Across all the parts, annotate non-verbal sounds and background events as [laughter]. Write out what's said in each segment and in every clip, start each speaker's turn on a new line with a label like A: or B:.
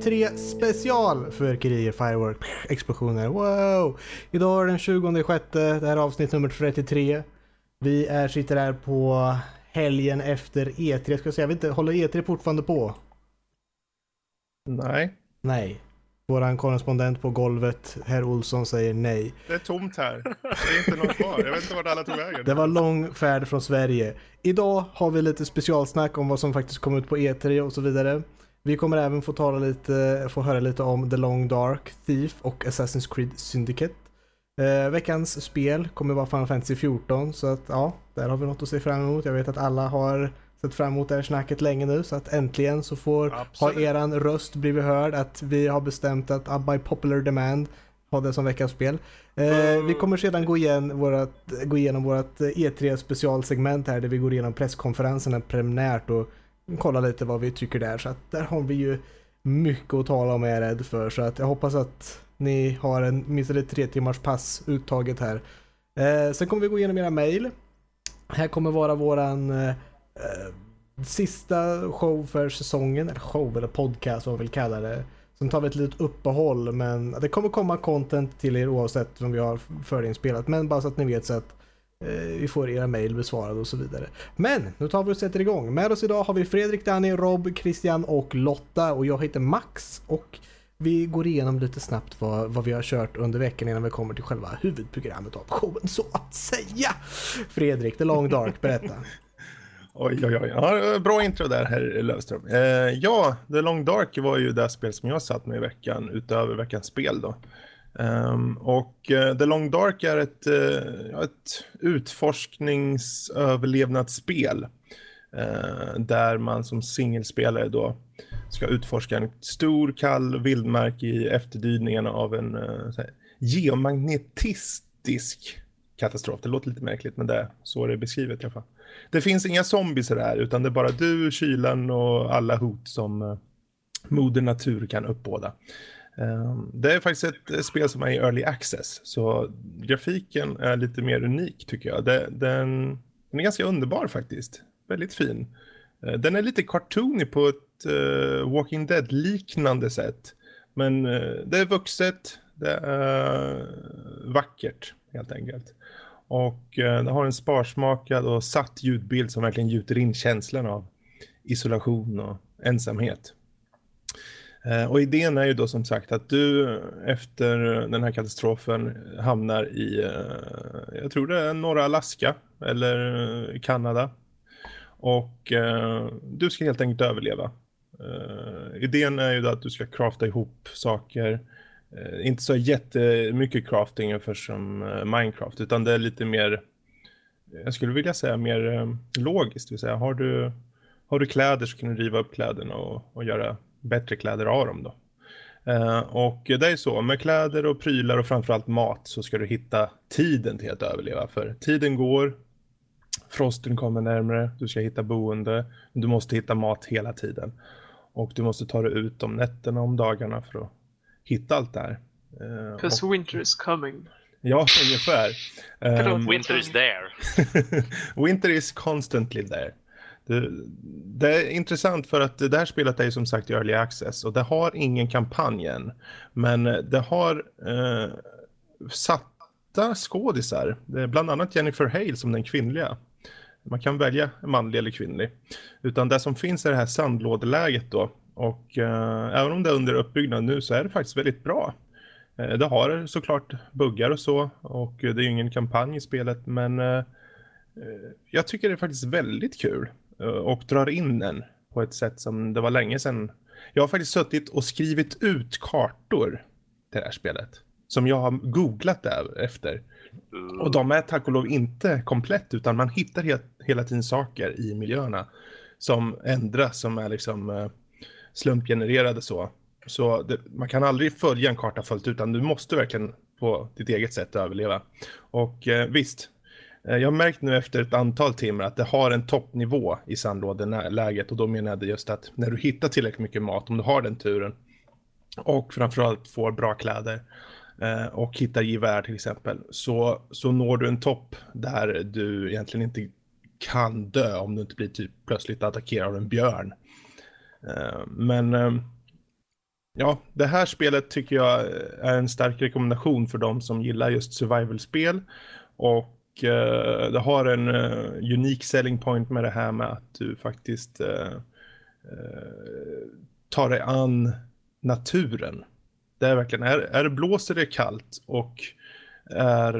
A: E3 special fyrverkerier, fireworks, explosioner. Wow! Idag är den 20 sjätte, det här är avsnitt nummer 33. Vi är, sitter här på helgen efter E3. Ska jag säga, jag inte, håller E3 fortfarande på?
B: Nej.
A: Nej. Våran korrespondent på golvet, herr Olsson, säger nej.
B: Det är tomt här. Det är inte någon kvar. Jag vet inte vart alla tog vägen.
A: Det var lång färd från Sverige. Idag har vi lite specialsnack om vad som faktiskt kom ut på E3 och så vidare. Vi kommer även få, tala lite, få höra lite om The Long Dark, Thief och Assassin's Creed Syndicate. Eh, veckans spel kommer vara Final Fantasy 14 så att ja, där har vi något att se fram emot. Jag vet att alla har sett fram emot det här snacket länge nu så att äntligen så får
B: Absolut.
A: ha eran röst blivit hörd att vi har bestämt att uh, by popular demand ha det som veckans spel. Eh, vi kommer sedan gå, igen vårat, gå igenom vårt E3 specialsegment här där vi går igenom presskonferensen preliminärt och kolla lite vad vi tycker där. Så att där har vi ju mycket att tala om är jag rädd för. Så att jag hoppas att ni har en minst ett tre timmars pass uttaget här. Eh, sen kommer vi gå igenom era mail. Här kommer vara våran eh, eh sista show för säsongen, eller show eller podcast vad man vill kalla det. Sen tar vi ett litet uppehåll men det kommer komma content till er oavsett om vi har förinspelat. Men bara så att ni vet så att Eh, vi får era mail besvarade och så vidare. Men nu tar vi och sätter igång. Med oss idag har vi Fredrik, Danny, Rob, Christian och Lotta och jag heter Max och vi går igenom lite snabbt vad, vad vi har kört under veckan innan vi kommer till själva huvudprogrammet av showen så att säga. Fredrik, The Long Dark, berätta. [laughs]
B: Oj, oj, oj. Ja, bra intro där, herr Löfström. Eh, ja, The Long Dark var ju det spel som jag satt med i veckan, utöver veckans spel då. Um, och uh, The Long Dark är ett, uh, ett utforskningsöverlevnadsspel. Uh, där man som singelspelare då ska utforska en stor kall vildmark i efterdyningarna av en uh, geomagnetistisk katastrof. Det låter lite märkligt men det är så det är beskrivet i alla fall. Det finns inga zombies i det här utan det är bara du, kylan och alla hot som uh, moder natur kan uppbåda. Ehm, det är faktiskt ett spel som är i early access så grafiken är lite mer unik tycker jag. Den, den är ganska underbar faktiskt. Väldigt fin. Ehm, den är lite cartoony på ett uh, Walking Dead-liknande sätt. Men uh, det är vuxet, det är vackert helt enkelt. Och uh, det har en sparsmakad och satt ljudbild som verkligen gjuter in känslan av isolation och ensamhet. Eh, och idén är ju då som sagt att du efter den här katastrofen hamnar i, eh, jag tror det är norra Alaska eller eh, Kanada. Och du ska helt enkelt överleva. idén är ju då att du ska crafta ihop saker inte så jättemycket crafting ungefär som Minecraft, utan det är lite mer, jag skulle vilja säga mer logiskt. Det vill säga, har du, har du kläder så kan du riva upp kläderna och, och göra bättre kläder av dem då. Uh, och det är så, med kläder och prylar och framförallt mat så ska du hitta tiden till att överleva. För tiden går, frosten kommer närmare, du ska hitta boende, du måste hitta mat hela tiden. Och du måste ta dig ut om nätterna om dagarna för att hitta allt det här.
C: Because uh, winter is coming.
B: Ja, ungefär.
D: Um, winter is there. [laughs]
B: winter is constantly there. Det, det, är intressant för att det här spelet är ju som sagt i early access och det har ingen kampanj än. Men det har eh, satta skådisar, bland annat Jennifer Hale som den kvinnliga. Man kan välja manlig eller kvinnlig. Utan det som finns är det här sandlådeläget då och eh, även om det är under uppbyggnad nu så är det faktiskt väldigt bra. Eh, det har såklart buggar och så och det är ju ingen kampanj i spelet men eh, eh jag tycker det är faktiskt väldigt kul Eh, och drar in den på ett sätt som det var länge sedan. Jag har faktiskt suttit och skrivit ut kartor till det här spelet som jag har googlat efter. Och de är tack och lov inte komplett utan man hittar helt, hela tiden saker i miljöerna som ändras som är liksom eh, slumpgenererade så. Så det, man kan aldrig följa en karta fullt utan du måste verkligen på ditt eget sätt överleva. Och eh, visst, Eh, jag har märkt nu efter ett antal timmar att det har en toppnivå i sandlådeläget och då menar jag just att när du hittar tillräckligt mycket mat, om du har den turen och framförallt får bra kläder eh, och hittar gevär till exempel så, så når du en topp där du egentligen inte kan dö om du inte blir typ plötsligt attackerad av en björn. Eh, men Ja, det här spelet tycker jag är en stark rekommendation för de som gillar just survival-spel. Och Eh, det har en eh, unik selling point med det här med att du faktiskt eh, tar dig an naturen. Det är verkligen, är, är det blåser det kallt och är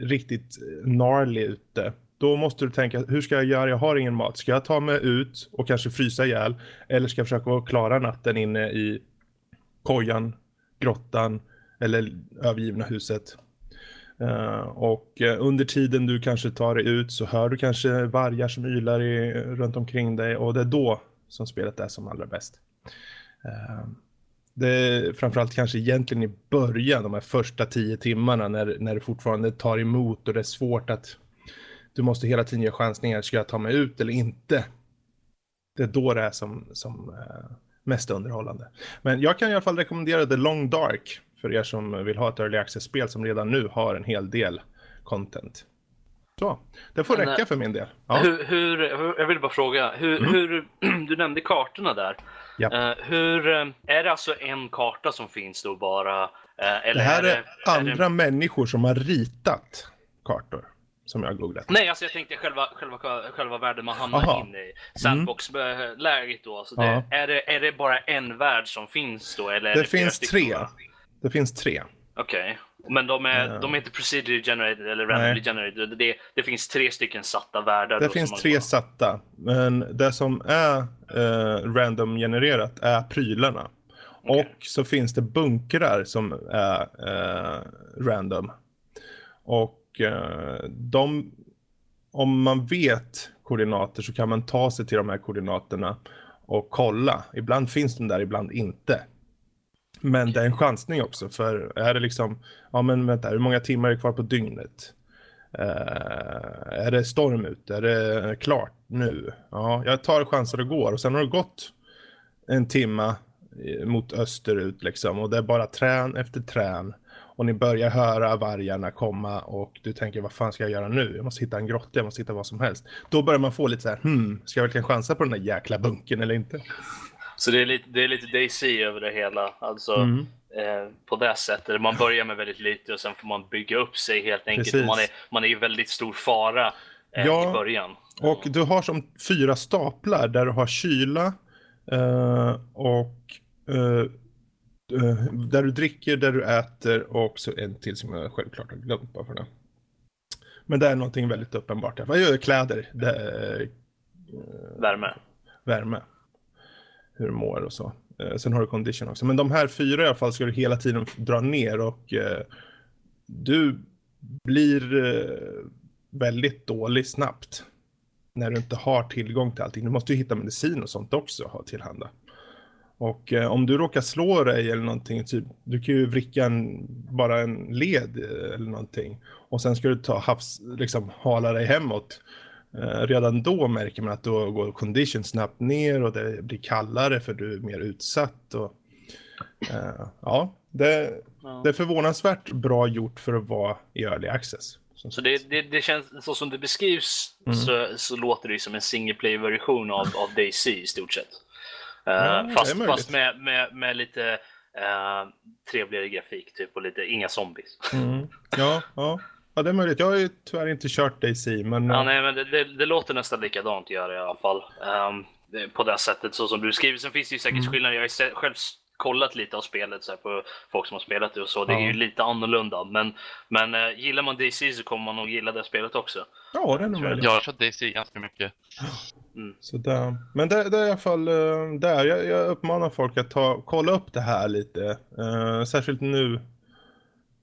B: riktigt gnarlig ute, då måste du tänka, hur ska jag göra? Jag har ingen mat. Ska jag ta mig ut och kanske frysa ihjäl? Eller ska jag försöka klara natten inne i kojan, grottan eller övergivna huset? Eh, och eh, under tiden du kanske tar dig ut så hör du kanske vargar som ylar i, runt omkring dig och det är då som spelet är som allra bäst. Eh, det är framförallt kanske egentligen i början, de här första tio timmarna när, när det fortfarande tar emot och det är svårt att du måste hela tiden göra chansningar, ska jag ta mig ut eller inte? Det är då det är som, som mest underhållande. Men jag kan i alla fall rekommendera The Long Dark för er som vill ha ett early access-spel som redan nu har en hel del content. Så, det får Men, räcka för min del.
E: Ja. Hur, hur, jag vill bara fråga, hur, mm. hur [clears throat] du nämnde kartorna där. Ja. Uh, hur, eh, är det alltså en karta som finns då bara?
B: Eller det här är, är andra är det... människor som har ritat kartor. Som jag googlat.
E: Nej, alltså jag tänkte själva, själva, själva världen man hamnar Aha. in i. Sandbox-läget då. Alltså det, är, det, är det bara en värld som finns då? Eller
B: det, det finns tre. Det finns tre.
E: Okej. Okay. Men de är, ja. de är inte procedurally generated eller randomly generated. Det, det finns tre stycken satta världar.
B: Det finns tre satta. Men det som är uh, random genererat är prylarna. Okay. Och så finns det bunkrar som är uh, random. Och uh, de, om man vet koordinater så kan man ta sig till de här koordinaterna och kolla. Ibland finns de där, ibland inte. Men det är en chansning också, för är det liksom, ja men vänta, hur många timmar är kvar på dygnet? Uh, är det storm ute? Är det klart nu? Ja, jag tar chanser och går och sen har det gått en timma eh, mot österut liksom och det är bara trän efter trän och ni börjar höra vargarna komma och du tänker vad fan ska jag göra nu? Jag måste hitta en grotta, jag måste hitta vad som helst. Då börjar man få lite så här, hmm, ska jag verkligen chansa på den där jäkla bunken eller inte?
E: Så det är lite, det är lite Daisy över det hela. Alltså, mm. eh, på det sättet. Man börjar med väldigt lite och sen får man bygga upp sig helt enkelt. Man är, man är i väldigt stor fara eh, ja, i början.
B: Och du har som fyra staplar där du har kyla eh, och eh, eh, där du dricker, där du äter och så en till som jag självklart har glömt bara för det. Men det är någonting väldigt uppenbart. Vad gör kläder? Det är,
E: eh, värme.
B: Värme hur du mår och så. Eh, sen har du condition också. Men de här fyra i alla fall ska du hela tiden dra ner och eh, du blir eh, väldigt dålig snabbt. När du inte har tillgång till allting. Du måste ju hitta medicin och sånt också ha tillhanda. Och eh, om du råkar slå dig eller någonting, typ, du kan ju vricka en, bara en led eh, eller någonting. Och sen ska du ta havs, liksom hala dig hemåt. Eh, redan då märker man att då går condition snabbt ner och det blir kallare för du är mer utsatt. Och, uh, ja, det, ja. det är förvånansvärt bra gjort för att vara i early access.
E: Så det, det, det, känns, så som det beskrivs mm. så, så låter det som en single play version av, av DayZ i stort sett. Uh, ja, fast, fast med, med, med lite uh, trevligare grafik typ och lite, inga zombies.
B: Mm. Ja, ja. Ja, det är möjligt. Jag har ju tyvärr inte kört DC, men...
E: Ja, nej, men det, det, det låter nästan likadant gör det i alla fall. Um, på det sättet så som du skriver. Sen finns det ju säkert mm. skillnader. Jag har själv kollat lite av spelet så här, på folk som har spelat det och så. Det är ju lite annorlunda. Men, men uh, gillar man DC så kommer man nog gilla det spelet också.
B: Ja, det är nog möjligt.
E: Jag har kört DC ganska mycket.
B: Mm. Så där. Men det, det, är i alla fall uh, där. Jag, jag uppmanar folk att ta, kolla upp det här lite. Uh, särskilt nu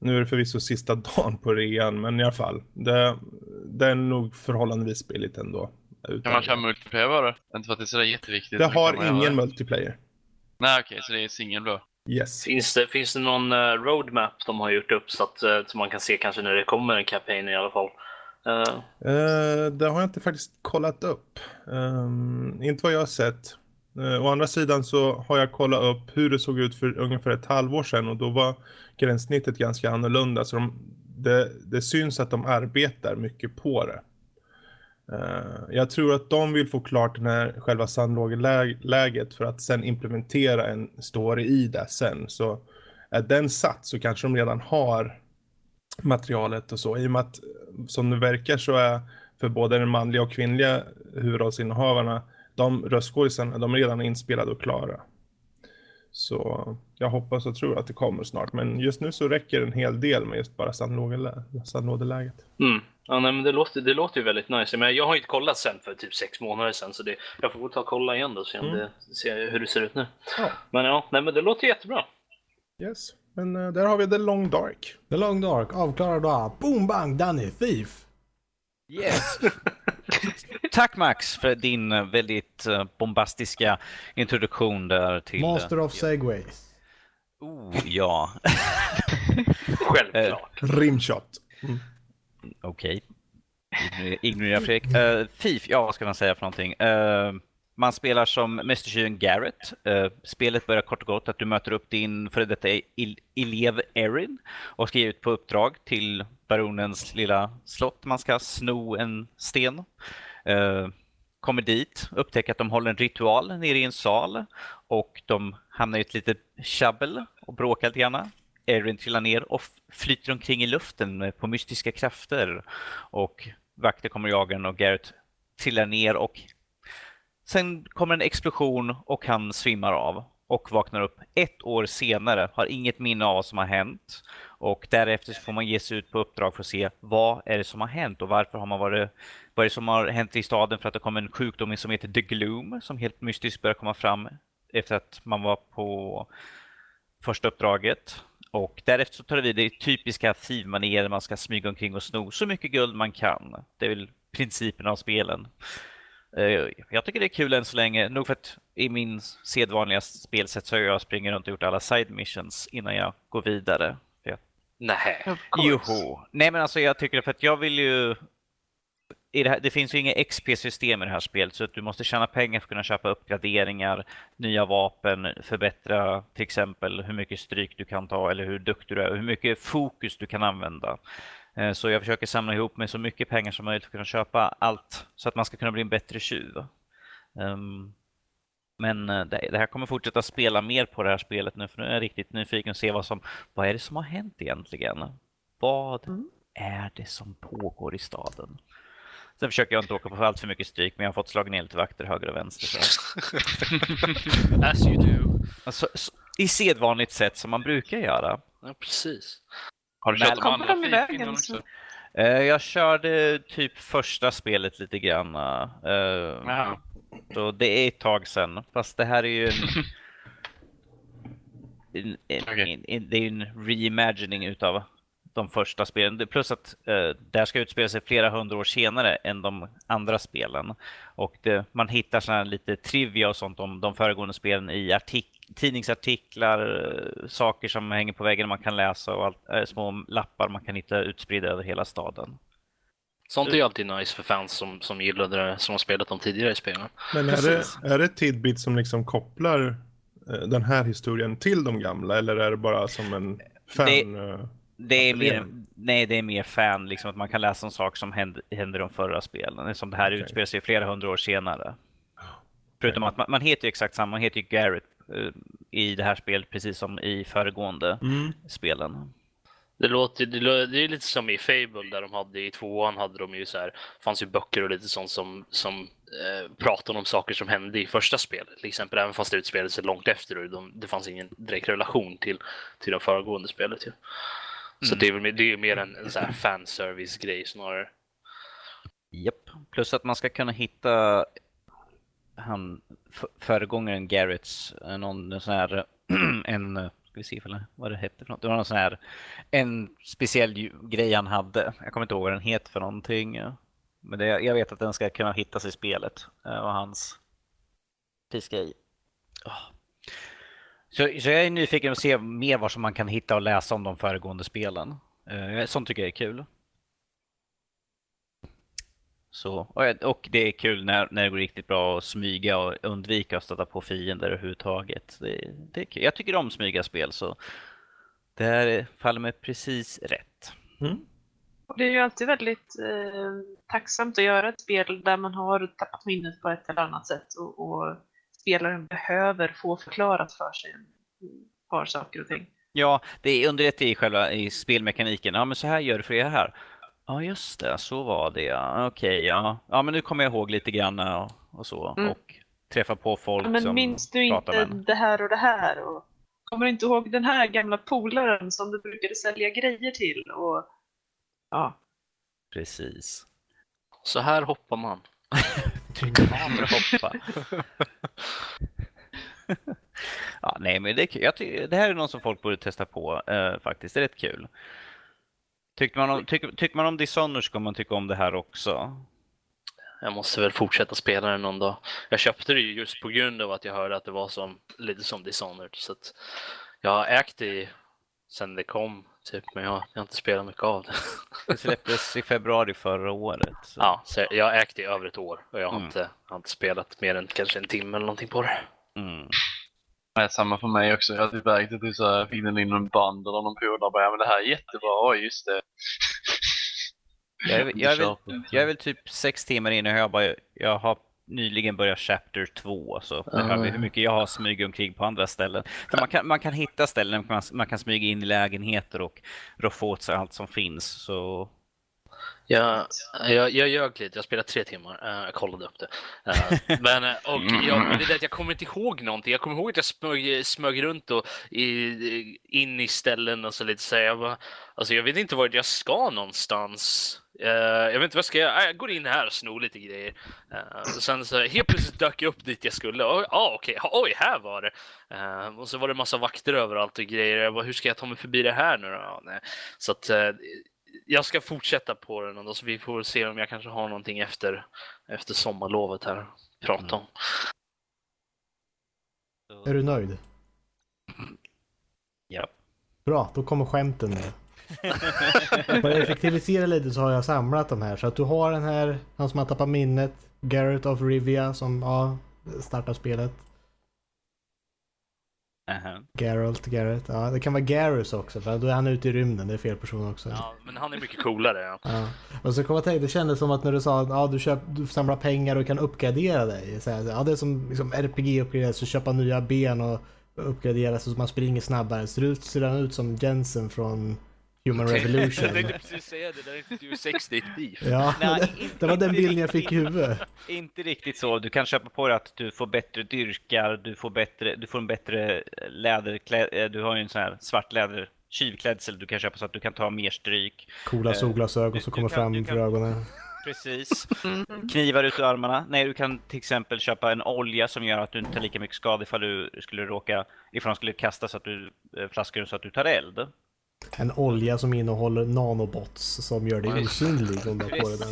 B: nu är det förvisso sista [laughs] dagen på rean, men i alla fall. Det, det är nog förhållandevis billigt ändå.
E: Utan... Kan man köra multiplayer bara? Inte för att det är sådär jätteviktigt.
B: Det har ingen multiplayer.
E: Nej okej, okay, så det är singel då?
B: Yes.
E: Finns det, finns det någon uh, roadmap de har gjort upp så att uh, så man kan se kanske när det kommer en campaign i alla fall?
B: Uh... det har jag inte faktiskt kollat upp. Um, inte vad jag har sett. Eh, å andra sidan så har jag kollat upp hur det såg ut för ungefär ett halvår sedan och då var gränssnittet ganska annorlunda. Så de, det, det syns att de arbetar mycket på det. Eh, jag tror att de vill få klart det här själva sandlågeläget för att sen implementera en story i det sen. Så är den satt så kanske de redan har materialet och så. I och med att som det verkar så är för både den manliga och kvinnliga huvudrollsinnehavarna, de röstskådisarna, de är redan inspelade och klara. Så jag hoppas och tror att det kommer snart. Men just nu så räcker en hel del med just bara sandlådeläget.
D: Mm. Ja, nej, men det låter, det låter ju väldigt nice. Men jag har inte kollat sen för typ sex månader sen så det, jag får ta och kolla igen då och se, mm. det, se hur det ser ut nu. Ja. Men ja, nej, men det låter jättebra.
B: Yes, men uh, där har vi The Long Dark.
A: The Long Dark, avklarad då. Boom bang, Danny, Thief.
F: Yes. [laughs] Tack Max för din eh, väldigt eh, bombastiska introduktion där till...
A: Master of segways.
F: Oh, ja. [laughs]
D: Självklart.
B: Rimshot. Mm.
F: Okej. Okay. Ignorera Fredrik. Uh, FIF, ja vad ska man säga för någonting? Uh, man spelar som mästertjuren Garrett. Uh, spelet börjar kort och gott att du möter upp din före detta elev Erin och ska ge ut på uppdrag till baronens lilla slott. Man ska sno en sten. Uh, kommer dit, upptäcker att de håller en ritual nere i en sal och de hamnar i ett litet tjabbel och bråkar lite grann. Erin trillar ner och flyter omkring i luften på mystiska krafter och vakter kommer och jagar och Garrett trillar ner och sen kommer en explosion och han svimmar av och vaknar upp ett år senare, har inget minne av vad som har hänt och därefter får man ge sig ut på uppdrag för att se vad är det som har hänt och varför har man varit, vad är det som har hänt i staden för att det kom en sjukdom som heter The Gloom som helt mystiskt börjar komma fram efter att man var på första uppdraget. Och därefter så tar det vid det typiska thiev man ska smyga omkring och sno så mycket guld man kan. Det är väl principen av spelen. Eh, jag tycker det är kul än så länge, nog för att i min sedvanliga spelsätt så har jag sprungit runt och gjort alla side missions innan jag går vidare.
D: Nej.
F: Joho. Nej men alltså jag tycker det för att jag vill ju det, här, det, finns ju inga XP-system i det här spelet så att du måste tjäna pengar för att kunna köpa uppgraderingar, nya vapen, förbättra till exempel hur mycket stryk du kan ta eller hur duktig du är och hur mycket fokus du kan använda. Eh, så jag försöker samla ihop med så mycket pengar som möjligt för att kunna köpa allt så att man ska kunna bli en bättre tjuv. Um, men eh, det här kommer fortsätta spela mer på det här spelet nu, för nu är jag riktigt nyfiken att se vad som, vad är det som har hänt egentligen? Vad mm. är det som pågår i staden? Sen försöker jag inte åka på allt för mycket stryk, men jag har fått slagit ner lite vakter höger och vänster. Så. [laughs]
D: As you do.
F: Alltså, I sedvanligt sätt som man brukar göra.
D: Ja, precis.
C: Har du kört de andra vägen, också?
F: Uh, jag körde typ första spelet lite grann. Uh, så det är ett tag sedan. Fast det här är ju en, [laughs] en, en, okay. en det är en reimagining utav de första spelen. Plus att eh, det här ska utspela sig flera hundra år senare än de andra spelen. Och det, man hittar såna lite trivia och sånt om de föregående spelen i artik tidningsartiklar, eh, saker som hänger på väggen man kan läsa och allt, äh, små lappar man kan hitta utspridda över hela staden.
D: Sånt är ju alltid nice för fans som, som gillade det, som har spelat de tidigare spelen.
B: Men är det, är det Tidbit som liksom kopplar eh, den här historien till de gamla eller är det bara som en fan?
F: Det, eh, det är mer, nej, det är mer fan, liksom att man kan läsa om saker som hände, hände i de förra spelen. Som det här okay. utspelar sig flera hundra år senare. Förutom att man, man heter ju exakt samma, man heter ju Garrett i det här spelet precis som i föregående mm. spelen.
D: Det låter, det, är lite som i Fable där de hade i tvåan hade de ju så här, fanns ju böcker och lite sånt som, som eh, pratade om saker som hände i första spelet. Till exempel även fast det utspelade sig långt efter och de, det fanns ingen direkt relation till, till det föregående spelet. Ju. Så mm. det är väl det är mer en, en så här fanservice-grej snarare.
F: Japp, plus att man ska kunna hitta han föregångaren Garretts, eh, någon sån här [clears throat] en Ska vi se vad det hette för något. Det var någon sån här, en speciell grej han hade. Jag kommer inte ihåg vad den heter för någonting. Men det, jag vet att den ska kunna hittas i spelet. Eh, och var hans prisgrej. Oh. Ah. Så, så jag är nyfiken att se mer vad som man kan hitta och läsa om de föregående spelen. Eh, sånt tycker jag är kul. Så, och det är kul när, när det går riktigt bra att smyga och undvika att stöta på fiender överhuvudtaget. Det, det är kul. Jag tycker om smyga spel så det här faller mig precis rätt. Mm.
G: Det är ju alltid väldigt eh, tacksamt att göra ett spel där man har tappat minnet på ett eller annat sätt och, och spelaren behöver få förklarat för sig ett par saker och ting.
F: Ja, det underlättar i själva i spelmekaniken. Ja, men så här gör du för det här. Ja, just det, så var det ja. Okej, ja. Ja, men nu kommer jag ihåg lite grann och, och så. Mm. Och träffa på folk
G: ja, men
F: som
G: minns du inte det här och det här? Och kommer du inte ihåg den här gamla polaren som du brukade sälja grejer till? Och, ja.
F: Precis.
E: Så här hoppar man. [laughs]
F: Dynamater hoppa. [laughs] ja, nej, men det, jag det här är något som folk borde testa på uh, faktiskt. Det är rätt kul. Tycker man om, tyck, tycker man om Dishonored ska man tycka om det här också.
E: Jag måste väl fortsätta spela den någon dag. Jag köpte det ju just på grund av att jag hörde att det var som, lite som Dishonored. Så jag har ägt det sen det kom, typ, men jag, jag har inte spelat mycket av det. [laughs]
F: Det släpptes i februari förra året.
E: Så. Ja, så jag har ägt det i över ett år och jag har, mm. inte, har inte spelat mer än kanske en timme eller någonting på det. Mm.
C: Nej, samma för mig också. Jag har typ ägt det till så här, fick den in någon band eller någon polare och bara, ja men det här är jättebra, oj just [laughs] det.
F: Jag är, jag, är väl, jag är väl typ sex timmar inne och jag, bara, jag har nyligen börjat Chapter 2. Så behöver hur mycket jag har smugit omkring på andra ställen. För man, kan, man kan hitta ställen, man, man kan smyga in i lägenheter och roffa åt sig allt som finns. Så
E: jag, jag, jag ljög lite, jag spelade tre timmar, uh, jag kollade upp det. Uh, [laughs] men, eh, och jag, men det där, jag kommer inte ihåg någonting, jag kommer ihåg att jag smög, smög runt och i, in i ställen och så lite så jag bara, alltså jag vet inte vart jag ska någonstans. Jag vet inte vad jag ska jag går in här och snor lite grejer. Och sen så helt plötsligt dök jag upp dit jag skulle. Ja, ah, okej, okay. oj, här var det. Och så var det massa vakter överallt och grejer. Jag bara, hur ska jag ta mig förbi det här nu då? Så att jag ska fortsätta på den och så vi får se om jag kanske har någonting efter, efter sommarlovet här att prata om.
A: Mm. Är du nöjd?
F: Ja.
A: Bra, då kommer skämten nu. För att effektivisera lite så har jag samlat de här. Så att du har den här, han som har tappat minnet, Garrett of Rivia som ja, startar spelet.
F: Uh-huh.
A: Geralt, Garrett. Ja, det kan vara Garrus också, för då är han ute i rymden. Det är fel person också.
E: Ja, men han är mycket coolare. Ja. ja.
A: Och så kom jag tänka, det kändes som att när du sa att ja, du, köp, du samlar pengar och kan uppgradera dig. Så här, ja, det är som liksom, RPG uppgraderas, så köpa nya ben och uppgradera så man springer snabbare. Så det ser han ut som Jensen från Human Revolution.
E: jag tänkte precis säga det, där är inte du 60 beef.
A: Ja, Nej, det, det var den bilden jag fick i huvudet.
F: Inte riktigt så. Du kan köpa på dig att du får bättre dyrkar, du får, bättre, du får en bättre läderklädsel, du har ju en sån här svart läder tjuvklädsel du kan köpa så att du kan ta mer stryk.
A: Coola eh, solglasögon som kommer kan, fram för ögonen.
F: Precis. [laughs] Knivar ut ur armarna. Nej, du kan till exempel köpa en olja som gör att du inte tar lika mycket skada ifall du skulle råka, ifall de skulle kasta så att du, eh, flaskor så att du tar eld.
A: En olja som innehåller nanobots som gör dig osynlig om du har på dig den.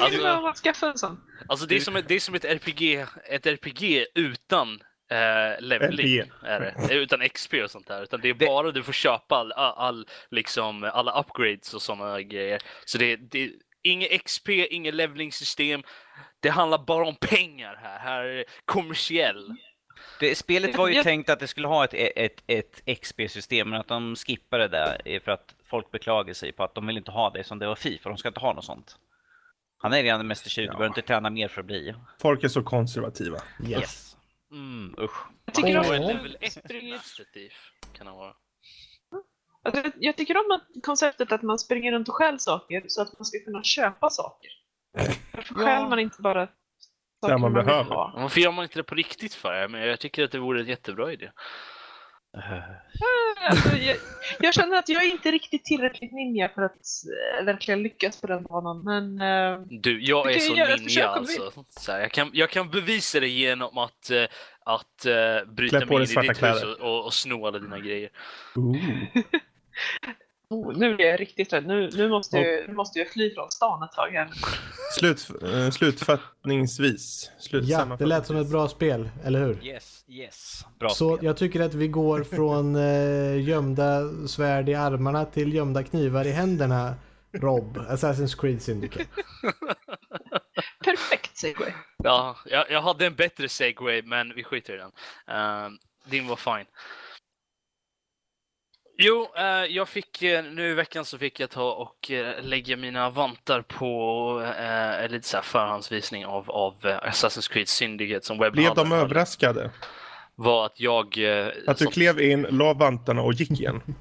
G: Alltså, skaffa en sån.
E: Alltså det är som, det är som ett RPG, ett RPG utan eh, leveling. Är det. Utan XP och sånt där. Utan det är det... bara du får köpa all, all, liksom, alla upgrades och sådana grejer. Så det, det inget XP, inget leveling-system. Det handlar bara om pengar här. Här är det kommersiell.
F: Det, spelet var ju jag... tänkt att det skulle ha ett, ett, ett XP-system, men att de skippade det är för att folk beklagar sig på att de vill inte ha det som det var Fifa, de ska inte ha något sånt. Han är redan Mäster 20, ja. behöver inte träna mer för att bli.
B: Folk är så konservativa.
F: Yes. yes. Mm, usch.
E: Jag tycker oh. om level 1 kan han vara.
G: Alltså, jag tycker om att konceptet att man springer runt och stjäl saker så att man ska kunna köpa saker. Varför ja. stjäl man inte bara
B: där man, man behöver.
E: Varför gör man inte det på riktigt för? Men jag tycker att det vore en jättebra idé.
G: Eh, alltså, jag, jag, känner att jag är inte riktigt tillräckligt ninja för att äh, verkligen lyckas på den banan, men... Äh,
E: du, jag är så ninja alltså. Så här, jag, kan, jag kan bevisa det genom att, äh, att äh, bryta mig in i ditt hus och, och, och sno alla dina grejer. [laughs]
G: Oh, nu blir jag riktigt rädd. Nu, nu, måste jag, nu måste jag fly från stan ett tag här.
B: Slut, uh, slutfattningsvis. Slut,
A: ja, det lät som ett bra spel, eller hur?
F: Yes, yes. Bra
A: Så
F: spel.
A: jag tycker att vi går [laughs] från uh, gömda svärd i armarna till gömda knivar i händerna. Rob, Assassin's Creed Syndicate. [laughs]
G: Perfekt segway.
E: Ja, jag, jag hade en bättre segway, men vi skiter i den. Uh, din var fine. Jo, eh, jag fick eh, nu i veckan så fick jag ta och eh, lägga mina vantar på eh, lite så här förhandsvisning av, av Assassin's Creed Syndicate som
B: Blev
E: webbhandlare.
B: de överraskade?
E: Var att jag... Eh,
B: Att du
E: som-
B: klev in, la vantarna och gick igen? [laughs]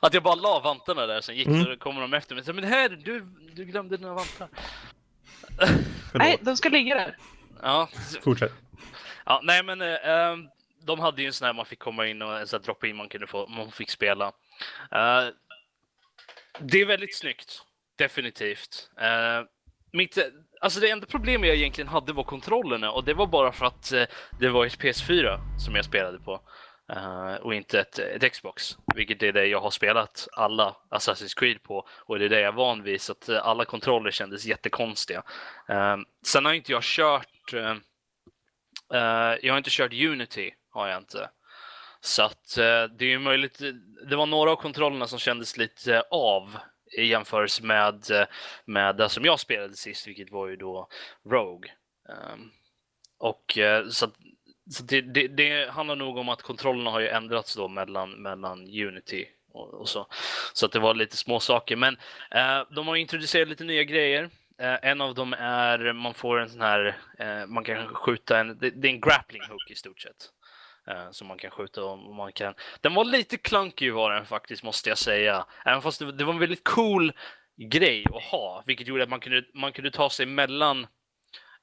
E: Att jag bara la vantarna där, sen gick
B: Mm.
E: så kommer de efter mig. Så, men här, du, du glömde dina vantar.
G: Nej, de ska ligga där.
E: Ja,
B: Fortsätt.
E: ja nej men eh, ehm, de hade ju en sån här man fick komma in och en sån här drop-in man kunde få, man fick spela. Uh, det är väldigt snyggt, definitivt. Uh, mitt, alltså det enda problemet jag egentligen hade var kontrollerna och det var bara för att uh, det var ett PS4 som jag spelade på. och inte ett, ett Xbox, vilket är det jag har spelat alla Assassin's Creed på och det är det jag är van vid, så att alla kontroller kändes jättekonstiga. Sen har inte jag kört jag har inte kört Unity, har jag inte. Så att eh, det är ju möjligt, det var några av kontrollerna som kändes lite eh, av i jämförelse med, eh, med det som jag spelade sist, vilket var ju då Rogue. Ehm, och så, att, så det, det, det handlar nog om att kontrollerna har ju ändrats då mellan, mellan Unity och, och så. Så att det var lite små saker. Men eh, de har introducerat lite nya grejer. Eh, en av dem är man får en sån här, eh, man kan skjuta en, det, det är en grappling hook i stort sett. Eh, som man kan skjuta om. Man kan... Den var lite clunky var den faktiskt, måste jag säga. Även fast det, det var en väldigt cool grej att ha, vilket gjorde att man kunde, man kunde ta sig mellan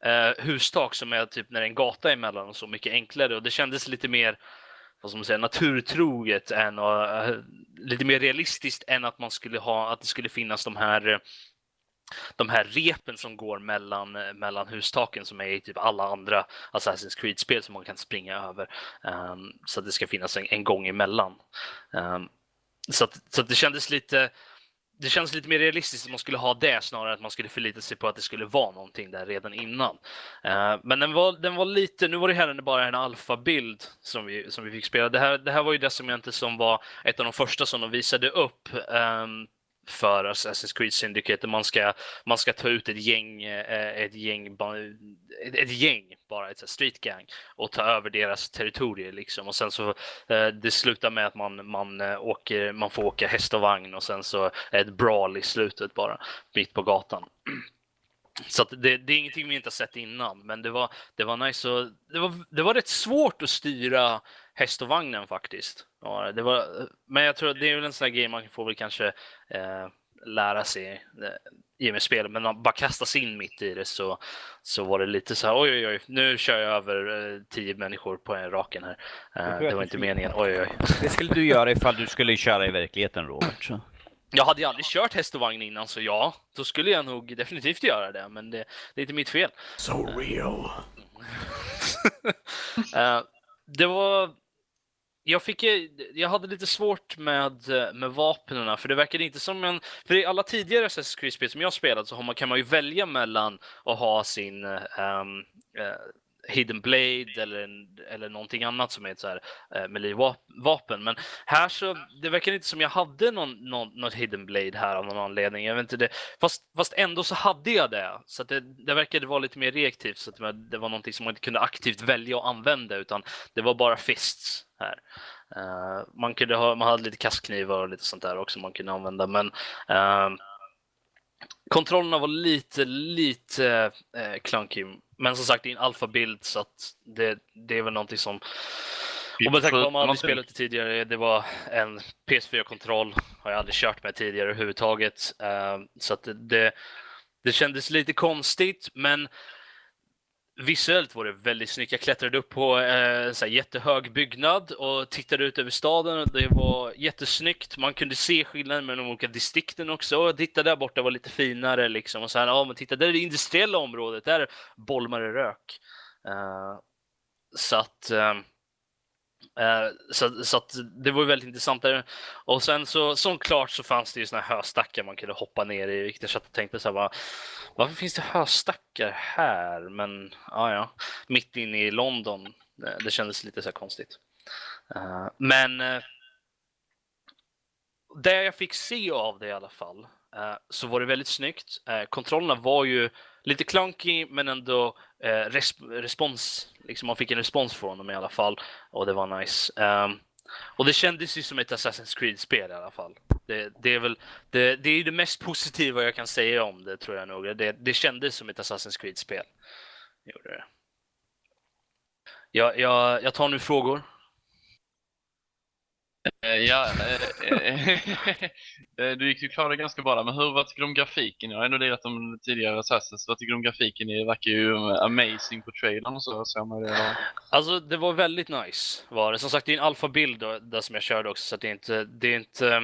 E: eh, hustak som är typ när det är en gata emellan och så mycket enklare och det kändes lite mer vad ska man säga, naturtroget än och, uh, lite mer realistiskt än att man skulle ha att det skulle finnas de här eh, de här repen som går mellan, eh, mellan hustaken som är i typ alla andra Assassin's Creed-spel som man kan springa över. Um, så att det ska finnas en, en gång emellan. Um, så att, så att det kändes lite det känns lite mer realistiskt att man skulle ha det snarare än att man skulle förlita sig på att det skulle vara någonting där redan innan. Uh, men den var, den var lite, nu var det här bara en alfabild som vi, som vi fick spela. Det här, det här var ju det som egentligen som var ett av de första som de visade upp Um, för Assassin's Creed Syndicate. Man ska, man ska ta ut ett gäng, eh, ett gäng, ett, ett gäng bara, ett street gang och ta över deras territorier liksom. Och sen så eh, det slutar med att man, man, eh, åker, man får åka häst och vagn och sen så är ett brawl i slutet bara, mitt på gatan. [clears throat] Så att det, det är ingenting vi inte har sett innan, men det var, det var nice och det var, det var rätt svårt att styra häst och vagnen faktiskt. Ja, det var, men jag tror att det är väl en sån här grej man får väl kanske eh, lära sig eh, i och med spelet, men man bara kastas in mitt i det så, så var det lite så här oj oj oj, nu kör jag över eh, tio människor på en raken här. Eh, det var inte meningen, oj oj oj. [laughs]
F: Det skulle du göra ifall du skulle köra i verkligheten, Robert. Så.
E: Jag hade ju aldrig kört häst och vagn innan, så ja, då skulle jag nog definitivt göra det, men det, det är inte mitt fel.
A: So real. [laughs]
E: Eh, det var... Jag, fick, jag hade lite svårt med, med vapnen, för det verkade inte som en... För i alla tidigare Assassin's Creed-spel som jag spelat så har man, kan man ju välja mellan att ha sin um, eh, Hidden Blade eller, eller någonting annat som är ett så här eh, melee-vapen. Men här så, det verkar inte som jag hade någon, någon, något Hidden Blade här av någon anledning. Jag vet inte det. Fast, fast ändå så hade jag det. Så att det, det verkade vara lite mer reaktivt. Så att det var- någonting som man inte kunde aktivt välja att använda utan det var bara fists här. Uh, man, kunde ha, man hade lite kastknivar och lite sånt där också man kunde använda. Men uh, kontrollerna var lite, lite eh, clunky. Men som sagt, det är en alfabild så att det, det är väl någonting som... Och med tanke på att man aldrig spelat det tidigare, det var en PS4-kontroll, har jag aldrig kört med tidigare överhuvudtaget. Eh, så att det, det, det kändes lite konstigt, men Visuellt var det väldigt snyggt. Jag klättrade upp på en så här jättehög byggnad och tittade ut över staden. och Det var jättesnyggt. Man kunde se skillnaden mellan de olika distrikten också. Och titta där borta var lite finare liksom. Och så här, ja men titta, där är det industriella området. Där bolmar det rök. Uh, så att uh, Eh, så, så att det var ju väldigt intressant där. Och sen så, som klart så fanns det ju såna här höstackar man kunde hoppa ner i. Vilket jag satt och tänkte så här, bara, varför finns det höstackar här? Men ja, ja, mitt inne i London. Eh, det kändes lite så här konstigt. Eh, men det jag fick se av det i alla fall så var det väldigt snyggt. Kontrollerna var ju lite clunky men ändå eh, resp- respons. Liksom man fick en respons från dem i alla fall och det var nice. Um, Och det kändes ju som ett Assassin's Creed-spel i alla fall. Det, det är väl det, det, är det mest positiva jag kan säga om det, tror jag nog. Det, det kändes som ett Assassin's Creed-spel. Gjorde det. Jag, jag, jag tar nu frågor.
C: Eh, ja, eh, eh, [laughs] du gick ju klara det ganska bra där, men hur, vad tycker du om grafiken? Jag har ändå lirat om tidigare Assassins. Vad tycker du om grafiken? Det verkar ju amazing på trailern och så. så man det,
E: Alltså, det var väldigt nice. Var det. Som sagt, det är en alfabild där som jag körde också, så att det är inte... Det är inte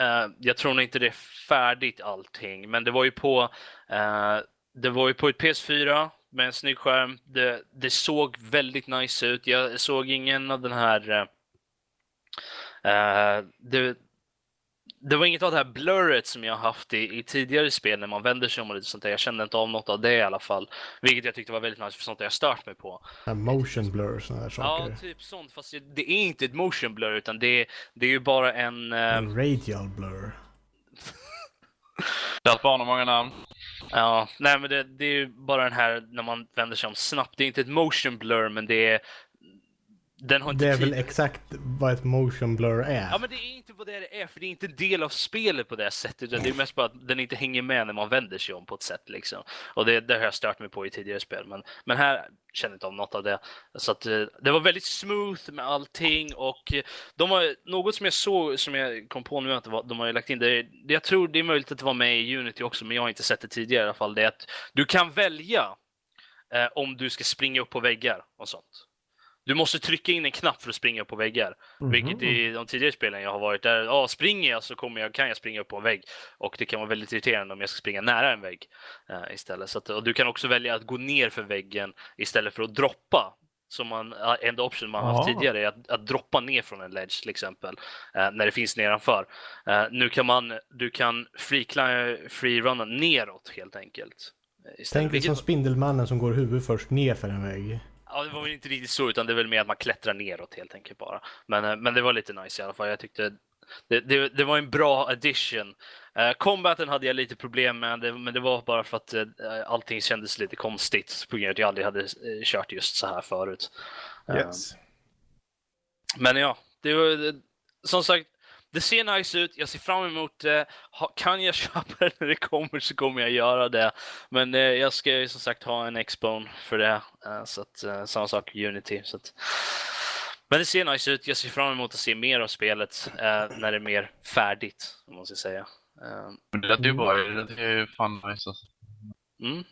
E: eh, jag tror nog inte det är färdigt allting, men det var ju på... eh, det var ju på ett PS4 med en snygg skärm. Det, det såg väldigt nice ut. Jag såg ingen av den här eh, det, det var inget av det här blurret som jag haft i, i tidigare spel när man vänder sig om och lite sånt där. Jag kände inte av något av det i alla fall. Vilket jag tyckte var väldigt nice för sånt där jag stört mig på.
A: Ja, Motion blur sådana här
E: Ja,
A: saker.
E: typ sånt. Fast det- det är inte ett motion blur utan det är, det är ju bara en... eh,
A: En radial blur. [laughs]
C: det har barn och många namn.
E: Ja, nej men det, det är ju bara den här när man vänder sig om snabbt. Det är inte ett motion blur men det är... Den har inte
A: Det är
E: tid-
A: väl exakt vad ett motion blur är.
E: Ja men det är inte vad det är, för det är inte en del av spelet på det sättet. Utan det är mest bara att den inte hänger med när man vänder sig om på ett sätt liksom. Och det, det har jag stört mig på i tidigare spel. Men, men här känner jag inte av något av det. Så att eh, det var väldigt smooth med allting och eh, de har, något som jag såg, som jag kom på nu att de har lagt in det, det. Jag tror det är möjligt att det var med i Unity också, men jag har inte sett det tidigare i alla fall. Det är att du kan välja eh, om du ska springa upp på väggar och sånt. Du måste trycka in en knapp för att springa upp på väggar. Vilket i de tidigare spelen jag har varit där, ja springer jag så kommer jag, kan jag springa upp på en vägg. Och det kan vara väldigt irriterande om jag ska springa nära en vägg eh, istället. Så att, och du kan också välja att gå ner för väggen istället för att droppa. Som man, enda option man haft
B: Ja.
E: tidigare är att, att droppa ner från en ledge till exempel. Eh, när det finns nedanför. Eh, nu kan man, du kan free, free runna neråt helt enkelt. eh, istället.
A: Tänk dig som Spindelmannen som går huvud först ner för en vägg.
E: Ja, det var väl inte riktigt så, utan det är väl mer att man klättrar neråt helt enkelt bara. Men, eh, men det var lite nice i alla fall. Jag tyckte det, det, det var en bra addition. Uh, combaten hade jag lite problem med, det, men det var bara för att uh, allting kändes lite konstigt på grund av att jag aldrig hade eh, kört just så här förut.
B: Yes.
E: men ja, det var som sagt, det ser nice ut. Jag ser fram emot det. Kan jag [laughs] köpa det när det kommer så kommer jag göra det. Men eh, jag ska ju som sagt ha en Xbone för det. Eh, så att, eh, samma sak Unity. Så att... Men det ser nice ut. Jag ser fram emot att se mer av spelet när det är mer färdigt, måste jag säga. Eh,
C: Men Det lät ju bra. Det lät ju fan nice. alltså.
E: mm.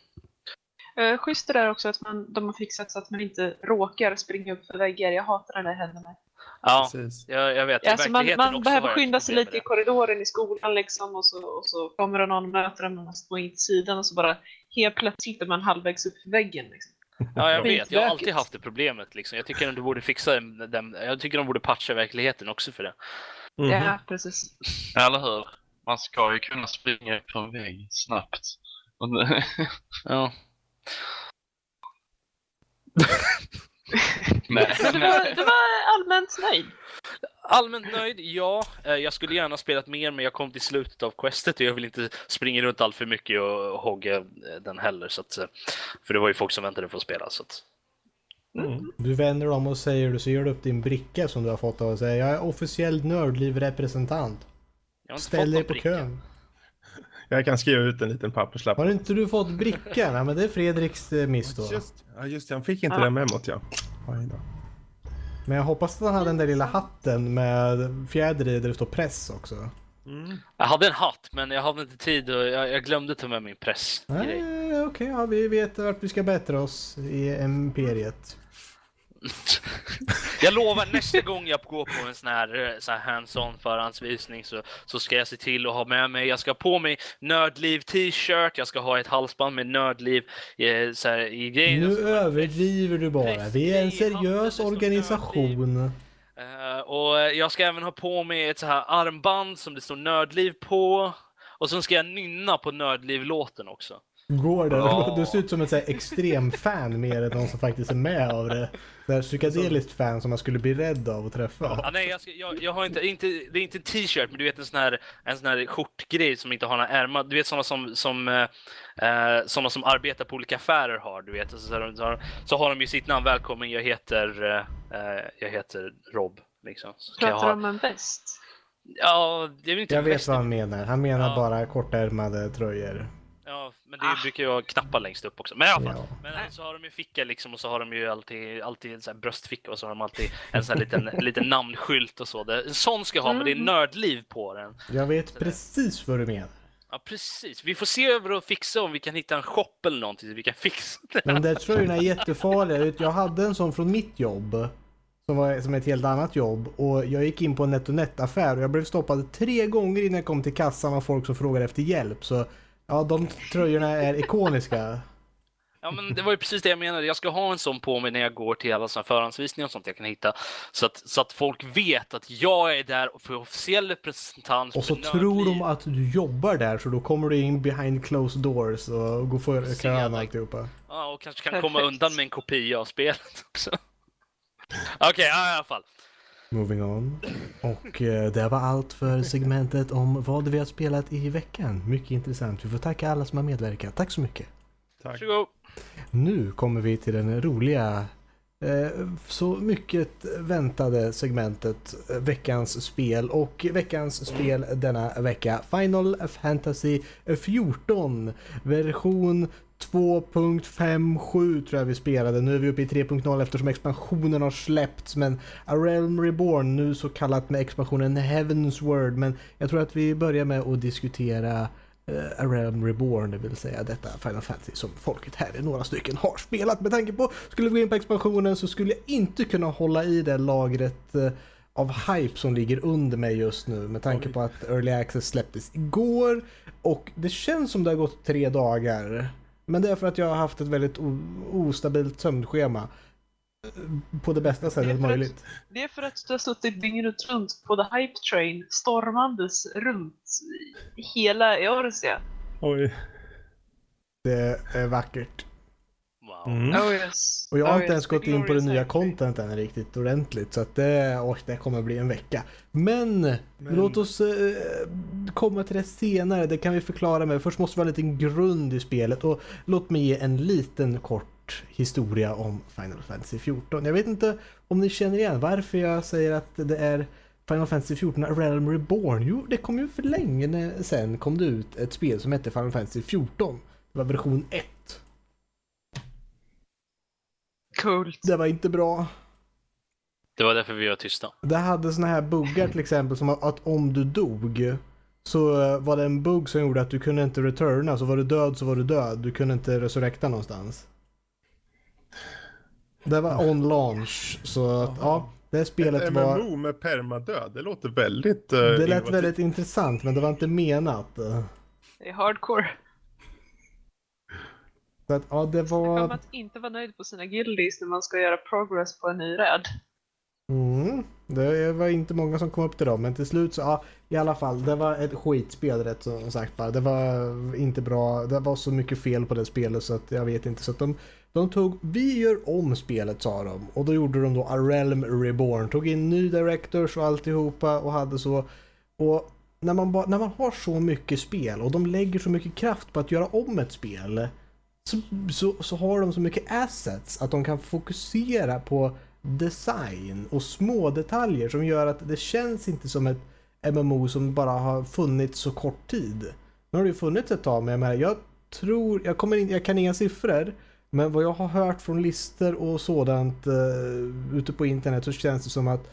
G: Uh, schysst det där också att man, de har fixat så att man inte råkar springa upp för väggar. Jag hatar när det händer mig.
E: Ja,
B: Precis.
E: jag, jag vet. I
G: Alltså man man
E: också
G: behöver skynda sig lite i korridoren i skolan liksom och så, och så kommer det någon och möter en och man gå in till sidan och så bara helt plötsligt är man halvvägs upp för väggen. Liksom.
E: Ja, jag vet. Jag har alltid haft det problemet. Liksom. Jag tycker att de borde fixa den-. Jag tycker de borde patcha verkligheten också för det.
B: Mhm.
G: Ja, precis.
C: Eller hur? Man ska ju kunna springa på en vägg snabbt. [laughs]
E: Ja. [laughs]
C: Nej. [laughs]
G: Men du var, du var allmänt nöjd.
E: Allmänt nöjd, ja. Eh, Jag skulle gärna ha spelat mer, men jag kom till slutet av questet och jag vill inte springa runt allt för mycket och hogga eh, den heller. Så att, eh, för det var ju folk som väntade för att spela. Så att,
B: Mm.
A: Du vänder om och säger du så gör du upp din bricka som du har fått och säger jag är officiell nördliv-representant. Ställ dig på
E: bricka.
A: kön.
B: Jag kan skriva ut en liten papperslapp.
A: Har inte du fått brickan? Ja men det är Fredriks eh, miss då.
B: Just, ja, just det. Han fick inte
G: Ah.
B: det memot, ja.
A: Men jag hoppas att han hade den där lilla hatten med fjäder i där det står press också.
E: Jag hade en hatt, men jag hade inte tid och jag, jag glömde ta med min press.
A: Nej, okej, ja, vi vet vart vi ska bättra oss i imperiet. [laughs]
E: Jag lovar nästa gång jag går på en sån här, sån här hands-on förhandsvisning så, så ska jag se till att ha med mig, jag ska ha på mig Nördliv t-shirt, jag ska ha ett halsband med Nördliv eh, så här, i grejen.
A: Nu överdriver du bara. Vi är en seriös organisation.
E: Eh, och jag ska även ha på mig ett så här armband som det står Nördliv på. Och sen ska jag nynna på Nördliv-låten också.
A: Går det?
C: Ja.
A: Du ser ut som ett så extrem-fan mer än någon som faktiskt är med av det. Så här psykedeliskt fan som man skulle bli rädd av att träffa.
E: Ah, nej, jag, ska, jag, jag har inte, inte, det är inte en t-shirt, men du vet en sån här, en sån här skjortgrej som inte har några ärmar. Du vet såna som, som, eh, eh, såna som arbetar på olika affärer har, du vet. Så, så, har- så har de ju sitt namn, välkommen, jag heter, eh, eh, jag heter Rob,
D: Liksom. Så jag
G: Pratar du
D: ha...
G: om en väst?
D: Ja, det är väl inte
A: Jag vet vad han menar. Han menar
D: Ja.
A: bara kortärmade tröjor.
D: Ja, men det
G: Ah.
D: brukar ju ha knappar längst upp också. Men i alla fall.
A: Ja.
D: Men så har de ju ficka liksom och så har de ju alltid, alltid en sån här bröstficka och så har de alltid en sån här liten, [laughs] liten namnskylt och så. Det, en sån ska jag ha, men det är
G: Mm.
D: nördliv på den.
A: Jag vet
D: Sådär.
A: precis vad du menar.
D: Ja, precis. Vi får se över och fixa om vi kan hitta en shop eller någonting så vi kan fixa det.
A: De där tröjorna är [laughs] jättefarliga. Jag hade en sån från mitt jobb. Som var som ett helt annat jobb. Och jag gick in på en NetOnNet-affär och jag blev stoppad tre gånger innan jag kom till kassan av folk som frågade efter hjälp. Så ja, de tröjorna är ikoniska.
D: Ja, men det var ju precis det jag menade. Jag ska ha en sån på mig när jag går till alla såna förhandsvisningar och sånt jag kan hitta. Så att, så att folk vet att jag är där och för officiell representant
A: Och så tror de att du jobbar där så då kommer du in behind closed doors och går för
D: Så
A: kön och alltihopa.
D: Ja, och kanske kan
G: Perfekt.
D: komma undan med en kopia av spelet också. [laughs] Okej, ja, i alla fall.
A: Moving on. Och eh, det var allt för segmentet om vad vi har spelat i veckan. Mycket intressant. Vi får tacka alla som har medverkat. Tack så mycket.
B: Tack.
D: Varsågod.
A: Nu kommer vi till den roliga, eh, så mycket väntade segmentet eh, Veckans spel. Och veckans spel denna vecka Final Fantasy 14 version 2.57 tror jag vi spelade. Nu är vi uppe i 3.0 eftersom expansionen har släppts. Men A Realm Reborn, nu så kallat med expansionen Heaven's Word. Men jag tror att vi börjar med att diskutera eh, A Realm Reborn, det vill säga detta Final Fantasy som folket här är några stycken har spelat. Med tanke på, skulle vi gå in på expansionen så skulle jag inte kunna hålla i det lagret eh, av hype som ligger under mig just nu med tanke
B: Oj.
A: på att Early Access släpptes igår och det känns som det har gått tre dagar. Men det är för att jag har haft ett väldigt ostabilt sömnschema. eh, På det bästa
G: Det
A: sättet
G: för att-
A: möjligt.
G: Det är för att du har suttit dygnet runt på The Hype Train stormandes runt hela Eorzea.
B: Oj.
A: Det är vackert.
B: Mm.
G: Oh yes.
A: Och jag har
G: oh
A: inte
G: yes,
A: ens gått in på det nya content än riktigt ordentligt. Så att det, oj, det kommer bli en vecka. Men,
B: Men-
A: låt oss eh, komma till det senare. Det kan vi förklara med. Först måste vi ha en liten grund i spelet. Och låt mig ge en liten kort historia om Final Fantasy 14. Jag vet inte om ni känner igen varför jag säger att det är Final Fantasy 14 A Realm Reborn. Jo, det kom ju för länge sen kom det ut ett spel som hette Final Fantasy 14. Det var version 1.
G: Coolt.
A: Det var inte bra.
D: Det var därför vi var tysta.
A: Det hade såna här buggar till exempel som att, om du dog så eh, var det en bugg som gjorde att du kunde inte returna. Så var du död så var du död. Du kunde inte resurrecta någonstans. Det var on launch. Så att, ja, det spelet
B: Ett
A: var...
B: MMO med permadöd, det låter väldigt... Uh,
A: Det lät väldigt intressant men det var inte menat.
G: Det är hardcore.
A: Så att, ja, det var...
G: att inte vara nöjd på sina guildies när man ska göra progress på en ny räd.
A: Mm, det var inte många som kom upp till dem men till slut så, ja i alla fall det var ett skitspel rätt som sagt bara. Det var inte bra, det var så mycket fel på det spelet så att jag vet inte. Så att de, de tog, vi gör om spelet sa de och då gjorde de då A Realm Reborn. Tog in ny directors och alltihopa och hade så. Och när man, ba, när man har så mycket spel och de lägger så mycket kraft på att göra om ett spel så, så, så har de så mycket assets att de kan fokusera på design och små detaljer som gör att det känns inte som ett MMO som bara har funnits så kort tid. Nu har det ju funnits ett tag men jag, menar, jag tror, jag, kommer in, jag kan inga siffror men vad jag har hört från listor och sådant uh, ute på internet så känns det som att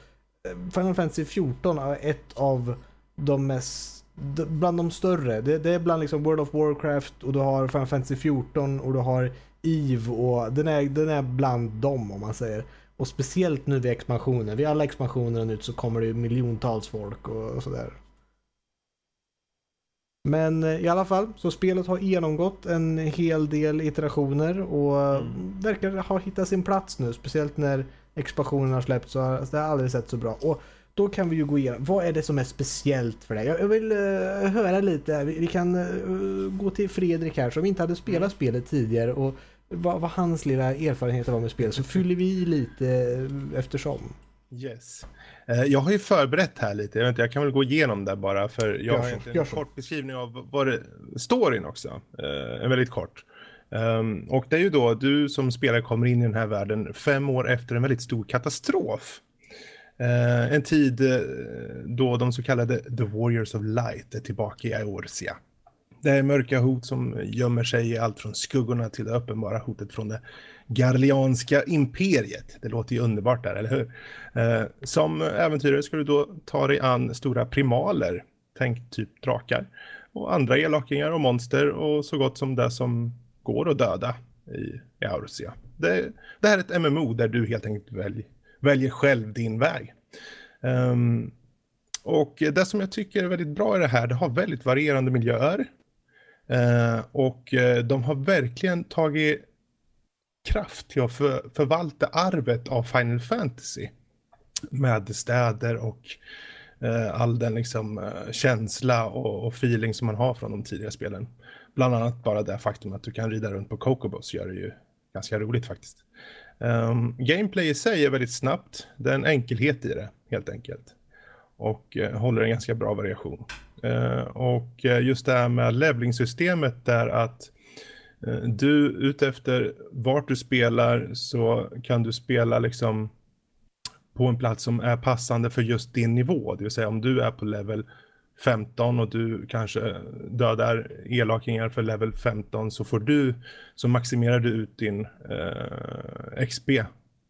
A: eh, Final Fantasy 14 är ett av de mest bland de större. Det, det är bland liksom World of Warcraft och du har Final Fantasy 14 och du har EVE och den är, den är bland dem om man säger. Och speciellt nu vid expansionen. Vid alla expansioner nu så kommer det ju miljontals folk och, och sådär. Men eh, i alla fall, så spelet har genomgått en hel del iterationer och
B: Mm.
A: verkar ha hittat sin plats nu. Speciellt när expansionen har släppts så har det aldrig sett så bra. Och då kan vi ju gå igenom, vad är det som är speciellt för dig? Jag, jag vill eh, höra lite, vi, vi kan eh, gå till Fredrik här som inte hade spelat
B: Mm.
A: spelet tidigare och vad, vad hans lilla erfarenheter var med spelet så fyller vi i lite eh, eftersom.
B: Yes. Jag har ju förberett här lite, jag, vet inte, jag kan väl gå igenom det bara för jag har
A: så,
B: en kort beskrivning av vad det storyn också. En väldigt kort. Ehm, och det är ju då du som spelare kommer in i den här världen fem år efter en väldigt stor katastrof. Eh, en tid eh, då de så kallade The Warriors of Light är tillbaka i Eorzea. Det är mörka hot som gömmer sig i allt från skuggorna till det uppenbara hotet från det Garlianska imperiet. Det låter ju underbart där, eller hur? Eh, som äventyrare ska du då ta dig an stora primaler, tänk typ drakar, och andra elakingar och monster och så gott som det som går att döda i, Eorzea. Det, det här är ett MMO där du helt enkelt välj, väljer själv din väg. Um, och det som jag tycker är väldigt bra i det här, det har väldigt varierande miljöer. Uh, och eh, de har verkligen tagit kraft till att för, förvalta arvet av Final Fantasy. Med städer och uh, all den liksom, eh, känsla och, och, feeling som man har från de tidigare spelen. Bland annat bara det faktum att du kan rida runt på Cocobos gör det ju ganska roligt faktiskt. Um, gameplay i sig är väldigt snabbt. Det är en enkelhet i det, helt enkelt. Och uh, håller en ganska bra variation. Uh, och uh, just det här med levelingsystemet där att du utefter vart du spelar så kan du spela liksom på en plats som är passande för just din nivå. Det vill säga om du är på level 15 och du kanske dödar elakingar för level 15 så får du, så maximerar du ut din eh, XP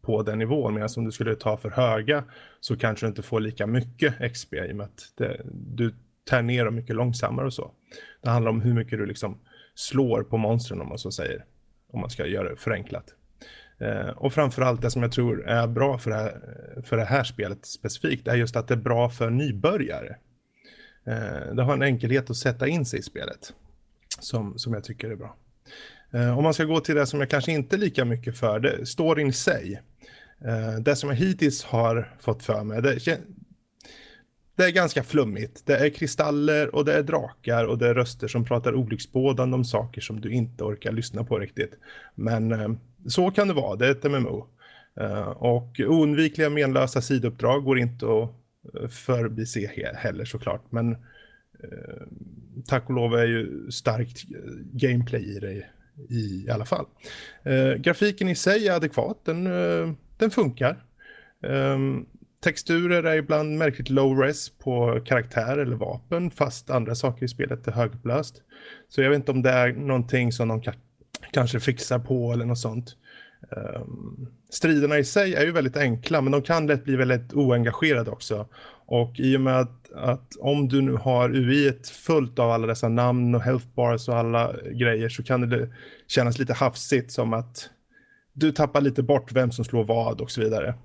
B: på den nivån. Medan om du skulle ta för höga så kanske du inte får lika mycket XP i och med att det, du tär ner dem mycket långsammare och så. Det handlar om hur mycket du liksom slår på monstren om man så säger. Om man ska göra det förenklat. Eh, och framförallt det som jag tror är bra för det, här, för det här spelet specifikt är just att det är bra för nybörjare. Eh, det har en enkelhet att sätta in sig i spelet som, som jag tycker är bra. Eh, om man ska gå till det som jag kanske inte är lika mycket för, det storyn i sig. Eh, det som jag hittills har fått för mig, det, det är ganska flummigt. Det är kristaller och det är drakar och det är röster som pratar olycksbådande om saker som du inte orkar lyssna på riktigt. Men så kan det vara, det är ett MMO. Och oundvikliga menlösa sidouppdrag går inte att förbise heller såklart. Men eh, tack och lov är ju starkt eh, gameplay i det i, i alla fall. Eh, grafiken i sig är adekvat, den, eh, den funkar. Eh, texturer är ibland märkligt low res på karaktär eller vapen fast andra saker i spelet är högupplöst. Så jag vet inte om det är någonting som de kanske fixar på eller något sånt. Um, striderna i sig är ju väldigt enkla men de kan lätt bli väldigt oengagerade också. Och i och med att, att om du nu har UI fullt av alla dessa namn och health bars och alla grejer så kan det kännas lite hafsigt som att du tappar lite bort vem som slår vad och så vidare.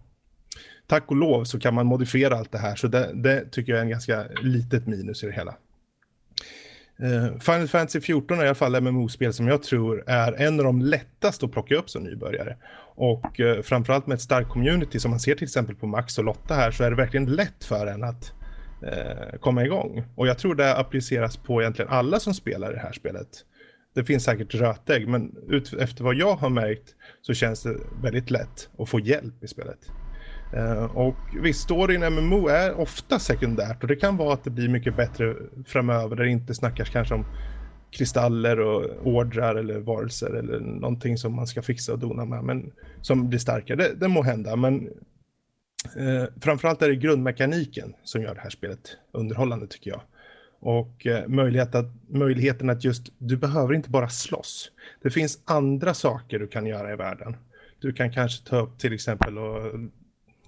B: Tack och lov så kan man modifiera allt det här så det, det tycker jag är en ganska litet minus i det hela. Eh, Final Fantasy 14 är i alla fall MMO-spel som jag tror är en av de lättaste att plocka upp som nybörjare. Och eh, framförallt med ett starkt community som man ser till exempel på Max och Lotta här så är det verkligen lätt för en att eh, komma igång. Och jag tror det appliceras på egentligen alla som spelar det här spelet. Det finns säkert rötägg men ut, efter vad jag har märkt så känns det väldigt lätt att få hjälp i spelet. Eh, och visst, storyn i MMO är ofta sekundärt och det kan vara att det blir mycket bättre framöver där det inte snackas kanske om kristaller och ordrar eller varelser eller någonting som man ska fixa och dona med men som blir starkare. Det, det må hända men eh, framförallt är det grundmekaniken som gör det här spelet underhållande tycker jag. Och eh, möjlighet att, möjligheten att just, du behöver inte bara slåss. Det finns andra saker du kan göra i världen. Du kan kanske ta upp till exempel och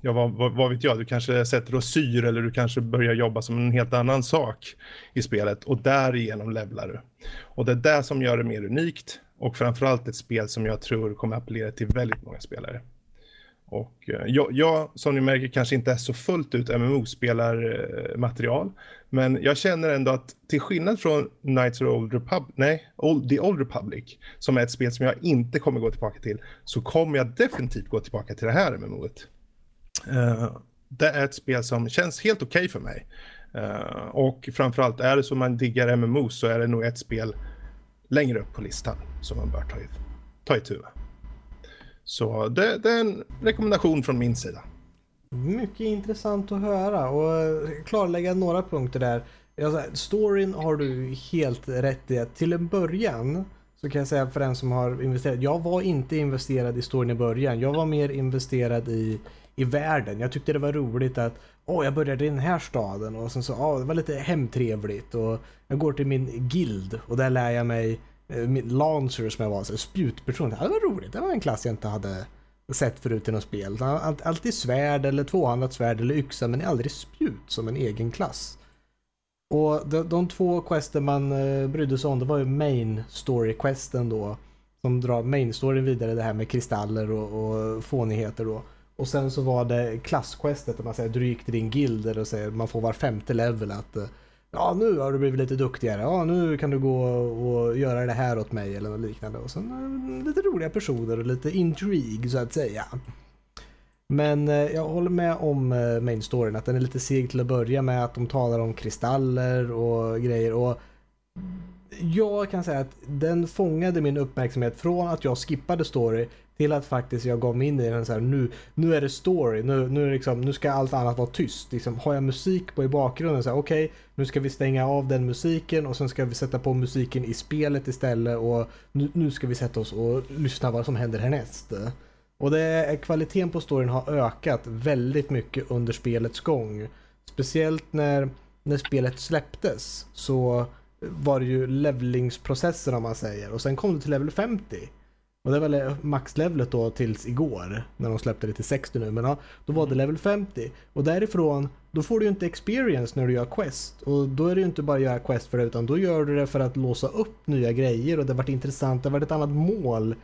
B: ja, vad, vad, vad, vet jag, du kanske sätter och syr eller du kanske börjar jobba som en helt annan sak i spelet och därigenom levlar du. Och det är det som gör det mer unikt och framförallt ett spel som jag tror kommer appellera till väldigt många spelare. Och eh, jag, jag, som ni märker, kanske inte är så fullt ut MMO-spelarmaterial. Men jag känner ändå att till skillnad från Knights of the Old Republic, nej, Old, The Old Republic, som är ett spel som jag inte kommer gå tillbaka till, så kommer jag definitivt gå tillbaka till det här MMO-et. Eh, det är ett spel som känns helt okej okay för mig. Uh, och framförallt är det så man diggar MMO så är det nog ett spel längre upp på listan som man bör ta, i, ta itu med. Så det, det, är en rekommendation från min sida.
A: Mycket intressant att höra och eh, klarlägga några punkter där. storyn har du helt rätt i. Till en början så kan jag säga för den som har investerat. Jag var inte investerad i storyn i början. Jag var mer investerad i i världen. Jag tyckte det var roligt att åh, jag började i den här staden och sen så, åh, det var lite hemtrevligt och jag går till min guild och där lär jag mig eh, min Lancer som jag var, så spjutperson. Det var roligt, det var en klass jag inte hade sett förut i något spel. Alltid svärd eller tvåhandat svärd eller yxa men aldrig spjut som en egen klass. Och de, de två questen man eh, brydde sig om det var ju main story questen då. Som drar main storyn vidare det här med kristaller och, och fånigheter då. Och sen så var det klassquestet där man säger du gick till din guild och säger man får var femte level att eh, ja nu har du blivit lite duktigare, ja nu kan du gå och göra det här åt mig eller något liknande. Och sen eh, lite roliga personer och lite intrig så att säga. Men eh, jag håller med om main storyn, att den är lite seg till att börja med, att de talar om kristaller och grejer. Och jag kan säga att den fångade min uppmärksamhet från att jag skippade story till att faktiskt jag gav mig in i den så här, nu, nu är det story, nu, nu, liksom, nu ska allt annat vara tyst. Liksom, har jag musik på i bakgrunden, så okej, okay, nu ska vi stänga av den musiken och sen ska vi sätta på musiken i spelet istället och nu, nu ska vi sätta oss och lyssna vad som händer härnäst. Och det är, kvaliteten på storyn har ökat väldigt mycket under spelets gång. Speciellt när, när spelet släpptes så var det ju levelingsprocessen om man säger och sen kom det till level 50. Och det var maxlevlet då tills igår när de släppte det till 60 nu men ja, då var det level 50. Och därifrån då får du ju inte experience när du gör quest. Och då är det ju inte bara att göra quest för det utan då gör du det för att låsa upp nya grejer och det varit intressant, det varit ett annat mål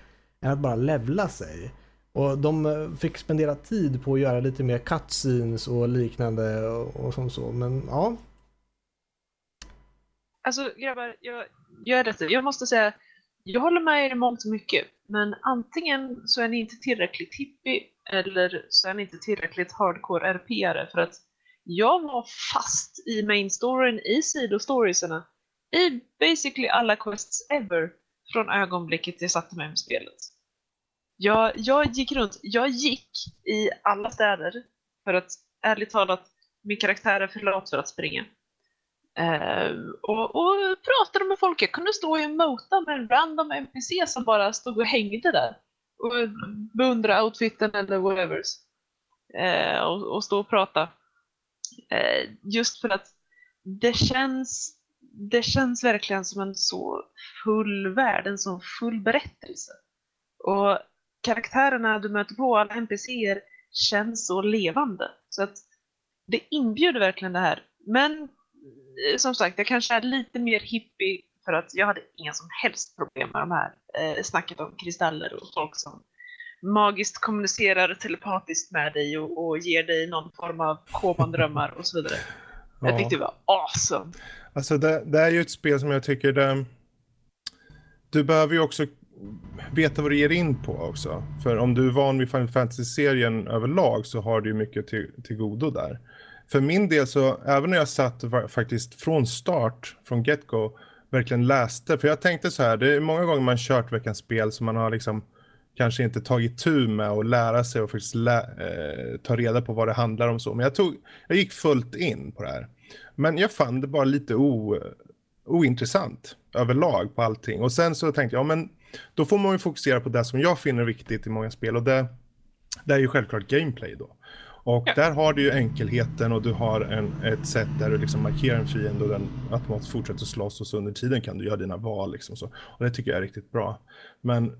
A: än att bara levla sig. Och de eh, fick spendera tid på att göra lite mer cutscenes och liknande och, och som så. Men ja.
G: Alltså grabbar, jag, jag är rätt. Jag måste säga, jag håller med er i mångt och mycket. Men antingen så är ni inte tillräckligt hippie eller så är ni inte tillräckligt hardcore RP-are för att jag var fast i main storyn, i sidostoriesarna, i basically alla quests ever från ögonblicket jag satte mig med spelet. Jag, jag gick runt, jag gick i alla städer för att ärligt talat, min karaktär är för lat för att springa. Uh, och, och pratade med folk. Jag kunde stå i en mota med en random NPC som bara stod och hängde där. Och beundra outfiten eller whatever. Uh, eh, och, och, stå och prata. Uh, just för att det känns, det känns verkligen som en så full värld, en så full berättelse. Och karaktärerna du möter på, alla NPCer, känns så levande. Så att det inbjuder verkligen det här. Men som sagt, jag kanske är lite mer hippie för att jag hade inga som helst problem med de här eh, snacket om kristaller och folk som magiskt kommunicerar telepatiskt med dig och, och ger dig någon form av komandrömmar och så vidare. [laughs] Ja. Jag tyckte det var awesome.
B: Alltså det, det, är ju ett spel som jag tycker det, du behöver ju också veta vad du ger in på också. För om du är van vid Final Fantasy-serien överlag så har du ju mycket till, till godo där. För min del så, även när jag satt faktiskt från start, från get-go, verkligen läste. För jag tänkte så här, det är många gånger man kört veckans spel som man har liksom kanske inte tagit tur med och lära sig och faktiskt lä eh, ta reda på vad det handlar om så. Men jag, tog, jag gick fullt in på det här. Men jag fann det bara lite o, ointressant överlag på allting. Och sen så tänkte jag, ja men då får man ju fokusera på det som jag finner viktigt i många spel och det, det är ju självklart gameplay då. Och ja. där har du ju enkelheten och du har en, ett sätt där du liksom markerar en fiende och den automatiskt fortsätter slåss och så under tiden kan du göra dina val liksom så. Och det tycker jag är riktigt bra. Men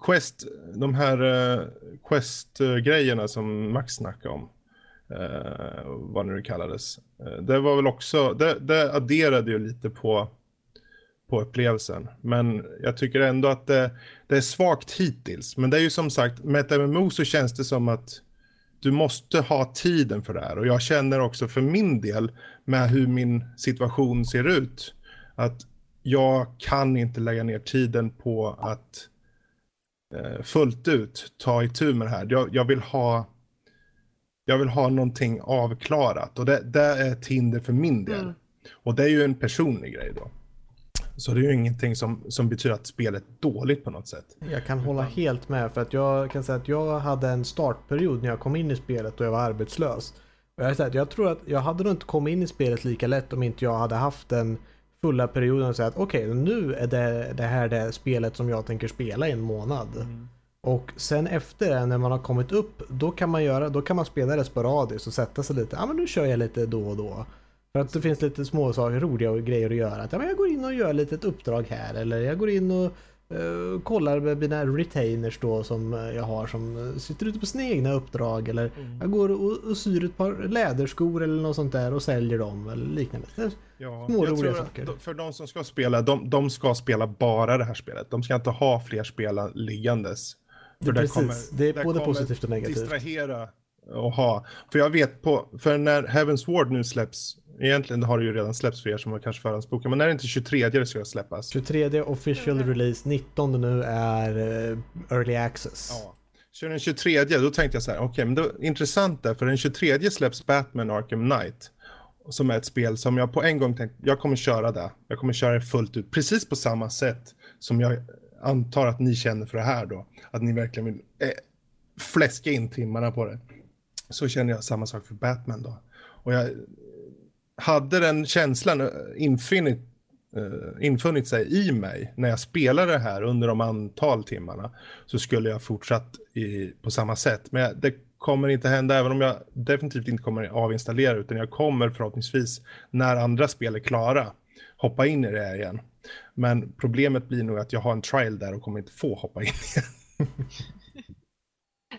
B: Quest, de här uh, Quest-grejerna som Max snackade om, uh, vad nu det kallades, uh, det var väl också, det, det adderade ju lite på på upplevelsen. Men jag tycker ändå att det, det, är svagt hittills. Men det är ju som sagt, med ett MMO så känns det som att du måste ha tiden för det här. Och jag känner också för min del med hur min situation ser ut. Att jag kan inte lägga ner tiden på att eh, fullt ut ta itu med det här. Jag, jag, vill ha jag vill ha någonting avklarat och det, det är ett hinder för min del. Mm. Och det är ju en personlig grej då. Så det är ju ingenting som, som betyder att spelet är dåligt på något sätt.
A: Jag kan hålla helt med för att jag kan säga att jag hade en startperiod när jag kom in i spelet och jag var arbetslös. Och jag, säga jag tror att jag hade nog inte kommit in i spelet lika lätt om inte jag hade haft den fulla perioden och säga att okej, okay, nu är det, det här det spelet som jag tänker spela i en månad. Mm. Och sen efter det, när man har kommit upp, då kan man, göra, då kan man spela det sporadiskt och sätta sig lite. Ja men nu kör jag lite då och då. För att det finns lite små saker, roliga grejer att göra. Att, ja, men jag går in och gör lite ett uppdrag här eller jag går in och uh, kollar med mina retainers då som jag har som sitter ute på sina egna uppdrag. Eller mm. jag går och, och syr ett par läderskor eller något sånt där och säljer dem eller liknande.
B: Ja, små roliga saker. För de som ska spela, de, de ska spela bara det här spelet. De ska inte ha fler spel liggandes.
A: För det, precis, kommer, det är både positivt och negativt.
B: distrahera och ha. För jag vet på, för när Heaven's Ward nu släpps, egentligen har det ju redan släppts för er som har kanske förhandsbokat, men när är det inte 23 det ska släppas?
A: 23 official release, 19 nu är uh, early access. Ja.
B: Så den 23, då tänkte jag så här, okej, okay, men det är intressant där, för den 23 släpps Batman Arkham Knight. Som är ett spel som jag på en gång tänkte, jag kommer köra det. Jag kommer köra det fullt ut, precis på samma sätt som jag antar att ni känner för det här då. Att ni verkligen vill eh, fläska in timmarna på det. Så känner jag samma sak för Batman då. Och jag hade den känslan eh, infinit, uh, infunnit sig i mig när jag spelade det här under de antal timmarna så skulle jag fortsatt i, på samma sätt. Men det kommer inte hända även om jag definitivt inte kommer avinstallera utan jag kommer förhoppningsvis när andra spel är klara hoppa in i det här igen. Men problemet blir nog att jag har en trial där och kommer inte få hoppa in igen. [laughs]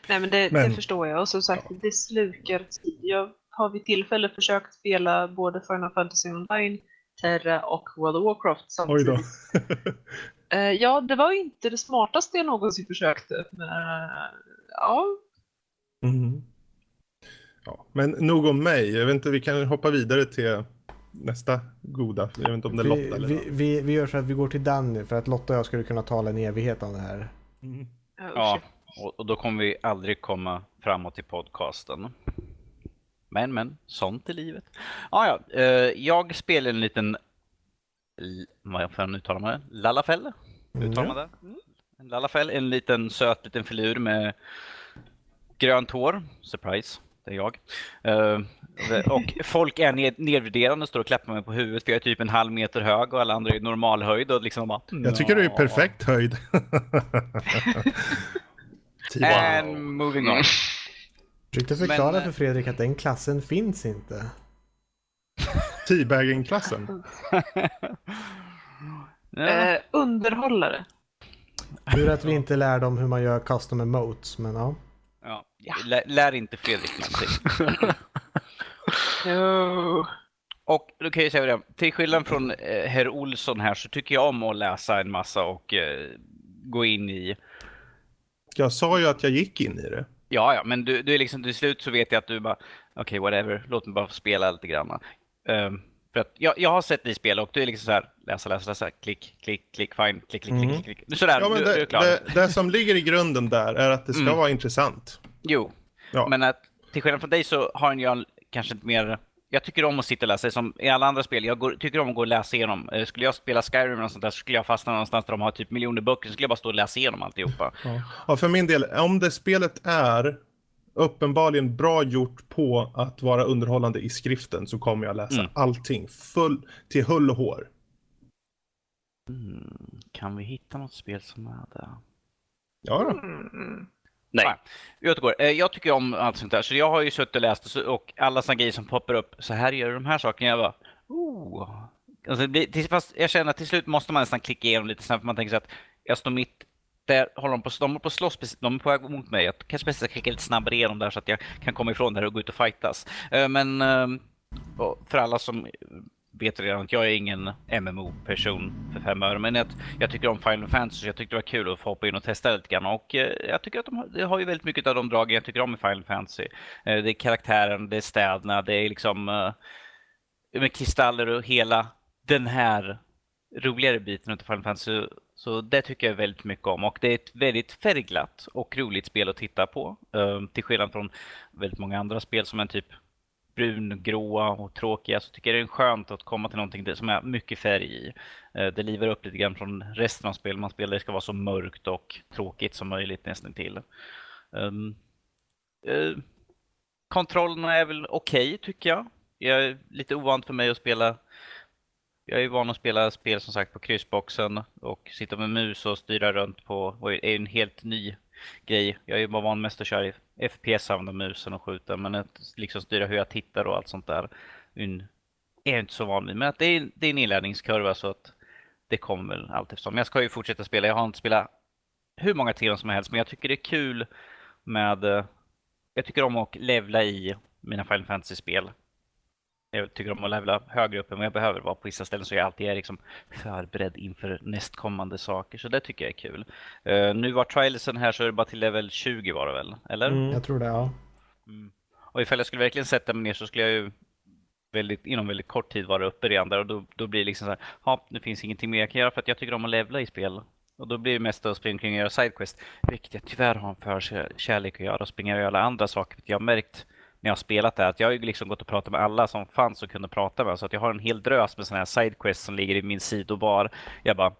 G: Nej men det, men det, förstår jag och som sagt ja. det slukar tid. Jag har vid tillfälle försökt spela både Final Fantasy Online, Terra och World of Warcraft samtidigt. Oj då. Eh, ja, det var inte det smartaste jag någonsin försökte. Men, ja.
B: Mm. ja. Men nog om mig. Jag vet inte, vi kan hoppa vidare till nästa goda. Jag vet inte om det är Lotta eller
A: vi, vi, vi gör så att vi går till Danny för att Lotta och jag skulle kunna tala en evighet om det här.
F: Mm. Ja, och, då kommer vi aldrig komma framåt i podcasten. Men, men, sånt är livet. Ah, ja, eh, jag spelar en liten, vad fan uttalar man det? Lallafell? Uttalar man det? Mm. En Lallafell, en liten söt liten filur med grönt hår. Surprise, det är jag. Uh, och folk är ned, nedvärderande och står och klappar mig på huvudet för jag är typ en halv meter hög och alla andra är normalhöjd och liksom bara...
B: Jag tycker du är perfekt höjd.
F: wow. [laughs] [laughs] And moving on.
A: Försökte förklara Men, för Fredrik att den klassen finns inte. [laughs]
B: Teabagging-klassen? [laughs]
G: ja. eh, underhållare.
A: Tur att vi inte lär dem hur man gör custom emotes, men ja.
F: Ja, lär, lär inte Fredrik någonting. [laughs]
G: no.
F: Och då kan jag säga det, till skillnad från eh, herr Olsson här så tycker jag om att läsa en massa och eh, gå in i.
B: Jag sa ju att jag gick in i det.
F: Ja, ja, men du, du är liksom till slut så vet jag att du bara, okej, okay, whatever, låt mig bara få spela lite grann. Um, för att jag, jag har sett dig spela och du är liksom så här, läsa, läsa, läsa, klick, klick, klick, fine, klick, klick, mm. klick, klick. Sådär,
B: ja, men
F: du,
B: det, du det, det, som ligger i grunden där är att det ska mm. vara intressant.
F: Jo, ja. men att till skillnad från dig så har jag kanske inte mer jag tycker om att sitta och läsa, som i alla andra spel. Jag går, tycker om att gå och läsa igenom. Eh, skulle jag spela Skyrim och sånt där så skulle jag fastna någonstans där de har typ miljoner böcker, så skulle jag bara stå och läsa igenom alltihopa.
B: Ja. ja, för min del, om det spelet är uppenbarligen bra gjort på att vara underhållande i skriften så kommer jag läsa mm. allting full, till hull och hår.
F: Mm. Kan vi hitta något spel som är det?
B: Ja då. Mm.
F: Nej. Vi återgår. Eh, jag tycker om allt sånt där. Så jag har ju suttit och läst och alla såna grejer som poppar upp. Så här gör du de här sakerna. Jag bara, oh. Alltså, fast jag känner att till slut måste man nästan klicka igenom lite snabbt. För man tänker så att jag står mitt där håller de på, de håller på att slåss, de är på väg mot mig. Jag kanske bäst ska klicka lite snabbare igenom där så att jag kan komma ifrån det här och gå ut och fightas. Eh, men eh, för alla som vet redan att jag är ingen MMO-person för fem öre, men jag, jag tycker om Final Fantasy, så jag tyckte det var kul att få hoppa in och testa lite grann. Och eh, jag tycker att de har, det har ju väldigt mycket av de dragen jag tycker om i Final Fantasy. Eh, det är karaktären, det är städerna, det är liksom eh, med kristaller och hela den här roligare biten av Final Fantasy så det tycker jag väldigt mycket om och det är ett väldigt färgglatt och roligt spel att titta på. Till skillnad från väldigt många andra spel som en typ brungråa och tråkiga så tycker jag det är skönt att komma till någonting som är mycket färg i. Eh, det livar upp lite grann från resten av spel man spelar. Det ska vara så mörkt och tråkigt som möjligt nästan till. Um, uh, kontrollerna är väl okej okay, tycker jag. Jag är lite ovant för mig att spela jag är van att spela spel som sagt på kryssboxen och sitta med mus och styra runt på, och är en helt ny grej. Jag är bara van mest att köra i FPS använda musen och skjuta, men att liksom styra hur jag tittar och allt sånt där är jag inte så van vid. Men att det är, det är en inlärningskurva så att det kommer väl allt eftersom. Jag ska ju fortsätta spela. Jag har inte spelat hur många timmar som helst, men jag tycker det är kul med... Eh, jag tycker om att levla i mina Final Fantasy-spel. Jag tycker om att levla högre upp än vad jag behöver vara på vissa ställen så jag alltid är liksom förberedd inför nästkommande saker. Så det tycker jag är kul. Eh, nu var trialsen här så är det bara till level 20 var det väl? Eller?
A: Mm, jag tror det, ja.
F: Mm. Och ifall jag skulle verkligen sätta mig ner så skulle jag ju väldigt, inom väldigt kort tid vara uppe redan där och då, då blir det liksom så här, ja, det finns ingenting mer jag kan göra för att jag tycker om att levla i spel. Och då blir det mest att springa omkring och göra sidequest, vilket jag tyvärr har en förkärlek att göra och springa och göra andra saker. För jag har märkt när jag har spelat det att jag har ju liksom gått och pratat med alla som fanns och kunde prata med. Så att jag har en hel drös med sådana här sidequests som ligger i min sidobar. Jag bara,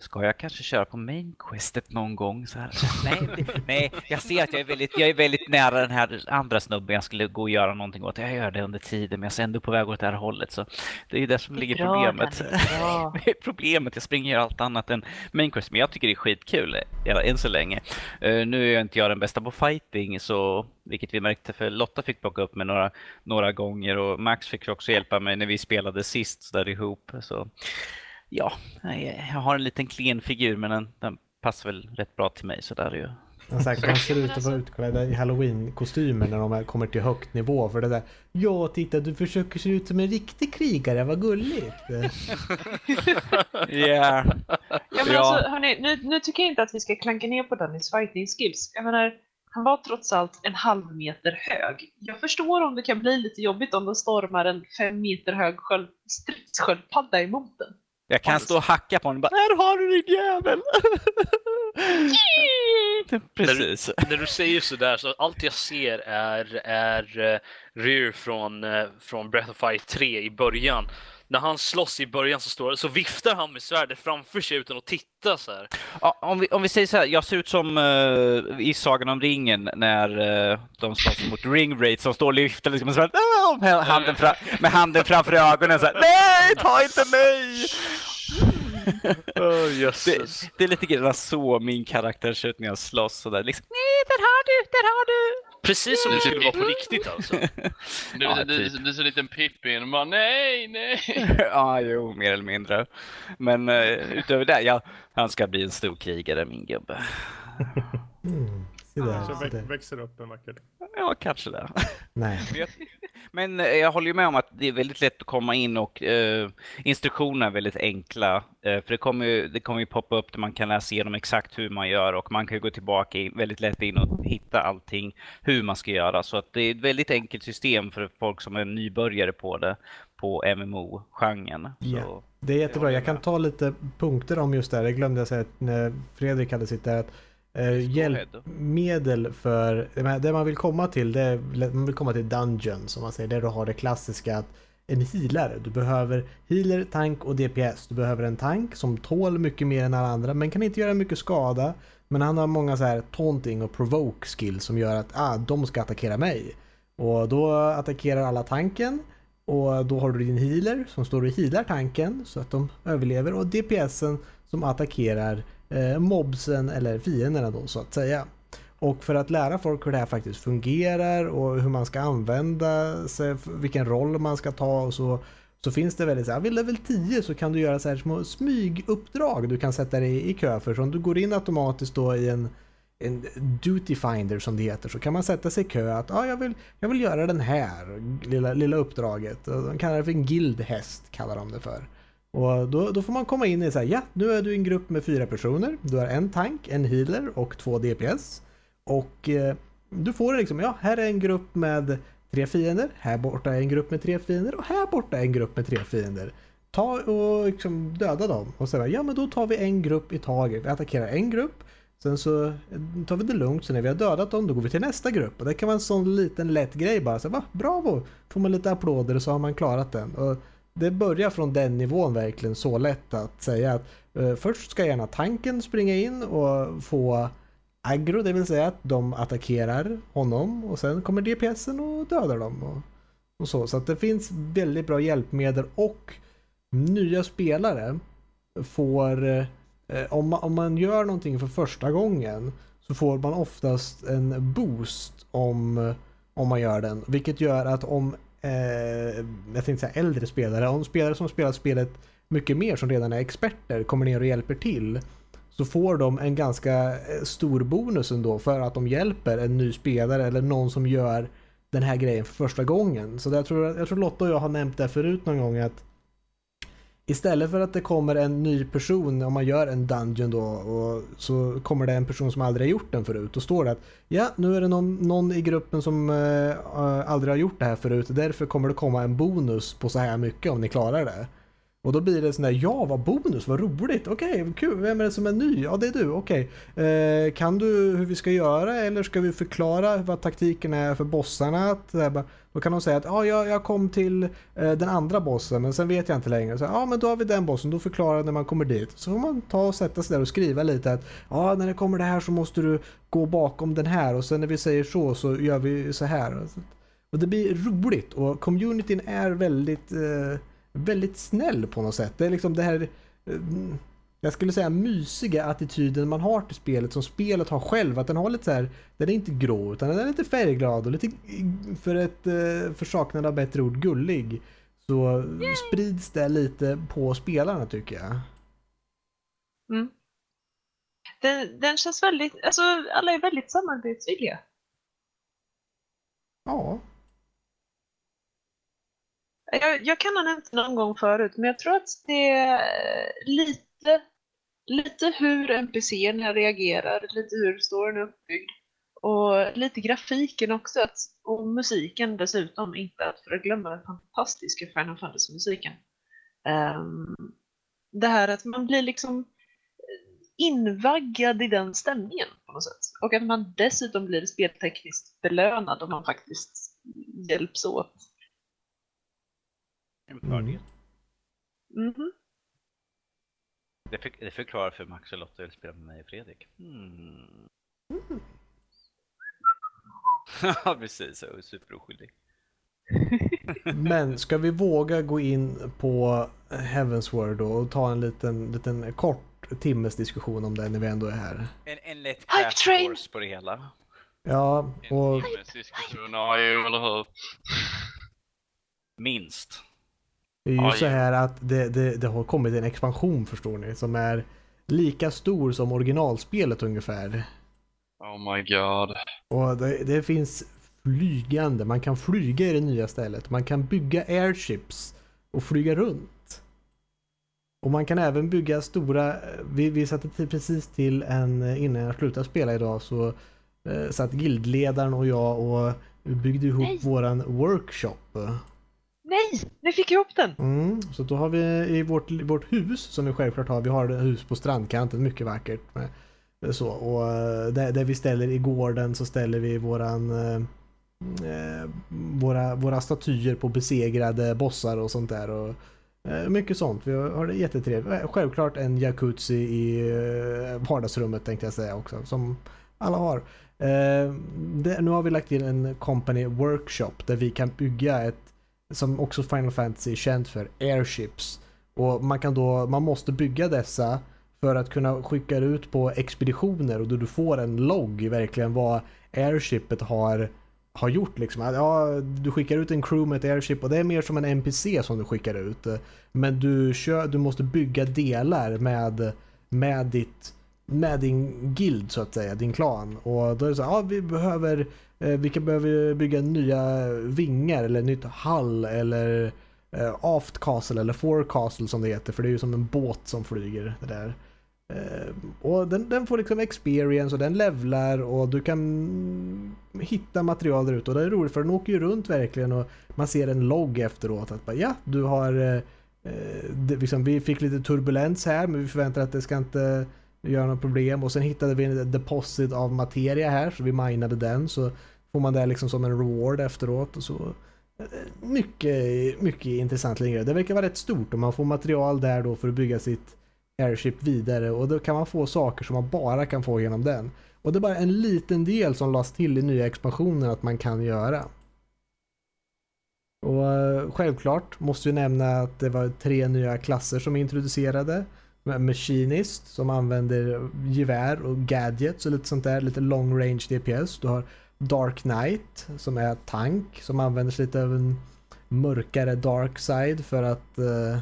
F: Ska jag kanske köra på main questet någon gång? Så här? [laughs] Nej, det, nej, jag ser att jag är, väldigt, jag är väldigt nära den här andra snubben jag skulle gå och göra någonting åt. Jag gör det under tiden, men jag är ändå på väg åt det här hållet. Så det är ju det som ligger
G: Bra,
F: problemet. [laughs] Är problemet, jag springer och gör allt annat än main quest. Men jag tycker det är skitkul, än så länge. Eh, nu är jag inte jag den bästa på fighting, så, vilket vi märkte för Lotta fick plocka upp mig några, några gånger och Max fick också hjälpa mig när vi spelade sist så där ihop. Så ja, jag har en liten klen figur men den, den passar väl rätt bra till mig så där är ju.
A: Säkert de ser ut att vara utklädda i halloween-kostymer när de kommer till högt nivå för det där. Ja, titta du försöker se ut som en riktig krigare, vad gulligt. [laughs]
F: Yeah.
G: Ja, men
F: Ja.
G: Alltså, hörni, nu, nu tycker jag inte att vi ska klanka ner på Dannys fighting skills. Jag menar, han var trots allt en halv meter hög. Jag förstår om det kan bli lite jobbigt om det stormar en fem meter hög sköld, stridssköldpadda emot den.
F: Jag kan stå och hacka på honom och bara Här har du din jävel! [laughs] Precis.
D: När du säger sådär så allt jag ser är, är uh, Rear från, eh, från Breath of Fire 3 i början. När han slåss i början så, står, så viftar han med svärdet framför sig utan att titta så här.
F: Ja, om, vi, om vi säger så här, jag ser ut som eh, i Sagan om ringen när uh, de slåss mot Ringwraith som står och lyfter liksom, här, "Ah!" med, handen fra, med handen framför ögonen så här, Nej, ta inte mig! [laughs]
D: Oh,
F: Det, det är lite grann så min karaktär ser ut när jag slåss sådär liksom, Nej, där har du, där har du!
D: Precis som det skulle vara på riktigt alltså. [laughs]
C: Du,
F: Ja,
C: du,
F: typ.
C: du är så liten Pippin och bara nej, nej. [laughs]
F: ja, jo, mer eller mindre. Men uh, utöver det, ja, han ska bli en stor krigare, min gubbe. [laughs]
A: Mm, se där,
B: Så väx,
A: där.
B: växer upp en vacker.
F: Ja, kanske det. [laughs]
A: Nej.
F: Men jag- eh, jag håller ju med om att det är väldigt lätt att komma in och eh, instruktionerna är väldigt enkla. Eh, för det kommer, ju, det kommer ju poppa upp där man kan läsa igenom exakt hur man gör och man kan ju gå tillbaka in, väldigt lätt in och hitta allting hur man ska göra. Så att det är ett väldigt enkelt system för folk som är nybörjare på det, på MMO-genren.
A: Ja.
F: Så,
A: Det är jättebra. Jag kan ta lite punkter om just det här. Det glömde jag säga när Fredrik hade sitt där. Att, eh, hjälpmedel för det man vill komma till, det är, man vill komma till Dungeon som man säger. Där du har det klassiska att en healare. Du behöver healer, tank och DPS. Du behöver en tank som tål mycket mer än alla andra men kan inte göra mycket skada. Men han har många så här taunting och provoke skills som gör att ah, de ska attackera mig. Och då attackerar alla tanken och då har du din healer som står och healar tanken så att de överlever och DPSen som attackerar eh, mobsen eller fienderna då så att säga. Och för att lära folk hur det här faktiskt fungerar och hur man ska använda sig, vilken roll man ska ta och så, så finns det väldigt så här, vid level 10 så kan du göra så här små smyguppdrag du kan sätta dig i kö för. Så om du går in automatiskt då i en en duty finder som det heter så kan man sätta sig i kö att ah, jag, vill, jag vill göra den här lilla, lilla uppdraget. De kallar det för en guildhäst kallar de det för. Och då, då får man komma in i så här, ja nu är du i en grupp med fyra personer. Du har en tank, en healer och två DPS. Och eh, du får liksom, ja här är en grupp med tre fiender, här borta är en grupp med tre fiender och här borta är en grupp med tre fiender. Ta och liksom döda dem och säga ja men då tar vi en grupp i taget. Vi attackerar en grupp Sen så tar vi det lugnt, så när vi har dödat dem då går vi till nästa grupp. Och det kan vara en sån liten lätt grej bara. Så, va, bravo! Får man lite applåder och så har man klarat den. Och det börjar från den nivån verkligen så lätt att säga att eh, först ska gärna tanken springa in och få aggro, det vill säga att de attackerar honom och sen kommer DPSen och dödar dem. Och, och så. så att det finns väldigt bra hjälpmedel och nya spelare får eh, om, man, om man gör någonting för första gången så får man oftast en boost om, om man gör den. Vilket gör att om, eh, jag tänkte säga äldre spelare, om spelare som spelat spelet mycket mer som redan är experter kommer ner och hjälper till så får de en ganska eh, stor bonus ändå för att de hjälper en ny spelare eller någon som gör den här grejen för första gången. Så jag tror, jag tror Lotta och jag har nämnt det förut någon gång att Istället för att det kommer en ny person om man gör en dungeon då och så kommer det en person som aldrig har gjort den förut. Då står det att ja, nu är det någon, någon i gruppen som eh, eh aldrig har gjort det här förut. Därför kommer det komma en bonus på så här mycket om ni klarar det. Och då blir det sån där, ja vad bonus, vad roligt, okej, okay, kul, vem är det som är ny? Ja det är du, okej. Okay. Eh, kan du hur vi ska göra eller ska vi förklara vad taktiken är för bossarna? Då kan de säga att ja, jag, kom till eh, den andra bossen men sen vet jag inte längre. Ja ja men då har vi den bossen, då förklarar när man kommer dit. Så får man ta och sätta sig där och skriva lite att ja när det kommer det här så måste du gå bakom den här och sen när vi säger så så gör vi så här. Och det blir roligt och communityn är väldigt eh, väldigt snäll på något sätt. Det är liksom det här eh, jag skulle säga mysiga attityden man har till spelet som spelet har själv. Att den har lite så här, den är inte grå utan den är lite färgglad och lite, för ett eh, försaknad av bättre ord, gullig. Så Yay! sprids det lite på spelarna tycker jag.
G: Mm. Den, den känns väldigt, alltså alla är väldigt samarbetsvilliga.
A: Ja,
G: jag, jag kan ha nämnt någon gång förut, men jag tror att det är lite, lite hur NPCerna reagerar, lite hur storyn är uppbyggd och lite grafiken också och musiken dessutom, inte att förglömma den fantastiska Final Fantasy-musiken. Um, det här att man blir liksom invaggad i den stämningen på något sätt. Och att man dessutom blir speltekniskt belönad om man faktiskt hjälps åt.
F: En fördel.
G: Mm. Mm
F: det, för, det förklarar för Max och Lotta vill spela med mig och Fredrik. Mm. Ja, [laughs] precis. Jag är superoskyldig. [laughs]
A: Men ska vi våga gå in på Heavensward då och ta en liten, liten kort timmes diskussion om det när vi ändå är här?
F: En, en lätt crash på det hela.
A: Ja, och... En
C: timmes diskussion, ja, eller hur?
F: Minst.
A: Det är ju Aj. så här att det, det, det, har kommit en expansion förstår ni som är lika stor som originalspelet ungefär.
C: Oh my god.
A: Och det, det finns flygande, man kan flyga i det nya stället. Man kan bygga airships och flyga runt. Och man kan även bygga stora, vi, vi satte till, precis till en, innan jag slutade spela idag så eh, satt guildledaren och jag och byggde ihop Nej. våran workshop.
G: Nej, nu fick jag ihop den!
A: Mm, så då har vi i vårt, vårt hus som vi självklart har, vi har ett hus på strandkanten, mycket vackert. Med, eh, så, och eh, där, där, vi ställer i gården så ställer vi våran eh, eh, våra, våra statyer på besegrade bossar och sånt där. Och, eh, mycket sånt. Vi har det jättetrevligt. Självklart en jacuzzi i eh, vardagsrummet tänkte jag säga också. Som alla har. Det, nu har vi lagt in en company workshop där vi kan bygga ett som också Final Fantasy är känt för, airships. Och man kan då, man måste bygga dessa för att kunna skicka ut på expeditioner och då du får en logg verkligen vad airshipet har, har gjort liksom. Ja, du skickar ut en crew med ett airship och det är mer som en NPC som du skickar ut. Men du, kör, du måste bygga delar med, med ditt med din guild så att säga, din klan. Och då är det så ja vi behöver Eh, vilka behöver bygga nya vingar eller nytt hall eller eh, aft castle eller forecastle som det heter för det är ju som en båt som flyger det där. Eh, och den, den, får liksom experience och den levlar och du kan hitta material där ute och det är roligt för den åker ju runt verkligen och man ser en logg efteråt att bara, ja du har eh, eh det, liksom, vi fick lite turbulens här men vi förväntar att det ska inte göra något problem och sen hittade vi en deposit av materia här så vi minade den så får man det liksom som en reward efteråt och så. Eh, mycket, mycket intressant längre. Det verkar vara rätt stort och man får material där då för att bygga sitt airship vidare och då kan man få saker som man bara kan få genom den. Och det är bara en liten del som lades till i nya expansionen att man kan göra. Och eh, självklart måste vi nämna att det var tre nya klasser som introducerade. Machinist som använder gevär och gadgets och lite sånt där, lite long range DPS. Du har Dark Knight som är tank som använder sig lite av en mörkare dark side för att uh,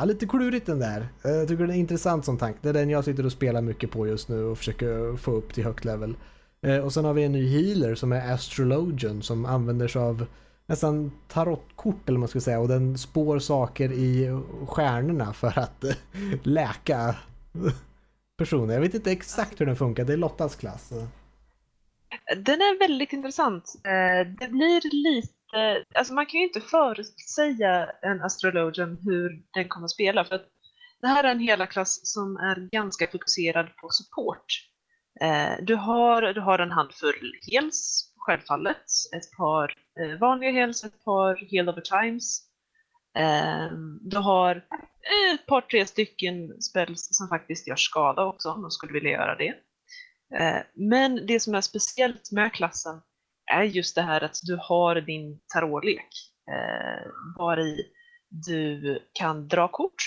A: Ja, lite klurigt den där. Eh, jag tycker den är intressant som tank. Det är den jag sitter och spelar mycket på just nu och försöker få upp till högt level. Eh, och sen har vi en ny healer som är Astrologian som använder sig av nästan tarotkort eller vad man ska säga och den spår saker i stjärnorna för att eh, läka personer. Jag vet inte exakt hur den funkar, det är Lottas klass.
G: Den är väldigt intressant. Eh, det blir lite alltså man kan ju inte förutsäga en astrologen hur den kommer att spela för att det här är en hela klass som är ganska fokuserad på support. Eh, du, har, du har en handfull heals, självfallet, ett par eh, vanliga heals, ett par heal over times. Eh, du har ett par, tre stycken spells som faktiskt gör skada också om de skulle vilja göra det. Eh, men det som är speciellt med klassen är just det här att du har din tarotlek. Eh, var i du kan dra kort.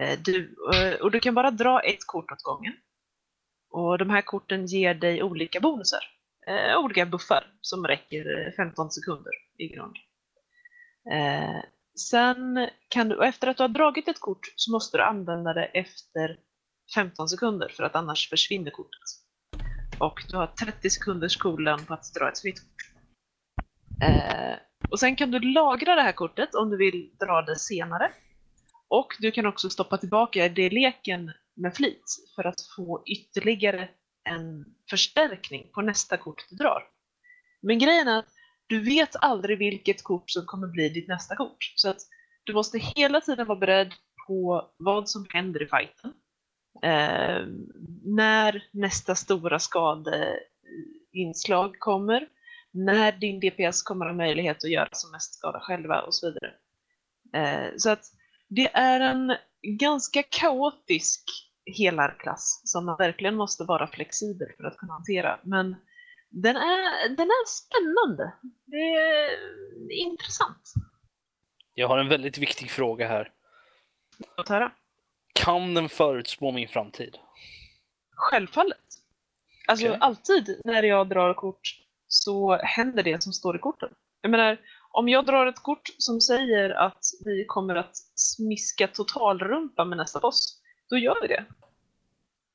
G: Eh, du, eh, och du kan bara dra ett kort åt gången. Och de här korten ger dig olika bonusar. Eh, olika buffar som räcker eh, 15 sekunder i grund. Eh, sen kan du, efter att du har dragit ett kort så måste du använda det efter 15 sekunder för att annars försvinner kortet och du har 30 sekunders coolen på att dra ett fritt kort. Eh, och sen kan du lagra det här kortet om du vill dra det senare. Och du kan också stoppa tillbaka det leken med flit för att få ytterligare en förstärkning på nästa kort du drar. Men grejen är att du vet aldrig vilket kort som kommer bli ditt nästa kort. Så att du måste hela tiden vara beredd på vad som händer i fighten eh, när nästa stora skadeinslag kommer, när din DPS kommer ha möjlighet att göra som mest skada själva och så vidare. Eh, så att det är en ganska kaotisk helarklass som man verkligen måste vara flexibel för att kunna hantera. Men den är, den är spännande. Det är intressant.
E: Jag har en väldigt viktig fråga här.
G: Låt höra.
E: Kan den förutspå min framtid?
G: Självfallet. Alltså
E: Okej.
G: alltid när jag drar kort så händer det som står i korten. Jag menar, om jag drar ett kort som säger att vi kommer att smiska totalrumpa med nästa boss, då gör vi det.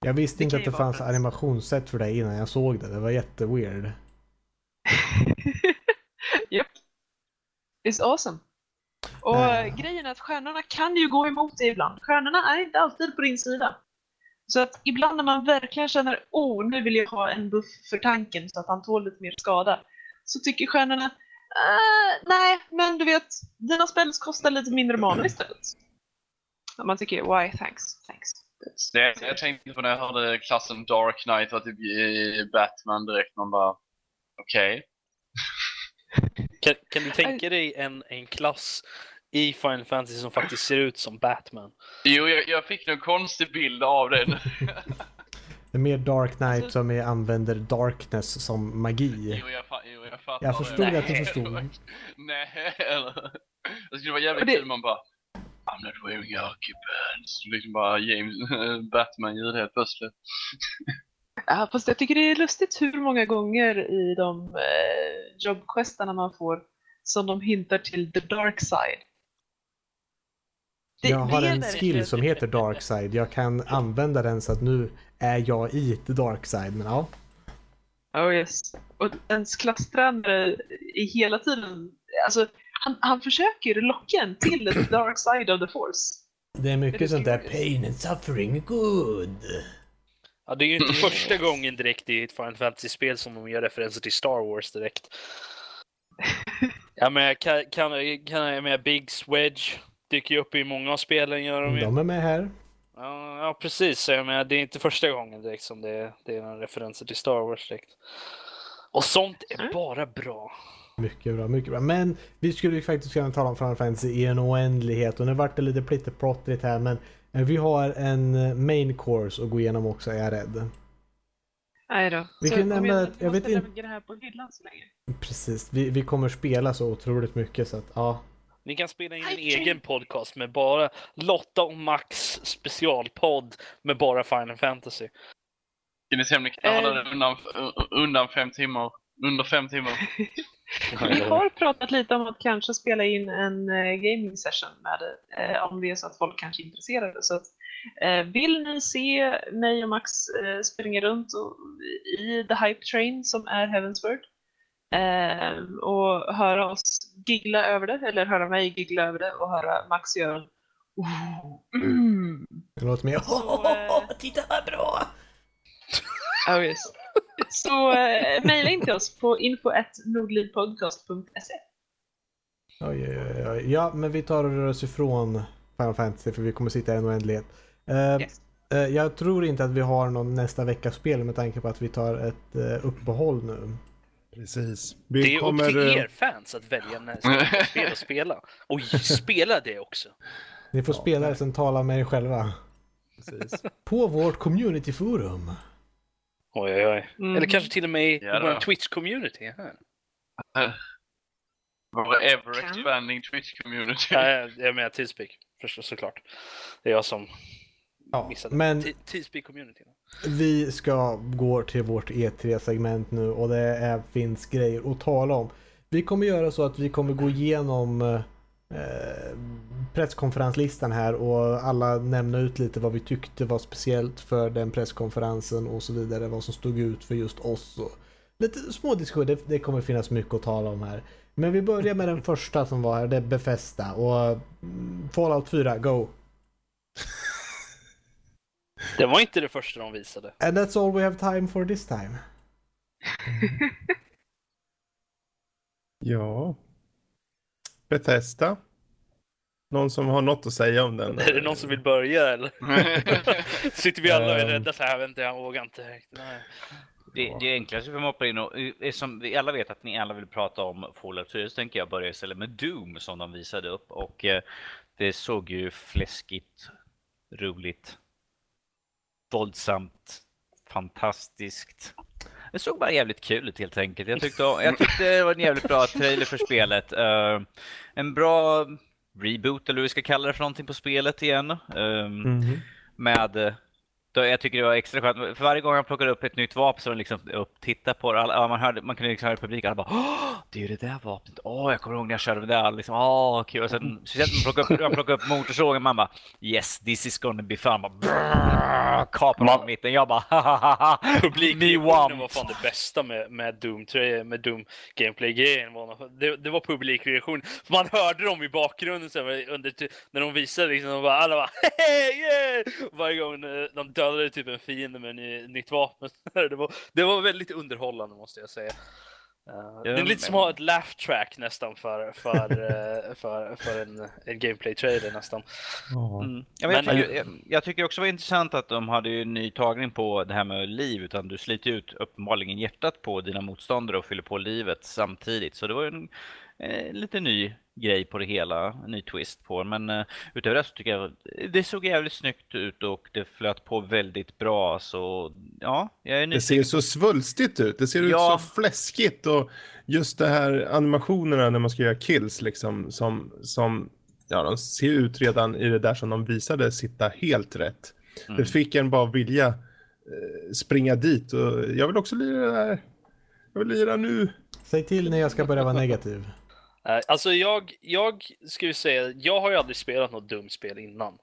A: Jag visste
G: Det
A: inte att det fanns
G: plats.
A: animationssätt för det innan jag såg det. Det var jätteweird. [laughs]
G: Japp. It's awesome. Och
A: Nej.
G: grejen är att stjärnorna kan ju gå emot dig ibland. Stjärnorna är inte alltid på din sida. Så att ibland när man verkligen känner oh, nu vill jag ha en buff för tanken så att han tål lite mer skada. Så tycker stjärnorna "Eh, nej, men du vet, dina spells kostar lite mindre mana istället. Och man tycker why, thanks, thanks.
C: Det jag tänkte på när jag hörde klassen Dark Knight var typ i Batman direkt. Man bara, okej. [laughs]
E: Kan, kan du tänka dig en, en klass i Final Fantasy som faktiskt ser ut som Batman?
C: Jo, jag, jag fick någon konstig bild av den. [laughs]
A: Det är mer Dark Knight som är, använder darkness som magi.
C: Jo, jag, fa- jo, jag fattar
A: Jag
C: det.
A: förstod att du
C: Nej,
A: förstod. [laughs]
C: Nej, eller... Det skulle vara jävligt
G: det-
C: kul man bara I'm not wearing your pants. Liksom bara James [laughs] Batman-ljud helt plötsligt.
G: Ja, fast jag tycker det är lustigt hur många gånger i de eh, jobbquestarna man får som de hintar till the dark side. Det-
A: Jag har en skill som heter dark side. Jag kan använda den så att nu är jag i the dark side. Men ja,
G: Oh yes. Och ens klasstränare är hela tiden, alltså han, han försöker locka en till the dark side of the force.
A: det är mycket
G: Det är
A: sånt där pain and suffering good.
E: Ja, det är ju inte första gången direkt i ett Final Fantasy-spel som de gör referenser till Star Wars direkt. [laughs] Ja, men kan, kan, kan jag med Big Swedge dyker ju upp i många av spelen gör de ju.
A: De är med här.
E: Ja, ja precis. Så Jag menar, det är inte första gången direkt som det, det är några referenser till Star Wars direkt. Och sånt är
G: Mm.
E: bara bra.
A: Mycket bra, mycket bra. Men vi skulle ju faktiskt kunna tala om Final Fantasy i en oändlighet och nu vart det lite plitteplottrigt här men eh, vi har en eh, main course att gå igenom också är jag rädd.
G: Nej då.
A: Vi
G: Så
A: kan nämna jag
G: måste
A: vet inte-
G: det här på hyllan så länge.
A: Precis, vi, vi kommer spela så otroligt mycket så att ja.
E: Ni kan spela in en egen podcast med bara Lotta och Max specialpodd med bara Final Fantasy.
C: Ska ni se om ni kan hålla
G: Eh.
C: det undan, undan fem timmar? Under fem timmar? [laughs]
G: Vi har pratat lite om att kanske spela in en eh, gaming session med det, eh, om det är så att folk kanske är intresserade. Så att, eh, vill ni se mig och Max eh, springa runt och, i The Hype Train som är Heavensward eh, och höra oss giggla över det, eller höra mig giggla över det och höra Max göra en oh, mm.
A: Det låter mer
G: Så, eh, [laughs]
A: titta vad bra!
G: Oh, yes. [laughs] Så eh, mejla in till oss på info.nordlivpodcast.se
A: Oj, oj, oj, oj. Ja, men vi tar och rör oss ifrån Final Fantasy för vi kommer sitta i en oändlighet. Eh,
G: Yes.
A: eh, jag tror inte att vi har någon nästa veckas spel med tanke på att vi tar ett uh, uppehåll nu.
B: Precis. Vi
E: Det är
B: kommer,
E: upp till
B: eh,
E: er fans att välja nästa spel att spela. [laughs] Och spela det också.
A: Ni får spela det sen tala med er själva.
B: Precis.
A: På vårt communityforum.
E: Oj, oj, oj.
G: Mm.
E: Eller kanske till och med i
C: Ja,
E: vår. Twitch-community. här.
C: Vår ever
G: Kan.
C: expanding Twitch community.
E: Ja, jag- jag menar Teamspeak, förstås såklart. Det är jag som
A: Ja,
E: missade.
A: men
E: Te- Teamspeak-community.
A: vi ska gå till vårt E3-segment nu och det är, finns grejer att tala om. Vi kommer göra så att vi kommer gå igenom eh, presskonferenslistan här och alla nämna ut lite vad vi tyckte var speciellt för den presskonferensen och så vidare. Vad som stod ut för just oss. Och lite små diskussioner, det, det kommer finnas mycket att tala om här. Men vi börjar med den första som var här, det är Befästa och mm, Fallout 4, go!
E: Det var inte det första de visade.
A: And that's all we have time for this time. [laughs]
B: Ja. Bethesda. Någon som har något att säga om den?
E: Är det någon som vill börja eller? [laughs] Sitter vi alla och är
B: Ehm.
E: rädda så här, vänta jag vågar inte. Nej.
F: Det, det enklaste för att hoppa in och, är som vi alla vet att ni alla vill prata om Fallout 4 så tänker jag börja istället med Doom som de visade upp och eh, det såg ju fläskigt, roligt, våldsamt, fantastiskt. Det såg bara jävligt kul ut helt enkelt. Jag tyckte, jag tyckte det var en jävligt bra trailer för spelet. Eh, en bra reboot eller vad vi ska kalla det för någonting på spelet igen. Ehm,
B: Mhm.
F: med eh, då jag tycker det var extra skönt. För varje gång han plockade upp ett nytt vapen så var liksom upp, titta på det. Alla, man, hörde, man kunde liksom höra publiken, alla bara Åh, det är ju det där vapnet. Åh, jag kommer ihåg när jag körde med det där. Liksom, Åh, kul. Och sen, speciellt när man plockade upp, man plockade upp motorsågen, man bara Yes, this is gonna be fun. Bara, kapar
E: Man-
F: mitten. Jag bara hahaha.
E: Publikreaktionen var fan det bästa med, med Doom, med Doom Gameplay-grejen. Det, det var publikreaktion. För man hörde dem i bakgrunden här, under, när de visade liksom, de bara, alla bara yeah! Varje gång eh, de dödade typ en fiende med en ny, nytt vapen. [laughs] Det var, det var väldigt underhållande måste jag säga. Eh, det är lite som att ha ett laugh track nästan för, för, [laughs] eh, för, för en, en gameplay-trailer nästan.
B: Ja.
F: Mm. Jag, vet,
E: Men-
F: jag, jag, jag tycker också det var intressant att de hade ju en ny tagning på det här med liv, utan du sliter ut uppenbarligen hjärtat på dina motståndare och fyller på livet samtidigt. Så det var ju en eh, lite ny grej på det hela, en ny twist på det. Men eh, utöver det så tycker jag det såg jävligt snyggt ut och det flöt på väldigt bra. Så ja, jag är
B: Det ser
F: nyfiken.
B: så svulstigt ut. Det ser
F: Ja.
B: ut så fläskigt och just det här animationerna när man ska göra kills liksom som, som ja, de ser ut redan i det där som de visade sitta helt rätt.
F: Mm.
B: Det fick en bara vilja eh, springa dit och jag vill också lira det här. Jag vill lira nu.
A: Säg till när jag ska börja vara negativ.
E: Eh, alltså jag, jag skulle säga, jag har ju aldrig spelat något dumt spel innan.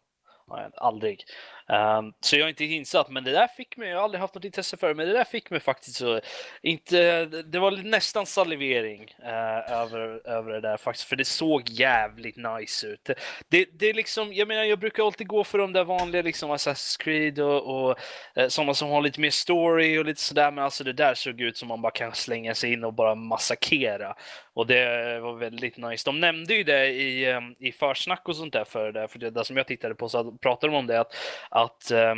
E: Aldrig. Um, så jag är inte insatt, men det där fick mig, jag har aldrig haft något intresse för det, men det där fick mig faktiskt så, inte, det var nästan salivering uh, över, över det där faktiskt, för det såg jävligt nice ut. Det, det, är liksom, jag menar jag brukar alltid gå för de där vanliga liksom Assassin's Creed och, och eh, sådana som har lite mer story och lite sådär, men alltså det där såg ut som man bara kan slänga sig in och bara massakera. Och det var väldigt nice. De nämnde ju det i, ehm, i försnack och sånt där för det, där, för det där som jag tittade på så pratade de om det att, att eh,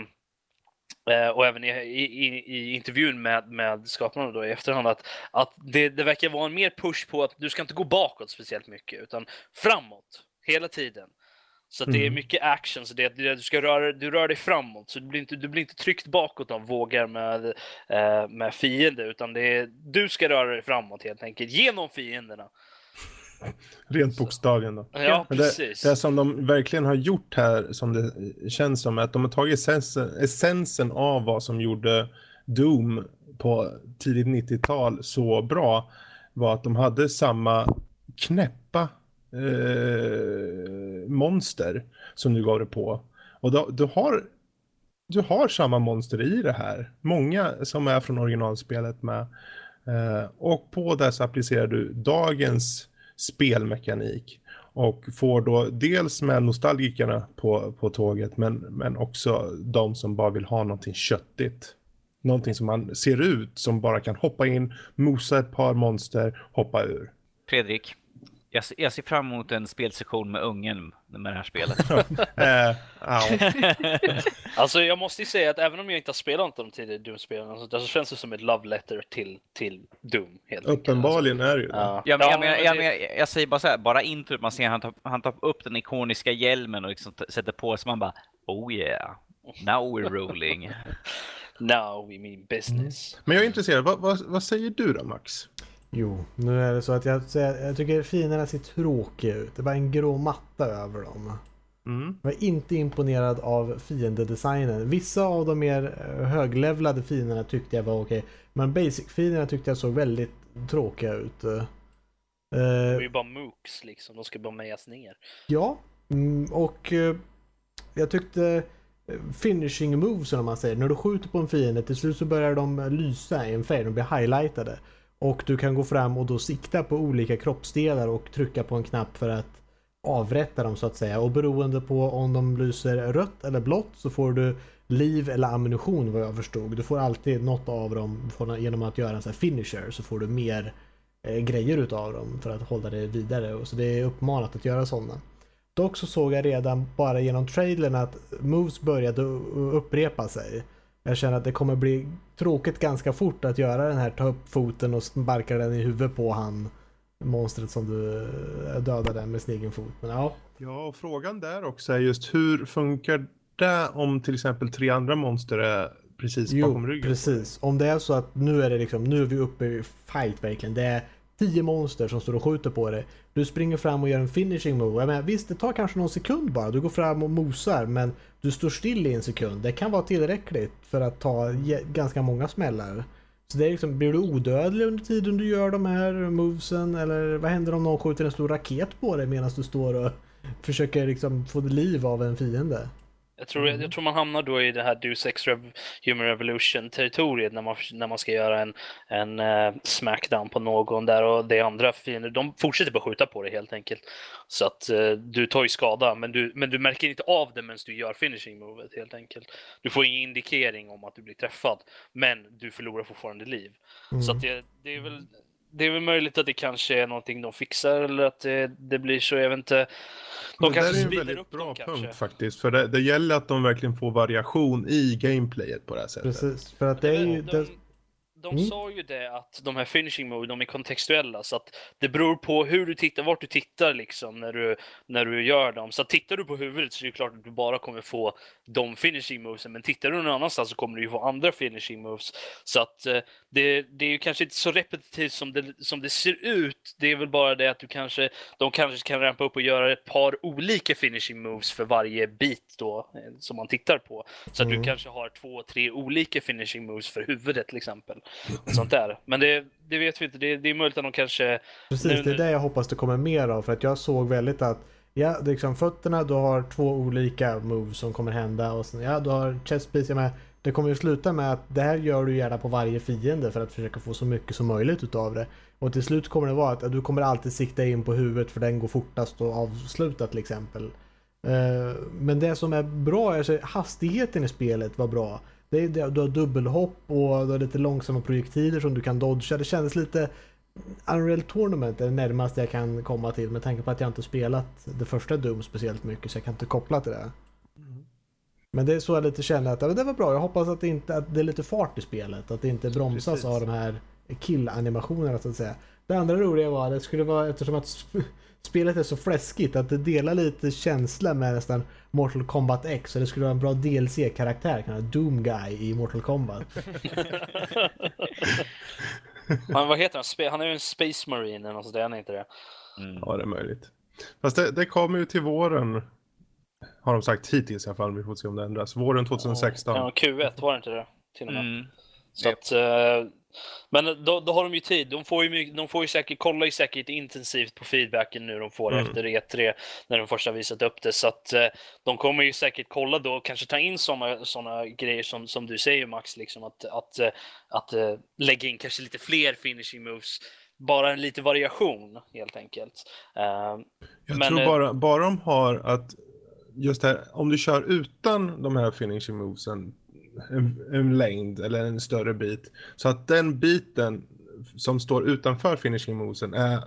E: eh, och även i, i, i intervjun med, med skaparna då i efterhand att, att det, det verkar vara en mer push på att du ska inte gå bakåt speciellt mycket utan framåt hela tiden. Så det är
B: Mm.
E: mycket action, så det, du ska röra, du rör dig framåt. Så du blir inte, du blir inte tryckt bakåt av vågar med, eh, med fiender, utan det är, du ska röra dig framåt helt enkelt, genom fienderna.
B: Rent bokstavligen då.
E: Ja,
B: Men det,
E: precis.
B: det som de verkligen har gjort här, som det känns som, är att de har tagit essensen, essensen av vad som gjorde Doom på tidigt 90-tal så bra, var att de hade samma knäppa eh, monster som du gav det på. Och då, du, har, du har samma monster i det här. Många som är från originalspelet med. Eh, och på det så applicerar du dagens spelmekanik. Och får då dels med nostalgikerna på, på tåget men, men också de som bara vill ha någonting köttigt. Någonting som man ser ut som bara kan hoppa in, mosa ett par monster, hoppa ur.
F: Fredrik, jag, ser- jag ser fram emot en spelsession med ungen med det här spelet. [laughs] [laughs]
B: Eh, ja. [laughs]
E: Alltså jag måste ju säga att även om jag inte har spelat de tidigare Doom-spelen så, så känns det som ett love letter till, till Doom. Helt.
B: Uppenbarligen är det ju.
E: Ja.
F: Ja, men,
E: Ja,
F: jag,
E: men
F: jag, menar, jag säger bara så här, bara introt, man ser han tar, han tar upp den ikoniska hjälmen och liksom sätter på sig, man bara oh yeah, now we're rolling.
E: Now we mean business.
B: Men jag är intresserad, vad, vad, vad säger du då Max?
A: Jo, nu är det så att jag, jag tycker fienderna ser tråkiga ut. Det är bara en grå matta över dem.
B: Mm.
A: Jag är inte imponerad av fiendedesignen. Vissa av de mer eh, höglevlade fienderna tyckte jag var okej. Men basic-fienderna tyckte jag såg väldigt tråkiga ut. Eh,
E: De är ju bara mooks liksom, de ska bara mejas ner.
A: Ja, mm, och eh, jag tyckte finishing moves om man säger. När du skjuter på en fiende till slut så börjar de lysa i en färg, de blir highlightade. Och du kan gå fram och då sikta på olika kroppsdelar och trycka på en knapp för att avrätta dem så att säga. Och beroende på om de lyser rött eller blått så får du liv eller ammunition vad jag förstod. Du får alltid något av dem genom att göra en sån här finisher så får du mer eh, grejer utav dem för att hålla det vidare. Och Så det är uppmanat att göra sådana. Dock så såg jag redan bara genom trailern att moves började upprepa sig. Jag känner att det kommer bli tråkigt ganska fort att göra den här ta upp foten och sparka den i huvudet på han monstret som du eh, dödade med sin egen fot. Men ja,
B: Ja, och frågan där också är just hur funkar det om till exempel tre andra monster är precis bakom
A: jo,
B: ryggen?
A: precis. Om det är så att nu är det liksom, nu är vi uppe i fight verkligen. Det är tio monster som står och skjuter på dig. Du springer fram och gör en finishing move. Jag menar, visst, det tar kanske någon sekund bara. Du går fram och mosar, men du står still i en sekund. Det kan vara tillräckligt för att ta ganska många smällar. Så det är liksom, blir du odödlig under tiden du gör de här movesen? Eller vad händer om någon skjuter en stor raket på dig medan du står och försöker liksom få liv av en fiende?
E: Jag tror, jag tror man hamnar då i det här Deus Ex Rev Human Revolution-territoriet när man, när man ska göra en, en eh, smackdown på någon där och det andra fiender, de fortsätter bara skjuta på dig helt enkelt. Så att eh, du tar ju skada, men du, men du märker inte av det medan du gör finishing movet helt enkelt. Du får ingen indikering om att du blir träffad, men du förlorar fortfarande liv. Så att det, det är väl det är väl möjligt att det kanske är någonting de fixar eller att det, det blir så, jag vet inte. De
B: det där
E: kanske
B: är en
E: sprider
B: väldigt
E: upp
B: bra
E: dem
B: punkt
E: kanske.
B: faktiskt. För det, det gäller att de verkligen får variation i gameplayet på det här sättet.
A: Precis, för att det är ju...
E: de,
A: Det,
E: de,
A: Mm.
E: sa ju det att de här finishing move, de är kontextuella så att det beror på hur du tittar, vart du tittar liksom när du, när du gör dem. Så att tittar du på huvudet så är det klart att du bara kommer få de finishing movesen, men tittar du någon annanstans så kommer du ju få andra finishing moves. Så att eh, det, det är ju kanske inte så repetitivt som det, som det ser ut. Det är väl bara det att du kanske, de kanske kan rampa upp och göra ett par olika finishing moves för varje bit då eh, som man tittar på. Så att
A: Mm.
E: du kanske har två, tre olika finishing moves för huvudet till exempel. Sånt där. Men det, det vet vi inte. Det, det är möjligt att de kanske...
A: Precis,
E: Nu-
A: det är det jag hoppas det kommer mer av. För att jag såg väldigt att Ja, det är liksom fötterna, du har två olika moves som kommer hända och sen, ja, du har chest piece, jag med. Det kommer ju sluta med att det här gör du gärna på varje fiende för att försöka få så mycket som möjligt utav det. Och till slut kommer det vara att du kommer alltid sikta in på huvudet för den går fortast att avsluta till exempel. Eh, Men det som är bra är att hastigheten i spelet var bra. Det är, du har dubbelhopp och du har lite långsamma projektiler som du kan dodga. Det kändes lite Unreal Tournament är det närmaste jag kan komma till med tanke på att jag inte spelat det första Doom speciellt mycket så jag kan inte koppla till det. Men det är så jag lite känner att ja, det var bra. Jag hoppas att det, inte, att det är lite fart i spelet. Att det inte bromsas
B: Precis.
A: av de här kill-animationerna så att säga. Det andra roliga var att det skulle vara eftersom att spelet är så fläskigt att det delar lite känsla med nästan Mortal Kombat X. Så det skulle vara en bra DLC-karaktär. Kan vara Doom Guy i Mortal Kombat. [laughs]
E: Han, vad heter han? Han är ju en Space Marine eller något sånt där, han är inte det?
F: Mm.
B: Ja, det är möjligt. Fast det, det kommer ju till våren. Har de sagt hittills i alla fall. Vi får se om det ändras. Våren 2016.
E: Ja, Q1 var det inte det? Till och med.
F: Mm.
E: Så att, eh, men då, då har de ju tid. De får ju, de får ju säkert, kollar ju säkert intensivt på feedbacken nu de får
B: Mm.
E: efter E3 när de först har visat upp det. Så att eh, de kommer ju säkert kolla då och kanske ta in sådana såna grejer som, som du säger Max, liksom att, att, eh, att eh, lägga in kanske lite fler finishing moves. Bara en lite variation helt enkelt. Eh,
B: Jag
E: Men,
B: tror bara, bara de har att just här, om du kör utan de här finishing movesen en, en längd eller en större bit så att den biten som står utanför finishing movesen är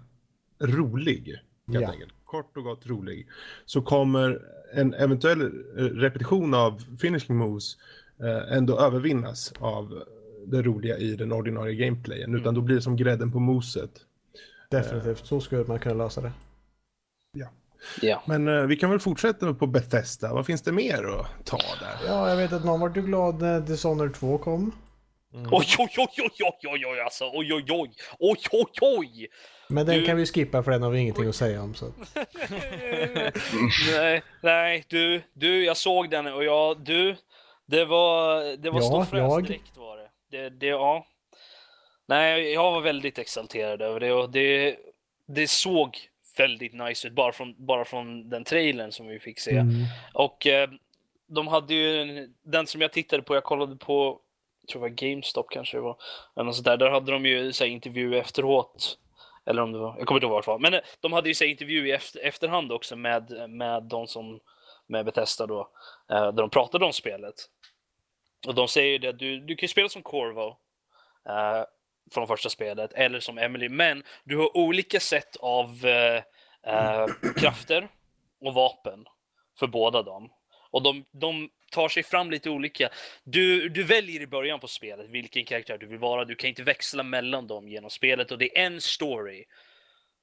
B: rolig. Helt
A: Ja.
B: enkelt. Kort och gott rolig. Så kommer en eventuell eh, repetition av finishing moves eh, ändå övervinnas av det roliga i den ordinarie gameplayen. Utan då blir det som grädden på moset.
A: Definitivt, så skulle man kunna lösa det.
E: ja.
B: Men eh, vi kan väl fortsätta på Bethesda. Vad finns det mer att ta där?
A: Ja, jag vet att någon vart ju glad när Dishonored 2 kom.
E: Oj, oj, oj, oj, oj, oj, oj, alltså, oj, oj, oj, oj, oj, oj.
A: Men den
E: Du-
A: kan vi skippa för den har vi ingenting att säga om. Så. [laughs]
E: nej, nej, du, du, jag såg den och jag, du, det var, det var
A: Ja,
E: ståfräs
A: jag.
E: direkt var det. det. Det, ja. Nej, jag var väldigt exalterad över det och det, det såg väldigt nice ut bara från, bara från den trailern som vi fick se.
A: Mm.
E: Och eh, de hade ju en, den som jag tittade på, jag kollade på, jag tror det var GameStop kanske det var, eller sånt där. Där hade de ju så här, intervju efteråt. Eller om det var, jag kommer inte ihåg vart det var. Men eh, de hade ju så här, intervju i efter, efterhand också med, med de som, med Bethesda då, eh, där de pratade om spelet. Och de säger ju det, du, du kan ju spela som Corvo. Eh, från första spelet, eller som Emily, men du har olika sätt av eh, eh, krafter och vapen för båda dem. Och de, de tar sig fram lite olika. Du, du väljer i början på spelet vilken karaktär du vill vara. Du kan inte växla mellan dem genom spelet och det är en story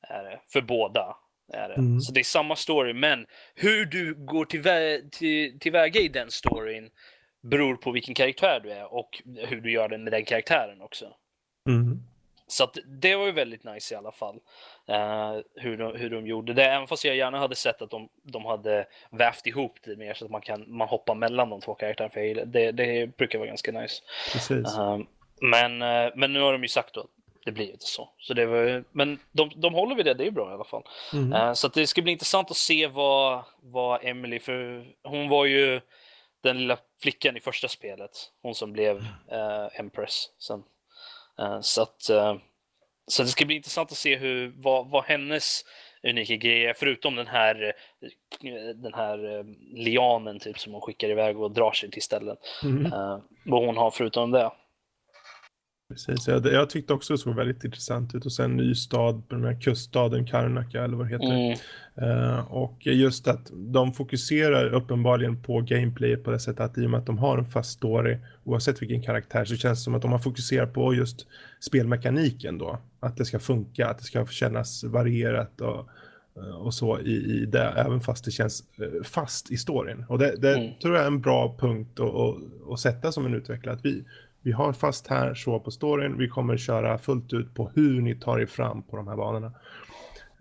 E: är det, för båda. Är det.
A: Mm.
E: Så det är samma story, men hur du går tillvä- till, tillväga i den storyn beror på vilken karaktär du är och hur du gör det med den karaktären också.
B: Mm.
E: Så att det var ju väldigt nice i alla fall. eh, hur, de, hur de gjorde det. Även fast jag gärna hade sett att de, de hade vävt ihop det mer så att man kan man hoppar mellan de två karaktärerna. För jag det, det brukar vara ganska nice. Eh, men, eh, men nu har de ju sagt då att det blir inte så. så det var, men de, de håller vid det, det är bra i alla fall.
A: Mm.
E: Eh, Så det ska bli intressant att se vad, vad Emily, för hon var ju den lilla flickan i första spelet. Hon som blev eh, Empress sen. Eh, så att eh, så det ska bli intressant att se hur, vad, vad hennes unika grej är, förutom den här, eh, den här lianen typ som hon skickar iväg och drar sig till ställen.
A: Mm.
E: Vad hon har förutom det.
B: Precis. Jag, jag tyckte också det såg väldigt intressant ut. Och sen en ny stad, på den här kuststaden Karnaka eller vad det heter.
E: Mm.
B: Eh, och just att de fokuserar uppenbarligen på gameplay på det sättet att i och med att de har en fast story, oavsett vilken karaktär, så känns det som att de har fokuserat på just spelmekaniken då. Att det ska funka, att det ska kännas varierat och, och så i, i det, även fast det känns eh, fast i storyn. Och det, det
E: Mm.
B: tror jag är en bra punkt att, att, att sätta som en utvecklare, att vi, vi har fast här så på storyn, vi kommer köra fullt ut på hur ni tar er fram på de här banorna.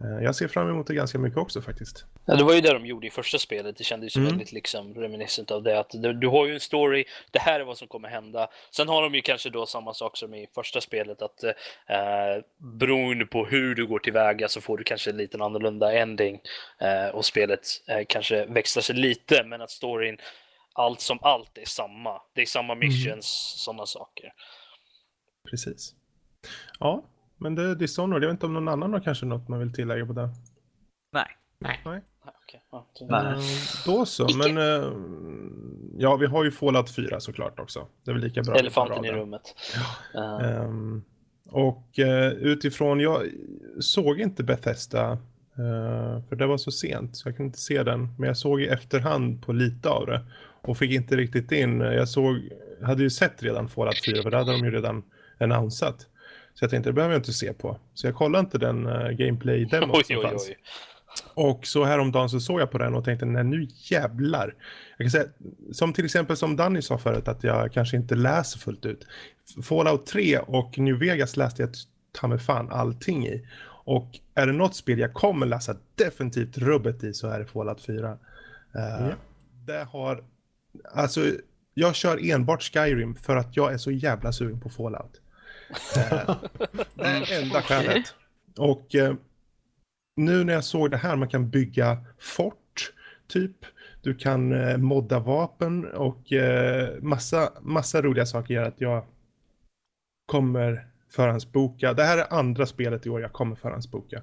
B: Eh, Jag ser fram emot det ganska mycket också faktiskt.
E: Ja, det var ju det de gjorde i första spelet. Det kändes ju
B: Mm.
E: väldigt liksom reminiscent av det. Att du, du har ju en story, det här är vad som kommer hända. Sen har de ju kanske då samma sak som i första spelet att eh, beroende på hur du går tillväga så får du kanske en liten annorlunda ending. Eh, och spelet eh, kanske växlar sig lite, men att storyn, allt som allt är samma. Det är samma missions, sådana saker.
B: Precis. Ja, men det är Dishonored. Jag vet inte om någon annan har kanske något man vill tillägga på det.
F: Nej.
B: Nej.
E: Ah, okej. Ja,
F: Nej.
B: Eh, Då så, men eh, ja, vi har ju Fallout 4 såklart också. Det är väl lika bra.
E: Elefanten i rummet.
B: Det. Ehm, och eh, utifrån, jag såg inte Bethesda, eh, för det var så sent så jag kunde inte se den. Men jag såg i efterhand på lite av det och fick inte riktigt in. Jag såg, hade ju sett redan Fallout 4 för det hade de ju redan annonsat. Så jag tänkte det behöver jag inte se på. Så jag kollade inte den uh, gameplay-demon
E: oj,
B: som
E: oj,
B: fanns.
E: oj.
B: Och så häromdagen så såg jag på den och tänkte, nej nu jävlar. Jag kan säga, som till exempel som Danny sa förut, att jag kanske inte läser fullt ut. Fallout 3 och New Vegas läste jag ta mig fan allting i. Och är det något spel jag kommer läsa definitivt rubbet i så är det Fallout 4. Uh,
A: Ja.
B: Det har, alltså jag kör enbart Skyrim för att jag är så jävla sugen på Fallout. Eh, det är enda skälet. Och eh, nu när jag såg det här, man kan bygga fort, typ. Du kan eh, modda vapen och eh, massa, massa roliga saker gör att jag kommer förhandsboka. Det här är andra spelet i år jag kommer förhandsboka.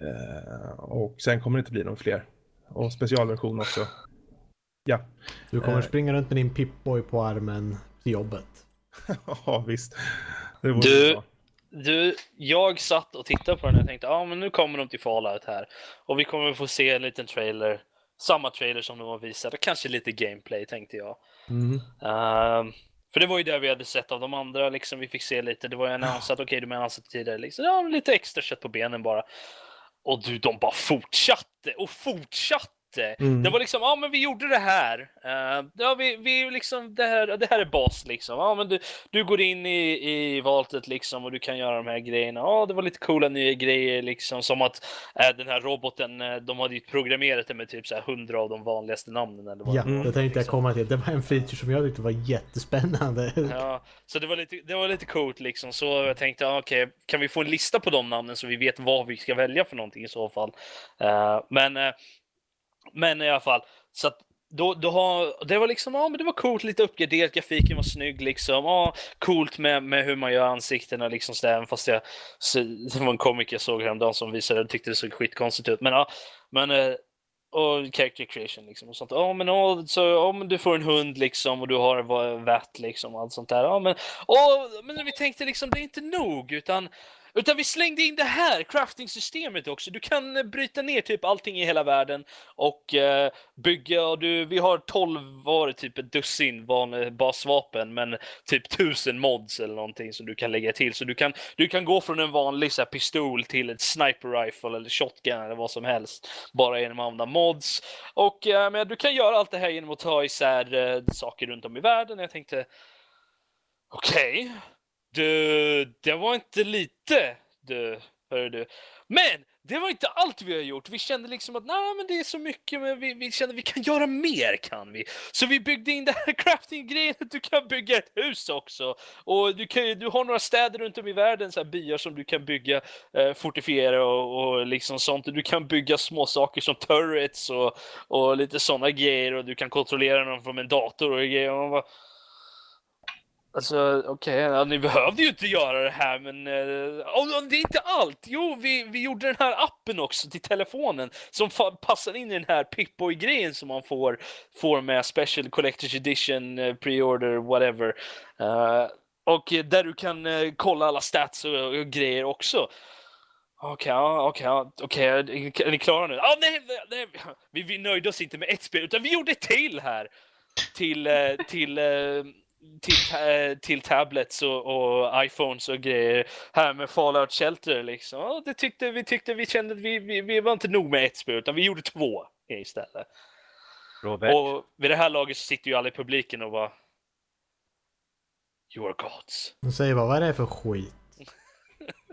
B: Eh, och sen kommer det inte bli någon fler. Och specialversion också. Ja,
A: Du kommer
B: Eh.
A: springa runt med din Pip-Boy på armen till jobbet. [laughs]
B: ja visst.
E: Du-
B: bra.
E: Du, jag satt och tittade på den och tänkte ja ah, men nu kommer de till Fallout här. Och vi kommer få se en liten trailer. Samma trailer som de har visat. och Kanske lite gameplay tänkte jag.
A: Mm.
E: Ehm, för det var ju det vi hade sett av de andra, liksom vi fick se lite. Det var ju annonsat, okej de har annonsat tidigare, liksom. ja, lite extra kött på benen bara. Och du, de bara fortsatte och fortsatte.
B: Mm.
E: Det var liksom, ja men vi gjorde det här. Uh, ja, vi, vi liksom, det här, det här är bas liksom. Ja men du, du går in i, i valtet liksom och du kan göra de här grejerna. Ja, det var lite coola nya grejer liksom. Som att eh, den här roboten, eh, de hade ju programmerat den med typ så här hundra av de vanligaste namnen. Eller vad
A: Ja,
E: det var,
A: det tänkte jag
E: liksom.
A: komma till. Det var en feature som jag tyckte var jättespännande.
E: Ja, så det var lite, det var lite coolt liksom. Så jag tänkte, okej, kan vi få en lista på de namnen så vi vet vad vi ska välja för någonting i så fall. Eh, men, eh, men i alla fall, så att då, då har, det var liksom, ja men det var coolt, lite uppgraderat, grafiken var snygg liksom, ja coolt med, med hur man gör ansiktena liksom sådär, även fast jag, så, det var en komiker jag såg häromdagen som visade och tyckte det såg skitkonstigt ut, men ja, men eh, och character creation liksom och sånt. Ja men, ja, så, ja, men du får en hund liksom och du har va- vatt liksom och allt sånt där. Ja men, ja, men vi tänkte liksom det är inte nog utan utan vi slängde in det här crafting-systemet också. Du kan eh, bryta ner typ allting i hela världen och eh, bygga. Och du, vi har 12, var det typ ett dussin van, eh, basvapen, men typ tusen mods eller någonting som du kan lägga till. Så du kan, du kan gå från en vanlig så här, pistol till ett sniper rifle eller shotgun eller vad som helst. Bara genom att använda mods. Och eh, men du kan göra allt det här genom att ta isär eh, saker runt om i världen. Jag tänkte, okej, du, det var inte lite, du, hörru du. Men det var inte allt vi har gjort. Vi kände liksom att nej, men det är så mycket, men vi, vi kände att vi kan [laughs] göra mer kan vi. Så vi byggde in det här [laughs] crafting-grejen att du kan bygga ett hus också. Och du, kan, du har några städer runt om i världen, så här byar som du kan bygga, eh, fortifiera och, och liksom sånt. Du kan bygga små saker som turrets och, och lite sådana grejer och du kan kontrollera dem från en dator och grejer. Och man bara, Alltså okej, ja, ni behövde ju inte göra det här men eh, oh, det är inte allt. Jo, vi, vi gjorde den här appen också till telefonen som fa- passar in i den här Pip-Boy-grejen som man får, får med Special Collector's Edition, eh, Pre-Order, whatever. Uh, och eh, där du kan eh, kolla alla stats och, och grejer också. Okej, okay, okej, okay, okay. är ni klara nu? Ah, nej, nej, vi, vi nöjde oss inte med ett spel, utan vi gjorde ett till här! Till, eh, till, eh, till, eh, till tablets och, och iPhones och grejer här med Fallout Shelter liksom. Det tyckte, vi tyckte vi kände att vi, vi, vi var inte nog med ett spel, utan vi gjorde två istället.
F: Robert,
E: Och vid det här laget så sitter ju alla i publiken och bara You are gods.
A: De säger bara, vad är det för skit?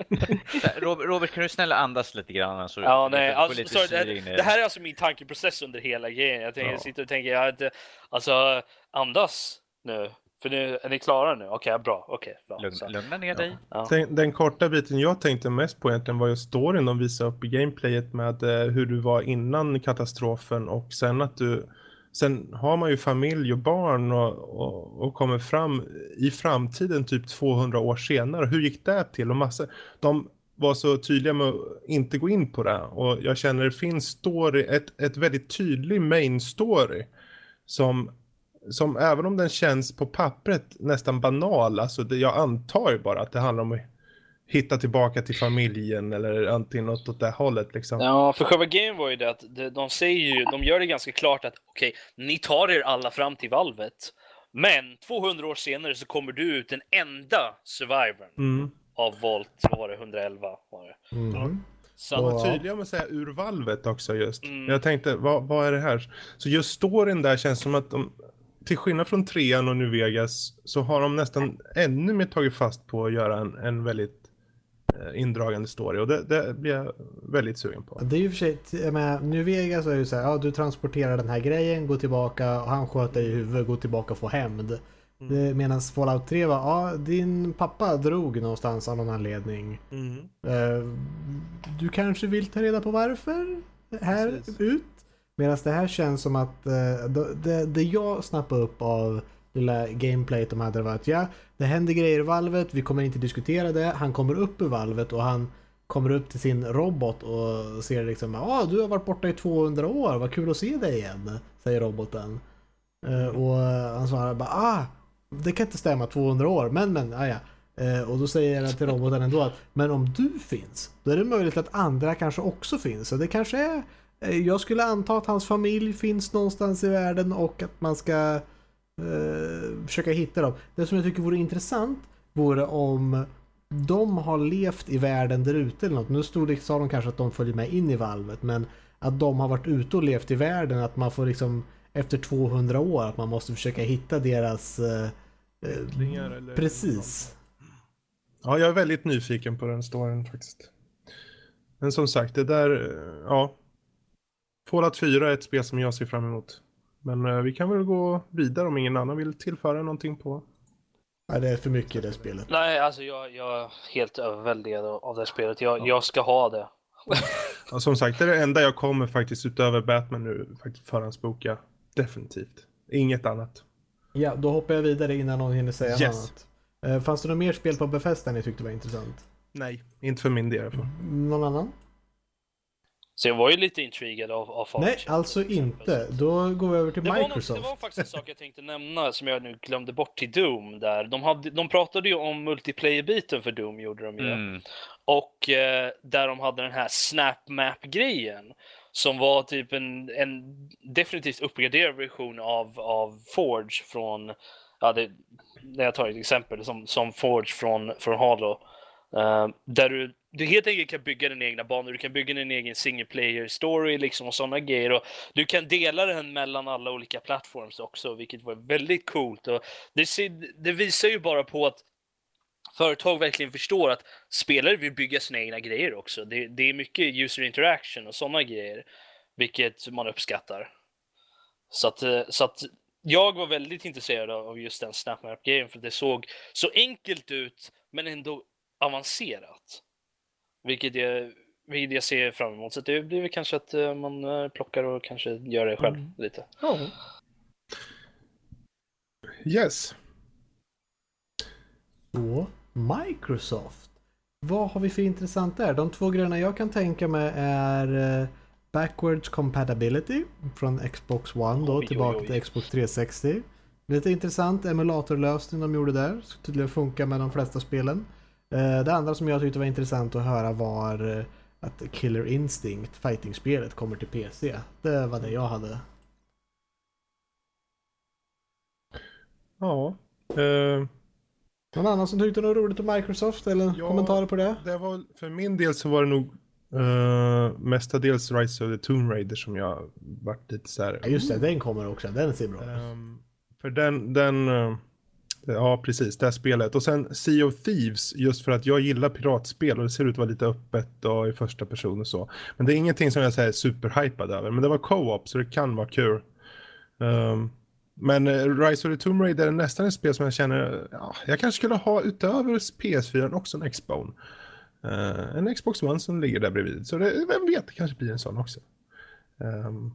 A: [laughs]
F: Robert, Robert, kan du snälla andas lite grann? Så
E: Ja, nej, alltså,
F: lite
E: sorry, det, det här är alltså min tankeprocess under hela grejen. Jag, tänker,
B: Ja.
E: jag sitter och tänker, jag alltså andas nu. För nu, är ni klara nu? Okej, bra. Okej, bra.
F: Lugn,
E: Så,
F: lugna ner dig.
E: ja.
B: Den, den korta biten jag tänkte mest på egentligen var ju storyn de visade upp i gameplayet med eh, hur du var innan katastrofen och sen att du Sen har man ju familj och barn och, och, och kommer fram i framtiden typ 200 år senare. Hur gick det till? Och massa, de var så tydliga med att inte gå in på det. Och jag känner det finns story, ett, ett väldigt tydlig main story. Som, som även om den känns på pappret nästan banal, alltså det, jag antar ju bara att det handlar om att hitta tillbaka till familjen eller antingen något åt det hållet liksom.
E: Ja, för själva grejen var ju det att de, de säger ju, de gör det ganska klart att okej, ni tar er alla fram till valvet. Men 200 år senare så kommer du ut den enda survivorn
B: Mm.
E: av Volt, vad var det, 111 var det. Så,
B: De
A: Ja.
B: var tydliga med att säga ur valvet också just.
E: Mm.
B: Jag tänkte, vad, vad är det här? Så just storyn där känns som att de, till skillnad från trean och New Vegas, så har de nästan ännu mer tagit fast på att göra en, en väldigt eh, indragande story och det, det blir jag väldigt sugen på.
A: Det är ju för sig, jag menar, New Vegas är ju så här, ja du transporterar den här grejen, går tillbaka och han sköt dig i huvudet, går tillbaka och får hämnd. Mm. Medan Fallout 3 var, ja din pappa drog någonstans av någon anledning.
B: Mm.
A: Eh, Du kanske vill ta reda på varför? Här
B: Precis.
A: ut? Medan det här känns som att eh, det, det, det jag snappade upp av lilla gameplayet de hade var att ja, det händer grejer i valvet, vi kommer inte diskutera det. Han kommer upp ur valvet och han kommer upp till sin robot och ser liksom ah, du har varit borta i 200 år, vad kul att se dig igen, säger roboten. Eh, och han svarar bara ah, det kan inte stämma 200 år, men men, ah, ja. Eh, och då säger jag till roboten ändå att men om du finns, då är det möjligt att andra kanske också finns. Så det kanske är, jag skulle anta att hans familj finns någonstans i världen och att man ska eh, försöka hitta dem. Det som jag tycker vore intressant vore om de har levt i världen där ute eller något. Nu stod det, sa de kanske att de följer med in i valvet, men att de har varit ute och levt i världen, att man får liksom efter 200 år att man måste försöka hitta deras... Eh, eh,
B: eller
A: precis.
B: Ja, jag är väldigt nyfiken på den storyn faktiskt. Men som sagt, det där, eh, ja. Fallout 4 är ett spel som jag ser fram emot. Men eh, vi kan väl gå vidare om ingen annan vill tillföra någonting på.
A: Ja, det är för mycket i det spelet.
E: Nej, alltså jag, jag är helt överväldigad av det spelet. Jag, jag ska ha det.
B: Ja, som sagt, det är det enda jag kommer faktiskt utöver Batman nu faktiskt förhandsboka. Definitivt. Inget annat.
A: Ja, då hoppar jag vidare innan någon hinner säga något
B: Yes.
A: annat. Eh, Fanns det något mer spel på Bethesda ni tyckte var intressant?
B: Nej, inte för min del.
A: Någon annan?
E: Så jag var ju lite intriguad av, av Fallout
A: Nej,
E: 4,
A: alltså inte. Då går vi över till
E: Det var, något,
A: Microsoft.
E: det var faktiskt en sak jag tänkte nämna som jag nu glömde bort till Doom. Där. De, hade, de pratade ju om multiplayer-biten för Doom, gjorde de ju.
F: Mm.
E: Och eh, där de hade den här Snap Map-grejen. Som var typ en, en definitivt uppgraderad version av, av Forge från, ja det, när jag tar ett exempel, som, som Forge från, från Halo. Eh, där du, du helt enkelt kan bygga din egna banor, du kan bygga din egen single player story liksom och sådana grejer. Och du kan dela den mellan alla olika plattforms också, vilket var väldigt coolt. Och det, ser, det visar ju bara på att företag verkligen förstår att spelare vill bygga sina egna grejer också. Det, det är mycket user interaction och sådana grejer, vilket man uppskattar. Så att, eh, så att jag var väldigt intresserad av just den SnapMap-grejen för det såg så enkelt ut men ändå avancerat. Vilket jag, vilket jag ser fram emot. Så det blir väl kanske att eh, man eh, plockar och kanske gör det själv
A: Mm.
E: lite.
A: Ja.
B: Yes.
A: Så, Microsoft. Vad har vi för intressant där? De två grejerna jag kan tänka mig är eh, Backwards Compatibility från Xbox One då
E: Oj, oj,
A: tillbaka
E: oj.
A: till Xbox 360. Lite intressant emulatorlösning de gjorde där. Ska tydligen funka med de flesta spelen. Eh, Det andra som jag tyckte var intressant att höra var eh, att Killer Instinct, fighting-spelet, kommer till PC. Det var det jag hade.
B: Ja. Eh,
A: Någon annan som tyckte något roligt om Microsoft eller
B: Ja.
A: kommentarer på det?
B: det var, för min del så var det nog uh, mestadels Rise of the Tomb Raider som jag vart lite så här.
A: Ja, just det, den kommer också. Den ser bra ut.
B: Ehm, för den, den, eh, ja precis, det här spelet. Och sen Sea of Thieves, just för att jag gillar piratspel och det ser ut att vara lite öppet och i första person och så. Men det är ingenting som jag säger superhypad över. Men det var co-op så det kan vara kul. Um, men eh, Rise of the Tomb Raider är nästan ett spel som jag känner, ja, jag kanske skulle ha utöver PS4 också en Xbone. Uh, en Xbox One som ligger där bredvid. Så det, vem vet, det kanske blir en sån också. Um,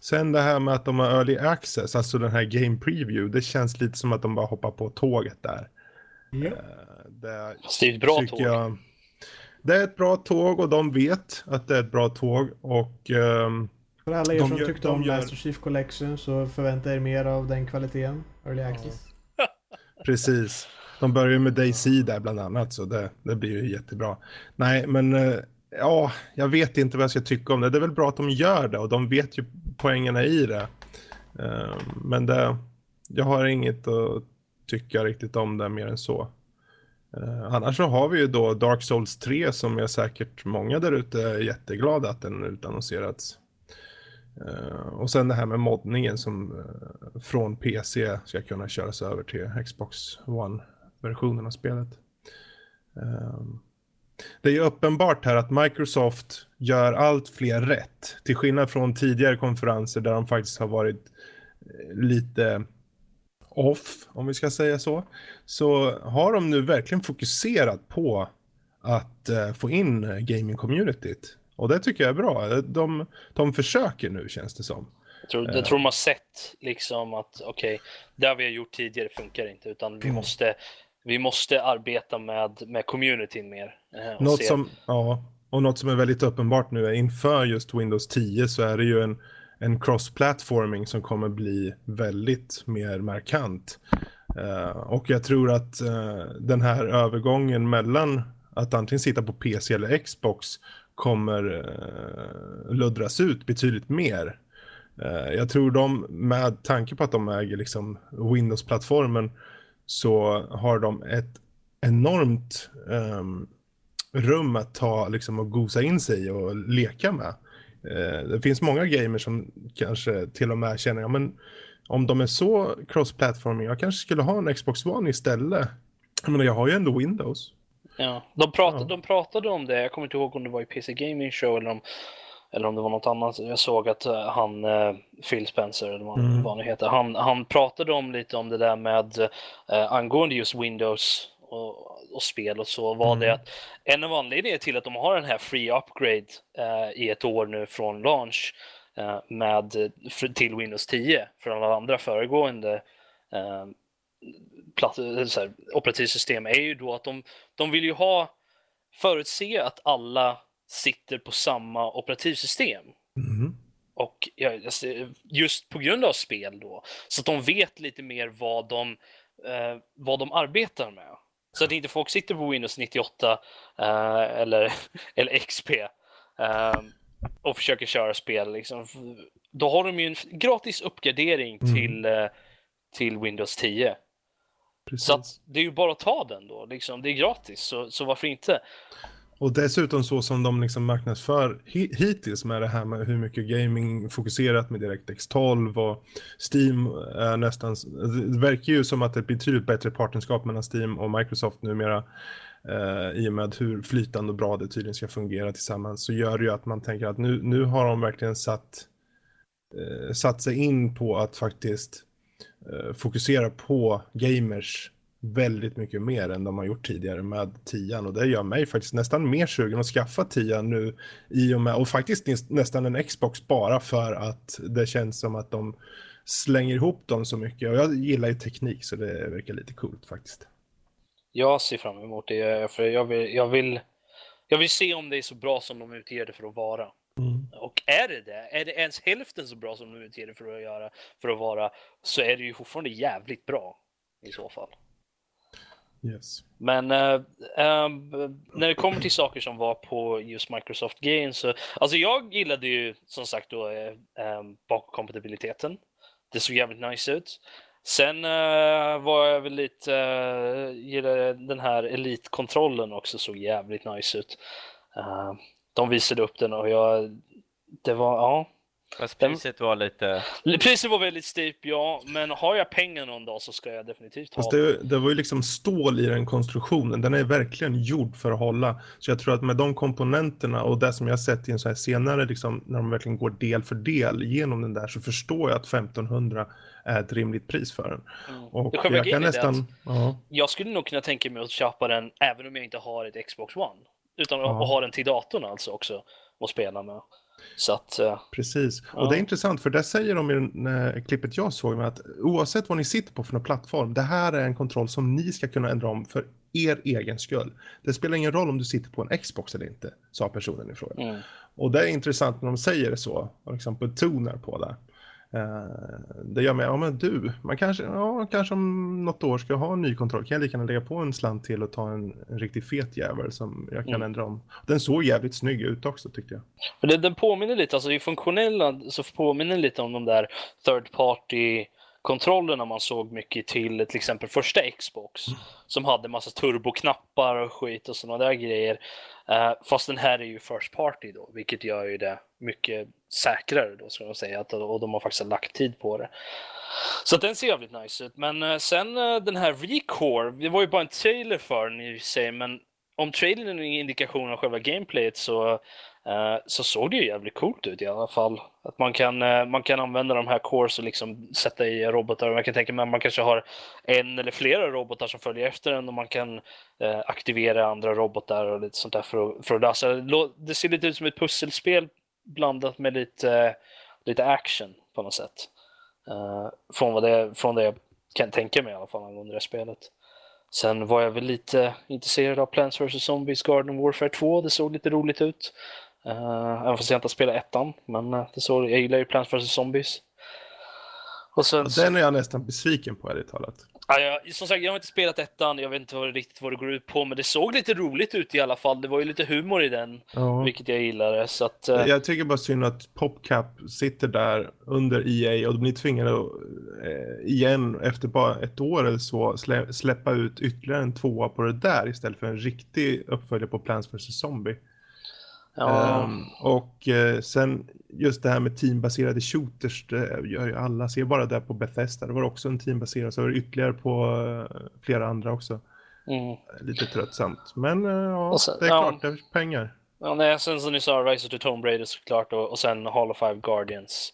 B: Sen det här med att de har early access, alltså den här game preview, det känns lite som att de bara hoppar på tåget där.
A: Ja.
B: Eh, Det,
E: Fast det är ett bra tåg.
B: jag- det är ett bra tåg och de vet att det är ett bra tåg och ehm,
A: För alla er som
B: gör-
A: tyckte om
B: gör-
A: Master Chief Collection så förvänta er mer av den kvaliteten. Early Access. [laughs]
B: precis. De börjar ju med Daisy där bland annat så det, det blir ju jättebra. Nej men eh, ja, jag vet inte vad jag ska tycka om det. Det är väl bra att de gör det och de vet ju poängerna i det. Eh, men det, jag har inget att tycka riktigt om det mer än så. Eh, annars så har vi ju då Dark Souls 3 som är säkert många där ute är jätteglada att den utannonserats. Eh, och sen det här med moddningen som från PC ska kunna köras över till Xbox One-versionen av spelet det är ju uppenbart här att Microsoft gör allt fler rätt. Till skillnad från tidigare konferenser där de faktiskt har varit eh, lite off, om vi ska säga så. Så har de nu verkligen fokuserat på att uh, få in gaming-communityt. Och det tycker jag är bra. De, de försöker nu känns det som.
E: Jag tror, jag tror de har sett liksom att okej, okay, det vi har gjort tidigare funkar inte utan vi mm. måste vi måste arbeta med, med communityn mer.
B: Eh, något, som, ja, och något som är väldigt uppenbart nu är inför just Windows 10 så är det ju en, en cross-platforming som kommer bli väldigt mer markant. Uh, och jag tror att uh, den här övergången mellan att antingen sitta på PC eller Xbox kommer uh, luddras ut betydligt mer. jag tror de, med tanke på att de äger liksom Windows-plattformen, så har de ett enormt um, rum att ta liksom, och gosa in sig och leka med. Uh, det finns många gamers som kanske till och med känner, ja men om de är så cross-platforming, jag kanske skulle ha en Xbox One istället. Jag menar, jag har ju ändå Windows.
E: Ja, de pratade, ja. de pratade om det, jag kommer inte ihåg om det var i PC Gaming Show eller om eller om det var något annat. Jag såg att uh, han, uh, Phil Spencer, eller vad, mm. vad han heter, han, han pratade om lite om det där med uh, angående just Windows och, och spel och så var mm. det att en av anledningarna till att de har den här free upgrade i ett år nu från launch med, för, till Windows 10 för alla andra föregående platt, så här, operativsystem är ju då att de, de vill ju ha förutse att alla sitter på samma operativsystem. Mm. Och alltså, just på grund av spel då, så att de vet lite mer vad de, eh, vad de arbetar med. Så att inte folk sitter på Windows 98 eh, eller, [laughs] eller XP eh, och försöker köra spel. Liksom. Då har de ju en gratis uppgradering mm. till, eh, till Windows 10. Precis. Så att det är ju bara att ta den då. Liksom. Det är gratis, så, så varför inte?
B: Och dessutom så som de liksom marknadsför hittills med det här med hur mycket gaming fokuserat med DirectX 12 och Steam är nästan, det verkar ju som att det blir betydligt bättre partnerskap mellan Steam och Microsoft numera eh, i och med hur flytande och bra det tydligen ska fungera tillsammans så gör det ju att man tänker att nu, nu har de verkligen satt, eh, satt sig in på att faktiskt eh, fokusera på gamers väldigt mycket mer än de har gjort tidigare med tian och det gör mig faktiskt nästan mer sugen att skaffa tian nu i och med och faktiskt nästan en Xbox bara för att det känns som att de slänger ihop dem så mycket och jag gillar ju teknik så det verkar lite coolt faktiskt.
E: Jag ser fram emot det för jag vill, jag vill, jag vill se om det är så bra som de utger det för att vara. Mm. Och är det det, är det ens hälften så bra som de utger det för att göra, för att vara, så är det ju fortfarande jävligt bra i så fall.
B: Yes.
E: Men äh, äh, när det kommer till saker som var på just Microsoft Games så, alltså jag gillade ju som sagt då eh, äh, bakkompatibiliteten. Det såg jävligt nice ut. Sen var jag väl lite, gillade den här elitkontrollen också såg jävligt nice ut. De visade upp den och jag, det var, ja,
F: Fast priset var lite...
E: Priset var väldigt steep, ja. Men har jag pengar någon dag så ska jag definitivt ha
B: Fast det. Det var ju liksom stål i den konstruktionen. Den är verkligen gjord för att hålla. Så jag tror att med de komponenterna och det som jag sett i en så här senare, liksom, när de verkligen går del för del genom den där, så förstår jag att 1500 är ett rimligt pris för den.
E: Mm. Och jag kan nästan... Ja. Jag skulle nog kunna tänka mig att köpa den även om jag inte har ett Xbox One. Utan ja. att ha den till datorn alltså också och spela med. Så att, uh,
B: Precis, och ja. det är intressant för det säger de i uh, klippet jag såg med att oavsett vad ni sitter på för någon plattform, det här är en kontroll som ni ska kunna ändra om för er egen skull. Det spelar ingen roll om du sitter på en Xbox eller inte, sa personen i fråga. Mm. Och det är intressant när de säger så och liksom betonar på det. Uh, det gör mig, ja men du, man kanske, ja, kanske om något år ska ha en ny kontroll. Kan jag lika gärna lägga på en slant till och ta en, en riktigt fet jävel som jag kan mm. ändra om. Den såg jävligt snygg ut också tyckte jag.
E: För det, den påminner lite, alltså i funktionella så påminner lite om de där third party kontrollerna man såg mycket till till exempel första Xbox. Mm. Som hade massa turboknappar och skit och sådana där grejer. Uh, fast den här är ju first party då, vilket gör ju det mycket säkrare då, ska man säga. Att, och de har faktiskt lagt tid på det. Så den ser jävligt nice ut. Men uh, sen uh, den här Recore, det var ju bara en trailer för den i sig, men om trailern är en indikation av själva gameplayet så, eh, så såg det ju jävligt coolt ut i alla fall. Att man kan, man kan använda de här cores och liksom sätta i robotar. Man kan tänka mig att man kanske har en eller flera robotar som följer efter en och man kan aktivera andra robotar och lite sånt där för att, för att lösa det. Det ser lite ut som ett pusselspel blandat med lite, lite action på något sätt. Uh, från, vad det, från det jag kan tänka mig i alla fall angående det spelet. Sen var jag väl lite intresserad av Plants vs Zombies Garden Warfare 2. Det såg lite roligt ut. Uh, även fast jag inte har spelat ettan. Men eh, det såg, jag gillar ju Plants vs Zombies.
B: Och sen, Den är jag nästan besviken på ärligt talat.
E: Ja, jag, som sagt, jag har inte spelat ettan, jag vet inte vad det, riktigt vad det går ut på, men det såg lite roligt ut i alla fall. Det var ju lite humor i den, ja. vilket jag gillade. Så att, uh...
B: Jag tycker bara synd att PopCap sitter där under EA och de blir tvingade att eh, igen efter bara ett år eller så slä, släppa ut ytterligare en tvåa på det där istället för en riktig uppföljare på Plants vs Zombie. Ja. Um, och uh, sen just det här med teambaserade shooters, det gör ju alla. Se bara där på Bethesda, det var också en teambaserad, så var det ytterligare på uh, flera andra också. Mm. Lite tröttsamt, men uh, ja, sen, det är klart, det är pengar.
E: Ja, nej, sen som ni sa, Rise of the Tomb Raider såklart och, och sen Hall of Five Guardians.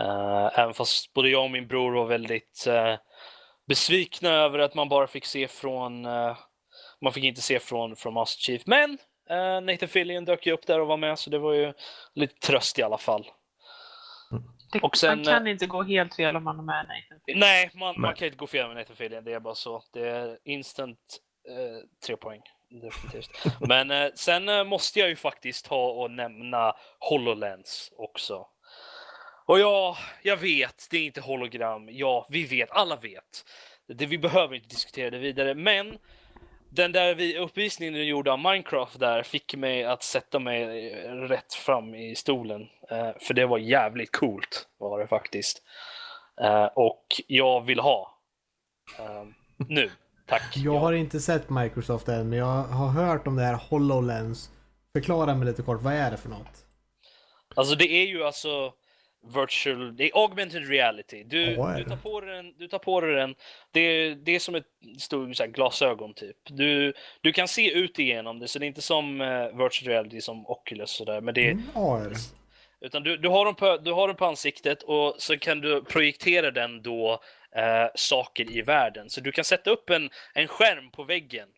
E: Uh, även fast både jag och min bror var väldigt besvikna över att man bara fick se från man fick inte se från, från Master Chief. Men Uh, Nathan Fillion dök ju upp där och var med, så det var ju lite tröst i alla fall.
G: Det, och sen, man kan inte gå helt fel om man är med Nathan Fillion.
E: Nej, man, nej. man kan inte gå fel med Nathan Fillion, det är bara så. Det är instant uh, tre poäng. Definitivt. [laughs] Men uh, sen måste jag ju faktiskt ta och nämna HoloLens också. Och ja, jag vet, det är inte hologram. Ja, vi vet, alla vet. Det, vi behöver inte diskutera det vidare, men den där uppvisningen du gjorde av Minecraft där fick mig att sätta mig rätt fram i stolen. Uh, för det var jävligt coolt var det faktiskt. Uh, och jag vill ha. Uh, nu. Tack.
A: Jag har inte sett Microsoft än, men jag har hört om det här HoloLens. Förklara mig lite kort, vad är det för något?
E: Alltså det är ju alltså virtual, det är augmented reality. Du, du, tar på dig den, du tar på dig den, det är, det är som ett stort glasögon typ. Du, du kan se ut igenom det, så det är inte som uh, virtual reality som Oculus sådär. Men det är, mm, utan du, du, har den på, du har den på ansiktet och så kan du projektera den då uh, saker i världen. Så du kan sätta upp en, en skärm på väggen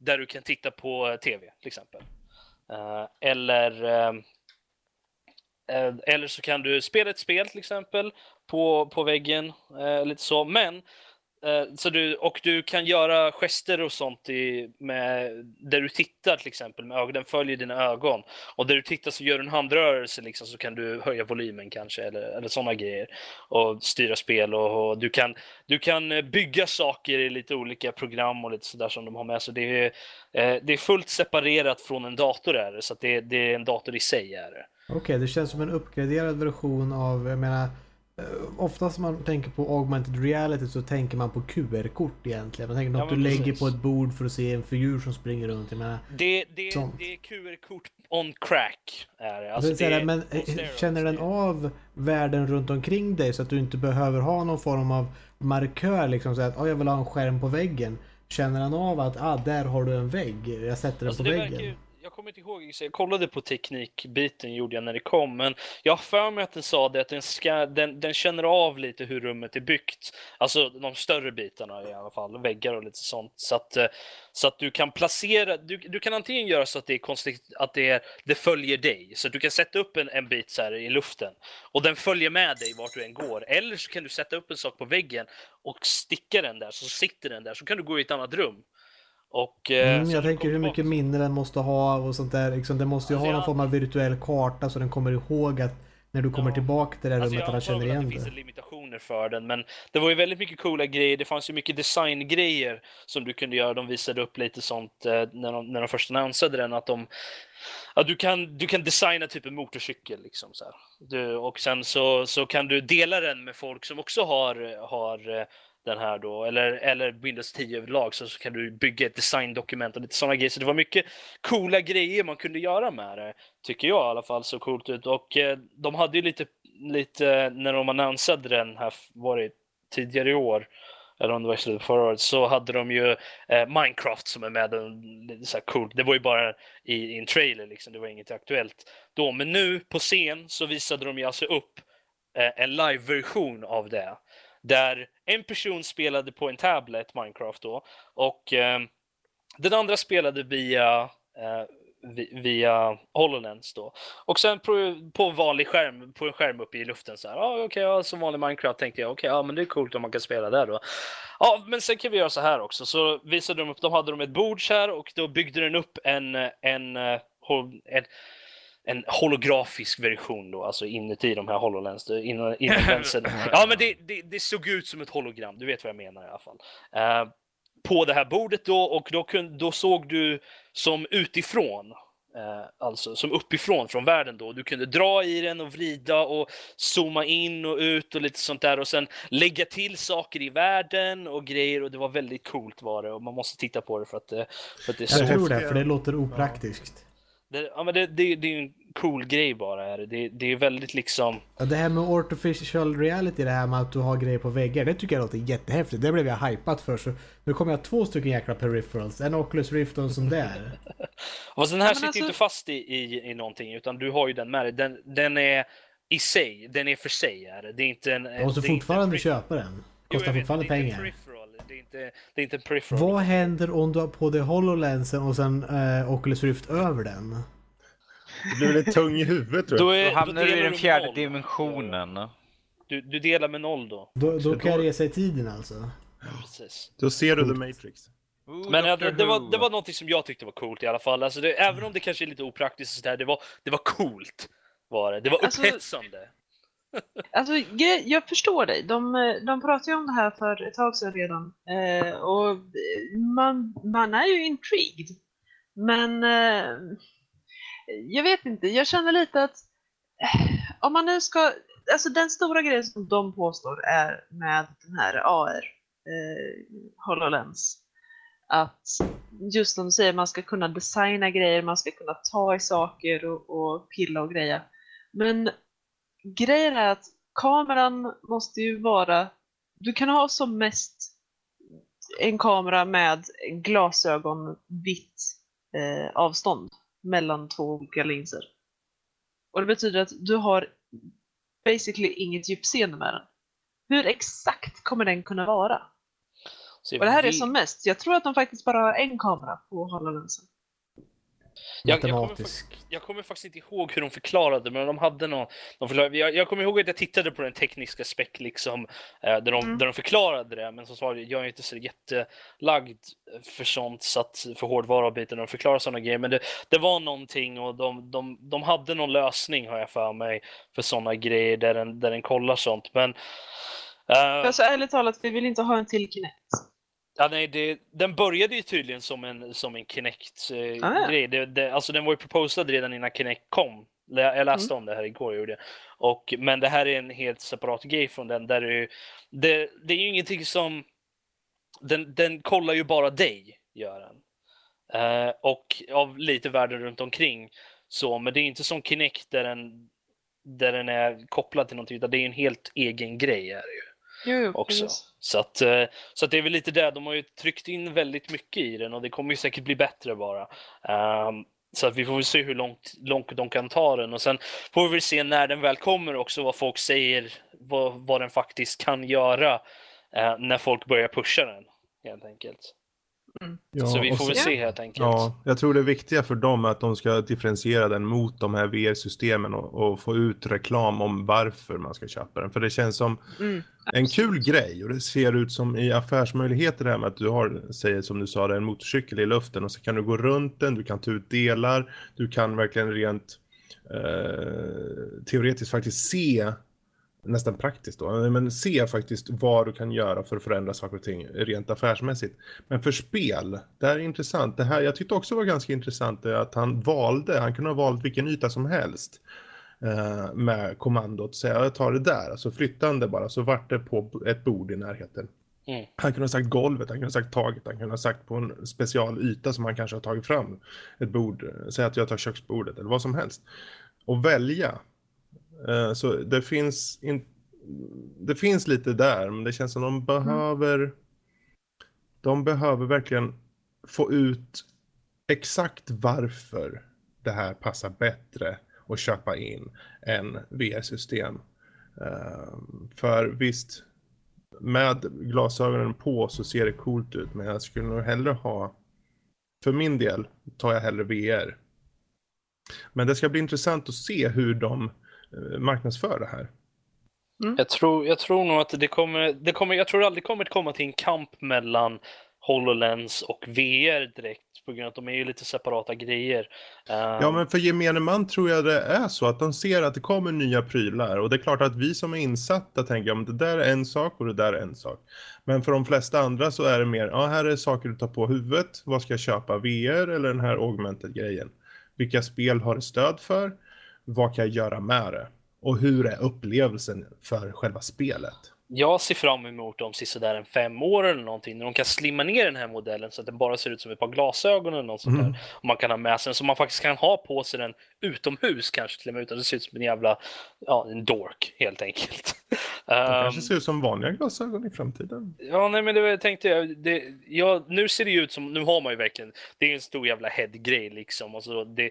E: där du kan titta på TV till exempel. Uh, eller Eh, Eh, eller så kan du spela ett spel till exempel på, på väggen, eh, lite så. Men, eh, så du, och du kan göra gester och sånt i, med, där du tittar till exempel med ögonen, den följer dina ögon. Och där du tittar så gör du en handrörelse liksom, så kan du höja volymen kanske, eller, eller sådana grejer. Och styra spel och, och, du, kan, du kan eh, bygga saker i lite olika program och lite sådär som de har med. Så det är, eh, det är fullt separerat från en dator är det, så det, det är en dator i sig är det.
A: Okej, okay, det känns som en uppgraderad version av, jag menar, eh, oftast när man tänker på augmented reality så tänker man på QR-kort egentligen. Man tänker något ja, du lägger på ett bord för att se en figur som springer runt. Jag menar,
E: det, det, det är QR-kort on crack. Är det. Alltså
A: det, men eh, känner den av världen runt omkring dig så att du inte behöver ha någon form av markör liksom så att oh, jag vill ha en skärm på väggen. Känner den av att ah, där har du en vägg, jag sätter den alltså, på väggen? Verkar
E: jag kommer inte ihåg, jag kollade på teknikbiten gjorde jag när det kom, men jag har för mig att den sa det att den, ska, den, den känner av lite hur rummet är byggt. Alltså de större bitarna i alla fall, väggar och lite sånt. Så att, eh, så att du kan placera, du, du kan antingen göra så att det är konstigt, att det, är, det följer dig. Så att du kan sätta upp en, en bit så här i luften och den följer med dig vart du än går. Eller så kan du sätta upp en sak på väggen och sticka den där, så sitter den där, så kan du gå i ett annat rum. Och,
A: eh, mm, jag tänker hur mycket minne den måste ha och sånt där. Liksom, den måste ju alltså ha någon form av virtuell karta så den kommer ihåg att när du kommer ja. tillbaka till det alltså rummet att den känner igen det.
E: Det finns limitationer för den, men det var ju väldigt mycket coola grejer. Det fanns ju mycket designgrejer som du kunde göra. De visade upp lite sånt eh, när, de, när de först annonserade den, att de att du, kan, du kan designa typ en motorcykel. Liksom, så du, och sen så, så kan du dela den med folk som också har, har eh, den här då, eller, eller Windows 10 överlag, så, så kan du bygga ett designdokument och lite sådana grejer. Så det var mycket coola grejer man kunde göra med det, tycker jag i alla fall, så coolt ut. Och eh, de hade ju lite, lite, när de annonsade den här, var det tidigare i år, eller om det var i slutet förra året, så hade de ju eh, Minecraft som är med. Lite så här coolt. Det var ju bara i, i en trailer, liksom. det var inget aktuellt då. Men nu på scen så visade de ju alltså upp eh, en live-version av det. Där en person spelade på en tablet, Minecraft då, och eh, den andra spelade via eh, via HoloLens då. Och sen på, på en vanlig skärm, på en skärm uppe i luften så här. Ah, okej, okay, ja, som vanlig Minecraft tänkte jag. Okej, okay, ja, men det är coolt om man kan spela där då. Ja, men sen kan vi göra så här också. Så visade de upp, de hade de ett bord här och då byggde den upp en, en, eh, en, en en holografisk version då, alltså inuti de här HoloLens. Inom, [laughs] inom ja, men det, det, det, såg ut som ett hologram, du vet vad jag menar i alla fall. Uh, på det här bordet då och då, kunde, då såg du som utifrån, eh, alltså som uppifrån från världen då. Du kunde dra i den och vrida och zooma in och ut och lite sånt där och sen lägga till saker i världen och grejer och det var väldigt coolt var det och man måste titta på det för att, det, för att det är
A: så. Jag tror det, för det låter opraktiskt.
E: Det, ja, men det, det, det är ju en cool grej bara. Det, det är väldigt liksom...
A: Ja, det här med artificial reality, det här med att du har grejer på väggar, det tycker jag låter jättehäftigt. Det blev jag hypat för. Så nu kommer jag två stycken jäkla peripherals. En Oculus Rift och en sån där. [laughs]
E: Fast den här ja, sitter alltså... inte fast i, i, i någonting, utan du har ju den med dig. Den, den är i sig, den är för sig. Är det. det är inte en...
A: Du måste fortfarande köpa den. Kostar jo, fortfarande pengar.
E: Det är, inte, det är inte en peripheral.
A: Vad händer om du har på dig HoloLensen och sen eh, Oculus Rift över den?
B: Du blir lite tung i huvudet tror
F: jag. Då, är, då hamnar du i den fjärde dimensionen.
E: Du, du delar med noll då.
A: Då, då kan jag resa i tiden alltså?
E: Precis.
B: Då ser du The Matrix.
E: Ooh, Men ja, det, det, var, det var någonting som jag tyckte var coolt i alla fall. Alltså det, även om det kanske är lite opraktiskt och sådär, det var, det var coolt. Var det. det var alltså- upphetsande.
G: Alltså, Alltså, jag förstår dig. De, eh, de pratade ju om det här för ett tag sedan redan. Eh, och man, man är ju intrigued. Men eh, jag vet inte, jag känner lite att eh, om man nu ska, alltså den stora grejen som de påstår är med den här AR, eh, HoloLens, att just som du säger, man ska kunna designa grejer, man ska kunna ta i saker och, och pilla och greja. Men grejen är att kameran måste ju vara, du kan ha som mest en kamera med glasögon vitt eh, avstånd mellan två olika linser. Och det betyder att du har basically inget djupseende med den. Hur exakt kommer den kunna vara? och det här vi... är som mest, jag tror att de faktiskt bara har en kamera på HoloLensen.
E: Jag, jag, kommer, jag, kommer, faktiskt inte ihåg hur de förklarade, men de hade någon... De förklarade, jag, jag kommer ihåg att jag tittade på den tekniska spec, liksom, eh, där, de, mm. där de förklarade det, men som svar, jag är inte så jättelagd för sånt, så att, för hårdvarubiten, och förklara sådana grejer, men det, det var någonting och de, de, de hade någon lösning, har jag för mig, för sådana grejer där den, där den kollar sånt, men...
G: Uh, alltså ärligt talat, vi vill inte ha en till Kinect.
E: Ja, nej, det, den började ju tydligen som en, som en Kinect-grej. Eh, ah, ja. alltså den var ju proposad redan innan Kinect kom. Jag läste mm. om det här igår, jag gjorde. Och, men det här är en helt separat grej från den. Där det, det, det är ju ingenting som... Den, den kollar ju bara dig, gör den. Uh, och av lite världen runt omkring. Så, men det är inte som Kinect där den, där den är kopplad till någonting, utan det är en helt egen grej. Är det ju.
G: Jo, jo,
E: också. Så, att, eh, så att det är väl lite det, de har ju tryckt in väldigt mycket i den och det kommer ju säkert bli bättre bara. Um, så att vi får väl se hur långt, långt de kan ta den och sen får vi väl se när den väl kommer också vad folk säger, vad, vad den faktiskt kan göra uh, när folk börjar pusha den helt enkelt. Mm. Ja, så vi får väl se helt enkelt.
B: Ja, jag tror det viktiga för dem är att de ska differentiera den mot de här VR-systemen och, och, få ut reklam om varför man ska köpa den. För det känns som mm. en kul grej och det ser ut som i affärsmöjligheter det här med att du har, säger som du sa, en motorcykel i luften och så kan du gå runt den, du kan ta ut delar, du kan verkligen rent eh, teoretiskt faktiskt se nästan praktiskt då, men se faktiskt vad du kan göra för att förändra saker och ting rent affärsmässigt. Men för spel, det här är intressant. Det här, jag tyckte också var ganska intressant att han valde, han kunde ha valt vilken yta som helst eh, med kommandot. Så jag tar det där, alltså flyttande det bara, så vart det på ett bord i närheten. Mm. Han kunde ha sagt golvet, han kunde ha sagt taget, han kunde ha sagt på en special yta som han kanske har tagit fram ett bord. Säg att jag tar köksbordet eller vad som helst. Och välja Eh, så det finns, in, det finns lite där, men det känns som de behöver de behöver verkligen få ut exakt varför det här passar bättre att köpa in än VR-system. Ehm, för visst, med glasögonen på så ser det coolt ut, men jag skulle nog hellre ha, för min del tar jag hellre VR. Men det ska bli intressant att se hur de eh, marknadsför det här.
E: Jag, tror, jag tror nog att det kommer, det kommer, jag tror aldrig kommer komma till en kamp mellan HoloLens och VR direkt på grund av att de är ju lite separata grejer.
B: Ja,
E: Um,
B: men för gemene man tror jag det är så att de ser att det kommer nya prylar och det är klart att vi som är insatta tänker om det där är en sak och det där är en sak. Men för de flesta andra så är det mer, ja här är saker du tar på huvudet, vad ska jag köpa, VR eller den här augmented grejen? Vilka spel har det stöd för? Vad kan jag göra med det? Och hur är upplevelsen för själva spelet?
E: Jag ser fram emot om sådär en fem år eller någonting, när de kan slimma ner den här modellen så att den bara ser ut som ett par glasögon eller något sånt
B: Mm.
E: där. Och man kan ha med sig den, så man faktiskt kan ha på sig den utomhus kanske till och med, utan det ser ut som en jävla, ja, en dork helt enkelt. [laughs]
B: De
E: Ehm,
B: kanske ser ut som vanliga glasögon i framtiden.
E: Ja, nej men det var- jag tänkte jag, det, ja, nu ser det ju ut som, nu har man ju verkligen, det är en stor jävla head-grej liksom. Och så det,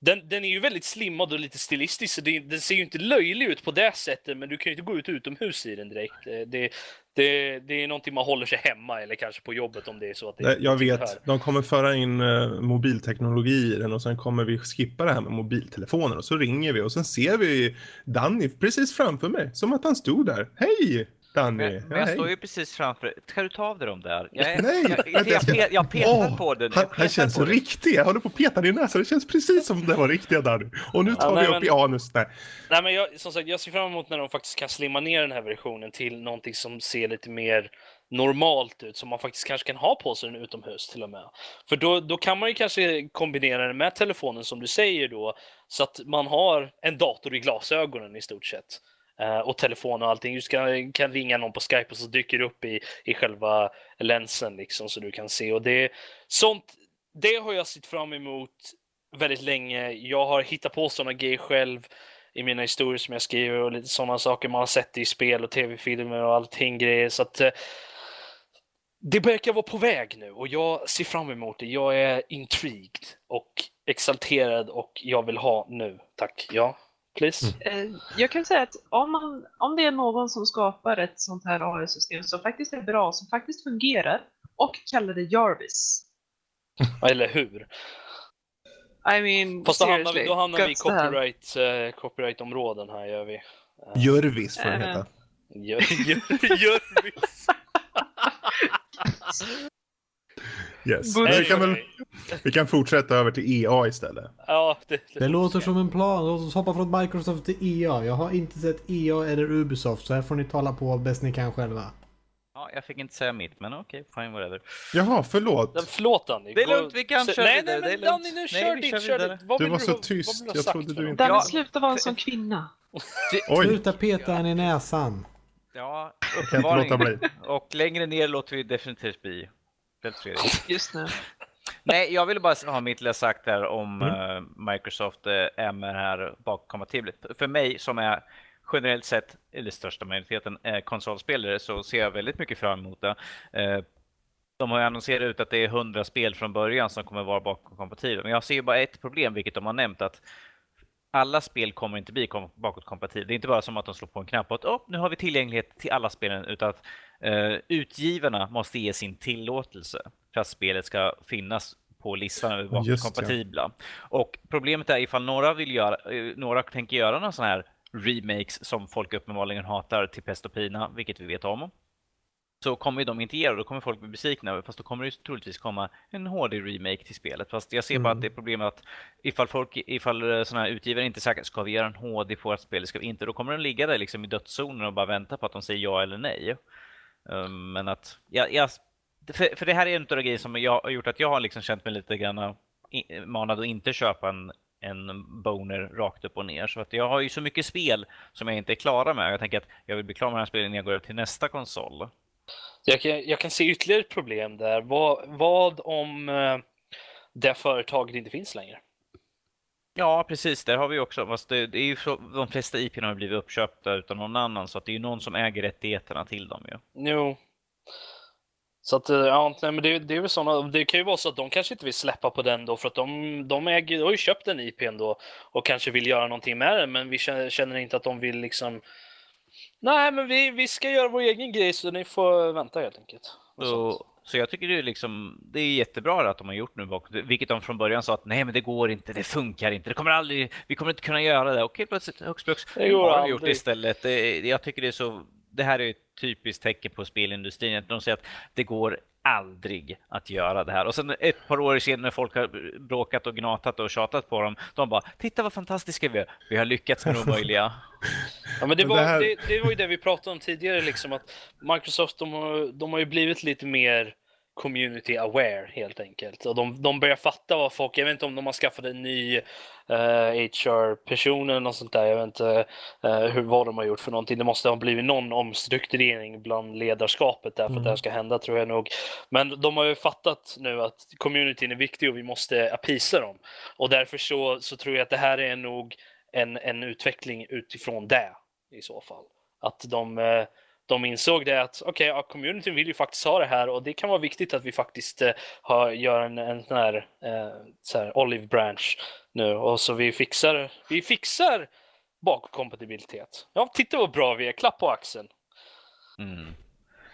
E: den, den är ju väldigt slimmad och lite stilistisk, så det, den ser ju inte löjlig ut på det sättet, men du kan ju inte gå ut utomhus i den direkt. Eh, Det, det, det är någonting man håller sig hemma eller kanske på jobbet om det är så att det
B: Jag vet, de kommer föra in uh, mobilteknologi i den och sen kommer vi skippa det här med mobiltelefoner och så ringer vi och sen ser vi Danny precis framför mig, som att han stod där. Hej Danny!
F: Men,
B: Ja,
F: men jag står ju precis framför Ska du ta av dig dem där? Jag, är,
B: Nej,
F: jag, jag,
B: jag ska-
F: jag, jag petar
B: Åh,
F: på den.
B: Han, han känns
F: den.
B: riktig, jag håller på att peta din näsa, det känns precis som det var riktiga Danny. Och nu
E: Ja,
B: tar
E: nej,
B: vi upp
E: men-
B: i anus. Nej.
E: Nej, men jag, som sagt, jag ser fram emot när de faktiskt kan slimma ner den här versionen till någonting som ser lite mer normalt ut, som man faktiskt kanske kan ha på sig den utomhus till och med. För då, då kan man ju kanske kombinera den med telefonen som du säger då, så att man har en dator i glasögonen i stort sett. Eh, och telefon och allting. Du ska, kan ringa någon på Skype och så dyker det upp i, i själva länsen liksom så du kan se. Och det, sånt, det har jag sett fram emot väldigt länge. Jag har hittat på sådana grejer själv i mina historier som jag skriver och lite sådana saker man har sett i spel och tv-filmer och allting grejer. Så att eh, det verkar vara på väg nu och jag ser fram emot det. Jag är intrigued och exalterad och jag vill ha nu. Tack. Ja, please.
G: Eh, Jag kan säga att om, man, om det är någon som skapar ett sånt här AI-system som faktiskt är bra, som faktiskt fungerar och kallar det Jarvis.
E: Eller hur?
G: I mean,
E: Fast då hamnar vi, då hamnar vi i copyright, eh, copyright-områden här gör vi.
B: Jörvis får det
G: Eh,
B: heta. [laughs]
E: Vi. [laughs]
B: Yes. Vi, kan väl, vi kan fortsätta över till EA istället.
E: Ja, det,
A: Det låter som en plan. Låt oss hoppa från Microsoft till EA. Jag har inte sett EA eller Ubisoft så här får ni tala på bäst ni kan själva.
F: Ja, jag fick inte säga mitt, men okej, fine whatever.
B: Jaha, förlåt.
E: Ja, Förlåt Danny.
F: Det är lugnt, vi kan köra
E: Nej,
F: vidare,
E: nej,
F: det är
E: men. Danny, nu
F: Nej,
E: kör
F: vi
E: ditt,
F: kör
E: ditt. Vad
B: Du var så tyst. Jag trodde du inte-
G: Danny, sluta vara en sån kvinna.
B: Oj,
A: Sluta peta henne i näsan.
F: Ja, uppenbarligen. Och längre ner låter vi definitivt bli. Helt Fredrik.
G: Just nu.
F: Nej, jag ville bara ha mitt lilla sagt där om
B: Mm.
F: eh, Microsoft eh, med här bakkompatibelt. För mig som är generellt sett, eller största majoriteten, eh, konsolspelare så ser jag väldigt mycket fram emot det. De har ju annonserat ut att det är 100 spel från början som kommer vara bakåtkompatibla. Men jag ser ju bara ett problem, vilket de har nämnt, att alla spel kommer inte bli kom- bakåtkompatibla. Det är inte bara som att de slår på en knapp och att oh, nu har vi tillgänglighet till alla spelen, utan att eh, utgivarna måste ge sin tillåtelse för att spelet ska finnas på listan över
B: Just ja.
F: bakåtkompatibla. Och problemet är ifall några vill göra, eh, några tänker göra någon sån här remakes som folk uppenbarligen hatar till pest och pina, vilket vi vet om. Så kommer de inte ge det, då kommer folk bli besvikna. Fast då kommer det ju troligtvis komma en HD-remake till spelet. Fast jag ser bara att det är problemet att ifall, folk, ifall sådana här utgivare inte säkra, ska vi göra en HD på vårt spel, ska vi inte? Då kommer den ligga där liksom i dödszonen och bara vänta på att de säger ja eller nej. Ehm, men att, jag, jag, för, för det här är en av de grejer som jag har gjort att jag har liksom känt mig lite grann eh, manad att inte köpa en, en boner rakt upp och ner. Så att jag har ju så mycket spel som jag inte är klara med. Jag tänker att jag vill bli klar med den här spelen innan jag går över till nästa konsol.
E: Jag kan, jag kan se ytterligare ett problem där. Vad, vad om eh, det företaget inte finns längre?
F: Ja, precis. Där har vi också. Fast det, det är ju så, de flesta IP har blivit uppköpta utan någon annan, så att det är ju någon som äger rättigheterna till dem ju.
E: Jo. Så att, eh, ja, nej, men det, det är väl såna, det kan ju vara så att de kanske inte vill släppa på den då för att de, de, äger, de har ju köpt den IPn då och kanske vill göra någonting med den men vi känner, känner inte att de vill liksom Nej men vi, vi ska göra vår egen grej så ni får vänta helt enkelt. Och.
F: Så, jag tycker det är, liksom, det är jättebra att de har gjort nu, bak- vilket de från början sa att nej men det går inte, det funkar inte, det kommer aldrig, vi kommer inte kunna göra det. Okej, plötsligt nu
E: går
F: har de gjort det istället. Det, jag tycker det är så, det här är ett typiskt tecken på spelindustrin, att de säger att det går aldrig att göra det här. Och sen ett par år senare när folk har bråkat och gnatat och tjatat på dem, de bara titta vad fantastiska vi är, vi har lyckats med det omöjliga.
E: Ja, men det, var,
B: det
E: det, var ju det vi pratade om tidigare, liksom, att Microsoft de har, de har ju blivit lite mer community aware helt enkelt. Och de, de börjar fatta vad folk, jag vet inte om de har skaffat en ny eh, HR-person eller något sånt där, jag vet inte eh, hur, vad de har gjort för någonting. Det måste ha blivit någon omstrukturering bland ledarskapet där för att det här ska hända tror jag nog. Men de har ju fattat nu att communityn är viktig och vi måste apisa dem. Och därför så, så tror jag att det här är nog en, en utveckling utifrån det i så fall. Att de, eh, de insåg det att okej, ja, communityn vill ju faktiskt ha det här och det kan vara viktigt att vi faktiskt eh, har, gör en, en sån här, eh, så här olive branch nu och så vi fixar, vi fixar bakkompatibilitet. Ja, titta vad bra vi är, klapp på axeln.
F: Mm.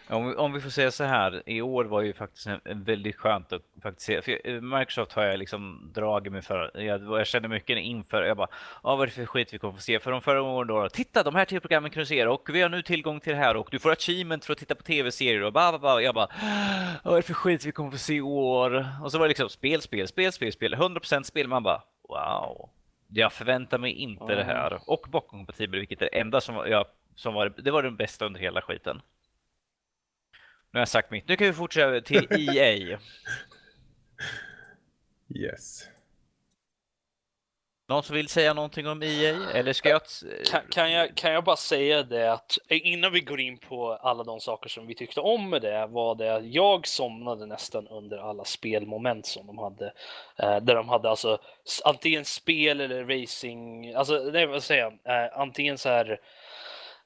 F: Om, vi, om vi får säga så här, i år var ju faktiskt en, en väldigt skönt att faktiskt se. För Microsoft har jag liksom dragit mig för. Jag, jag kände mycket inför. Jag bara, ja vad är det för skit vi kommer få se? För de förra åren då, titta de här tv-programmen kan du se och vi har nu tillgång till det här och du får achievement för att titta på tv-serier och ba, ba, ba. Jag bara, vad är det för skit vi kommer få se i år? Och så var det liksom spel, spel, spel, spel, spel, 100% spel. Man bara, wow. Jag förväntar mig inte det här. Och bakkompatibel, vilket är det enda som jag som var, det var den bästa under hela skiten. Nu har jag sagt mitt. Nu kan vi fortsätta till [laughs] EA.
B: Yes.
F: Någon som vill säga någonting om EA? Eller ska jag...
E: Kan, kan, jag, kan jag bara säga det att eh, innan vi går in på alla de saker som vi tyckte om med det var det att jag somnade nästan under alla spelmoment som de hade. Eh, där de hade alltså antingen spel eller racing, alltså nej vad säger jag, eh, antingen så här,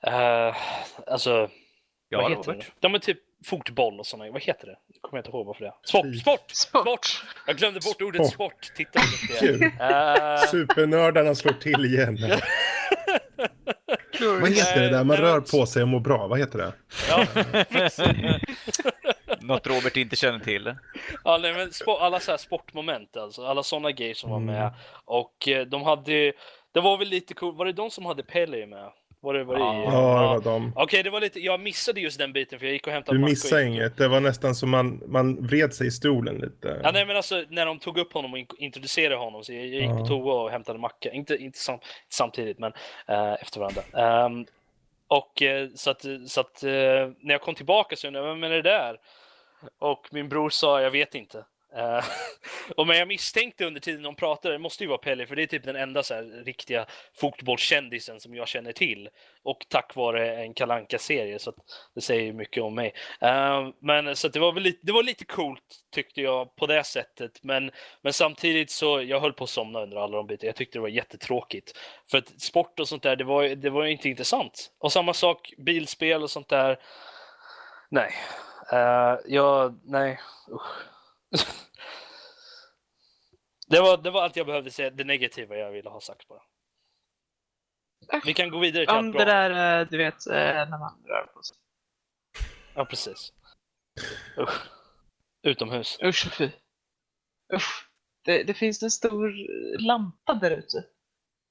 E: eh, alltså
F: Ja,
E: vad heter
F: Robert.
E: det? De är typ fotboll och sådana, vad heter det? Jag kommer inte ihåg vad för det är. Sport, sport, sport! Jag glömde bort ordet
B: Sport.
E: sport, titta jag är. Eh,
B: Supernördarna slår till igen. [laughs] Vad heter det där man rör på sig och mår bra? Vad heter det?
E: ja. [laughs]
F: Något Robert inte känner till.
E: Ja, nej, men alla så här sportmoment, alltså, alla sådana grejer som var med. Och eh, de hade, det var väl lite coolt, var det de som hade Pelle med? Var det, var det,
F: Ja.
B: Ja, det var de.
E: Okej, det var lite, jag missade just den biten för jag gick och hämtade
B: Du
E: och
B: missade inget. Det var nästan som man, man vred sig i stolen lite.
E: Ja, nej men alltså när de tog upp honom och in- introducerade honom så jag, jag gick på
B: Ja.
E: toa och hämtade macka. Inte, inte sam, samtidigt men eh, efter varandra. Ehm, och eh, så att, så att eh, när jag kom tillbaka så undrade jag, vem är det där? Och min bror sa, jag vet inte. Uh, [laughs] och men jag misstänkte under tiden de pratade, det måste ju vara Pelle, för det är typ den enda så här, riktiga fotbollskändisen som jag känner till. Och tack vare en kalanka serie så att det säger ju mycket om mig. Uh, men så att det var väl lite, det var lite coolt tyckte jag på det sättet. Men, men samtidigt så, jag höll på att somna under alla de bitarna. Jag tyckte det var jättetråkigt. För att sport och sånt där, det var, det var ju inte intressant. Och samma sak, bilspel och sånt där. Nej. Uh, jag, nej. Usch. [laughs] det, var, det var allt jag behövde säga, det negativa jag ville ha sagt bara. Vi kan gå vidare till
G: Om
E: allt
G: det
E: bra.
G: där, eh, du vet, eh, när man rör på sig.
E: Ja, precis. Usch. Utomhus.
G: Usch fy. Usch. Det, det finns en stor lampa där ute.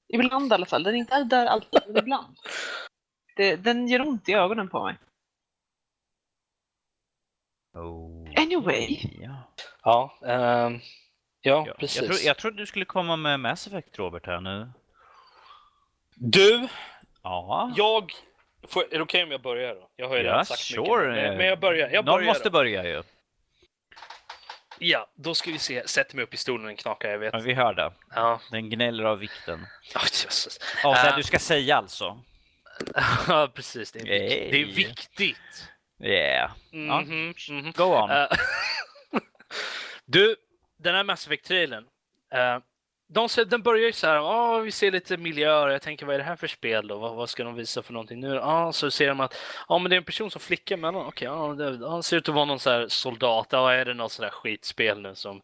G: Ibland i alla fall. Den är inte där alltid, men ibland. Det, den gör ont i ögonen på mig.
F: Oh.
G: Anyway.
F: Ja.
E: Ja, ehm, ja,
F: Ja.
E: precis.
F: Jag, tro, jag trodde du skulle komma med Mass Effect, Robert, här nu.
E: Du,
F: Ja.
E: jag... Får, är det okej om jag börjar då? Jag har ju
F: Ja,
E: redan sagt
F: sure.
E: mycket. Men, jag börjar. Jag
F: Någon
E: börjar
F: måste
E: då.
F: börja ju.
E: Ja, då ska vi se. Sätter mig upp i stolen, den knakar, jag vet.
F: Ja, vi hör det.
E: Ja.
F: Den gnäller av vikten.
E: Oh, Jesus.
F: Av det
E: Äh.
F: du ska säga alltså. [laughs]
E: Ja, precis. Det är,
F: Hey.
E: det är viktigt.
F: Yeah. Ja.
E: Mhm, mhm.
F: Go on.
E: Eh, [laughs] du, den här Mass Effect-trailern. eh, de, den börjar ju så här, oh, vi ser lite miljöer, jag tänker vad är det här för spel då? Vad, vad ska de visa för någonting nu? Ja, så ser de att, ja men det är en person som flickar mellan, okej, okay, det, han ser ut att vara någon så här soldat, ja är det något sådär skitspel nu som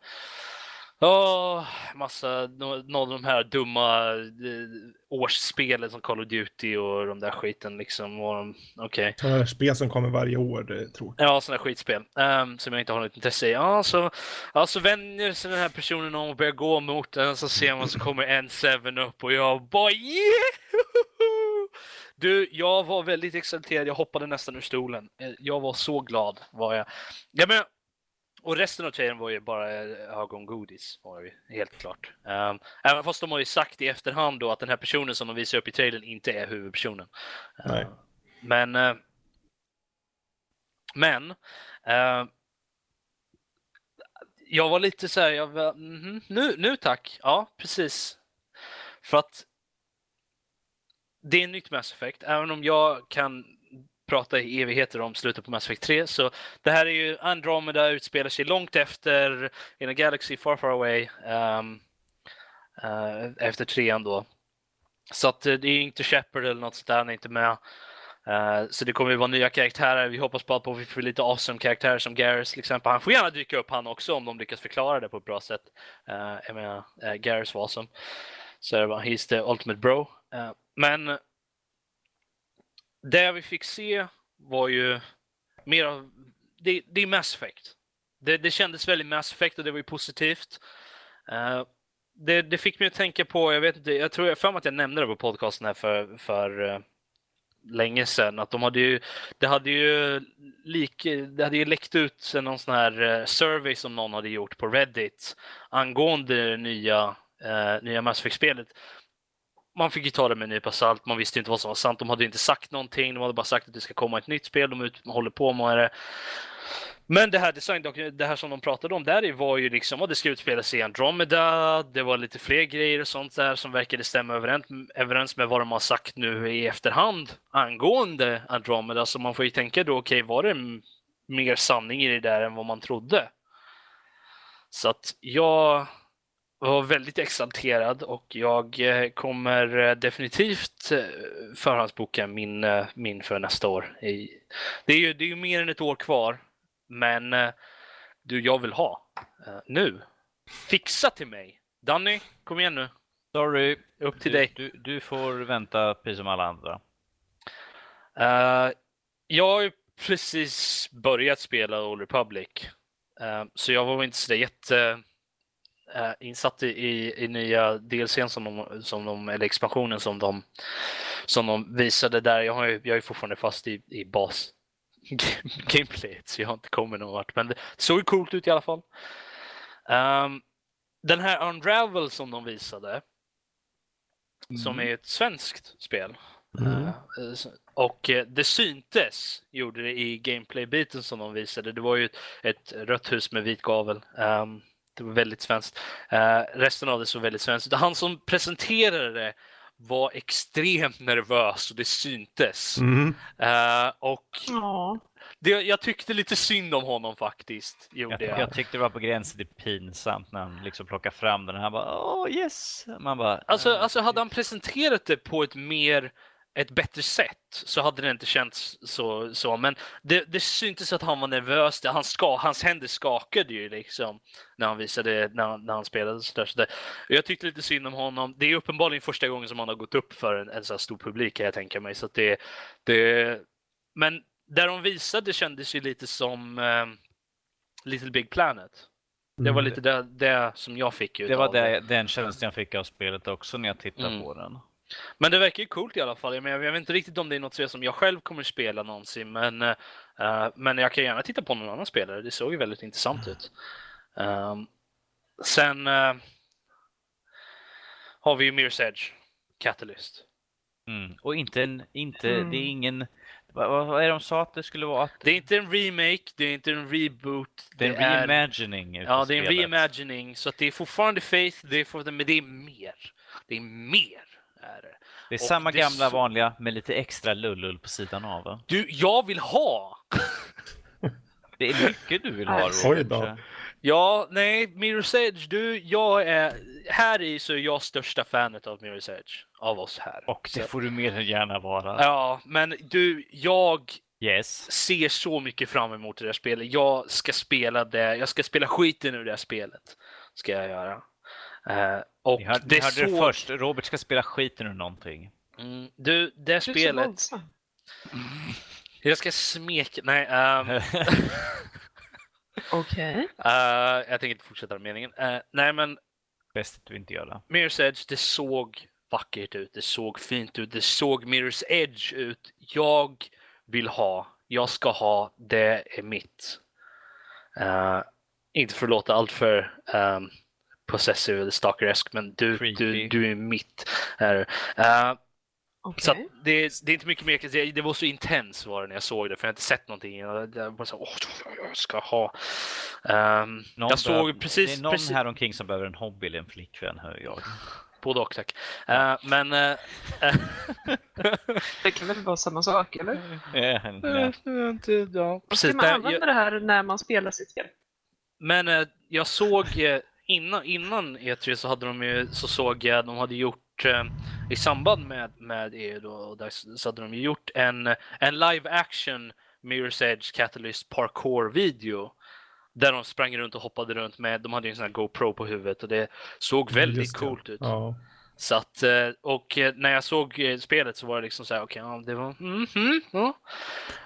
E: Ja, massa, nå- någon av de här dumma eh, årsspelen som Call of Duty och de där skiten liksom. de- Okej.
B: Sådana här spel som kommer varje år, det tror
E: Ja, sådana skitspel um, som jag inte har något intresse i. Ja, så, ja, så vänjer sig den här personen om och börjar gå mot den, så ser man så kommer en Seven upp och jag bara yeah! Du, jag var väldigt exalterad, jag hoppade nästan ur stolen. Eh, Jag var så glad var jag. Ja, men, och resten av trailern var ju bara eh, ögongodis, var det ju, helt klart. Um, även fast de har ju sagt i efterhand då att den här personen som de visar upp i trailern inte är huvudpersonen. Uh, men eh, men eh, jag var lite så här, jag var, mhm, nu, nu tack. Ja, precis. För att det är nytt Mass Effect, även om jag kan prata i evigheter om slutet på Mass Effect 3. Så det här är ju Andromeda utspelar sig långt efter In a Galaxy Far Far Away. Um, uh, efter trean då. Så att eh, det är inte Shepard eller något sånt där, han är inte med. Uh, så det kommer ju vara nya karaktärer. Vi hoppas bara på att vi får lite awesome karaktärer som Garrus till exempel. Han får gärna dyka upp han också om de lyckas förklara det på ett bra sätt. Uh, jag menar, uh, Garrus var awesome. Så det var, he's the ultimate bro. Uh, men det vi fick se var ju mer av, det, det är Mass Effect. Det, det kändes väldigt Mass Effect och det var ju positivt. Uh, det, det fick mig att tänka på, jag vet inte, jag tror jag för mig att jag nämnde det på podcasten här för, för uh, länge sedan, att de hade ju, det hade ju lik, det hade ju läckt ut någon sån här uh, survey som någon hade gjort på Reddit angående det nya, nya Mass Effect-spelet. Man fick ju ta det med en nypa salt, man visste inte vad som var sant. De hade inte sagt någonting, de hade bara sagt att det ska komma ett nytt spel, de ut, håller på med det. Men det här det här som de pratade om där var ju liksom att det ska utspela sig i Andromeda, det var lite fler grejer och sånt där som verkade stämma överens, överens med vad de har sagt nu i efterhand angående Andromeda. Så man får ju tänka då, okej, var det mer sanning i det där än vad man trodde? Så att jag var väldigt exalterad och jag eh, kommer eh, definitivt eh, förhandsboka min, min för nästa år. Det är ju det är ju mer än ett år kvar, men du, jag vill ha nu. Fixa till mig. Danny, kom igen nu.
F: Sorry.
E: Upp till
F: du,
E: dig.
F: Du, du får vänta precis som alla andra.
E: Eh, jag har ju precis börjat spela Old Republic, Eh, så jag var inte så jätte eh, insatt i, i, i nya DLCn som de, som de, eller expansionen som de, som de visade där. Jag, har ju, jag är fortfarande fast i, i bas [laughs] gameplayet så jag har inte kommit någon vart. Men det såg coolt ut i alla fall. Ehm, den här Unravel som de visade, som är ett svenskt spel.
B: Mm.
E: Eh, och eh, det syntes, gjorde det i gameplay-biten som de visade. Det var ju ett, rött hus med vit gavel. Ehm, det var väldigt svenskt. Eh, resten av det såg väldigt svenskt ut. Han som presenterade det var extremt nervös och det syntes.
B: Mm.
E: Eh, och
G: Ja.
E: det, jag tyckte lite synd om honom faktiskt. Gjorde
F: Jag,
E: jag.
F: jag tyckte det var på gränsen till pinsamt när han liksom plockade fram den. Han bara åh yes! Man bara...
E: Alltså,
F: "Ah,
E: alltså hade han presenterat det på ett mer ett bättre sätt så hade det inte känts så. så. Men det, det syntes att han var nervös. Det, han ska, hans händer skakade ju liksom när han visade när, han- när han spelade. Så där, så där. Jag tyckte lite synd om honom. Det är uppenbarligen första gången som han har gått upp för en, en så här stor publik kan jag tänka mig. Så det, det, men där de visade kändes ju lite som eh, Little Big Planet. Det var lite det, det som jag fick ut
F: Det var det, den känslan jag fick av spelet också när jag tittade
E: Mm.
F: på den.
E: Men det verkar ju coolt i alla fall. Jag, menar, jag vet inte riktigt om det är något spel som jag själv kommer spela någonsin, men, eh, men jag kan gärna titta på någon annan spelare. Det såg ju väldigt intressant ut. Ehm, sen eh, har vi ju Mirror's Edge, Catalyst.
F: Mm. Och inte en, inte,
G: Mm.
F: det är ingen, vad, vad är det de sa att det skulle vara? Att
E: Det är inte en remake, det är inte en reboot.
F: det är en reimagining utav
E: Ja, det är en reimagining, så att det är fortfarande Faith, det är for, men det är mer. Det är mer. Är det.
F: Är
E: och
F: samma
E: det
F: gamla
E: så-
F: vanliga med lite extra lullull på sidan av. Va?
E: Du, jag vill ha! [laughs]
F: Det är mycket du vill ha så-
E: Ja, nej, Mirror's Edge, du, jag är... Här i så är jag största fanet av Mirror's Edge. Av oss här.
F: Och det får du mer än gärna vara.
E: Ja, men du, jag
F: Yes.
E: ser så mycket fram emot det där spelet. Jag ska spela det, jag ska spela skiten ur det här spelet. Ska jag göra. Eh, och
F: Ni hörde,
E: det
F: ni hörde det
E: såg-
F: först. Robert ska spela skiten ur någonting.
E: Mm, du, det spelet.
G: våldsam.
E: Jag ska smeka... Nej, ehm, [laughs]
G: Okej.
E: eh, jag tänker inte fortsätta den meningen. Eh, nej, men
F: Bäst att du inte gör det.
E: Mirror's Edge, det såg vackert ut, det såg fint ut, det såg Mirror's Edge ut. Jag vill ha, jag ska ha, det är mitt. Eh, inte för att låta allt för um, possessive eller stalkeresk, men du, du,
F: Creepy.
E: du är mitt. Är du. Eh, så att
G: Okej.
E: det, det är inte mycket mer säga. Det var så intens var det när jag såg det, för jag har inte sett någonting. Jag, jag bara så, åh, jag ska ha.
F: Någon
E: jag såg
F: behöver-
E: precis,
F: Det är någon
E: precis
F: här omkring som behöver en hobby eller en flickvän, hör jag.
E: både och tack. Eh, men eh, [laughs]
G: Det kan väl vara samma sak, eller?
F: Eh, nej.
E: ja,
G: Och
E: precis.
G: Ska man använda
E: jag,
G: det här när man spelar sitt spel?
E: men jag såg innan, innan E3 så hade de ju, så såg jag de hade gjort eh, i samband med, med EU då, och där, så hade de ju gjort en, en live action Mirror's Edge Catalyst parkour video. Där de sprang runt och hoppade runt med, de hade ju en sån här GoPro på huvudet och det såg väldigt
B: Just det.
E: coolt ut.
B: Ja.
E: Så att, eh, och eh, när jag såg eh, spelet så var det liksom så här, okej, ja, det var, mm, mm, ja.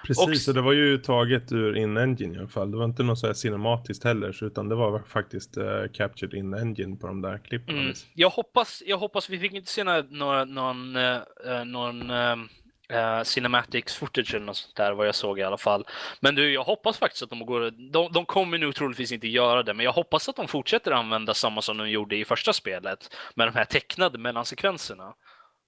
B: Precis,
E: Och-
B: och det var ju taget ur in-engine i alla fall. Det var inte något så här cinematiskt heller, utan det var faktiskt uh, captured in-engine på de där klippen.
E: Mm. Jag hoppas, jag hoppas, vi fick inte se några, någon, eh, någon um, cinematics footage eller något sånt där, vad jag såg i alla fall. Men du, jag hoppas faktiskt att de går, de, de kommer nog troligtvis inte göra det, men jag hoppas att de fortsätter använda samma som de gjorde i första spelet, med de här tecknade mellansekvenserna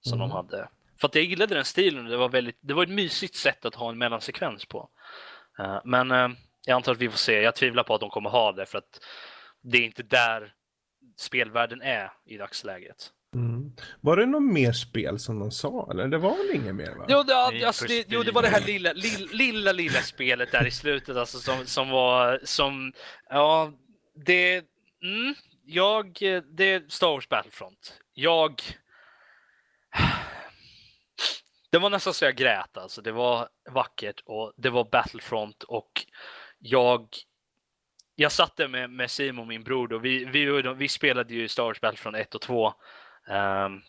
E: som
B: Mm.
E: de hade. För att jag gillade den stilen, det var, väldigt, det var ett mysigt sätt att ha en mellansekvens på. Eh, men eh, jag antar att vi får se, jag tvivlar på att de kommer ha det, för att det är inte där spelvärlden är i dagsläget.
B: Mm. Var det något mer spel som de sa, eller? Det var väl inget mer va?
E: Jo, det, alltså, det, jo, det var det här lilla, lilla, lilla, lilla spelet där i slutet alltså, som, som var som, ja, det, mm, jag, det är Star Wars Battlefront. Jag, det var nästan så jag grät alltså. Det var vackert och det var Battlefront och jag jag satt där med, med Simon, min bror, och vi, vi, vi spelade ju Star Wars Battlefront 1 och 2 ehm,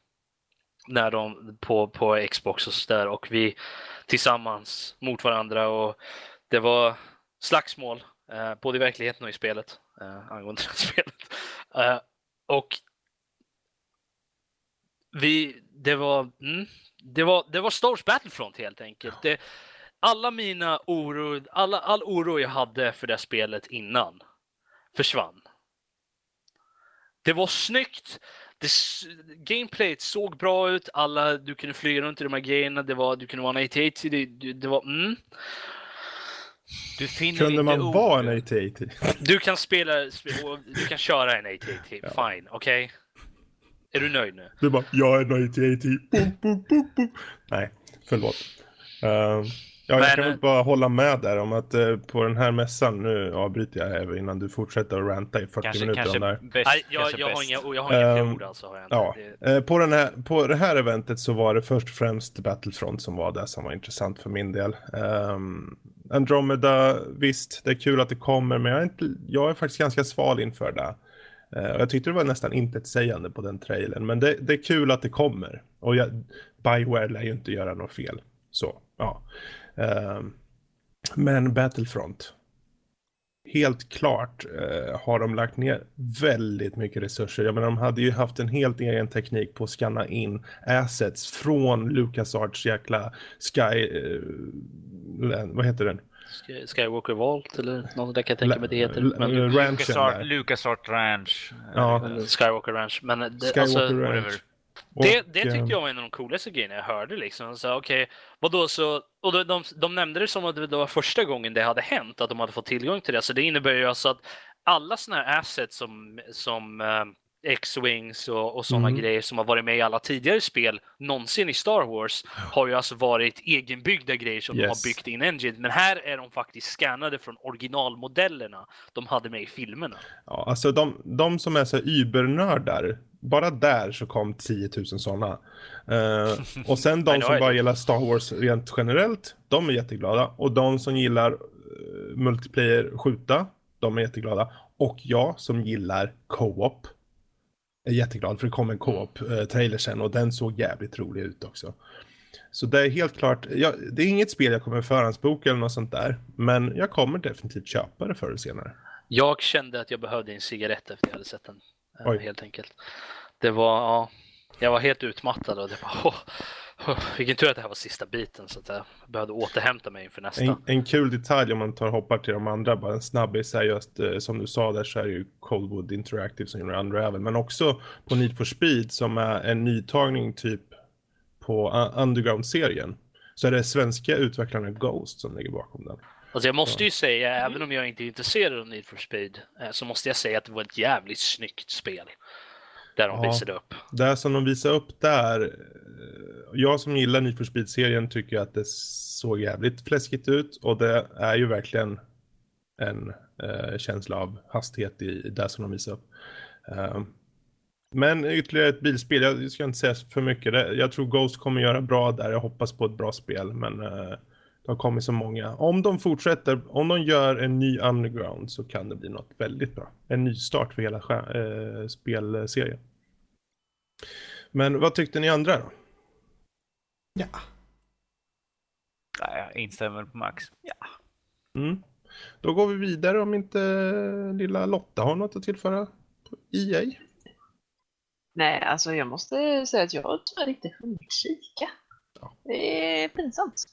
E: när de, på, på Xbox och sådär och vi tillsammans mot varandra och det var slagsmål eh, både i verkligheten och i spelet eh, angående det [laughs] spelet. Eh, och vi, det var, mm, det var, det var Star Wars Battlefront helt enkelt. Det, alla mina oro, alla, all oro jag hade för det här spelet innan försvann. Det var snyggt. Det, gameplayet såg bra ut. Alla, du kunde flyga runt i de här grejerna. Det var, du kunde vara en 8080. Det, det, det var, mm.
F: Du finner
B: Kunde
F: inte
B: man
F: ord.
B: vara en AT-AT?
E: Du kan spela, sp- du kan köra en 8080. [laughs] Fine, okej? Är du nöjd nu?
B: Du bara, jag är en AT-AT. Boom, boom, boom, boom. Nej, förlåt. Uh, ja, jag kan väl bara hålla med där om att eh, på den här mässan, nu avbryter jag även innan du fortsätter att ranta i 40
F: Kanske,
B: minuter
F: kanske
B: om det här.
F: bäst.
E: Nej, jag,
F: kanske
E: jag, har
F: bäst.
E: inga, jag har inga
B: Ehm,
E: ord alltså. Har jag inte.
B: Ja,
E: Det,
B: eh, på, den här, på det här eventet så var det först och främst Battlefront som var det som var intressant för min del. Ehm, Andromeda, visst, det är kul att det kommer, men jag är, inte, jag är faktiskt ganska sval inför det. Och jag tyckte det var nästan intetsägande på den trailern, men det, det är kul att det kommer. Och jag, Bioware lär ju inte göra något fel. Så, ja. Ehm, men Battlefront. Helt klart eh, har de lagt ner väldigt mycket resurser. Jag menar, de hade ju haft en helt egen teknik på att scanna in assets från LucasArts jäkla Sky... Eh, vad heter den?
E: Sky- Skywalker Vault eller något där kan jag tänka mig det heter. Men,
F: LucasArt. LucasArt Ranch.
B: Ja.
E: Skywalker Ranch. Men det,
B: Skywalker
E: alltså,
B: Ranch.
E: Det,
B: Och,
E: det tyckte
B: eh,
E: jag var en av de coolaste grejerna jag hörde. Liksom. Så, okay, vadå, så, och de, de, de nämnde det som att det var första gången det hade hänt, att de hade fått tillgång till det. Så det innebär ju alltså att alla sådana här assets som, som, eh, X-Wings och, och sådana
B: Mm.
E: grejer som har varit med i alla tidigare spel någonsin i Star Wars har ju alltså varit egenbyggda grejer som de
B: Yes.
E: har byggt in engine. Men här är de faktiskt scannade från originalmodellerna de hade med i filmerna.
B: Ja, alltså de, de som är så übernördar, bara där så kom 10 000 sådana. Eh, och sen [laughs] de som bara gillar Star Wars rent generellt, de är jätteglada. Och de som gillar uh, multiplayer skjuta, de är jätteglada. Och jag som gillar co-op är jätteglad för det kom en co-op-trailer sen och den såg jävligt rolig ut också. Så det är helt klart, jag, det är inget spel jag kommer förhandsboka eller något sånt där. Men jag kommer definitivt köpa det förr eller senare.
E: Jag kände att jag behövde en cigarett efter jag hade sett den. Eh,
B: Oj.
E: Helt enkelt. Det var, ja, jag var helt utmattad och det var, åh, åh, vilken tur att det här var sista biten så att jag behövde återhämta mig inför nästa.
B: En, en kul detalj om man tar hoppar till de andra, bara en snabbis är just eh, som du sa där så är det ju Coldwood Interactive som andra även, men också på Need for Speed som är en nytagning typ på uh, Underground-serien. Så är det svenska utvecklarna Ghost som ligger bakom den.
E: Alltså jag måste ju säga, även om jag inte är intresserad av Need for Speed, eh, så måste jag säga att det var ett jävligt snyggt spel. Där de
B: Ja.
E: visade upp.
B: Det som de visar upp där, eh, jag som gillar Need for Speed-serien tycker att det såg jävligt fläskigt ut och det är ju verkligen en eh, känsla av hastighet i det som de visar upp. Eh, men ytterligare ett bilspel, jag ska inte säga för mycket. Jag tror Ghost kommer göra bra där, jag hoppas på ett bra spel, men eh, det har kommit så många. Om de fortsätter, om de gör en ny Underground så kan det bli något väldigt bra. En ny start för hela eh, spelserien. Men vad tyckte ni andra då?
A: Ja.
F: Nej, jag instämmer på Max. Ja.
B: Mm. Då går vi vidare om inte lilla Lotta har något att tillföra. på EA.
G: Nej, alltså jag måste säga att jag har tyvärr inte hunnit kika.
B: Ja.
G: Det är pinsamt.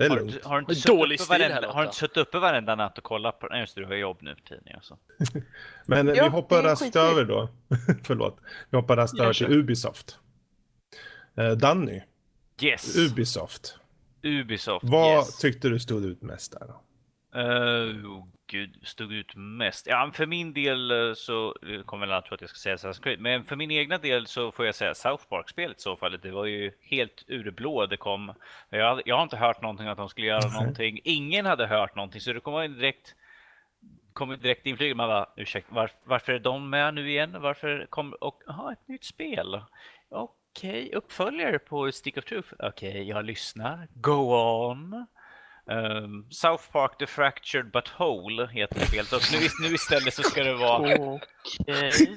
B: Det är
F: Har,
B: lugnt.
F: du, har, du inte
E: Dålig
F: suttit uppe
E: stil här,
F: varenda, har du inte suttit uppe varenda natt och kollat på Nej just det, du har jobb nu för tiden alltså. [laughs]
B: Men
G: Ja,
B: vi hoppar raskt över då. [laughs] Förlåt. Vi hoppar raskt över till. Ubisoft. Eh, Danny,
F: Yes!
B: Ubisoft.
F: Ubisoft,
B: Vad
F: yes.
B: tyckte du stod ut mest där då?
F: Uh, oh, gud, stod ut mest. Ja, för min del eh, så eh, kommer alla tro att jag ska säga Assassin's Creed, men för min egna del så får jag säga South Park-spelet i så fall. Det var ju helt ur det kom. Jag, jag har inte hört någonting att de skulle göra
B: Nej.
F: någonting. Ingen hade hört någonting, så det kom direkt kommer direkt inflygande. Man bara, ursäkta, var, varför är de med nu igen? Varför kom, och, aha, ett nytt spel. Okej, uppföljare på Stick of Truth. Okej, jag lyssnar. Go on. Ehm, South Park The Fractured But Whole heter spelet och nu, nu istället så ska det vara...
G: Okej.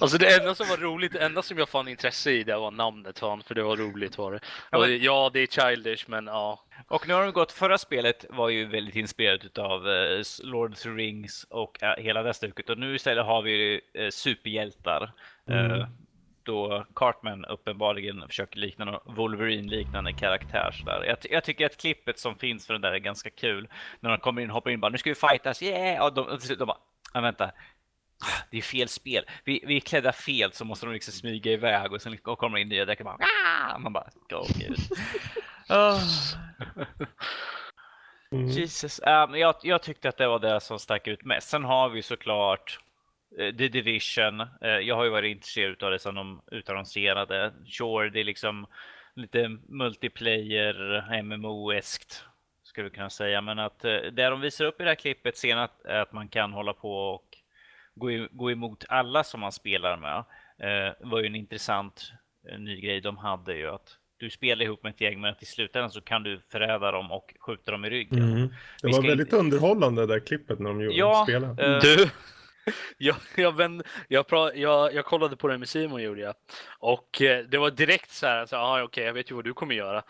E: Alltså det enda som var roligt, det enda som jag fann intresse i det var namnet fan, för det var roligt var det.
F: Ja, men-
E: ja, det är childish men ja.
F: Och nu har de gått, förra spelet var ju väldigt inspirerat utav eh, Lord of the Rings och eh, hela det stuket och nu istället har vi eh, superhjältar. Eh, då Cartman uppenbarligen försöker likna någon Wolverine-liknande karaktär. Så där. Jag, jag tycker att klippet som finns för den där är ganska kul. När de kommer in och hoppar in och bara nu ska vi fightas, yeah! Och de, de bara, ah, vänta. Det är fel spel. Vi, vi är klädda fel så måste de liksom smyga iväg och sen liksom kommer in nya däck och bara ah! Man bara, gud. [laughs] Ah.
B: Mm.
F: Jesus. Men jag, jag tyckte att det var det som stack ut mest. Sen har vi såklart The Division. Eh, jag har ju varit intresserad av det som de utannonserade. Sure, det är liksom lite multiplayer, MMO-eskt skulle vi kunna säga. Men att eh, det de visar upp i det här klippet senast är att man kan hålla på och gå, i, gå emot alla som man spelar med. Eh, var ju en intressant eh, ny grej de hade ju att du spelar ihop med ett gäng men att i slutändan så kan du förräda dem och skjuta dem i ryggen.
B: Mm. Det var väldigt
F: inte-
B: underhållande det där klippet när de gjorde
F: Ja,
B: spelade.
F: eh,
E: Du! [laughs] Jag, jag, vänd, jag, pra, jag, jag kollade på det med Simon gjorde jag. Och eh, det var direkt så här, så, ah, okej jag vet ju vad du kommer göra.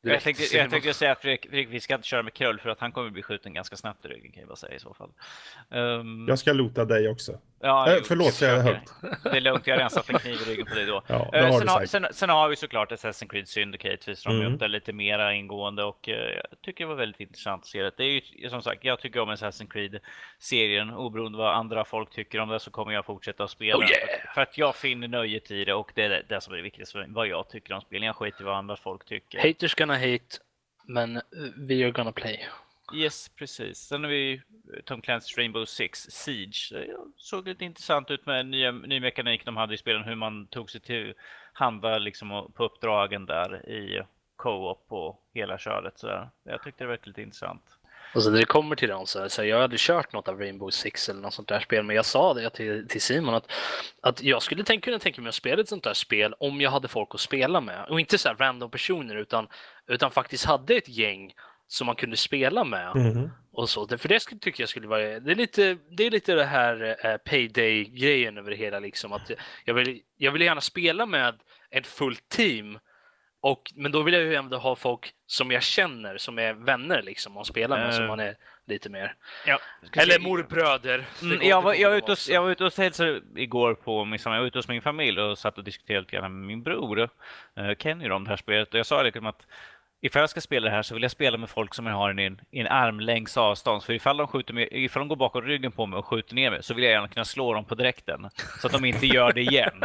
F: Jag
E: Direkt,
F: tänkte,
E: Simon.
F: jag tänkte säga att Fredrik, Fredrik, vi ska inte köra med Krull för att han kommer bli skjuten ganska snabbt i ryggen kan jag bara säga i så fall. Um,
B: Jag ska lota dig också.
F: Ja, jo,
B: förlåt,
F: jag
B: säger jag
F: försöker. Det är lugnt, jag har redan satt en kniv i ryggen på dig då.
B: Ja, det
F: Eh,
B: har
F: sen, har,
B: sagt.
F: sen, sen har vi såklart Assassin's Creed Syndicate, visar de
B: Mm.
F: upp det lite mera ingående och eh, jag tycker det var väldigt intressant att se det. Det är ju som sagt, jag tycker om Assassin's Creed-serien. Oberoende vad andra folk tycker om det så kommer jag fortsätta att spela.
E: Oh, yeah!
F: för, för att jag finner nöjet i det och det är det, det som är det viktigaste för mig, vad jag tycker om spelen. Jag skiter i vad andra folk tycker.
E: Haters gonna hate, men we are gonna play.
F: Yes, precis. Sen har vi Tom Clancy's Rainbow Six Siege. Det såg lite intressant ut med nya, ny mekanik de hade i spelen, hur man tog sig till handla liksom på uppdragen där i co-op och hela köret. Så jag tyckte det var lite intressant.
E: Och sen när det kommer till den så, så jag hade kört något av Rainbow Six eller något sånt där spel, men jag sa det till, till Simon att, att jag skulle tänka, kunna tänka mig att spela ett sånt där spel om jag hade folk att spela med. Och inte så random personer utan, utan faktiskt hade ett gäng som man kunde spela med.
B: Mhm.
E: Och så. För det skulle, tycker jag skulle vara, det är lite det, är lite det här eh, payday-grejen över det hela. Liksom. Att jag, vill, jag vill gärna spela med ett fullt team, och, men då vill jag ju ändå ha folk som jag känner, som är vänner liksom, och spelar med,
F: Eh.
E: som man är lite mer.
F: Ja.
E: Eller morbröder.
F: Mm, jag, var, jag, var ute och, jag var ute och hälsade igår på midsommar. Jag var ute hos min familj och satt och diskuterade lite grann med min bror, eh, Kenny, om det här spelet. Och jag sa liksom att ifall jag ska spela det här så vill jag spela med folk som jag har i en, i en armlängds avstånd. För ifall de, skjuter mig, ifall de går bakom ryggen på mig och skjuter ner mig så vill jag gärna kunna slå dem på direkten. Så att de inte gör det igen.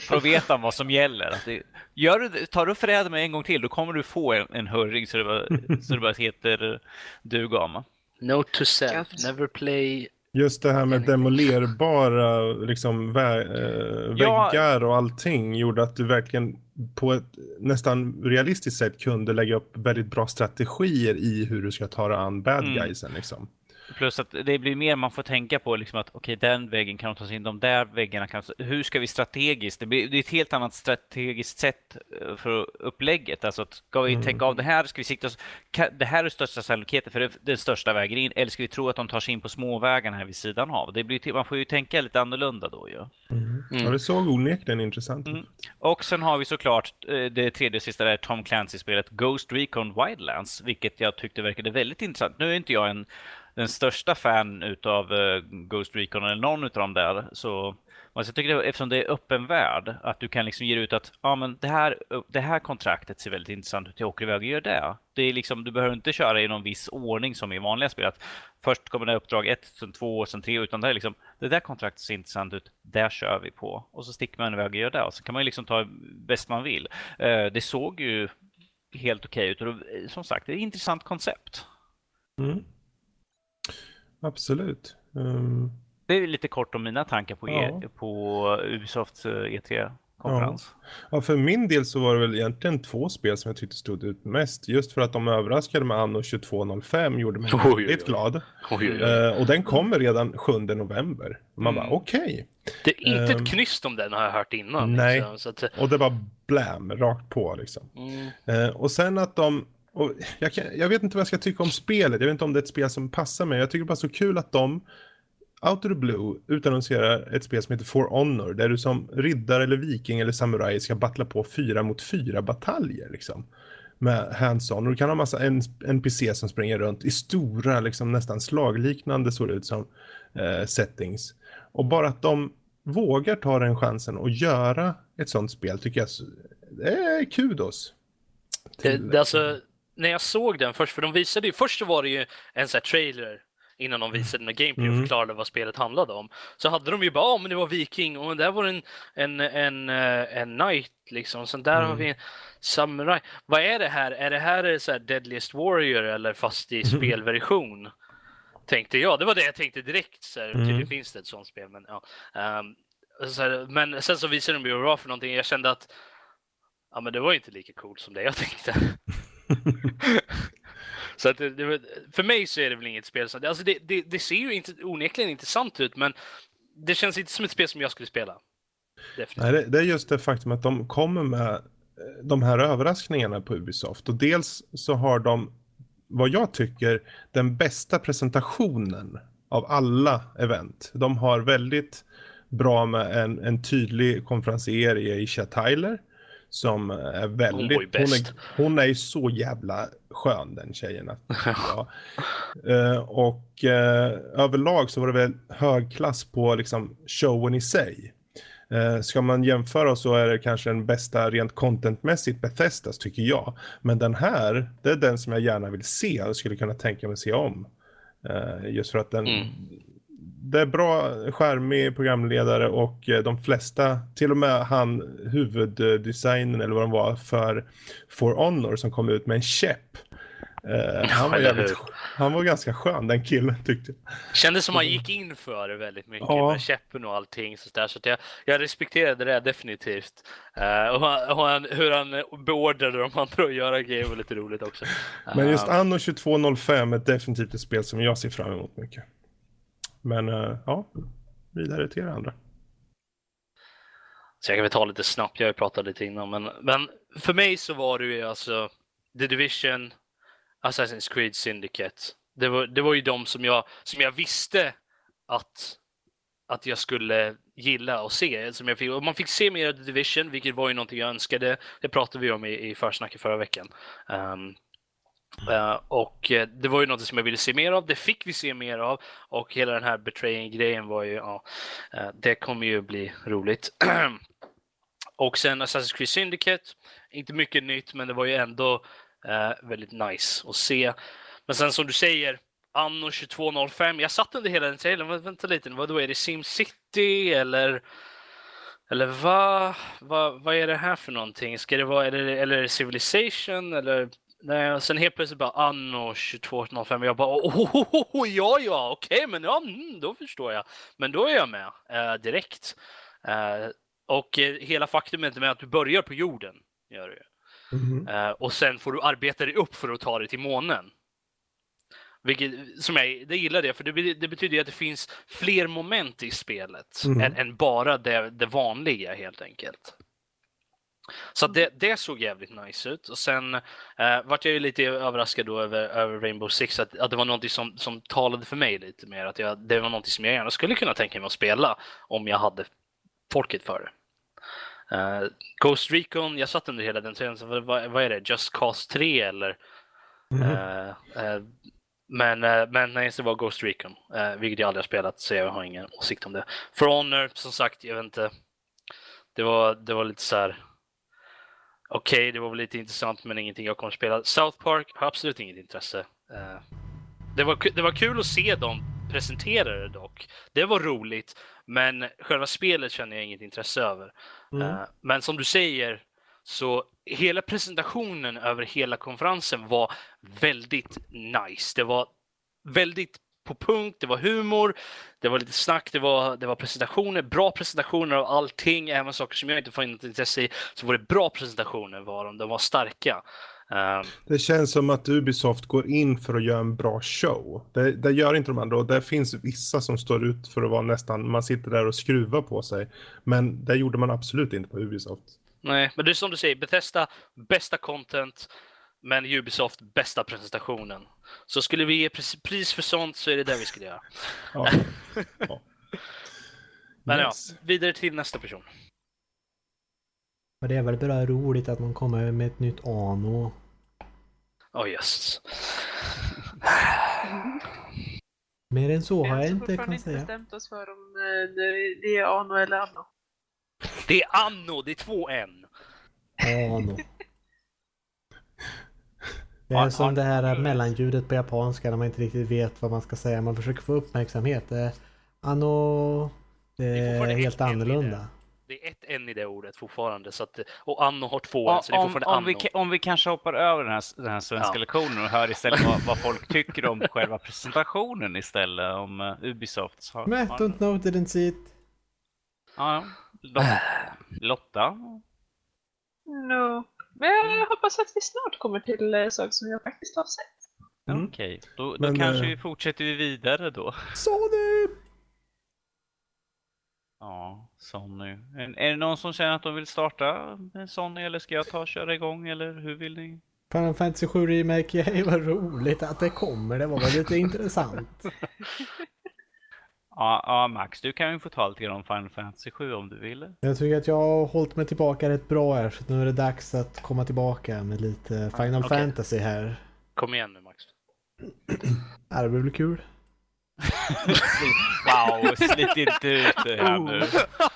F: För då vet de vad som gäller. Att det, gör du, tar du förräder mig en gång till då kommer du få en, en hurring så det bara, så det bara heter duga om.
E: Note to self, never play
B: Just det här med demolerbara liksom, vä eh,
F: Ja.
B: väggar och allting gjorde att du verkligen på ett nästan realistiskt sätt kunde lägga upp väldigt bra strategier i hur du ska ta dig an bad
F: Mm.
B: guysen. Liksom.
F: Plus att det blir mer man får tänka på liksom att okej, den väggen kan ta sig in, de där väggarna kan Hur ska vi strategiskt? Det, blir, det är ett helt annat strategiskt sätt eh, för upplägget. Alltså att ska vi tänka av det här, ska vi sikta oss, det här är största sannolikheten för det är den största vägen in, eller ska vi tro att de tar sig in på småvägarna här vid sidan av? Det blir, man får ju tänka lite annorlunda då ju.
B: Ja, det såg onekligen intressant.
F: Mm. Och sen har vi såklart eh, det tredje och sista där, Tom Clancy-spelet Ghost Recon Wildlands, vilket jag tyckte verkade väldigt intressant. Nu är inte jag en, den största fan utav eh, Ghost Recon eller någon utav dem där, så alltså jag tycker det, eftersom det är öppen värld, att du kan liksom ge ut att ja, men det, här, det här kontraktet ser väldigt intressant ut, jag åker iväg och gör det. det är liksom, du behöver inte köra i någon viss ordning som i vanliga spel. Att först kommer det uppdrag ett, sen två, sen tre, utan det är liksom, det där kontraktet ser intressant ut, där kör vi på. Och så sticker man iväg och gör det. Och så kan man ju liksom ta bäst man vill. Eh, det såg ju helt okej ut och då- som sagt, det är ett intressant koncept.
B: Mm. Absolut. Um,
F: Det är lite kort om mina tankar på, e,
B: Ja.
F: på Ubisofts eh, E3-konferens.
B: ja, för min del så var det väl egentligen två spel som jag tyckte stod ut mest. Just för att de överraskade med anno 2205 gjorde mig
E: Oj, oj, oj.
B: väldigt glad.
E: Oj, oj, oj.
B: Eh, och den kommer redan 7 november. Man bara
F: Mm.
B: okej.
E: Det är inte
B: ehm,
E: ett knyst om den har jag hört innan.
B: nej.
E: Liksom, så att,
B: Och det var blam, rakt på liksom.
E: mm,
B: Eh, och sen att de, och jag, kan, jag vet inte vad jag ska tycka om spelet, jag vet inte om det är ett spel som passar mig. Jag tycker bara så kul att de, out of the blue, utannonserar ett spel som heter For Honor, där du som riddare eller viking eller samuraj ska battla på fyra mot fyra bataljer liksom. Med hands-on. Och du kan ha massa NPC som springer runt i stora, liksom nästan slagliknande såg det ut som, eh, settings. Och bara att de vågar ta den chansen och göra ett sånt spel tycker jag, s- det är kudos.
E: det,
B: till-
E: det, alltså, när jag såg den först, för de visade ju, först så var det ju en sån trailer innan de visade med gameplay och
B: Mm.
E: förklarade vad spelet handlade om. Så hade de ju bara, ja men det var viking och där var en, en, en, eh, en knight liksom. Sen där
B: Mm.
E: har vi en samurai. Vad är det här? Är det här så här Deadliest Warrior eller fast i spelversion? Tänkte jag. Det var det jag tänkte direkt. Så här,
B: Mm.
E: Tydligen finns det ett sånt spel. Men, ja. Så här, men sen så visade de ju var för någonting. Jag kände att ja, men det var inte lika coolt som det jag tänkte. [laughs] så att det, för mig så är det väl inget spel. som- Alltså det, det, det ser ju inte, onekligen intressant ut, men det känns inte som ett spel som jag skulle spela. Definitivt.
B: Nej, det, det är just det faktum att de kommer med eh, de här överraskningarna på Ubisoft. Och dels så har de, vad jag tycker, den bästa presentationen av alla event. De har väldigt bra med en, en tydlig konferencier i Aisha Tyler. Som är väldigt,
E: var ju
B: hon, är, hon är ju så jävla skön den tjejen. [laughs] Ja. Eh, och eh, överlag så var det väl hög klass på liksom showen i sig. Eh, ska man jämföra så är det kanske den bästa rent contentmässigt Bethesdas tycker jag. Men den här, det är den som jag gärna vill se och skulle kunna tänka mig se om. Eh, just för att den,
E: Mm.
B: Det är bra skärmig programledare och eh, de flesta, till och med han huvuddesignen eller vad de var för For Honor som kom ut med en käpp. Eh, han, var jävligt, han var ganska skön den killen tyckte jag.
E: Kändes som han gick in för det väldigt mycket
B: Ja.
E: med käppen och allting. Så, där, så att jag, jag respekterade det definitivt. Eh, och han, och han, hur han beordrade de andra att göra grejer var lite roligt också.
B: Men just Anno 2205 är definitivt ett spel som jag ser fram emot mycket. Men eh, ja, vidare till er andra.
E: Så jag kan väl ta lite snabbt, jag har ju pratat lite innan. Men, men för mig så var det ju alltså The Division, Assassin's Creed Syndicate. Det var, det var ju de som jag, som jag visste att, att jag skulle gilla och se. Som jag fick, och man fick se mer av The Division, vilket var ju någonting jag önskade. Det pratade vi om i, i försnacket förra veckan. Um, Eh, och eh, det var ju något som jag ville se mer av. Det fick vi se mer av. Och hela den här betraying-grejen var ju, ja, eh, det kommer ju bli roligt. [clears throat] och sen Assassin's Creed Syndicate. Inte mycket nytt, men det var ju ändå eh, väldigt nice att se. Men sen som du säger, Anno 2205. Jag satt under hela den trailern. Vänta lite, vad då är det Sim City eller? Eller vad? Vad, vad är det här för någonting? Ska det vara, eller, eller är det Civilization eller? Nej, sen helt plötsligt bara Anno 2205 och jag bara oh, oh, oh, oh, ja, ja, okej, men ja, mm, då förstår jag. Men då är jag med eh, direkt. Eh, och eh, hela faktumet med att du börjar på jorden, gör du.
B: Mhm.
E: Eh, och sen får du arbeta dig upp för att ta dig till månen. Vilket, som jag, det gillar det, för det, det betyder att det finns fler moment i spelet
B: Mhm.
E: än, än bara det, det vanliga helt enkelt. Så det, det såg jävligt nice ut. Och sen eh, vart jag ju lite överraskad då över, över Rainbow Six, att, att det var någonting som, som talade för mig lite mer. Att jag, det var någonting som jag gärna skulle kunna tänka mig att spela om jag hade folket för det. Eh, Ghost Recon, jag satt under hela den tiden, så vad, vad är det? Just Cause 3 eller?
B: Mhm.
E: Eh, eh, men, eh, men nej, det var Ghost Recon, eh, vilket jag aldrig har spelat så jag har ingen åsikt om det. For Honor, som sagt, jag vet inte. Det var, det var lite så här. Okej, det var väl lite intressant men ingenting jag kommer att spela. South Park har absolut inget intresse. Eh, det, var, det var kul att se dem presentera det dock. Det var roligt, men själva spelet känner jag inget intresse över.
A: Mm.
E: Eh, Men som du säger, så hela presentationen över hela konferensen var väldigt nice. Det var väldigt på punkt, det var humor, det var lite snack, det var, det var presentationer, bra presentationer av allting, även saker som jag inte får något intresse i, så var det bra presentationer var de, de var starka. Eh,
B: Det känns som att Ubisoft går in för att göra en bra show. Det, det gör inte de andra och det finns vissa som står ut för att vara nästan, man sitter där och skruvar på sig. Men det gjorde man absolut inte på Ubisoft.
E: Nej, men det är som du säger, Bethesda, bästa content, men Ubisoft, bästa presentationen. Så skulle vi ge pris- för sånt så är det det vi skulle göra. [laughs]
B: Ja. ja.
E: Men
B: Yes.
E: ja, vidare till nästa person.
A: Men det är väl bara roligt att man kommer med ett nytt Ano.
E: Oh yes. [laughs]
A: Mer än så
G: Vi
A: har
G: har
A: jag
G: alltså
A: inte
G: fortfarande
A: kan
G: inte
A: säga.
G: bestämt oss för om eh, det, det är Ano eller Anno.
E: Det är Anno, det är två N.
A: Ano. [laughs] Det är som det här mellanljudet på japanska när man inte riktigt vet vad man ska säga. Man försöker få uppmärksamhet. Det är Ano... Det
E: är
A: helt annorlunda.
E: det. Det är ett N i det ordet fortfarande. Så att, och Anno har två
F: Ja,
E: N, så det är
F: om,
E: fortfarande
F: om, vi,
E: Anno.
F: om vi kanske hoppar över den här, den här svenska
E: Ja.
F: lektionen och hör istället vad, vad folk [laughs] tycker om själva presentationen istället, om uh, Ubisoft. Har,
A: Men,
F: har,
A: don't know, didn't see it.
F: ja, Lotta? [sighs] Lotta?
G: No. Men jag hoppas att vi snart kommer till eh, saker som jag faktiskt har sett.
B: Mm.
F: Okej, då, då
B: Men,
F: kanske
B: eh,
F: vi fortsätter vi vidare då.
A: Sony!
F: Ja, Sonny. Är, är det någon som känner att de vill starta med Sonny eller ska jag ta och köra igång eller hur vill ni?
A: Final Fantasy 7 Remake, yay [laughs] vad roligt att det kommer. Det var väl lite intressant. [laughs]
F: Ja, ja, Max, du kan ju få ta lite grann om Final Fantasy 7 om du vill.
A: Jag tycker att jag har hållit mig tillbaka rätt bra här så nu är det dags att komma tillbaka med lite Final
E: okej.
A: Fantasy här.
E: Kom igen nu Max. [clears throat]
A: Ja, det blir väl kul. [laughs]
F: Wow, slit inte ut det här nu.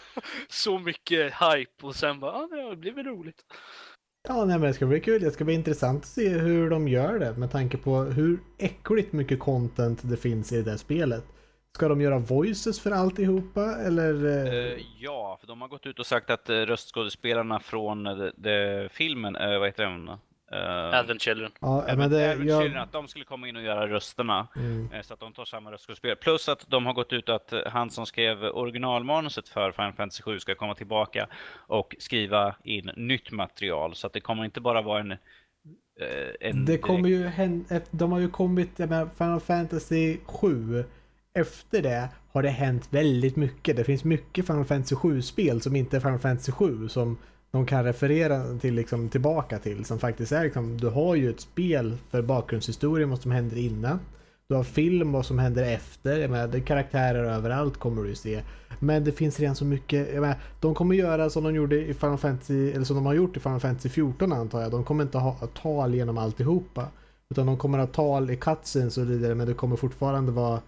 F: [laughs]
E: Så mycket hype och sen bara, ah, det blir väl roligt.
A: Ja, nej, men det ska bli kul. Det ska bli intressant att se hur de gör det med tanke på hur äckligt mycket content det finns i det där spelet. Ska de göra voices för alltihopa eller? eh,
F: Eh, ja, för de har gått ut och sagt att uh, röstskådespelarna från uh, de, filmen, uh, vad heter den? Uh,
E: Advent Children.
A: Ja, men det,
F: även
A: jag,
F: Children, att de skulle komma in och göra rösterna.
A: mm.
F: eh, Så att de tar samma röstskådespelare. Plus att de har gått ut att eh, han som skrev originalmanuset för Final Fantasy 7 ska komma tillbaka och skriva in nytt material. Så att det kommer inte bara vara en... eh, en
A: Det kommer
F: direkt-
A: ju hända, de har ju kommit, jag menar Final Fantasy 7. Efter det har det hänt väldigt mycket. Det finns mycket Final Fantasy 7-spel som inte är Final Fantasy 7 som de kan referera till liksom tillbaka till. Som faktiskt är liksom, du har ju ett spel för bakgrundshistorien vad som händer innan. Du har film vad som händer efter. Jag menar, det är karaktärer överallt kommer du ju se. Men det finns redan så mycket. Jag menar, de kommer göra som de gjorde i Final Fantasy, eller som de har gjort i Final Fantasy 14 antar jag. De kommer inte ha tal genom alltihopa. Utan de kommer ha tal i cutscenes och så vidare men det kommer fortfarande vara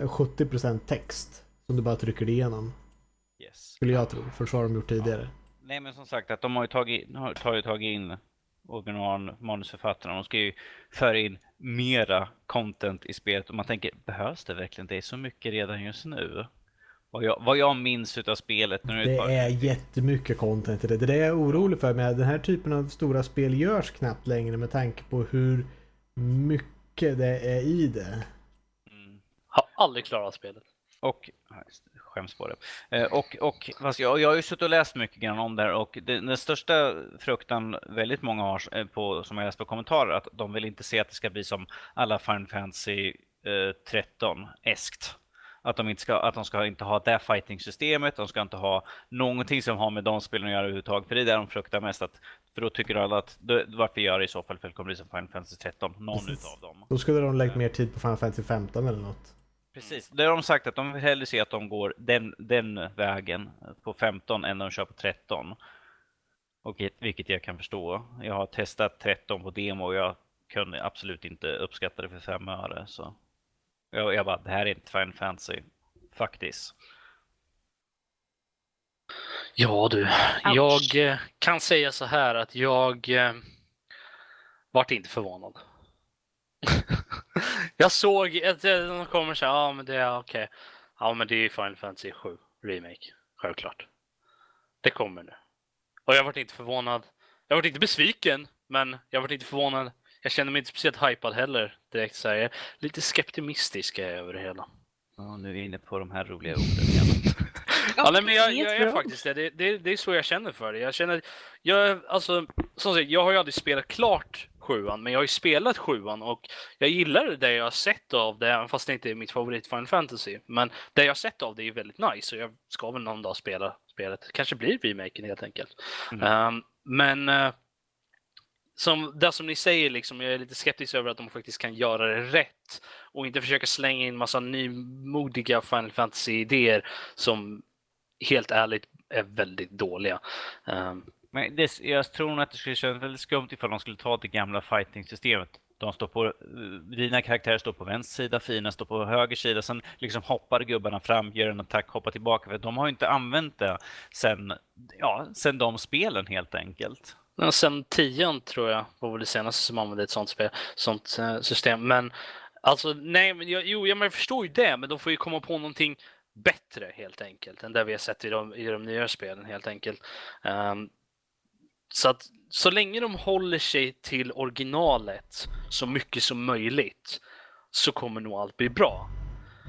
A: 70% text. Som du bara trycker igenom.
F: Yes.
A: Skulle jag tro. För så har de gjort tidigare.
F: Nej men som sagt att de har ju tagit, har, ju tagit in originalmanusförfattarna. De ska ju föra in mera content i spelet och man tänker behövs det verkligen? Det är så mycket redan just nu. Vad jag, vad jag minns utav spelet. Nu
A: Det är jättemycket content i det. Det är det jag är orolig för. Men den här typen av stora spel görs knappt längre med tanke på hur mycket det är i det.
E: Har aldrig klarat spelet.
F: Och, skäms på det. Eh, Och, och fast jag, jag har ju suttit och läst mycket grann om det här och det, den största fruktan väldigt många har eh, på, som jag läst på kommentarer, att de vill inte se att det ska bli som alla Final Fantasy eh, 13-eskt. Att de, inte ska, att de ska inte ha det fighting-systemet, de ska inte ha någonting som har med de spelen att göra överhuvudtaget. För det är det de fruktar mest. Att, för då tycker alla att, då, varför gör det i så fall? För det kommer bli som Final Fantasy 13, någon
A: Precis.
F: utav dem.
A: Då skulle de lägga mer tid på Final Fantasy 15 eller något.
F: Precis, det har de sagt att de vill hellre se att de går den, den vägen på 15 än de kör på 13. Och vilket jag kan förstå. Jag har testat 13 på demo och jag kunde absolut inte uppskatta det för fem öre. Så jag, jag bara, det här är inte Final Fantasy. Faktiskt.
E: Ja du, jag eh, kan säga så här att jag eh, vart inte förvånad. [laughs] jag såg att de kommer säga, ja men det är okej. Ja men det är ju Final Fantasy 7 Remake, självklart. Det kommer nu. Och jag vart inte förvånad. Jag vart inte besviken, men jag vart inte förvånad. Jag kände mig inte speciellt hypad heller direkt så här. Lite skeptimistisk är jag över det hela.
F: Ja, nu är vi inne på de här roliga orden igen. [laughs]
E: Ja, nej, men jag, jag är faktiskt det. Det, det. det är så jag känner för det. Jag känner, jag, alltså, som sagt, jag har ju aldrig spelat klart sjuan, men jag har ju spelat sjuan och jag gillar det jag har sett av det, även fast det inte är mitt favorit Final Fantasy. Men det jag har sett av det är ju väldigt nice, och jag ska väl någon dag spela spelet. Kanske blir remaken helt enkelt.
F: Mm.
E: Ehm, men eh, som, det som ni säger, liksom, jag är lite skeptisk över att de faktiskt kan göra det rätt och inte försöka slänga in massa nymodiga Final Fantasy-idéer som helt ärligt är väldigt dåliga. Ehm,
F: Men det, jag tror nog att det skulle kännas väldigt skumt ifall de skulle ta det gamla fighting-systemet. De står på, dina karaktärer står på vänster sida, fina står på höger sida, sen liksom hoppar gubbarna fram, gör en attack, hoppar tillbaka. För de har ju inte använt det sen, ja, sen de spelen helt enkelt.
E: Ja, Sen tian tror jag var väl det senaste som använde ett sånt, spel, sånt eh, system. Men alltså, nej, men jag, jo, ja, men jag förstår ju det, men de får ju komma på någonting bättre helt enkelt än det vi har sett i de, i de nya spelen helt enkelt. Ehm, så att så länge de håller sig till originalet så mycket som möjligt så kommer nog allt bli bra.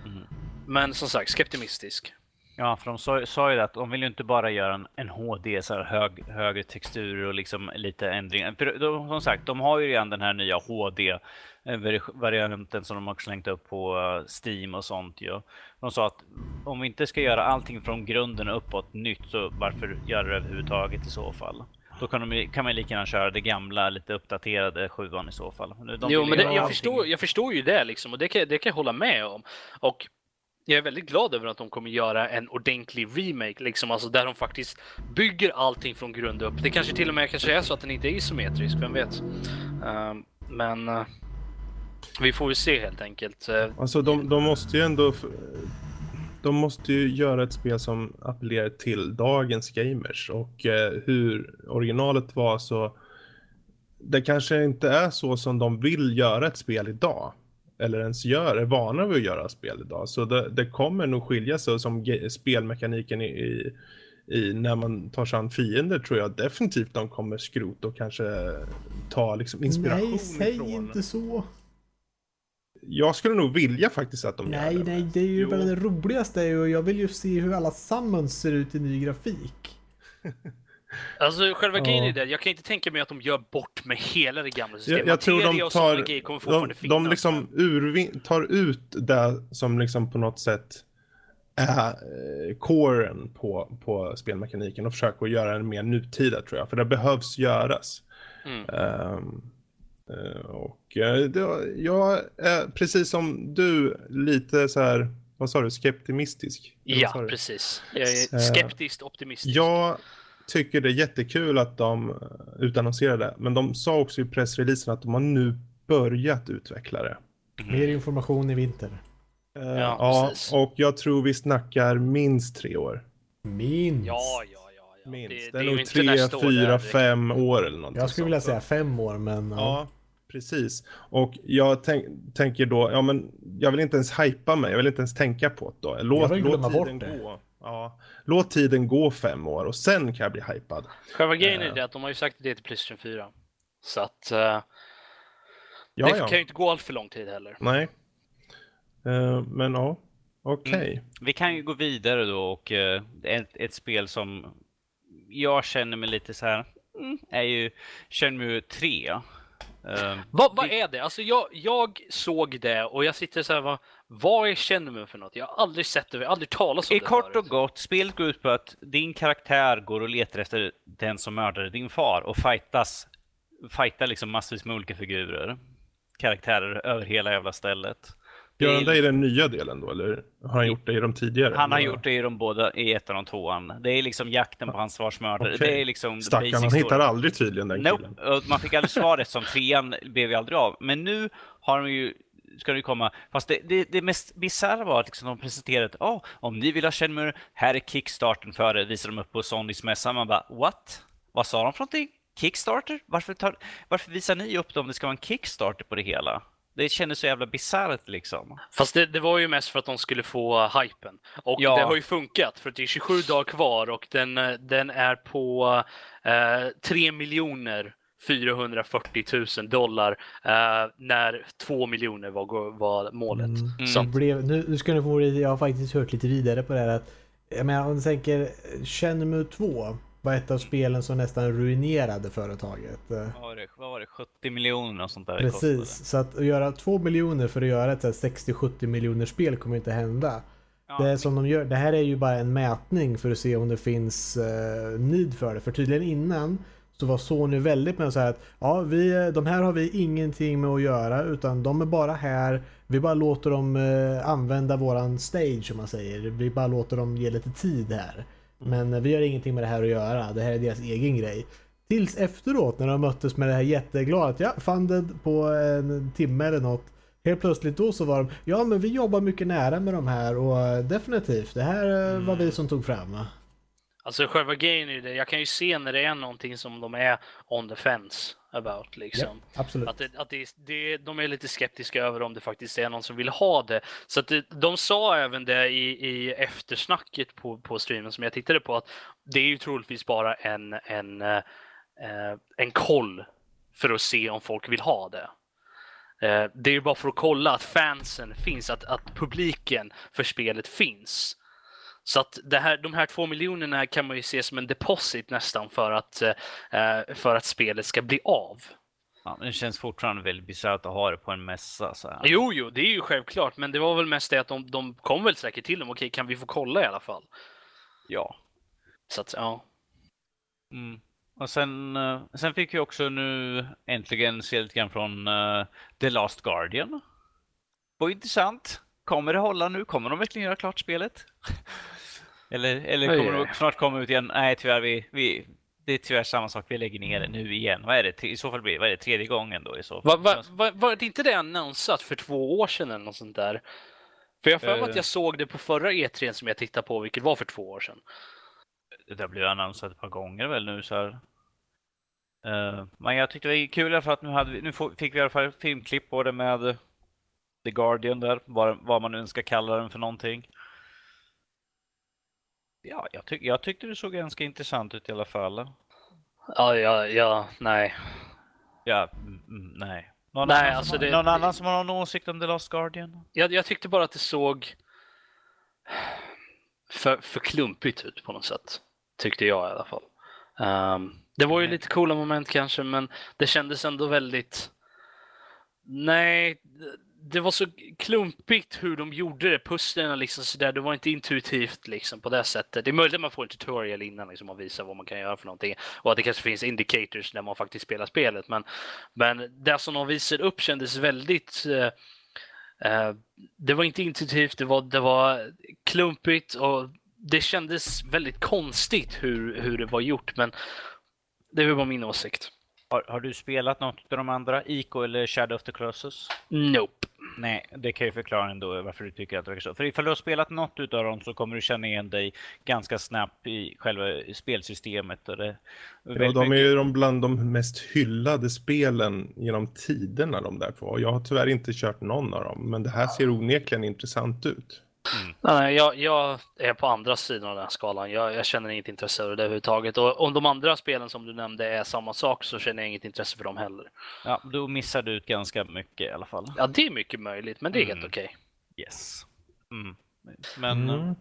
F: Mm.
E: Men som sagt, skeptimistisk.
F: Ja, för de sa, sa ju att de vill ju inte bara göra en, en HD, så här hög, högre texturer och liksom lite ändringar. För de, som sagt, de har ju redan den här nya HD-varianten som de har slängt upp på eh, Steam och sånt ju. De sa att om vi inte ska göra allting från grunden och uppåt nytt, så varför göra det överhuvudtaget i så fall? Då kan, de, kan man lika gärna köra det gamla, lite uppdaterade sjuan i så fall. De
E: jo, men det, jag, förstår, jag förstår ju det liksom och det kan, det kan jag hålla med om. Och jag är väldigt glad över att de kommer göra en ordentlig remake, liksom, alltså där de faktiskt bygger allting från grund upp. Det kanske till och med kanske är så att den inte är isometrisk, vem vet? Ehm, men uh, vi får ju se helt enkelt. Eh,
B: alltså de, de måste ju ändå... De måste ju göra ett spel som appellerar till dagens gamers och uh, hur originalet var så... Det kanske inte är så som de vill göra ett spel idag. Eller ens gör, är vana vid att göra spel idag. Så det, det kommer nog skilja sig som spelmekaniken i, i, i när man tar sig an fiender tror jag definitivt de kommer skrota och kanske ta liksom inspiration
A: Nej, säg
B: ifrån.
A: inte så.
B: Jag skulle nog vilja faktiskt att de
A: Nej,
B: gör det.
A: nej, det är ju
B: Jo.
A: bara det roligaste och jag vill ju se hur alla summons ser ut i ny grafik. [laughs]
E: Alltså själva
A: Ja.
E: grejen är det, jag kan inte tänka mig att de gör bort med hela det gamla systemet.
B: Jag, jag tror de tar,
E: kommer
B: de,
E: fortfarande
B: de liksom urvin, tar ut det som liksom på något sätt är eh, coren på, på spelmekaniken och försöker göra den mer nutida tror jag. För det behövs göras.
E: Mm.
B: Eh, och eh, jag är precis som du lite så här, vad sa du, skeptimistisk?
E: Ja, precis. Jag är skeptiskt optimistisk.
B: Jag tycker det är jättekul att de eh, utannonserade det, men de sa också i pressreleasen att de har nu börjat utveckla det.
A: Mer information i vinter.
B: Eh,
E: Ja,
B: ja,
E: precis.
B: och jag tror vi snackar minst tre år.
A: Minst.
E: Ja, ja, ja. ja.
B: Minst.
E: Det,
B: Det,
E: det
B: är nog tre, fyra, fem år eller någonting
A: Jag skulle vilja säga fem år, men ja.
B: Ja, precis. Och jag tänk, tänker då, ja men jag vill inte ens hypa mig, jag vill inte ens tänka på det då. Låt,
A: Jag vill
B: låt
A: bort
B: tiden
A: det.
B: gå. Ja, låt tiden gå fem år och sen kan jag bli hypad.
E: Själva grejen
B: Eh.
E: är det att de har ju sagt det till Playstation 4. Så att uh,
B: Ja,
E: det
B: ja.
E: kan ju inte gå allt för lång tid heller.
B: Nej. Eh, men ja, okej.
F: Vi kan ju gå vidare då och eh, ett, ett spel som jag känner mig lite så här mm, är ju Shenmue 3. Eh,
E: Vad, vad är det? Alltså jag, jag såg det och jag sitter så här, vad, vad är Shenmue för något? Jag har aldrig sett det, jag har aldrig talat om
F: I
E: det
F: kort
E: förut.
F: och gott, spelet går ut på att din karaktär går och letar efter den som mördade din far och fightas, fightar liksom massvis med olika figurer. Karaktärer över hela jävla stället.
B: Gör
F: är-
B: han det i den nya delen då, eller har han gjort det i de tidigare?
F: Han har
B: eller?
F: gjort det i de båda, i ettan och tvåan. Det är liksom jakten på hans svarsmördare.
B: Okej.
F: Det är liksom
B: Stackarn, han
F: story.
B: hittar aldrig tydligen den
F: Nope.
B: killen.
F: Man fick aldrig svaret som trean blev ju aldrig av. Men nu har de ju ska det komma. Fast det, det, det mest bisarra var att liksom de presenterade att oh, om ni vill ha Shenmue, här är kickstarten för det. Visar de upp på Sonys mässa. Man bara what? Vad sa de för någonting? Kickstarter? Varför, tar, varför visar ni upp det om det ska vara en kickstarter på det hela? Det kändes så jävla bisarrt liksom.
E: Fast det, det var ju mest för att de skulle få hypen. Och
F: Ja.
E: det har ju funkat för det är 27 dagar kvar och den, uh, den är på uh, 3 miljoner 440 000 dollar uh, när 2 miljoner var, var målet.
A: Mm. Det blev, nu, nu ska ni få jag har faktiskt hört lite vidare på det här att jag menar om du tänker Shenmue 2 var ett av spelen som nästan ruinerade företaget. Eh,
F: Vad var det, vad var det 70 miljoner och sånt där
A: Precis,
F: kostade.
A: så att göra 2 miljoner för att göra ett så här 60-70 miljoner spel kommer inte hända.
F: Ja,
A: Det, som de gör, det här är ju bara en mätning för att se om det finns eh, need för det. För tydligen innan så var Sony väldigt med att säga att ja, vi, de här har vi ingenting med att göra utan de är bara här. Vi bara låter dem eh, använda våran stage om man säger. Vi bara låter dem ge lite tid här. Men eh, vi har ingenting med det här att göra. Det här är deras egen grej. Tills efteråt när de möttes med det här jätteglada att ja, funded på en timme eller något. Helt plötsligt då så var de, ja men vi jobbar mycket nära med de här och eh, definitivt, det här var vi som tog fram.
E: Alltså själva grejen är ju det, jag kan ju se när det är någonting som de är on the fence about liksom.
A: Absolut.
E: Att, det, att det, det, de är lite skeptiska över om det faktiskt är någon som vill ha det. Så att det, de sa även det i, i eftersnacket på, på streamen som jag tittade på att det är ju troligtvis bara en, en, eh, eh, en koll för att se om folk vill ha det. Eh, det är ju bara för att kolla att fansen finns, att, att publiken för spelet finns. Så att det här, de här två miljonerna kan man ju se som en deposit nästan för att, eh, för att spelet ska bli av.
F: Ja, men det känns fortfarande väldigt bisarrt att ha det på en mässa. Så här.
E: Jo, jo, det är ju självklart, men det var väl mest det att de, de kom väl säkert till dem. Okej, kan vi få kolla i alla fall?
F: Ja.
E: Så att, ja.
F: Mm. Och sen, eh, sen fick vi också nu äntligen se lite grann från eh, The Last Guardian. Var intressant. Kommer det hålla nu? Kommer de verkligen göra klart spelet? Eller eller kommer det snart komma ut igen? Nej, tyvärr. Vi, vi, det är tyvärr samma sak. Vi lägger ner det nu igen. Vad är det? I så fall blir vad är det tredje gången då i så fall?
E: Var, var, var, var det inte det annonsat för två år sedan eller något sånt där? För jag för mig att
F: Eh.
E: jag såg det på förra E3 som jag tittade på, vilket var för två år sedan.
F: Det har blivit annonsat ett par gånger väl nu så här. Eh, men jag tyckte det var kul för att nu, hade vi, nu fick vi i alla fall filmklipp på det med The Guardian där, vad, vad man nu ska kalla den för någonting. Ja, jag, tyck, jag tyckte det såg ganska intressant ut i alla fall.
E: Ja, ja, ja, nej.
F: Ja, mm, mm, nej. Någon,
E: Nej,
F: annan,
E: alltså
F: som,
E: det-
F: har, någon annan som har någon åsikt om The Last Guardian?
E: Jag, jag tyckte bara att det såg för, för klumpigt ut på något sätt. Tyckte jag i alla fall. Ehm, det var ju lite coola moment kanske, men det kändes ändå väldigt... Nej, det var så klumpigt hur de gjorde det. Pusslen liksom sådär, det var inte intuitivt liksom på det sättet. Det är möjligt att man får en tutorial innan liksom och visar vad man kan göra för någonting. Och att det kanske finns indicators när man faktiskt spelar spelet. Men, men det som de visade upp kändes väldigt eh, Eh, det var inte intuitivt, det var, det var klumpigt och det kändes väldigt konstigt hur, hur det var gjort. Men det var min åsikt.
F: Har, har du spelat något av de andra? Ico eller Shadow of the Colossus?
E: Nope.
F: Nej, det kan ju förklara ändå varför du tycker att det verkar så. För ifall du har spelat något utav dem så kommer du känna igen dig ganska snabbt i själva spelsystemet. Och det,
B: Ja, de är ju de bland de mest hyllade spelen genom tiderna de där två. Jag har tyvärr inte kört någon av dem, men det här ser onekligen intressant ut.
E: Nej, nej, jag, jag är på andra sidan av den här skalan. Jag, jag känner inget intresse för det överhuvudtaget. Och om de andra spelen som du nämnde är samma sak så känner jag inget intresse för dem heller.
F: Ja, då missar du ut ganska mycket i alla fall.
E: Ja, det är mycket möjligt, men det är
F: Mm.
E: helt okej.
F: Yes. Mm. Men,
B: Mm.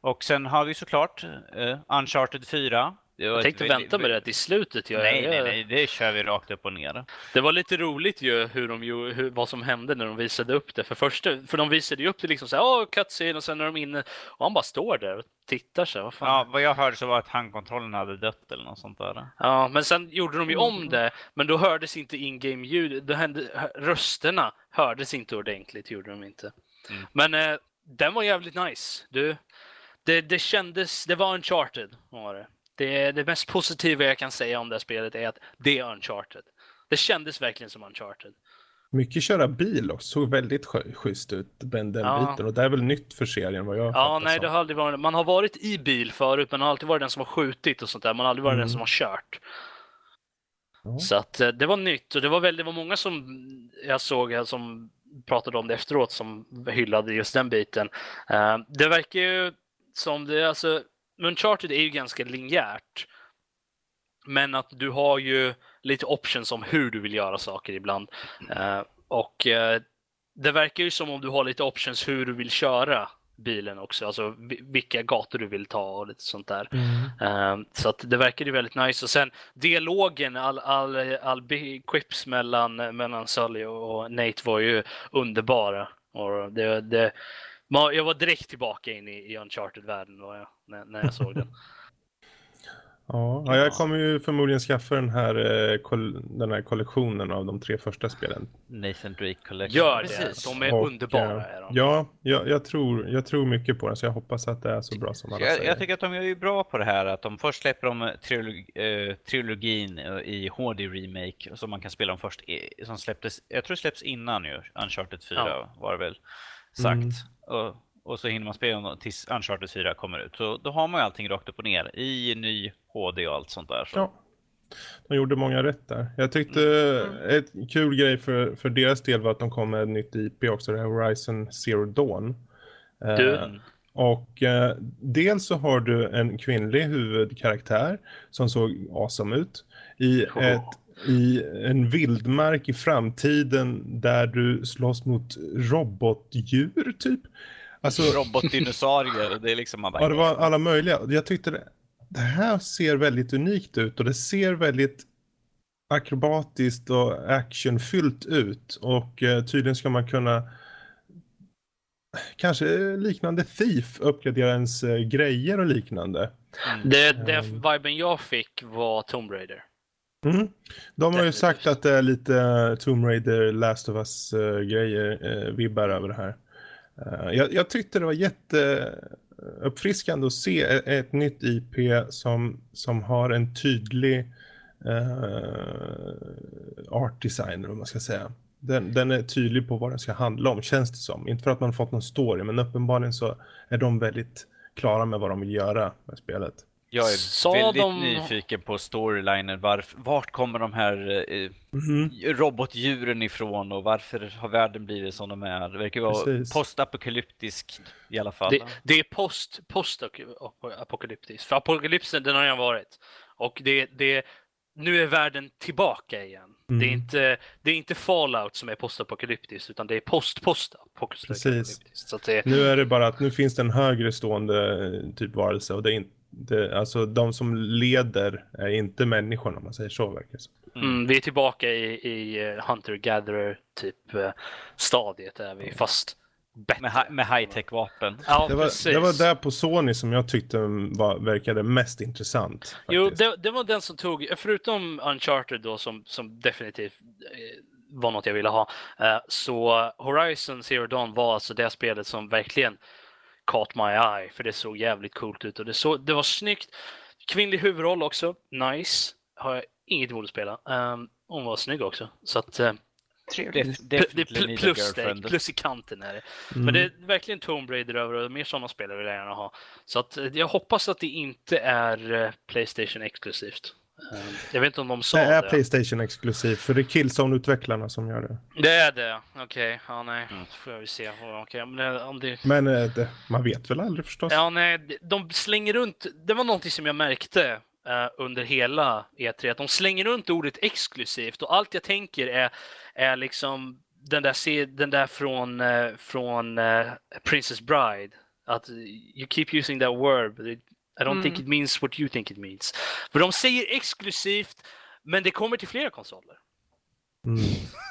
F: och sen har vi såklart uh, Uncharted 4.
E: Jag tänkte
F: väldigt-
E: vänta med det till slutet. Jag,
F: Nej, nej, nej, det kör vi rakt upp och ner.
E: Det var lite roligt ju hur de, hur, vad som hände när de visade upp det. För, först, för de visade ju upp det liksom så här, åh, cutscene, och sen är de inne och han bara står där och tittar så här, vad fan.
F: Ja, vad jag hörde så var att handkontrollen hade dött eller något sånt där.
E: Ja, men sen gjorde de ju om det, men då hördes inte in-game ljud. Då hände, rösterna hördes inte ordentligt, gjorde de inte.
F: Mm.
E: Men eh, den var jävligt nice. Du, det, det kändes, det var uncharted. Var det. Det, det mest positiva jag kan säga om det här spelet är att det är uncharted. Det kändes verkligen som uncharted.
B: Mycket köra bil också, såg väldigt schysst ut, den, den
E: Ja.
B: biten. Och det är väl nytt för serien vad jag
E: Ja, nej,
B: som.
E: det har aldrig varit Man har varit i bil förut, men man har alltid varit den som har skjutit och sånt där. Man har aldrig varit
B: Mm.
E: den som har kört.
B: Ja.
E: Så att eh, det var nytt och det var väldigt, det var många som jag såg här som pratade om det efteråt som hyllade just den biten. Eh, det verkar ju som det, alltså, Uncharted är ju ganska linjärt. Men att du har ju lite options om hur du vill göra saker ibland. Eh, och eh, det verkar ju som om du har lite options hur du vill köra bilen också, alltså vi- vilka gator du vill ta och lite sånt där.
B: Mm.
E: Eh, så att det verkade ju väldigt nice. Och sen dialogen, all, all, all quips mellan, mellan Sully och Nate var ju underbara. Och det, det, jag var direkt tillbaka in i, i Uncharted-världen när, när jag såg den. [laughs]
B: Ja, ja, jag kommer ju förmodligen skaffa den här, eh, den här kollektionen av de tre första spelen.
F: Nathan Drake Collection.
E: Gör
F: Precis.
E: det, de är
B: Och,
E: underbara.
B: eh,
E: Är de.
B: Ja, jag, jag, tror, jag tror mycket på den så jag hoppas att det är så bra som alla
F: Jag,
B: säger.
F: jag tycker att de gör ju bra på det här att de först släpper de trilog, eh, trilogin eh, i HD-remake som man kan spela om först, som släpptes, jag tror det släpps innan ju, Uncharted 4
E: Ja.
F: var det väl sagt.
B: Mm.
F: Och, och så hinner man spela tills Uncharted 4 kommer ut. Så då har man ju allting rakt upp och ner i ny HD och allt sånt där. Så.
B: Ja. De gjorde många rätt där. Jag tyckte
E: Mm.
B: ett kul grej för, för deras del var att de kom med ett nytt IP också, det här Horizon Zero Dawn. Eh,
E: Du,
B: Och eh, dels så har du en kvinnlig huvudkaraktär som såg awesome ut. I,
E: Oh.
B: ett, I en vildmark i framtiden där du slåss mot robotdjur typ. Alltså,
F: Robotdinosaurier, det är liksom man bara...
B: ja, det var alla möjliga. Jag tyckte det, det här ser väldigt unikt ut och det ser väldigt akrobatiskt och actionfyllt ut. Och eh, tydligen ska man kunna kanske liknande Thief uppgradera ens eh, grejer och liknande.
F: Mm.
E: det, det
B: Ehm.
E: viben jag fick var Tomb Raider.
B: Mm. De har ju sagt att det är lite Tomb Raider, Last of Us eh, grejer, eh, vibbar över det här. Eh, jag, jag tyckte det var jätteuppfriskande att se ett, ett nytt IP som, som har en tydlig eh, art design, vad man ska säga. Den, den är tydlig på vad den ska handla om, känns det som. Inte för att man fått någon story, men uppenbarligen så är de väldigt klara med vad de vill göra med spelet.
F: Jag är
E: Sa
F: väldigt
E: de-
F: nyfiken på storylinen. Varf, vart kommer de här eh,
B: Mhm.
F: robotdjuren ifrån och varför har världen blivit som de är? Det verkar vara
B: Precis.
F: postapokalyptiskt i alla fall.
E: Det, det är post, post apokalyptiskt. För apokalypsen den har redan varit. Och det, det, nu är världen tillbaka igen. Det, är
B: Mm.
E: inte, det är inte Fallout som är postapokalyptiskt utan det är post-post apokalyptiskt. Så att det,
B: Nu är det bara att nu finns det en högre stående eh, typ varelse och det är inte, alltså de som leder är inte människorna om man säger så verkar det som.
E: mm, vi är tillbaka i, i eh, Hunter-Gatherer typ eh, stadiet är vi, fast bättre.
F: Med, med high-tech-vapen.
E: Ja,
B: Det var,
E: precis.
B: det var där på Sony som jag tyckte var, verkade mest intressant.
E: Jo,
B: faktiskt.
E: det, det var den som tog, förutom Uncharted då som, som definitivt eh, var något jag ville ha, eh, så Horizon Zero Dawn var alltså det spelet som verkligen caught my eye, för det såg jävligt coolt ut och det, så, det var snyggt. Kvinnlig huvudroll också, nice. Har jag inget emot att spela. Um, hon var snygg också, så att eh,
G: Trevligt.
E: Det är pl- plus, det, plus i kanten är det.
B: Mm.
E: Men det är verkligen Tomb Raider över och mer sådana spelare vill jag gärna ha. Så att eh, jag hoppas att det inte är eh, Playstation exklusivt. Eh, Jag vet inte om de sa
B: det
E: det.
B: är Playstation exklusivt för det är Killzone-utvecklarna som gör det.
E: Det är det, okej. Ja, nej.
F: Mm.
E: får jag väl se. Okej, men det- om det...
B: Men eh, det, man vet väl aldrig förstås.
E: Ja, nej, de slänger runt. Det var någonting som jag märkte eh, under hela E3, att de slänger runt ordet exklusivt och allt jag tänker är, är liksom den där, den där från, eh, från eh, Princess Bride. Att eh, you keep using that word, but it, I don't
G: Mm.
E: think it means what you think it means. För de säger exklusivt, men det kommer till flera konsoler.
B: Mm.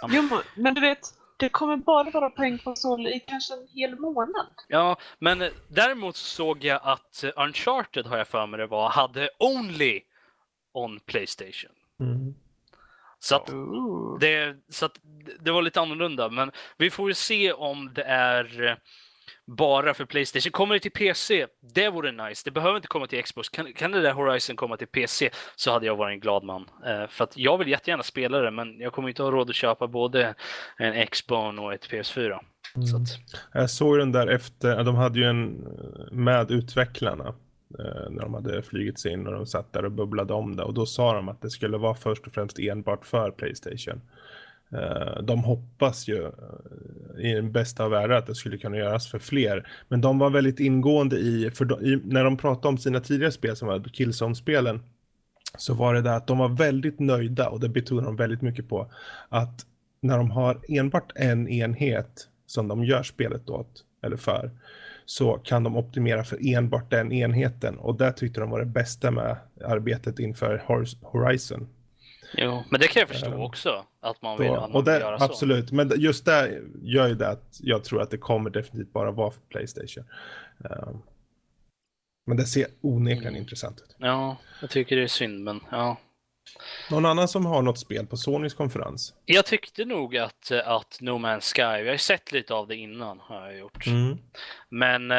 G: Jo, men- du vet, det kommer bara vara på en konsol i kanske en hel månad.
E: Ja, men däremot så såg jag att Uncharted har jag för mig det var, hade only on Playstation.
B: Mm.
E: Så att, det, så att det- var lite annorlunda, men vi får ju se om det är bara för Playstation. Kommer det till PC, det vore nice. Det behöver inte komma till Xbox. Kan, kan det där Horizon komma till PC så hade jag varit en glad man. Eh, för att jag vill jättegärna spela det, men jag kommer inte ha råd att köpa både en Xbone och ett PS4. Så att,
B: Jag såg den där efter, de hade ju en eh, med utvecklarna eh, när de hade flygits in och de satt där och bubblade om det och då sa de att det skulle vara först och främst enbart för Playstation. Eh, de hoppas ju eh, i den bästa av världar att det skulle kunna göras för fler. Men de var väldigt ingående i, för de, i, när de pratade om sina tidigare spel som var Killzone-spelen så var det där att de var väldigt nöjda och det betonar de väldigt mycket på. Att när de har enbart en enhet som de gör spelet åt, eller för, så kan de optimera för enbart den enheten. Och det tyckte de var det bästa med arbetet inför Horizon
E: jo. Men det kan jag förstå
B: Eh,
E: också, att man
B: Då,
E: vill, att man
B: och
E: vill
B: det,
E: göra så.
B: absolut, men just det gör ju det att jag tror att det kommer definitivt bara vara för Playstation. Eh, men det ser onekligen
E: Mm.
B: intressant ut.
E: Ja, jag tycker det är synd, men ja.
B: Någon annan som har något spel på Sonys konferens?
E: Jag tyckte nog att, eh, att No Man's Sky, jag har ju sett lite av det innan, har jag gjort.
B: Mm.
E: Men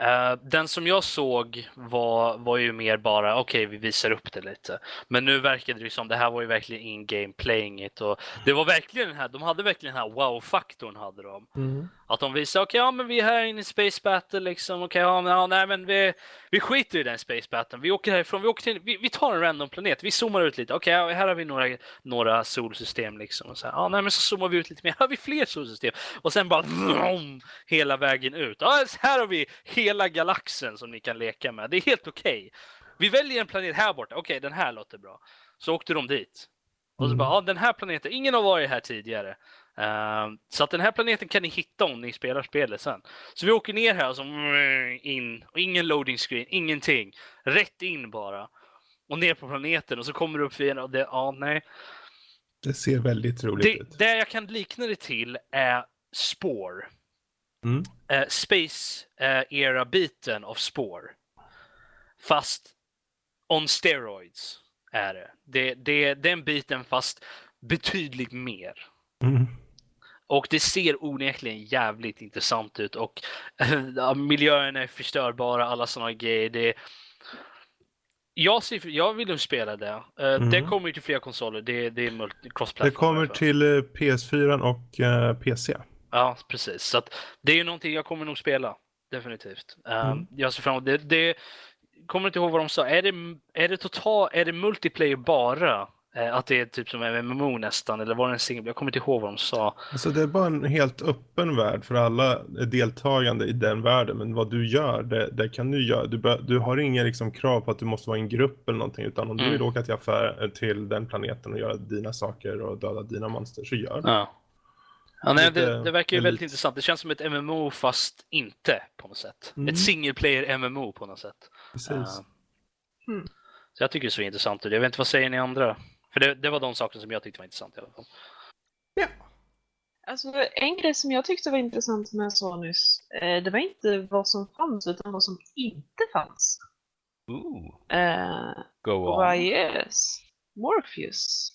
E: Eh, den som jag såg var, var ju mer bara, okej vi visar upp det lite. Men nu verkade det ju som, det här var ju verkligen in-game playing it. Och det var verkligen den här, de hade verkligen den här wow-faktorn hade de.
B: Mm.
E: Att de visar, okej ja men vi är här inne i Space Battle liksom, okej ja, men, ja nej men vi, vi skiter i den Space Battle. Vi åker härifrån, vi, åker till, vi, vi tar en random planet, vi zoomar ut lite, okej ja, här har vi några, några solsystem liksom. Och så här, ja nej men så zoomar vi ut lite mer, här har vi fler solsystem. Och sen bara vroom, hela vägen ut. Ja, här har vi hela galaxen som ni kan leka med, det är helt okej. Vi väljer en planet här borta, okej den här låter bra. Så åkte de dit. Och så
B: Mm.
E: bara, ja den här planeten, ingen har varit här tidigare. Ehm, så att den här planeten kan ni hitta om ni spelar spelet sen. Så vi åker ner här och så mm, in, och ingen loading screen, ingenting. Rätt in bara. Och ner på planeten och så kommer du upp fienden och det, ja nej.
B: Det ser väldigt roligt
E: Det,
B: ut.
E: det jag kan likna det till är Spore.
B: Mm.
E: Eh, Space eh, era-biten av Spore. Fast on steroids är det. det, det den biten fast betydligt mer.
B: Mm.
E: Och det ser onekligen jävligt intressant ut och [laughs] ja, miljöerna är förstörbara, alla sådana grejer. Det... Jag, ser, jag vill nog spela det. Eh,
B: Mm.
E: Det kommer ju till flera konsoler, det, det är multi-
B: Det
E: cross-platform.
B: kommer till eh, PS4 och eh, PC.
E: Ja, precis. Så att det är ju någonting jag kommer nog spela. Definitivt. Um,
B: Mm.
E: Jag ser fram emot det. det. kommer inte ihåg vad de sa. Är det, är det total, är det multiplayer bara? Eh, att det är typ som MMO nästan, eller var det en single? Jag kommer inte ihåg vad de sa.
B: Alltså det är bara en helt öppen värld för alla är deltagande i den världen. Men vad du gör, det, det kan du göra. Du, bör, du har inga liksom, krav på att du måste vara i en grupp eller någonting. Utan om du
E: Mm.
B: vill åka till affär, till den planeten och göra dina saker och döda dina monster så gör det.
E: Ja. Ja, nej, det, det verkar ju
B: elit.
E: väldigt intressant. Det känns som ett MMO fast inte på något sätt.
B: Mm.
E: Ett single player MMO på något sätt.
B: Precis.
E: Ja.
G: Mm.
E: Så jag tycker det är så intressant. Jag vet inte vad säger ni andra? För det, det var de sakerna som jag tyckte var intressant i alla fall.
G: Alltså, en grej som jag tyckte var intressant med Sonys, eh, det var inte vad som fanns utan vad som inte fanns.
F: Ooh,
G: Eh,
F: go on.
G: vad yes, Morpheus.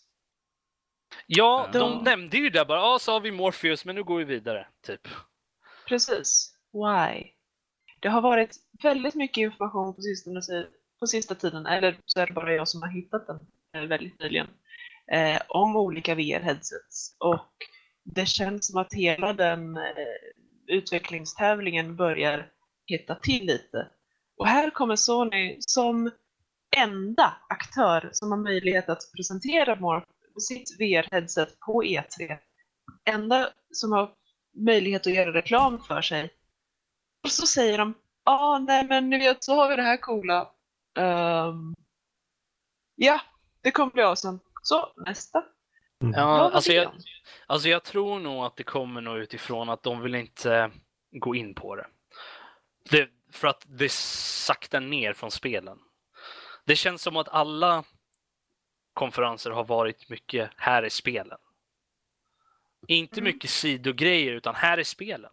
E: Ja,
F: Ja.
E: de nämnde ju där bara, ja så har vi Morpheus men nu går vi vidare. Typ.
G: Precis. Why? Det har varit väldigt mycket information på, sistone, på sista tiden, eller så är det bara jag som har hittat den Eh, väldigt nyligen, eh, om olika VR-headsets. Och det känns som att hela den eh, utvecklingstävlingen börjar hitta till lite. Och här kommer Sony som enda aktör som har möjlighet att presentera Morph- sitt VR-headset på E3. Enda som har möjlighet att göra reklam för sig. Och så säger de, ja ah, nej men ni vet så har vi det här coola. Um, ja, det kommer bli awesome. Så, nästa.
B: Mm.
E: Ja, alltså, jag, alltså jag tror nog att det kommer nog utifrån att de vill inte gå in på det. det för att det saktar ner från spelen. Det känns som att alla konferenser har varit mycket här är spelen. Inte
G: Mm.
E: mycket sidogrejer utan här är spelen.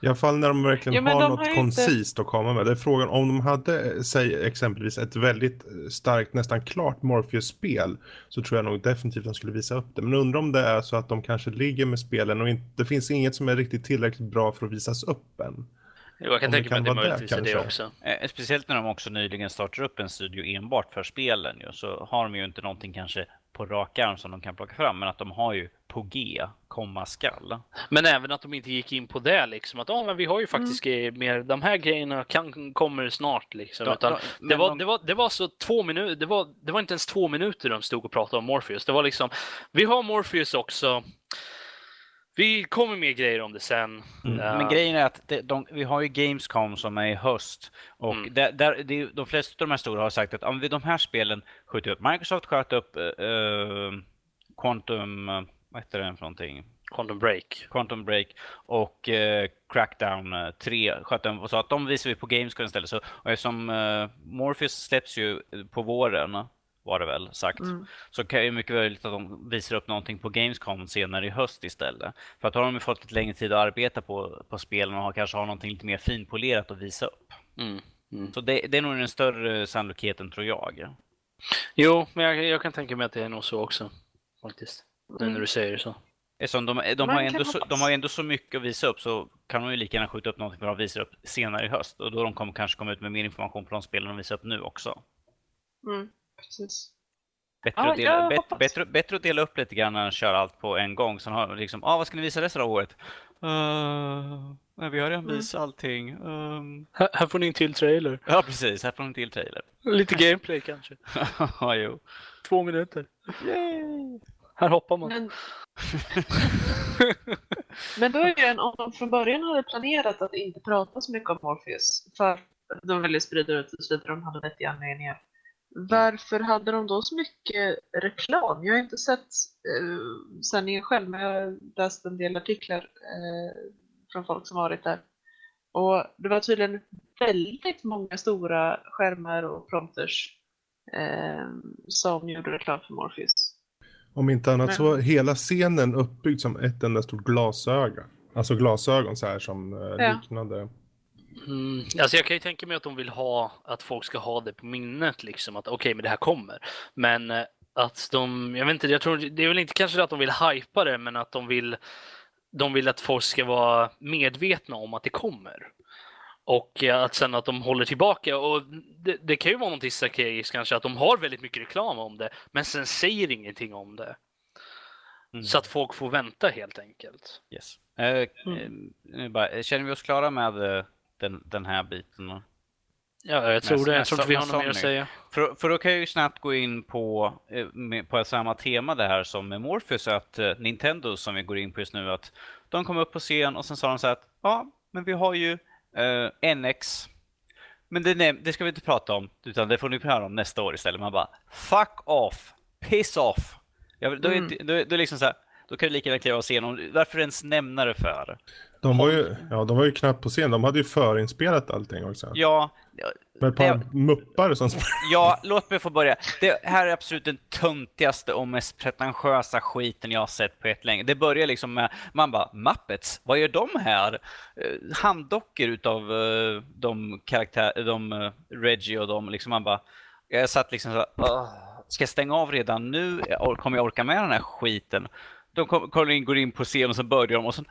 B: I alla fall när de verkligen
G: Ja,
B: har
G: de
B: något
G: har ju inte-
B: koncist att komma med. Det är frågan om de hade, säg exempelvis ett väldigt eh, starkt, nästan klart Morpheus-spel så tror jag nog definitivt de skulle visa upp det. Men undrar om det är så att de kanske ligger med spelen och inte, det finns inget som är riktigt tillräckligt bra för att visas upp än.
E: Jo, Jag kan
B: Om
E: tänka mig att
B: det
E: möjligtvis är det
B: kanske.
E: också.
F: Eh, Speciellt när de också nyligen startar upp en studio enbart för spelen ju, så har de ju inte någonting kanske på rak arm som de kan plocka fram, men att de har ju på G komma skall.
E: Men även att de inte gick in på det liksom att ah, men vi har ju faktiskt grejer mer, de här grejerna kan, kommer snart liksom.
F: De-
E: Utan
F: de-
E: det, var,
F: de-
E: det, var, det var så två minuter, det var, det var inte ens två minuter de stod och pratade om Morpheus. Det var liksom, vi har Morpheus också. Vi kommer med grejer om det sen.
B: Mm.
E: Ja.
F: Men grejen är att det, de, vi har ju Gamescom som är i höst och
E: Mm.
F: där, där, det, de flesta av de här stora har sagt att om vi de här spelen skjuter upp, Microsoft sköt upp eh, Quantum, vad heter den för någonting?
E: Quantum Break.
F: Quantum Break och eh, Crackdown eh, 3 sköt de och sa att de visar vi på Gamescom istället. Så, och eftersom eh, Morpheus släpps ju på våren var det väl sagt.
G: Mm.
F: Så kan ju mycket möjligt att de visar upp någonting på Gamescom senare i höst istället. För att då har de ju fått lite längre tid att arbeta på, på spelen och har, kanske har någonting lite mer finpolerat att visa upp.
E: Mm. Mm.
F: Så det, det är nog den större sannolikheten tror jag.
E: Jo, men jag, jag kan tänka mig att det är nog så också. Faktiskt. Nu när
G: Mm.
E: du säger det så.
F: Eftersom de, de, har ändå så, de har ändå så mycket att visa upp så kan de ju lika gärna skjuta upp någonting för att visa upp senare i höst. Och då de kommer kanske komma ut med mer information på de spelen de visar upp nu också.
G: Mm, precis.
F: Bättre,
G: Ja,
F: att dela, bet, bättre, bättre att dela upp lite grann än att köra allt på en gång. Sen har liksom, ah, vad ska ni visa resten av året? Uh, nej, vi har redan
G: Mm.
F: visat allting. Ehm,
E: Här, här får ni en till trailer.
F: ja, precis. Här får ni en till trailer.
E: Lite gameplay kanske. [laughs]
F: ja, jo.
E: Två minuter. Här hoppar man.
G: Men, [laughs] men då är ju en, om de från början hade planerat att inte prata så mycket om Morpheus, för de ville sprida ut och så vidare, de hade vettiga anledningar. Varför hade de då så mycket reklam? Jag har inte sett eh, sändningen själv, men jag har läst en del artiklar eh, från folk som varit där. Och det var tydligen väldigt många stora skärmar och prompters eh, som gjorde reklam för Morpheus.
B: Om inte annat
G: Men-
B: så var hela scenen uppbyggd som ett enda stort glasöga. Alltså glasögon så här som eh,
G: Ja.
B: liknande.
E: Mm, alltså jag kan ju tänka mig att de vill ha att folk ska ha det på minnet liksom att okej, men det här kommer. Men eh, att de, jag vet inte, jag tror det är väl inte kanske att de vill hypa det, men att de vill, de vill att folk ska vara medvetna om att det kommer. Och eh, att sen att de håller tillbaka och det, det kan ju vara någonting strategiskt kanske att de har väldigt mycket reklam om det, men sen säger ingenting om det.
F: Mm.
E: Så att folk får vänta helt enkelt.
F: Yes. Eh, eh, nu bara, känner vi oss klara med eh, den, den här biten?
E: Ja, jag tror
F: Men-
E: det. Jag tror inte vi har något mer att säga.
F: För, för då kan jag ju snabbt gå in på, eh, med, på samma tema det här som med Morpheus, att eh, Nintendo som vi går in på just nu, att de kom upp på scen och sen sa de så här att ja, men vi har ju eh, NX, men det, näm- det ska vi inte prata om, utan det får ni prata om nästa år istället. Man bara fuck off, piss off. Ja, då, är,
G: Mm.
F: då, då är liksom så här, då kan du lika gärna kliva av scenen. Varför ens nämna det för?
B: De var, ju, ja, de var ju knappt på scen, de hade ju förinspelat allting också.
F: Ja,
B: Med ett par
F: det-
B: muppar som [laughs]
F: Ja, låt mig få börja. Det här är absolut den töntigaste och mest pretentiösa skiten jag har sett på ett länge. Det börjar liksom med, man bara, Muppets, vad gör de här? Eh, Handdockor utav eh, de karaktär, de uh, Reggie och de, liksom man bara, jag satt liksom så här, "Åh, ska jag stänga av redan nu? Kommer jag orka med den här skiten? De kom, går in på scen och så börjar de och så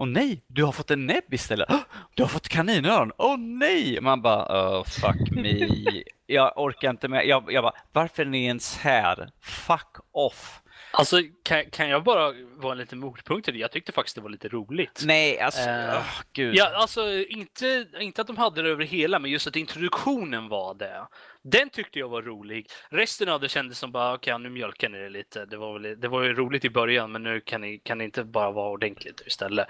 F: Åh nej, du har fått en näbb istället. "Åh, Du har fått kaninöron. Åh nej! Man bara, oh, fuck me. [laughs] Jag orkar inte med. Jag, jag bara, varför är ni ens här? Fuck off.
E: Alltså, kan, kan jag bara vara en liten motpunkt till det? Jag tyckte faktiskt det var lite roligt.
F: Nej, alltså,
E: Eh,
F: åh, gud.
E: Ja, alltså inte, inte att de hade det över hela, men just att introduktionen var det. Den tyckte jag var rolig. Resten av det kändes som bara, okej, nu mjölkar ni det lite. Det var, väl, det var ju roligt i början, men nu kan ni, kan ni inte bara vara ordentligt istället.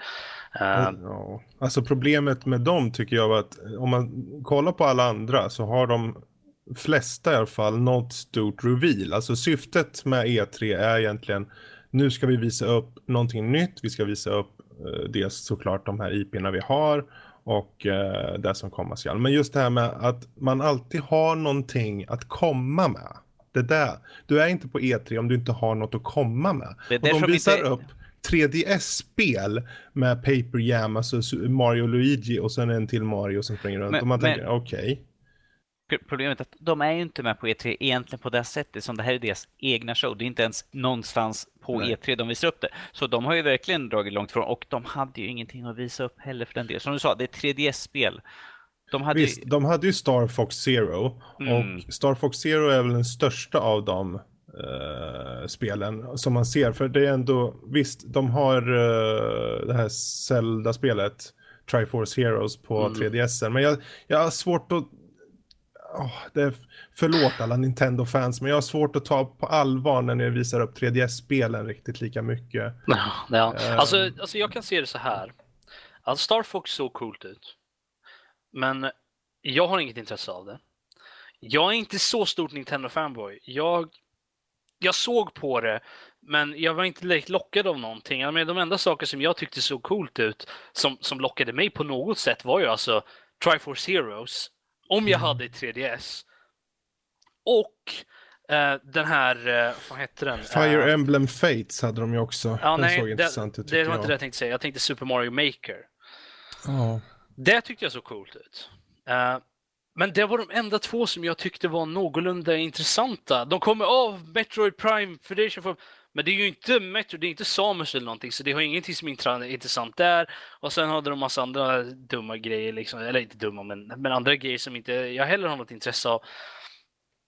E: Eh,
B: Ja. Alltså problemet med dem tycker jag var att om man kollar på alla andra så har de flesta i alla fall något stort reveal. Alltså syftet med E3 är egentligen nu ska vi visa upp någonting nytt. Vi ska visa upp eh, dels såklart de här IP'na vi har och eh, det som komma skall. Men just det här med att man alltid har någonting att komma med. Det där. Du är inte på E3 om du inte har något att komma med.
F: Det
B: och de visar
F: inte-
B: upp 3DS-spel med Paper Jam, alltså Mario och Luigi och sen en till Mario som springer runt.
F: Men-
B: och man
F: men-
B: tänker, okej.
F: Problemet är att de är ju inte med på E3 egentligen på det sättet som det här är deras egna show. Det är inte ens någonstans på
B: Nej.
F: E3 de visar upp det. Så de har ju verkligen dragit långt från och de hade ju ingenting att visa upp heller för den delen. Som du sa, det är 3DS-spel. De hade
B: Visst,
F: ju...
B: de hade ju Star Fox Zero
F: Mm.
B: och Star Fox Zero är väl den största av de eh, spelen som man ser. För det är ändå, visst, de har eh, det här Zelda-spelet, Triforce Heroes på
E: Mm.
B: 3DS. Men jag, jag har svårt att Åh, det är, förlåt alla Nintendo-fans, men jag har svårt att ta på allvar när ni visar upp 3DS-spelen riktigt lika mycket.
E: Ja, ja.
B: Ehm.
E: Alltså, alltså jag kan se det så här. Att Star Fox såg coolt ut. Men jag har inget intresse av det. Jag är inte så stort Nintendo-fanboy. Jag, jag såg på det, men jag var inte direkt lockad av någonting. Menar, de enda saker som jag tyckte såg coolt ut, som, som lockade mig på något sätt, var ju alltså Triforce Heroes, om jag hade ett 3DS. Och eh, den här, eh, vad hette den?
B: Fire
E: Eh,
B: Emblem Fates hade de ju också.
E: Ja,
B: Den
E: nej,
B: såg
E: det,
B: intressant ut
E: det var inte det jag tänkte säga. Jag tänkte Super Mario Maker.
B: Ja.
E: Det tyckte jag såg coolt ut. Eh, men det var de enda två som jag tyckte var någorlunda intressanta. De kommer av Metroid Prime Federation for... Men det är ju inte Metro, det är inte Samus eller någonting, så det har ingenting som är intressant där. Och sen hade de massa andra dumma grejer, liksom. eller inte dumma, men, men andra grejer som inte jag heller har något intresse av.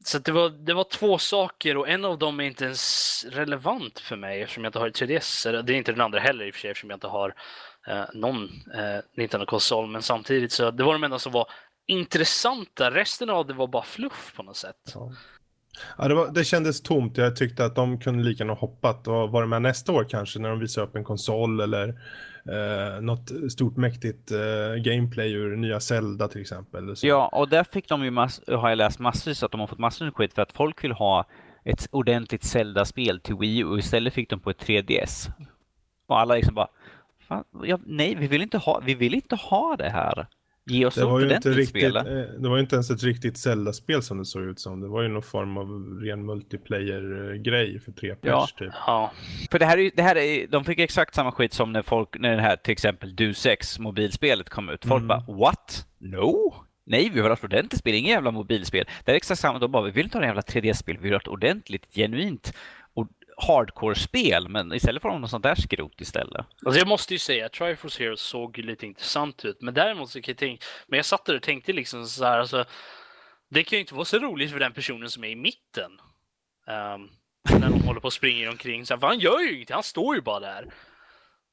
E: Så det, var, det var två saker och en av dem är inte ens relevant för mig eftersom jag inte har ett 3DS. Det är inte den andra heller i och för sig eftersom jag inte har eh, någon eh, Nintendo-konsol. Men samtidigt så det var de enda som var intressanta. Resten av det var bara fluff på något sätt.
B: Ja. Ja, det, var, det kändes tomt. Jag tyckte att de kunde lika gärna hoppat och varit med nästa år kanske när de visar upp en konsol eller eh, något stort mäktigt eh, gameplay ur nya Zelda till exempel. Så.
F: Ja, och där fick de ju mass, har jag läst massvis att de har fått massor med skit för att folk vill ha ett ordentligt Zelda-spel till Wii U och istället fick de på ett 3DS. Och alla liksom bara, Fan, ja, nej, vi vill inte ha, vi vill inte ha det här. Ge oss
B: Det var, ju inte riktigt, eh, det var ju inte ens ett riktigt Zelda-spel som det såg ut som. Det var ju någon form av ren multiplayer-grej för tre pers
F: Ja.
B: typ.
E: Ja,
F: För det här är, det här är, de fick exakt samma skit som när folk, när det här till exempel Du 6 mobilspelet kom ut. Folk
B: Mm.
F: bara what? No? Nej, vi vill ha ett ordentligt spel, inget jävla mobilspel. Det är exakt samma, de bara, vi vill inte ha en jävla 3DS-spel, vi vill ha ett ordentligt, genuint hardcore-spel, men istället får de något sånt där skrot istället.
E: Alltså jag måste ju säga, Triforce Heroes såg ju lite intressant ut, men däremot så kan jag tänka, men jag satt där och tänkte liksom så här, alltså, det kan ju inte vara så roligt för den personen som är i mitten. Um, när de håller på och springer omkring, så här, för han gör ju ingenting, han står ju bara där.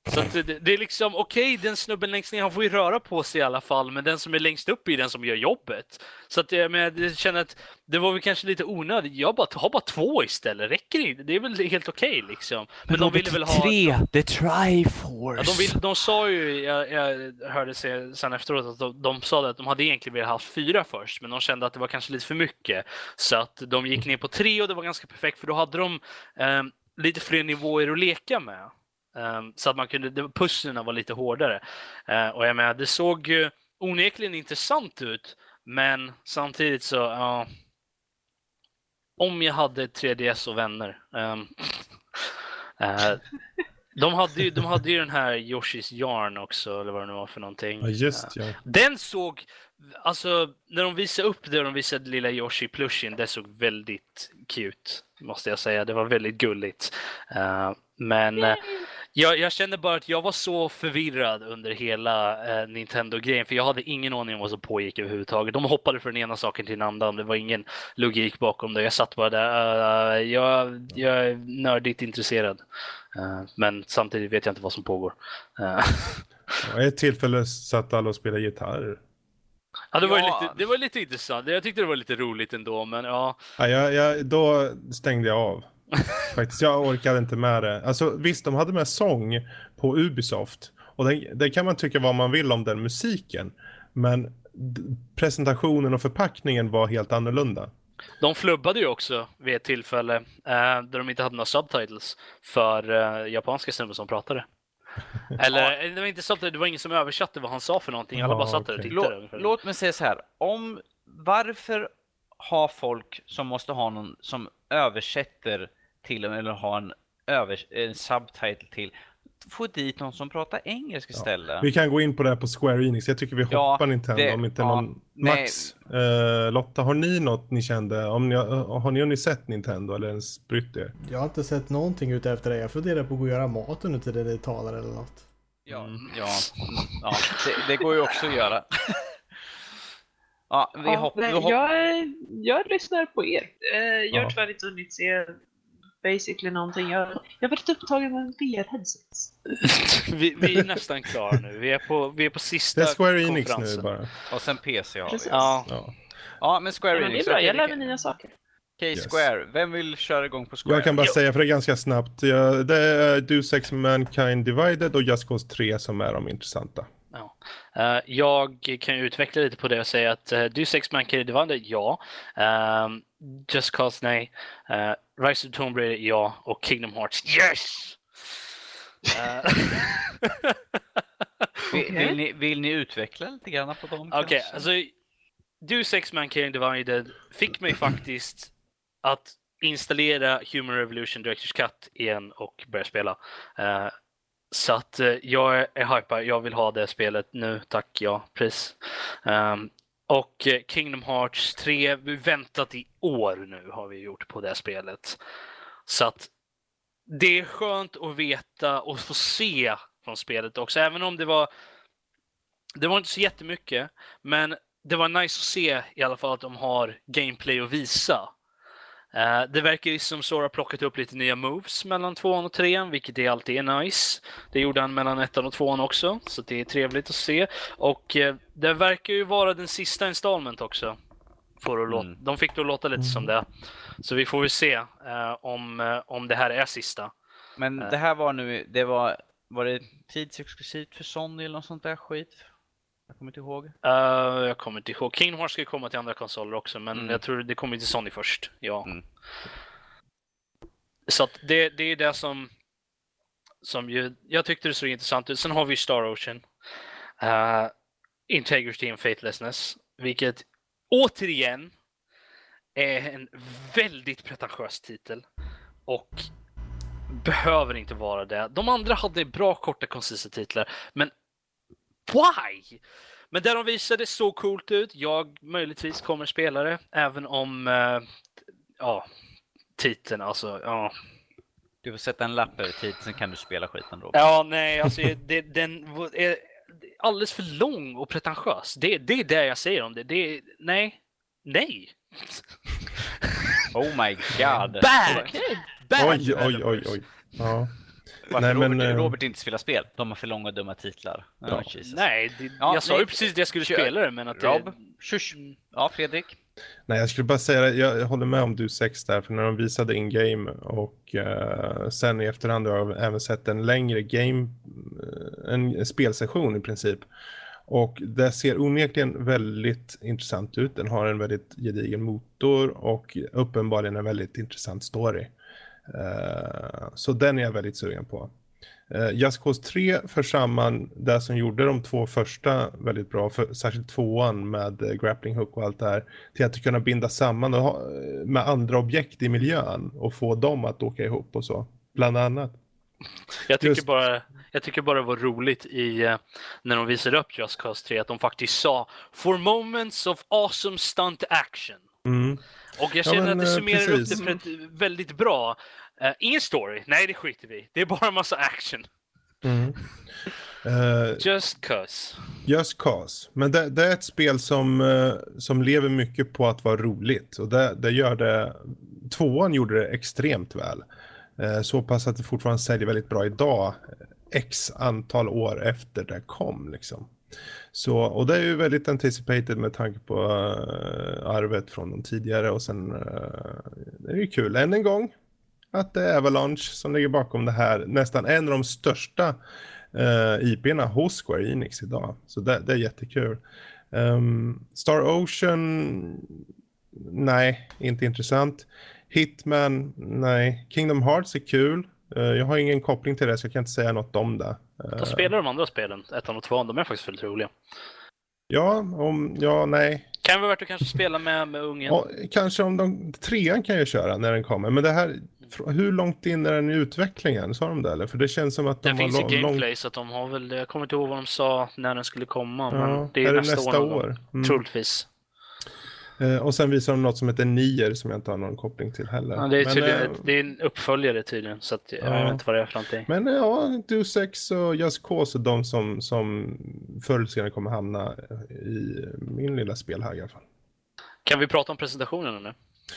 E: Så det, det är liksom, okej, den snubben längst ner, han får ju röra på sig i alla fall, men den som är längst upp är den som gör jobbet. Så att jag, men jag känner att det var väl kanske lite onödigt. Jag bara, har bara två istället, räcker det inte? Det är väl helt okej liksom. Men, de ville väl ha...
F: Tre, the Triforce!
E: Ja, de, vill, de sa ju, jag, jag hörde se, sen efteråt, att de, de sa att de hade egentligen velat ha fyra först, men de kände att det var kanske lite för mycket. Så att de gick ner på tre och det var ganska perfekt, för då hade de eh, lite fler nivåer att leka med. Um, så att man kunde, pusslen var lite hårdare. Uh, och jag menar, det såg ju onekligen intressant ut, men samtidigt så, ja. om jag hade 3DS och vänner. Um, uh, [laughs] de, hade ju, de hade ju den här Yoshis Yarn också, eller vad det nu var för någonting.
B: Ja, just ja.
E: Den såg, alltså när de visade upp det och de visade lilla Yoshi plushin, det såg väldigt cute, måste jag säga. Det var väldigt gulligt. Uh, men eh, jag, jag kände bara att jag var så förvirrad under hela eh, Nintendo-grejen, för jag hade ingen aning om vad som pågick överhuvudtaget. De hoppade från ena saken till den andra, det var ingen logik bakom det. Jag satt bara där, eh, jag, jag är nördigt intresserad. Eh, men samtidigt vet jag inte vad som pågår.
B: Och ett tillfälle satt alla och spelade gitarr.
E: ja, det, var
F: Ja.
E: lite, det var lite intressant. Jag tyckte det var lite roligt ändå, men ja.
B: Ja, jag, jag, då stängde jag av. [laughs] Faktiskt, jag orkade inte med det. Alltså visst, de hade med sång på Ubisoft. Och det, det kan man tycka vad man vill om den musiken. Men presentationen och förpackningen var helt annorlunda.
E: De flubbade ju också vid ett tillfälle eh, där de inte hade några subtitles för eh, japanska snubbar som pratade. [laughs] Eller eh, det var inte subtitles, det var ingen som översatte vad han sa för någonting. Alla
B: Ja,
E: bara satt där och tittade.
F: Låt, låt mig säga så här. Om, varför har folk som måste ha någon som översätter till eller har en, övers, en subtitle till, få dit någon som pratar engelska istället?
B: Vi kan gå in på det här på Square Enix. Jag tycker vi
F: Ja,
B: hoppar Nintendo
F: det-
B: om inte
F: ja,
B: någon...
F: nej.
B: Max, eh, Lotta, har ni något ni kände? Om ni, har ni, har ni sett Nintendo eller ens brytt er?
A: Jag har inte sett någonting ute efter det. Jag funderar på att gå och göra maten ute där ni talar eller något.
F: Ja, ja, mm, ja det, det går ju också att göra. [laughs] ja, vi
G: Ja,
F: hoppar...
G: men
F: Vi hopp,
G: jag, jag lyssnar på er. Eh, Jag har
B: Ja.
G: tyvärr inte hunnit se basically någonting. Jag, jag har varit upptagen med VR-headsets. [laughs]
E: vi, vi är nästan klara nu. Vi är på, vi är på sista
B: Det är Square Enix nu
E: konferensen.
B: bara.
F: och sen PC har vi.
E: Ja,
B: Ja.
F: Ja, men Square
G: Ja, men det är
F: Enix.
G: bra, jag lär mig nya saker.
F: Okej,
B: Yes.
F: Square. Vem vill köra igång på Square?
B: Jag kan bara
E: Jo.
B: säga, för det är ganska snabbt. Ja, det är Deus Ex Mankind Divided och Just Cause 3 som är de intressanta.
E: Ja. Eh, jag kan ju utveckla lite på det och säga att uh, du sex man kan Divided, ja. Um, Just Cause, nej. Uh, Rise of Tomb Raider, ja. Och Kingdom Hearts, yes! Eh, [laughs]
F: Vill, vill, ni, vill ni utveckla lite grann på dem?
E: Okej,
F: kanske?
E: alltså du sex man Killing Divided fick mig faktiskt att installera Human Revolution Directors Cut igen och börja spela. Eh, så att eh, jag är hypad, jag vill ha det spelet nu, tack, ja, pris. Ehm, och eh, Kingdom Hearts 3, vi har väntat i år nu har vi gjort på det spelet. Så att det är skönt att veta och få se från spelet också, även om det var det var inte så jättemycket, men det var nice att se i alla fall att de har gameplay att visa. Eh, det verkar ju som Sora plockat upp lite nya moves mellan tvåan och trean, vilket är alltid är nice. Det gjorde han mellan ettan och tvåan också, så det är trevligt att se. Och eh, det verkar ju vara den sista installment också. Får att låta,
F: Mm.
E: De fick det att låta lite som det. Så vi får väl se eh, om, om det här är sista.
F: Men det här var nu, det var, var det tidsexklusivt för Sony eller något sånt där skit? Jag kommer inte ihåg.
E: Eh, jag kommer inte ihåg. Kingdom Hearts ska ju komma till andra konsoler också, men
F: Mm.
E: jag tror det kommer till Sony först. Ja.
F: Mm.
E: Så att det, det är det som, som ju, jag tyckte det såg intressant ut. Sen har vi Star Ocean. Uh, Integrity and Faithlessness, vilket återigen är en väldigt pretentiös titel. Och behöver inte vara det. De andra hade bra korta koncisa titlar, men why? Men det de visade såg coolt ut. Jag möjligtvis kommer spela det, även om eh, ja, titeln alltså. Ja,
F: Du får sätta en lapp över titeln, sen kan du spela skiten då.
E: ja nej, alltså det, den är alldeles för lång och pretentiös. Det, det är det jag säger om det. det nej, nej.
F: Oh my god!
E: Bad! Bad!
B: Oj, oj, oj, oj. Ja.
F: Varför
B: Nej, men,
F: Robert,
B: eh,
F: Robert inte spelar spel? De har för långa och dumma titlar.
B: Ja.
F: Oh, Jesus.
E: Nej, det,
F: Ja,
E: jag sa ju precis det jag skulle spela det, men att
F: Rob?
E: det...
F: Shush. Ja, Fredrik?
B: Nej, jag skulle bara säga det. Jag håller med om du sex där, för när de visade in-game och eh, sen i efterhand har jag även sett en längre game, eh, en spelsession i princip. Och det ser onekligen väldigt intressant ut. Den har en väldigt gedigen motor och uppenbarligen en väldigt intressant story. Eh, så den är jag väldigt sugen på. Uh, Just Cause 3 för samman det som gjorde de två första väldigt bra, för, särskilt tvåan med uh, grappling hook och allt det här, till att kunna binda samman och ha, eh, med andra objekt i miljön och få dem att åka ihop och så, bland annat.
E: Jag tycker,
B: Just-
E: bara, jag tycker bara det var roligt i eh, när de visade upp Just Cause 3 att de faktiskt sa For moments of awesome stunt action.
B: Mm.
E: Och jag
B: Ja,
E: känner
B: men,
E: att det
B: eh,
E: summerar
B: precis.
E: upp det för ett väldigt bra. Eh, ingen story, nej det skiter vi. Det är bara en massa action.
B: Mm. Eh,
E: Just cause.
B: Just Cause. Men det, det är ett spel som, eh, som lever mycket på att vara roligt. Och det, det gör det... Tvåan gjorde det extremt väl. Eh, så pass att det fortfarande säljer väldigt bra idag. X antal år efter det kom liksom. Så, och det är ju väldigt anticipated med tanke på uh, arvet från de tidigare och sen uh, det är ju kul än en gång att det är Avalanche som ligger bakom det här. Nästan en av de största eh, uh, IP'na hos Square Enix idag. Så det, det är jättekul. Um, Star Ocean, nej, inte intressant. Hitman, nej. Kingdom Hearts är kul. Uh, jag har ingen koppling till det så jag kan inte säga något om det.
E: De spelar de andra spelen, ettan och tvåan, de är faktiskt väldigt roliga.
B: ja, om, ja, nej.
E: Kan vara värt att kanske spela med, med ungen.
B: Ja, kanske om de, trean kan jag köra när den kommer. Men det här, hur långt in är den i utvecklingen? Sa de det eller? För det känns som att de
E: Den
B: var
E: finns
B: lång- långt-
E: gameplay så att de har väl, jag kommer inte ihåg vad de sa när den skulle komma.
B: Ja,
E: men det är, nästa, år. någon gång.
B: Mm.
E: Troligtvis.
B: Eh, och sen visar de något som heter Nier som jag inte har någon koppling till heller.
E: Ja, det, är
B: Men,
E: tydligen,
B: eh,
E: det är en uppföljare tydligen, så att jag
B: Ja.
E: vet inte vad det är för någonting.
B: Men eh, ja, Deus Ex och Just Cause är de som, som förr eller senare kommer hamna i min lilla spelhög i alla fall.
E: Kan vi prata om presentationen nu?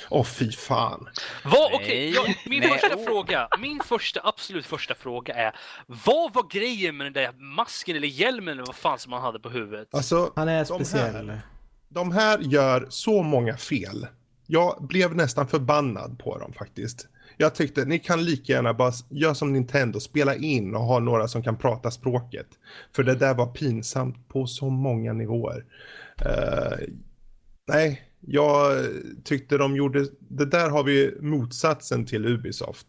B: Åh fy fan.
E: Vad, okej, jag, min
F: Nej.
E: första
F: Oh.
E: fråga, min första, absolut första fråga är Vad var grejen med den där masken eller hjälmen eller vad fan som man hade på huvudet?
B: Alltså,
A: Han är speciell.
B: Här, de här gör så många fel. Jag blev nästan förbannad på dem faktiskt. Jag tyckte ni kan lika gärna bara göra som Nintendo, spela in och ha några som kan prata språket. För det där var pinsamt på så många nivåer. Eh, nej, jag tyckte de gjorde, det där har vi motsatsen till Ubisoft.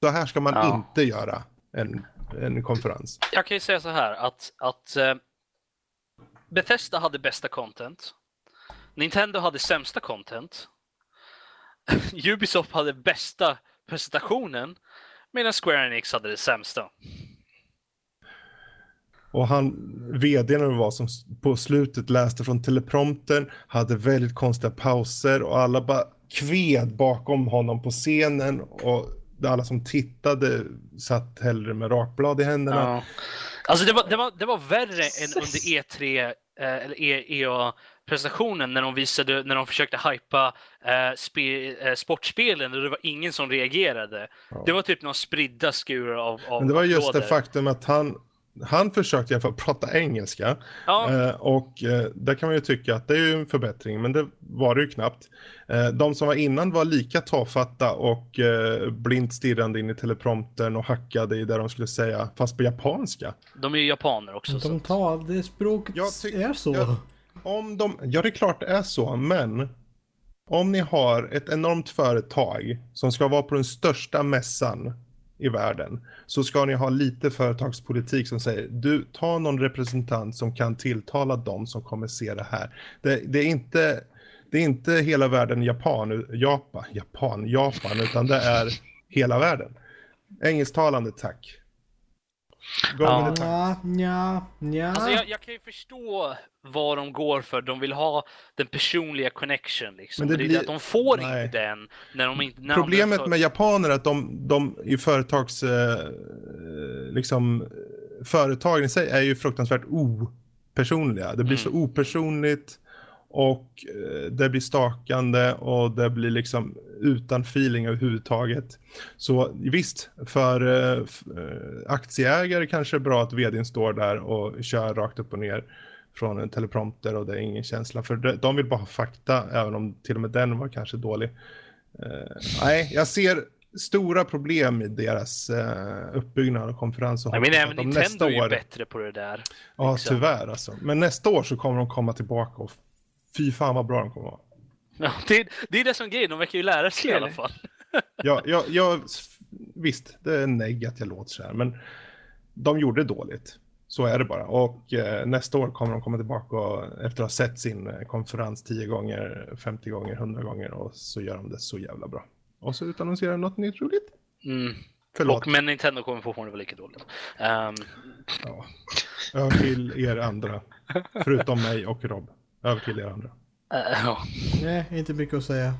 B: Så här ska man
E: Ja.
B: inte göra en, en konferens.
E: Jag kan ju säga så här att, att eh, Bethesda hade bästa content. Nintendo hade sämsta content. [laughs] Ubisoft hade bästa presentationen. Medan Square Enix hade det sämsta.
B: Och han, vdn eller var som på slutet läste från telepromptern, hade väldigt konstiga pauser och alla bara kved bakom honom på scenen och alla som tittade satt hellre med rakblad i händerna.
E: Ja. Alltså det var, det, var, det var värre än under E3 eh, eller E- EA-presentationen när de visade, när de försökte hypa eh, spe, eh, sportspelen och det var ingen som reagerade.
B: Ja.
E: Det var typ några spridda skurar av, av
B: Men det var just det faktum att han, han försökte i alla fall prata engelska.
E: Ja,
B: Eh, och eh, där kan man ju tycka att det är ju en förbättring, men det var det ju knappt. Eh, de som var innan var lika tafatta och eh, blint stirrande in i telepromptern och hackade i det de skulle säga, fast på japanska.
E: de är ju japaner också. så
A: De tar, det språket är så.
B: jag- om de, ja det är klart det är så, men om ni har ett enormt företag som ska vara på den största mässan i världen så ska ni ha lite företagspolitik som säger du ta någon representant som kan tilltala dem som kommer se det här. Det, det är inte det är inte hela världen Japan, Japan, Japan, Japan utan det är hela världen. Engelsktalande tack.
E: Ja.
A: Nja, nja, nja.
E: Alltså jag, jag kan ju förstå vad de går för. De vill ha den personliga connection. Liksom.
B: Men det
E: det
B: blir-
E: att de får
B: Nej.
E: inte den när de inte... När
B: Problemet
E: de,
B: med japaner är att de, de i företags, eh, liksom, företagen i sig är ju fruktansvärt opersonliga. Det blir så
E: Mm.
B: opersonligt Och eh, det blir stakande och det blir liksom utan feeling överhuvudtaget. Så visst, för eh, aktieägare kanske är bra att vdn står där och kör rakt upp och ner från en teleprompter och det är ingen känsla. För de vill bara ha fakta, även om till och med den var kanske dålig. Nej, jag ser stora problem i deras uh, uppbyggnad och konferens. Och
E: jag menar, även Nintendo nästa är ju bättre på det där.
B: Ja, liksom. tyvärr alltså. Men nästa år så kommer de komma tillbaka och fy fan vad bra de kommer vara.
E: Ja, det, det är det som grejen, de verkar ju lära sig i alla fall. [laughs]
B: ja, ja, ja, visst, det är negg att jag låter så här, men de gjorde det dåligt. Så är det bara. Och eh, nästa år kommer de komma tillbaka och, efter att ha sett sin eh, konferens 10 gånger, 50 gånger, 100 gånger och så gör de det så jävla bra. Och så utannonserar de något nytt roligt.
E: Mm. Förlåt. Och, men Nintendo kommer fortfarande vara lika dåligt. Um...
B: Ja. Över till er andra. Förutom mig och Rob. Över till er andra.
A: Uh, ja. Nej, inte mycket att säga.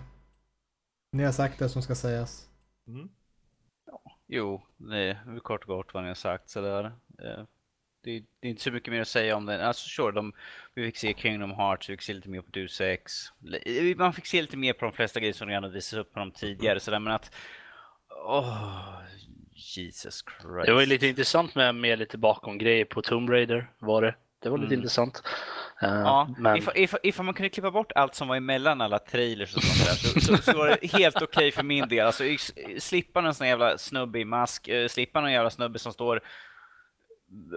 A: Ni har sagt det som ska sägas. Mm.
F: Jo, det är kort och gott vad ni har sagt sådär. Det, det, är inte så mycket mer att säga om den. Alltså sure, de, vi fick se Kingdom Hearts, vi fick se lite mer på Deus Ex. Man fick se lite mer på de flesta grejer som redan visats upp på dem tidigare. Sådär, men att... Oh, Jesus Christ.
E: Det var lite intressant med, med lite bakom grejer på Tomb Raider var det. Det var lite mm. intressant.
F: Ja, men... ifall, ifall, ifall, man kunde klippa bort allt som var emellan alla trailers och sånt där så, så, så var det [laughs] helt okej okay för min del. Alltså, slippa någon sån jävla snubbe i mask, uh, slippa någon jävla snubbe som står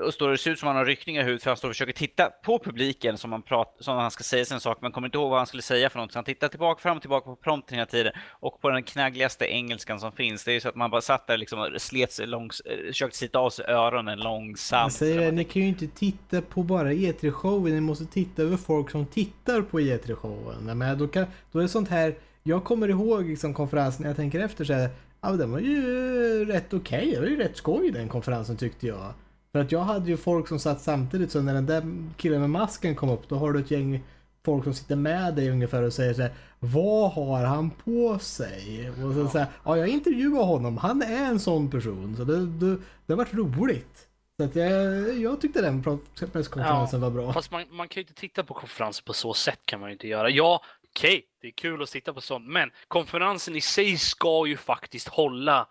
F: och står det ser ut som han har ryckningar i huvudet för han står och försöker titta på publiken som han, prat, som han ska säga sin sak men kommer inte ihåg vad han skulle säga för något. Så han tittar tillbaka, fram och tillbaka på prompten hela tiden och på den knaggligaste engelskan som finns. Det är ju så att man bara satt där liksom och slet sig långs, försökte sitta av sig öronen långsamt. Jag
A: säger det, ni kan ju inte titta på bara E3-showen, ni måste titta över folk som tittar på E3-showen. Men då, kan, då är det sånt här, jag kommer ihåg liksom konferensen, jag tänker efter så här, ja den var ju rätt okej, okay. det var ju rätt skoj den konferensen tyckte jag. För att jag hade ju folk som satt samtidigt så när den där killen med masken kom upp då har du ett gäng folk som sitter med dig ungefär och säger så här, Vad har han på sig? Och så ja. säger ja jag intervjuade honom, han är en sån person. Så det, det, det har varit roligt. Så att jag, jag tyckte den presskonferensen ja, var bra.
E: Fast man, man kan ju inte titta på konferenser på så sätt kan man ju inte göra. Ja, okej, okay, det är kul att titta på sånt, men konferensen i sig ska ju faktiskt hålla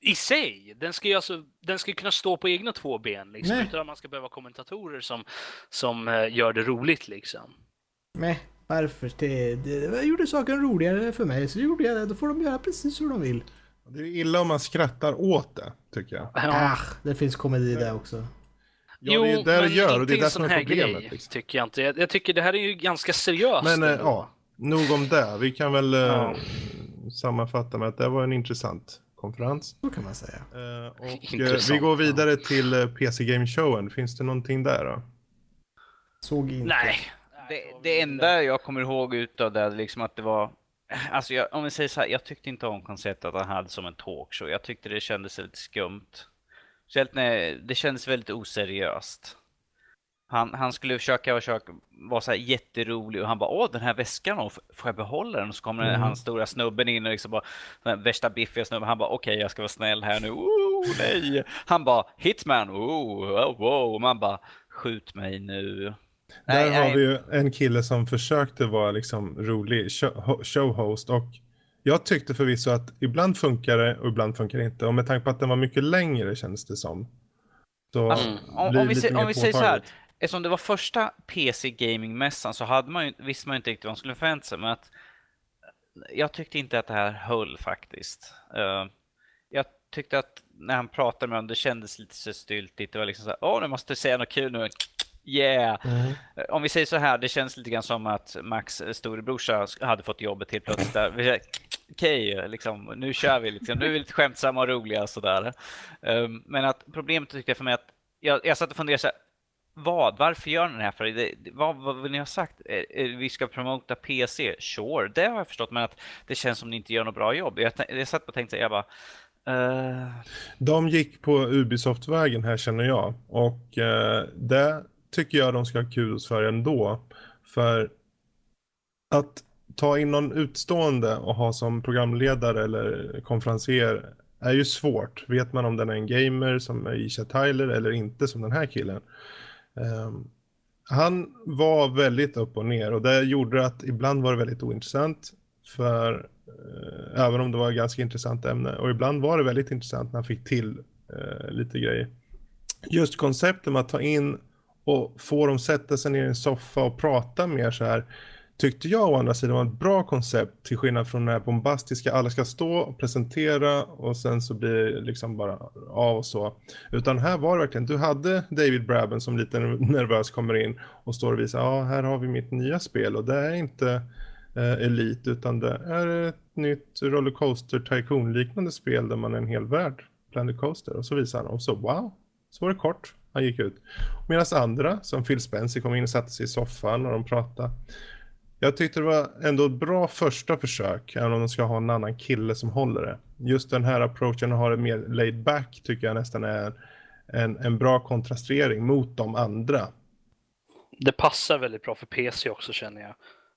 E: i sig. Den ska ju alltså, den ska kunna stå på egna två ben liksom, utan att man ska behöva kommentatorer som, som uh, gör det roligt liksom.
A: Nej, varför? Det, det, det gjorde saken roligare för mig, så gjorde jag det. Då får de göra precis hur de vill.
B: Det är illa om man skrattar åt det, tycker jag.
A: Ja. Ah, det finns komedi där också.
B: Ja, jo, det är ju det det gör och det är det som är problemet. Grej,
E: liksom. tycker jag inte. Jag, jag, tycker det här är ju ganska seriöst.
B: Men äh, ja, nog om det. Vi kan väl ja. äh, sammanfatta med att det var en intressant konferens.
A: Så kan man säga.
B: Uh, och [laughs] uh, vi går vidare till uh, PC Game Showen. Finns det någonting där då?
A: Såg inte.
F: Nej. Det, det enda jag kommer ihåg utav det, liksom att det var Alltså jag, om vi säger så här, jag tyckte inte om konceptet att han hade som en talkshow. Jag tyckte det kändes lite skumt. Speciellt när det kändes väldigt oseriöst. Han, han skulle försöka, försöka vara så här jätterolig och han bara åh den här väskan får jag behålla den? Och så kommer mm. han stora snubben in och liksom bara den värsta biffiga snubben. Han bara okej okay, jag ska vara snäll här nu. Oh, nej. Han bara hitman. Oh, oh, wow. Man bara skjut mig nu.
B: Där nej, har nej. vi ju en kille som försökte vara liksom rolig showhost och jag tyckte förvisso att ibland funkar det och ibland funkar det inte. Och med tanke på att den var mycket längre känns det som.
F: Så alltså, om, om, vi, om vi säger så här, eftersom det var första PC gaming-mässan så hade man ju, visste man ju inte riktigt vad man skulle förvänta sig. Men att, jag tyckte inte att det här höll faktiskt. Uh, jag tyckte att när han pratade med honom, det kändes lite så styltigt. Det var liksom så här, åh nu måste jag säga något kul nu. Yeah! Mm. Om vi säger så här, det känns lite grann som att Max storebrorsa hade fått jobbet helt plötsligt. Okej, okay, liksom, nu kör vi. Liksom. Nu är vi lite skämtsamma och roliga och sådär. Men att problemet tyckte jag för mig att jag, jag satt och funderade så här, vad? Varför gör ni det här? För det, vad, vad vill ni ha sagt? Eh, eh, vi ska promota PC? Sure, det har jag förstått. Men att det känns som ni inte gör något bra jobb. Jag, jag satt och tänkte, jag bara... Uh...
B: De gick på Ubisoft-vägen här känner jag. Och uh, det tycker jag de ska ha kudos för ändå. För att ta in någon utstående och ha som programledare eller konferenser är ju svårt. Vet man om den är en gamer som är Isha Tyler eller inte som den här killen. Ehm, han var väldigt upp och ner och det gjorde att ibland var det väldigt ointressant. För eh, även om det var ett ganska intressant ämne och ibland var det väldigt intressant när han fick till eh, lite grejer. Just konceptet med att ta in och få dem sätta sig ner i en soffa och prata mer så här tyckte jag å andra sidan var ett bra koncept till skillnad från det här bombastiska, alla ska stå och presentera och sen så blir det liksom bara av och så. Utan här var det verkligen, du hade David Braben som lite nervös kommer in och står och visar, ja här har vi mitt nya spel och det är inte eh, Elite utan det är ett nytt Rollercoaster Tycoon liknande spel där man är en hel värld, Planet Coaster och så visar han och så wow, så var det kort. Han gick ut. Medan andra, som Phil Spencer, kom in och satte sig i soffan och de pratade. Jag tyckte det var ändå ett bra första försök, även om de ska ha en annan kille som håller det. Just den här approachen och ha det mer laid back tycker jag nästan är en, en bra kontrastering mot de andra.
E: Det passar väldigt bra för PC också känner jag.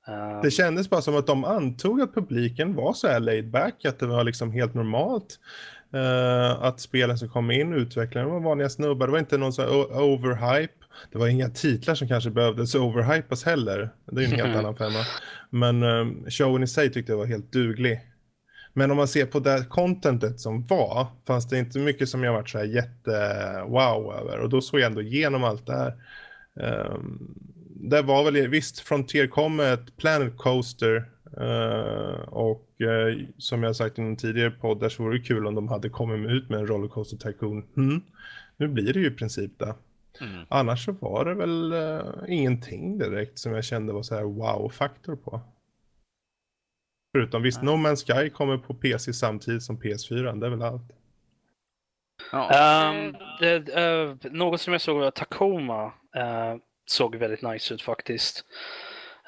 E: Um...
B: Det kändes bara som att de antog att publiken var så här laid back, att det var liksom helt normalt. Uh, att spelen som kom in, utvecklarna var vanliga snubbar, det var inte någon så overhype. Det var inga titlar som kanske behövdes overhypas heller. Det är en helt annan femma. Men um, showen i sig tyckte jag var helt duglig. Men om man ser på det contentet som var, fanns det inte mycket som jag varit så här jätte wow över. Och då såg jag ändå igenom allt det här. Um, det var väl visst, Frontier kom med ett Planet Coaster Uh, och uh, som jag sagt i någon tidigare poddar så vore det kul om de hade kommit ut med en Rollercoaster Tycoon. Mm. Nu blir det ju i princip det. Mm. Annars så var det väl uh, ingenting direkt som jag kände var så här wow-faktor på. Förutom visst, No Man's Sky kommer på PC samtidigt som PS4, det är väl allt.
E: Ja. Um, det, något som jag såg var Tacoma såg väldigt nice ut faktiskt.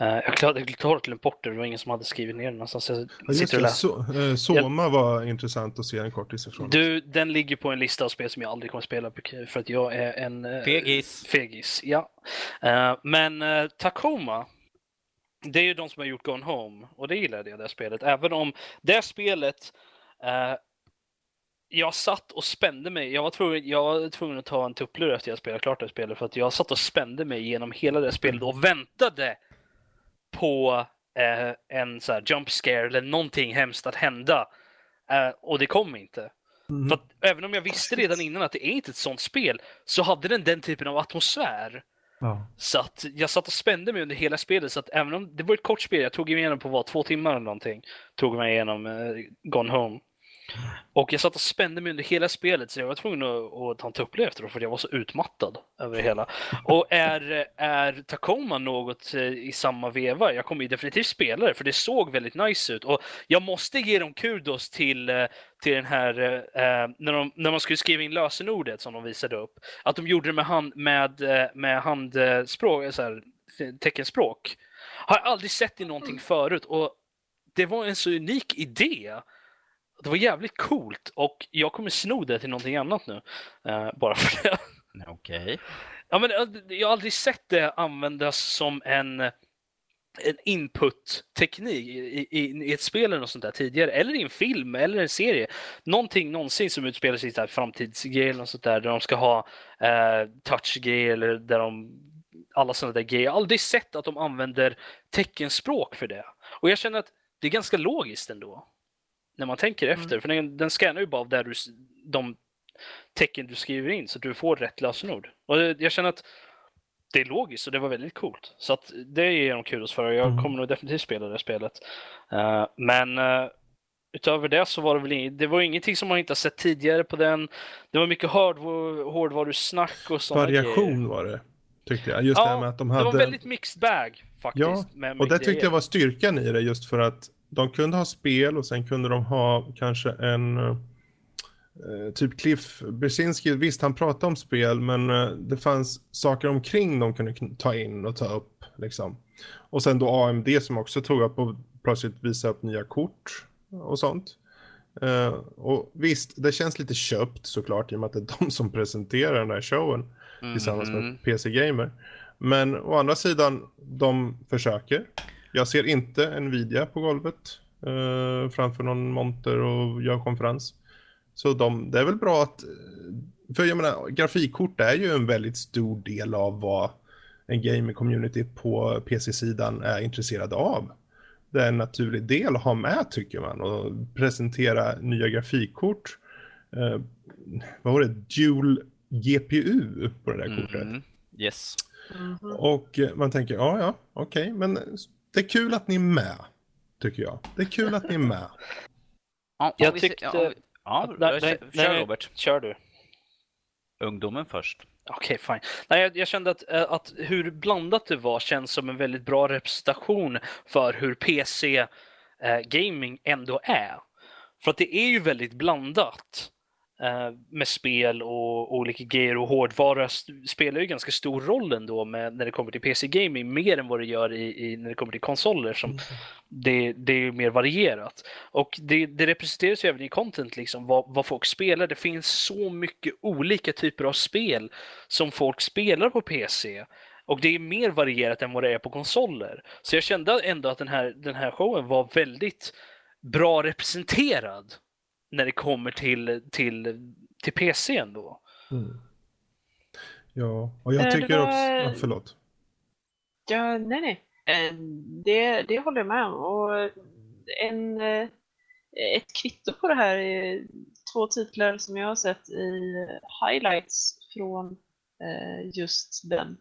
E: Uh, jag hade klart glömt bort det, det var ingen som hade skrivit ner det någonstans. Jag
B: ja, just det, so uh, Soma jag... var intressant att se en kortis ifrån.
E: Du, den ligger på en lista av spel som jag aldrig kommer spela för att jag är en... Uh,
F: fegis.
E: Fegis, ja. men Tacoma, det är ju de som har gjort Gone Home och det gillade jag det spelet. Även om det spelet jag satt och spände mig. Jag var, tvungen, jag var tvungen att ta en tupplur efter jag spelat klart det spelet för att jag satt och spände mig genom hela det spelet och väntade på eh, en så här jump scare eller någonting hemskt att hända. Eh, och det kom inte. Mm. För att, även om jag visste redan innan att det är inte ett sånt spel så hade den den typen av atmosfär. Ja. Så att jag satt och spände mig under hela spelet så att även om det var ett kort spel, jag tog mig igenom på vad, två timmar eller någonting. Tog mig igenom eh, Gone Home. Och jag satt och spände mig under hela spelet så jag var tvungen att, att ta en tupplur efteråt för jag var så utmattad över det hela. Och är, är Tacoma något eh, i samma veva? Jag kommer ju definitivt spela det för det såg väldigt nice ut. Och jag måste ge dem kudos till, eh, till den här, eh, när, de, när man skulle skriva in lösenordet som de visade upp. Att de gjorde det med, hand, med, med handspråk, så här, teckenspråk. Har jag aldrig sett i någonting förut. Och det var en så unik idé det var jävligt coolt och jag kommer sno det till någonting annat nu. Uh, bara för det.
F: Okej. Okay.
E: Ja, men eh, jag har aldrig sett det användas som en, en input-teknik i, i, i, ett spel eller något sånt där tidigare, eller i en film eller en serie. Någonting någonsin som utspelar sig i ett framtidsgrej eller något sånt där, där de ska ha eh, touch-grejer eller där de alla sådana där grejer. Jag har aldrig sett att de använder teckenspråk för det. Och jag känner att det är ganska logiskt ändå när man tänker mm. efter. För den, den scannar ju bara av där du, de tecken du skriver in så att du får rätt lösenord. Och jag känner att det är logiskt och det var väldigt coolt. Så att det ger de kudos för. Jag mm. kommer nog definitivt spela det spelet. Uh, men uh, utöver det så var det väl inget, det var ingenting som man inte har sett tidigare på den. Det var mycket hårdvarusnack och sånt.
B: Variation grejer. var det. Tyckte jag. Just ja, det med att de hade...
E: det var väldigt mixed bag faktiskt.
B: Ja, och det tyckte jag var styrkan i det just för att de kunde ha spel och sen kunde de ha kanske en eh, typ Cliff Bersinski, visst han pratade om spel men eh, det fanns saker omkring de kunde ta in och ta upp liksom. Och sen då AMD som också tog upp och plötsligt visade upp nya kort och sånt. Uh, och visst, det känns lite köpt såklart i och med att det är [laughs] de som presenterar den här showen mm. tillsammans med mm. PC Gamer. Men å andra sidan, de försöker. Jag ser inte Nvidia på golvet eh, framför någon monter och gör konferens. Så de, det är väl bra att, för jag menar, grafikkort är ju en väldigt stor del av vad en gaming-community på PC-sidan är intresserade av. Det är en naturlig del att ha med tycker man och presentera nya grafikkort. Eh, vad var det? Dual GPU på det där kortet.
F: Mm. Yes.
G: Mhm.
B: Och eh, man tänker, ja, ja, okej, men det är kul att ni är med, tycker jag. Det är kul att ni är med.
F: Ja,
E: Jag
F: vi
E: tyckte
F: ja, vi-
E: nej,
F: kör,
E: nej,
F: kör
E: nej.
F: Robert.
E: Kör du.
F: Ungdomen först.
E: Okej, fine. Nej, jag, jag kände att, eh, att hur blandat det var känns som en väldigt bra representation för hur PC-gaming ändå är. För att det är ju väldigt blandat eh, med spel och olika grejer och hårdvara spelar ju ganska stor roll ändå med, när det kommer till PC-gaming, mer än vad det gör i, i, när det kommer till konsoler. Som det, det är ju mer varierat. Och det, det representeras ju även i content, liksom, vad, vad folk spelar. Det finns så mycket olika typer av spel som folk spelar på PC. Och det är mer varierat än vad det är på konsoler. Så jag kände ändå att den här, den här showen var väldigt bra representerad när det kommer till, till, till PC ändå.
B: Mm. Ja, och jag
G: Eh,
B: tycker också... Ja, förlåt.
G: Ja, nej, nej. Eh, Det, det håller jag med om. Och en, eh, ett kvitto på det här är två titlar som jag har sett i highlights från just den.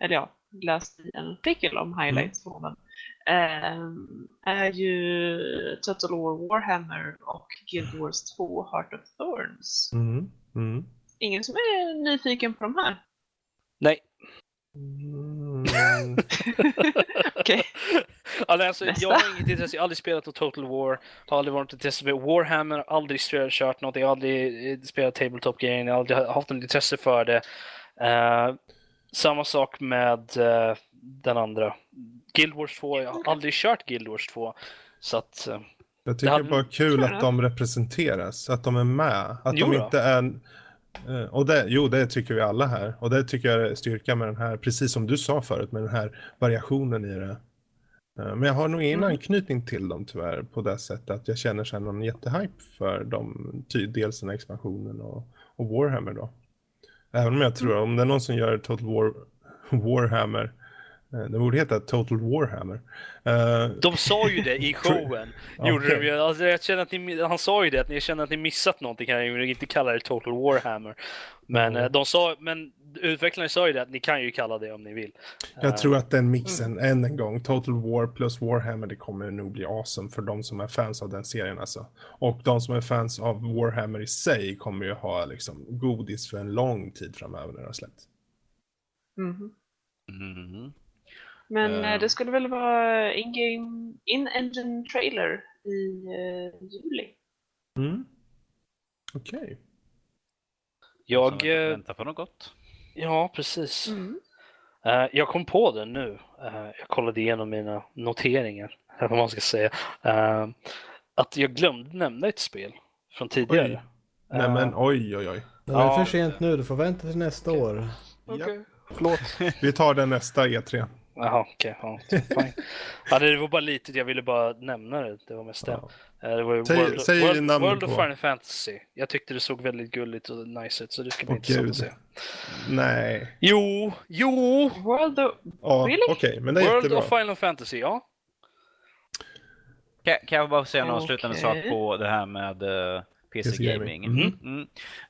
G: Eller ja, läst i en artikel om highlights från den. Eh, är ju Total War Warhammer och Guild Wars 2 Heart of Thorns.
B: Mm. Mm.
G: Ingen som är nyfiken på de här?
E: Nej.
B: Mm. [laughs]
G: Okej.
E: Alltså, alltså,
G: Nästa.
E: jag har inget intresse, jag har aldrig spelat något Total War, har aldrig varit intresserad för Warhammer, aldrig spelat- kört något, jag har aldrig eh, spelat Tabletop-grejen, jag har aldrig haft något intresse för det. Eh, samma sak med eh, den andra. Guild Wars 2, jag har aldrig kört Guild Wars 2. Så att, eh,
B: Jag tycker
E: hade-
B: bara kul att de representeras, att de är med. Att
E: Jo
B: de inte är... eh, Och det, jo, det tycker vi alla här. Och det tycker jag är styrka med den här, precis som du sa förut, med den här variationen i det. Eh, Men jag har nog ingen
G: Mm.
B: anknytning till dem tyvärr på det sättet att jag känner sen någon jättehype för dem, dels den här expansionen och, och Warhammer då. Även om jag tror, om det är någon som gör Total War, Warhammer, det borde heta Total Warhammer. Eh,
E: de sa ju det i [laughs] showen. Gjorde
B: Okej.
E: de ju. Alltså, jag känner att ni, han sa ju det, att ni känner att ni missat någonting kan jag inte kalla det Total Warhammer. Men,
B: Mm.
E: eh, de sa, men utvecklarna sa ju det att ni kan ju kalla det om ni vill.
B: Jag tror att den mixen, än en gång, Total War plus Warhammer, det kommer nog bli awesome för de som är fans av den serien alltså. Och de som är fans av Warhammer i sig kommer ju ha liksom godis för en lång tid framöver när det har släppts.
G: Mhm.
F: Mhm.
G: Men
F: Eh.
G: eh, det skulle väl vara in-game, in-engine trailer i eh, juli.
B: Mm. Okej.
E: Jag,
F: Så
E: eh,
F: väntar på något gott.
E: ja precis.
G: Mm.
E: Eh, jag kom på det nu. Eh, jag kollade igenom mina noteringar, eller [laughs] vad man ska säga. Eh, att jag glömde nämna ett spel från tidigare.
B: Nej
E: Eh,
B: men oj oj oj.
A: Det är
E: Ja.
A: för sent nu, du får vänta till nästa år.
E: Okej, förlåt. [laughs]
B: Vi tar den nästa E E3.
E: Jaha, okej. ja, fine. [laughs] ja, det var bara litet, jag ville bara nämna det. Det var mest det.
B: Ja.
E: Eh, det var ju
B: Säg-
E: World,
B: säg
E: World, World of. Final Fantasy. Jag tyckte det såg väldigt gulligt och nice ut, så det ska bli
B: Åh,
E: intressant att se.
B: Nej.
E: Jo, jo!
G: World of...
B: Ja,
G: Really?
B: okej, men det är
E: World
B: jättebra.
E: of Final Fantasy, ja.
F: Kan, kan jag bara säga en avslutande
G: Okej.
F: sak på det här med uh, PC
B: PC
F: gaming?
B: gaming.
F: Mm.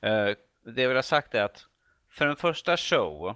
F: Eh, det jag vill ha sagt är att för en första show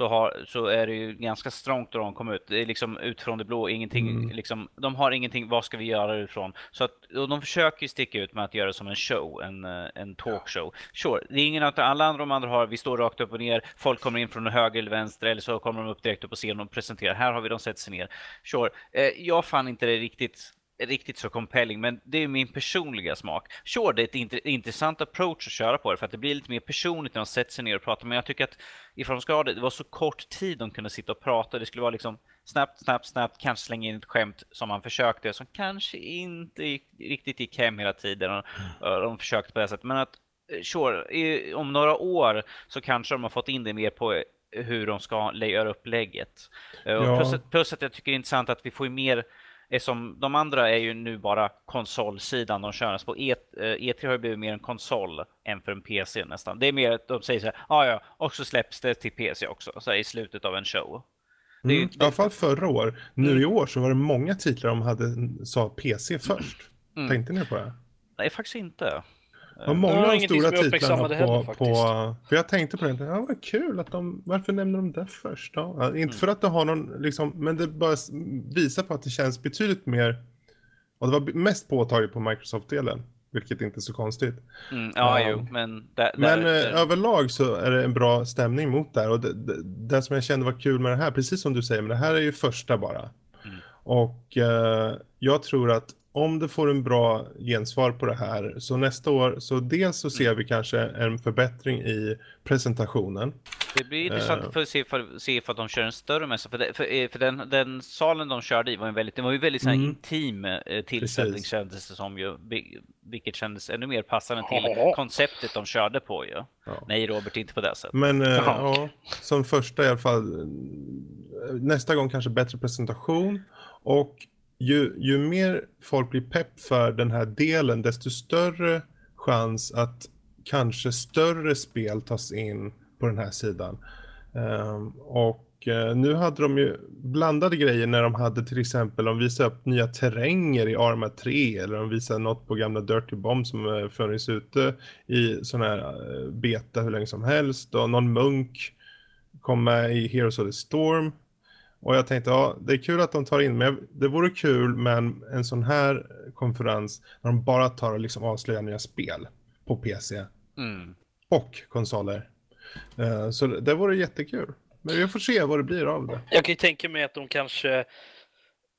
F: så, har, så är det ju ganska strångt då de kom ut. Det är liksom ut från det blå, ingenting,
B: Mm.
F: liksom, de har ingenting, vad ska vi göra utifrån? Så att, och de försöker ju sticka ut med att göra det som en show, en, eh, en talkshow. Sure, det är ingen av alla andra de andra har, vi står rakt upp och ner, folk kommer in från höger eller vänster eller så kommer de upp direkt upp på scenen och presenterar. Här har vi dem sett sig ner. Sure, eh, jag fann inte det riktigt riktigt så compelling, men det är min personliga smak. Sure, det är ett int- intressant approach att köra på det, för att det blir lite mer personligt när de sätter sig ner och pratar, men jag tycker att ifrån de ska ha det, var så kort tid de kunde sitta och prata, det skulle vara liksom snabbt, snabbt, snabbt, kanske slänga in ett skämt som man försökte, som kanske inte gick, riktigt gick hem hela tiden, och, och de försökte på det sättet, men att eh, sure, i, om några år så kanske de har fått in det mer på eh, hur de ska göra upplägget. Eh,
B: Ja.
F: Plus, att- plus att jag tycker det är intressant att vi får mer är som, de andra är ju nu bara konsolsidan de kör. På E, eh, E3 har ju blivit mer en konsol än för en PC nästan. Det är mer att de säger så här, ah, ja, och så släpps det till PC också, så här, i slutet av en show. Det är ju-
B: Mm. I alla fall förra år. Nu i år så var det många titlar de hade, sa PC först.
F: Mm.
B: Tänkte ni på det?
F: Nej, faktiskt inte.
B: Det var många av de stora titlarna på,
E: heller,
B: på...
E: faktiskt.
B: För jag tänkte på det, ja, vad kul att de... Varför nämner de det först? Ja, ja, inte för att det har någon, liksom, men det bara visar på att det känns betydligt mer... Och det var mest påtagligt på Microsoft-delen, vilket inte är så konstigt.
F: Mm, ja,
B: Ja.
F: jo, men... Där,
B: Men
F: där,
B: eh,
F: där,
B: överlag så är det en bra stämning mot det här. Och det, det, det som jag kände var kul med det här, precis som du säger, men det här är ju första bara.
F: Mm.
B: Och eh, jag tror att om det får en bra gensvar på det här, så nästa år, så dels så ser vi kanske en förbättring i presentationen.
F: Det blir intressant
B: Eh.
F: för att se för, se för att de kör en större mässa. För, det, för, eh, för den, den salen de körde i var ju väldigt, det var ju väldigt
B: Mm.
F: intim eh, tillställning
B: Precis.
F: kändes det som ju. vi- Vilket kändes ännu mer passande till
E: Ja.
F: konceptet de körde på ju.
B: Ja.
F: Nej Robert, inte på det sättet.
B: Men [laughs]
E: Jaha,
B: ja, som första i alla fall, nästa gång kanske bättre presentation. Och ju, ju mer folk blir pepp för den här delen, desto större chans att kanske större spel tas in på den här sidan. Um, och uh, nu hade de ju blandade grejer när de hade till exempel, de visade upp nya terränger i Arma 3 eller de visade något på gamla Dirty Bomb som uh, funnits ute i sån här uh, beta hur länge som helst och någon munk kom med i Heroes of the Storm. Och jag tänkte, ja, det är kul att de tar in, men jag- det vore kul med en, en sån här konferens när de bara tar och liksom avslöjar nya spel på PC
F: Mm.
B: och konsoler. Eh, så det, det vore jättekul. Men vi får se vad det blir av det.
E: Jag kan ju tänka mig att de kanske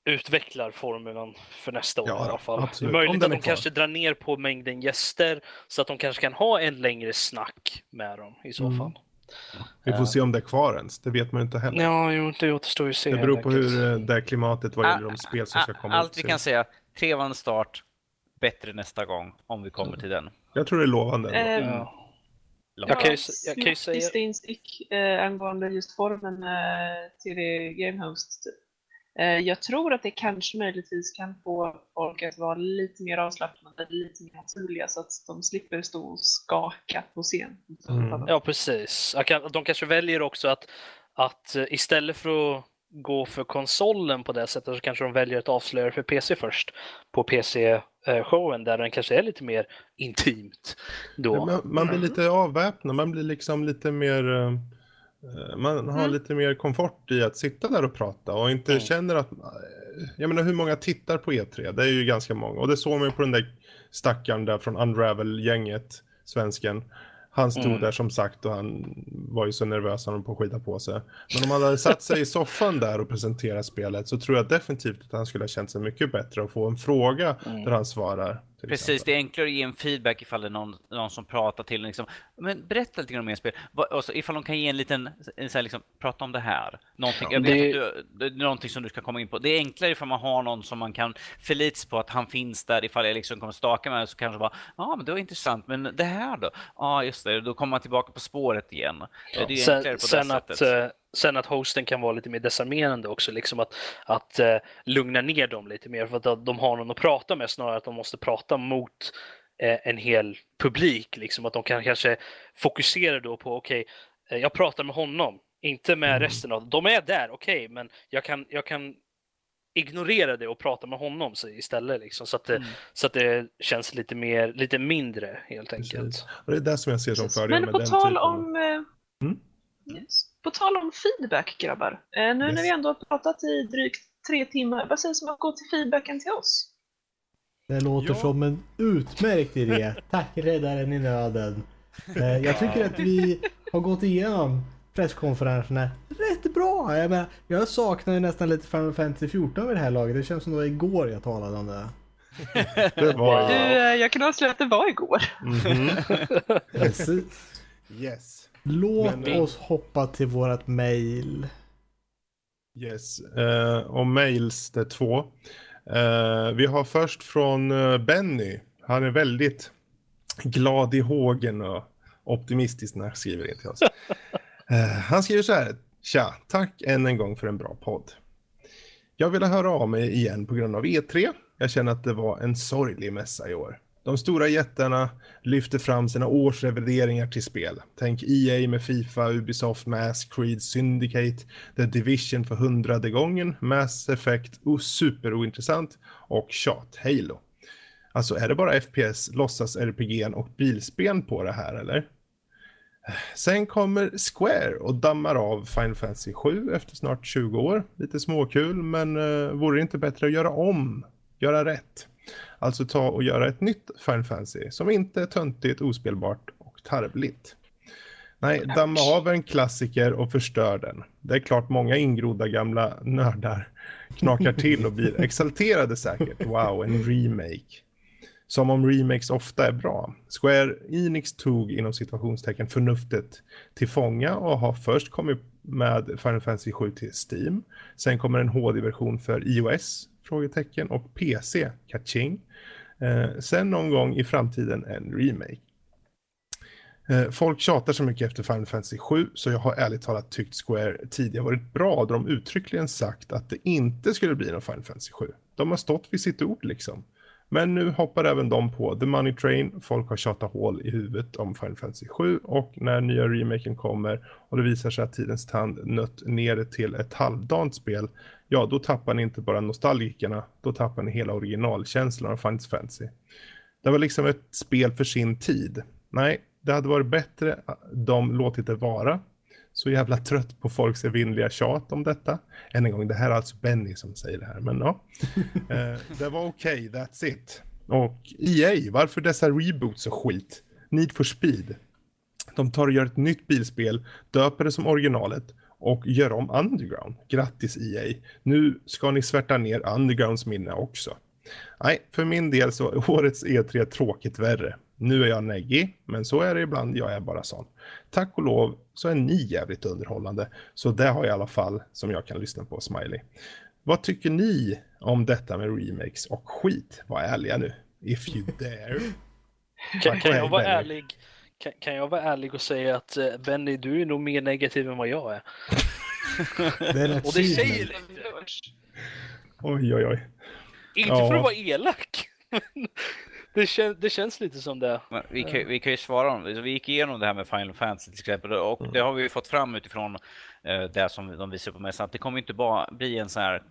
E: utvecklar formulan för nästa år
B: Ja,
E: i alla fall.
B: absolut.
E: Möjligt att de kanske drar ner på mängden gäster så att de kanske kan ha en längre snack med dem i så
B: Mm.
E: fall.
B: Vi får se om det är kvar ens. Det vet man ju inte heller.
E: Ja, jo, det återstår ju att se.
B: det beror på hur eh, det är klimatet vad gäller de spel som ska komma
F: Allt vi kan säga, trevande start, bättre nästa gång om vi kommer till den.
B: Jag tror det är lovande.
G: Eh,
E: Ja.
F: Långt.
E: Jag kan ju, jag kan ju säga...
G: Sista instick eh, angående just formen eh, till Gamehost. Eh, jag tror att det kanske möjligtvis kan få folk att vara lite mer avslappnade, lite mer naturliga så att de slipper stå och skaka på scen.
B: Mm.
E: Ja, precis. De kanske väljer också att, att eh, istället för att gå för konsolen på det sättet så kanske de väljer att avslöja för PC först på PC-showen där den kanske är lite mer intimt då.
B: Man, man blir lite avväpnad, man blir liksom lite mer... eh, Man har
G: Mm.
B: lite mer komfort i att sitta där och prata och inte
E: Mm.
B: känner att... eh, Jag menar hur många tittar på E3? Det är ju ganska många. Och det såg man ju på den där stackaren där från Unravel-gänget, svensken. Han stod
E: Mm.
B: där som sagt och han var ju så nervös han på att skita på sig. Men om han hade satt sig i soffan där och presenterat spelet så tror jag definitivt att han skulle ha känt sig mycket bättre och få en fråga
E: Mm.
B: där han svarar.
F: Precis,
B: exempel.
F: det är enklare att ge en feedback ifall det är någon, någon som pratar till en. Liksom, men berätta lite grann om er spel. Och så ifall de kan ge en liten, en så här, liksom, prata om det här. Någonting, vet
E: Det-
F: att du, det är någonting som du ska komma in på. Det är enklare ifall man har någon som man kan förlita sig på att han finns där. Ifall jag liksom kommer staka med så kanske bara, ja ah, men det var intressant, men det här då? Ja ah, just det, då kommer man tillbaka på spåret igen. Det är enklare
E: Sen,
F: på
E: sen,
F: det
E: att,
F: sättet.
E: eh, sen att hosten kan vara lite mer desarmerande också, liksom att, att eh, lugna ner dem lite mer för att de- de har någon att prata med snarare att de måste prata mot eh, en hel publik. Liksom att de kan kanske fokusera då på, okej, eh, jag pratar med honom, inte med
B: Mm.
E: resten av De är där, okej, men jag kan, jag kan ignorera det och prata med honom istället. Liksom, så, att det,
F: Mm.
E: så att det känns lite, mer, lite mindre helt enkelt.
B: Precis. Och det är det som jag ser som fördel
G: Men
B: med
G: på
B: den
G: tal
B: typen. av-
G: om eh,
B: Mm?
G: yes. På tal om feedback grabbar. Eh, nu när
B: Yes.
G: vi ändå har pratat i drygt tre timmar, vad sägs om att gå till feedbacken till oss?
A: Det låter
B: Ja.
A: som en utmärkt idé. [laughs] Tack räddaren i nöden. Eh, Jag tycker att vi har gått igenom presskonferenserna rätt bra. Jag, menar, jag saknar ju nästan lite Final Fantasy 14 vid det här laget. Det känns som det var igår jag talade om det.
B: Det var
G: Du, eh, jag kan avslöja att det var igår.
B: Mhm.
A: Precis.
B: Yes.
A: Låt
B: Men-
A: oss hoppa till vårat mail.
B: Yes. Eh, och mails, det är två. Eh, vi har först från eh, Benny. Han är väldigt glad i hågen och optimistisk när han skriver in till oss. [laughs] Eh, han skriver så här. Tja, tack än en gång för en bra podd. Jag ville höra av mig igen på grund av E3. Jag känner att det var en sorglig mässa i år. De stora jättarna lyfter fram sina årsrevideringar till spel. Tänk EA med Fifa, Ubisoft, Mass, Creed, Syndicate, The Division för hundrade gången, Mass Effect, oh, superointressant och Tjat, Halo. Alltså är det bara FPS, låtsas RPG och bilspel på det här eller? Sen kommer Square och dammar av Final Fantasy 7 efter snart 20 år. Lite småkul, men uh, vore det inte bättre att göra om, göra rätt? Alltså ta och göra ett nytt Final Fantasy som inte är töntigt, ospelbart och tarvligt. Nej, damma av en klassiker och förstör den. Det är klart många ingrodda gamla nördar knakar till och blir [laughs] exalterade säkert. Wow, en remake. Som om remakes ofta är bra. Square Enix tog inom situationstecken förnuftet till fånga och har först kommit med Final Fantasy 7 till Steam. Sen kommer en HD-version för iOS, frågetecken, och PC, kaching. Eh, sen någon gång i framtiden en remake. Eh, folk tjatar så mycket efter Final Fantasy 7 så jag har ärligt talat tyckt Square tidigare varit bra då de uttryckligen sagt att det inte skulle bli någon Final Fantasy 7. De har stått vid sitt ord liksom. Men nu hoppar även de på The Money Train. Folk har tjatat hål i huvudet om Final Fantasy 7 och när nya remaken kommer och det visar sig att tidens tand nött ner det till ett halvdant spel, ja då tappar ni inte bara nostalgikerna, då tappar ni hela originalkänslan av Final Fantasy. Det var liksom ett spel för sin tid. Nej, det hade varit bättre de låtit det vara så jävla trött på folks evinnerliga tjat om detta. Än en gång, det här är alltså Benny som säger det här, men ja. [laughs] eh, det var okej, okay, that's it. Och EA, varför dessa reboots och skit? Need for speed. De tar och gör ett nytt bilspel, döper det som originalet och gör om Underground. Grattis EA. Nu ska ni svärta ner Undergrounds minne också. Nej, för min del så är [laughs] årets E3 tråkigt värre. Nu är jag neggig, men så är det ibland, jag är bara sån. Tack och lov så är ni jävligt underhållande, så det har jag i alla fall som jag kan lyssna på, Smiley. Vad tycker ni om detta med remakes och skit? Var ärliga nu, if you dare.
E: Kan, kan jag vara ärlig? Kan, kan, jag vara ärlig och säga att uh, Benny, du är nog mer negativ än vad jag är. [laughs]
A: det är
E: och det säger lite.
B: Oj, oj, oj.
E: Inte ja. för att vara elak [laughs] det, kän, det känns lite som det.
F: Men vi, kan, vi kan ju svara om Vi gick igenom det här med Final Fantasy till exempel och mm. det har vi ju fått fram utifrån eh, det som de visar på mässan. Att det kommer inte bara bli en sån här eh,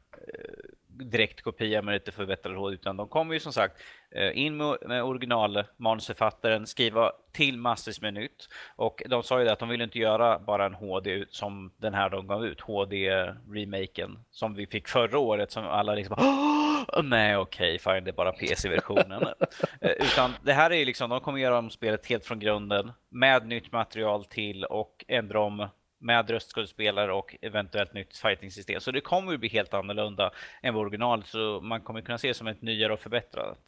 F: direkt kopia med lite förbättrad HD utan de kommer ju som sagt eh, in med originalmanusförfattaren, skriva till massvis med nytt och de sa ju det att de vill inte göra bara en HD som den här de gav ut, HD-remaken som vi fick förra året som alla liksom nej okej, okay, fine det är bara PC-versionen. [laughs] Eh, utan det här är ju liksom, de kommer göra om spelet helt från grunden med nytt material till och ändra om med röstskådespelare och eventuellt nytt fighting-system. Så det kommer att bli helt annorlunda än vad originalet, så man kommer kunna se det som ett nyare och förbättrat.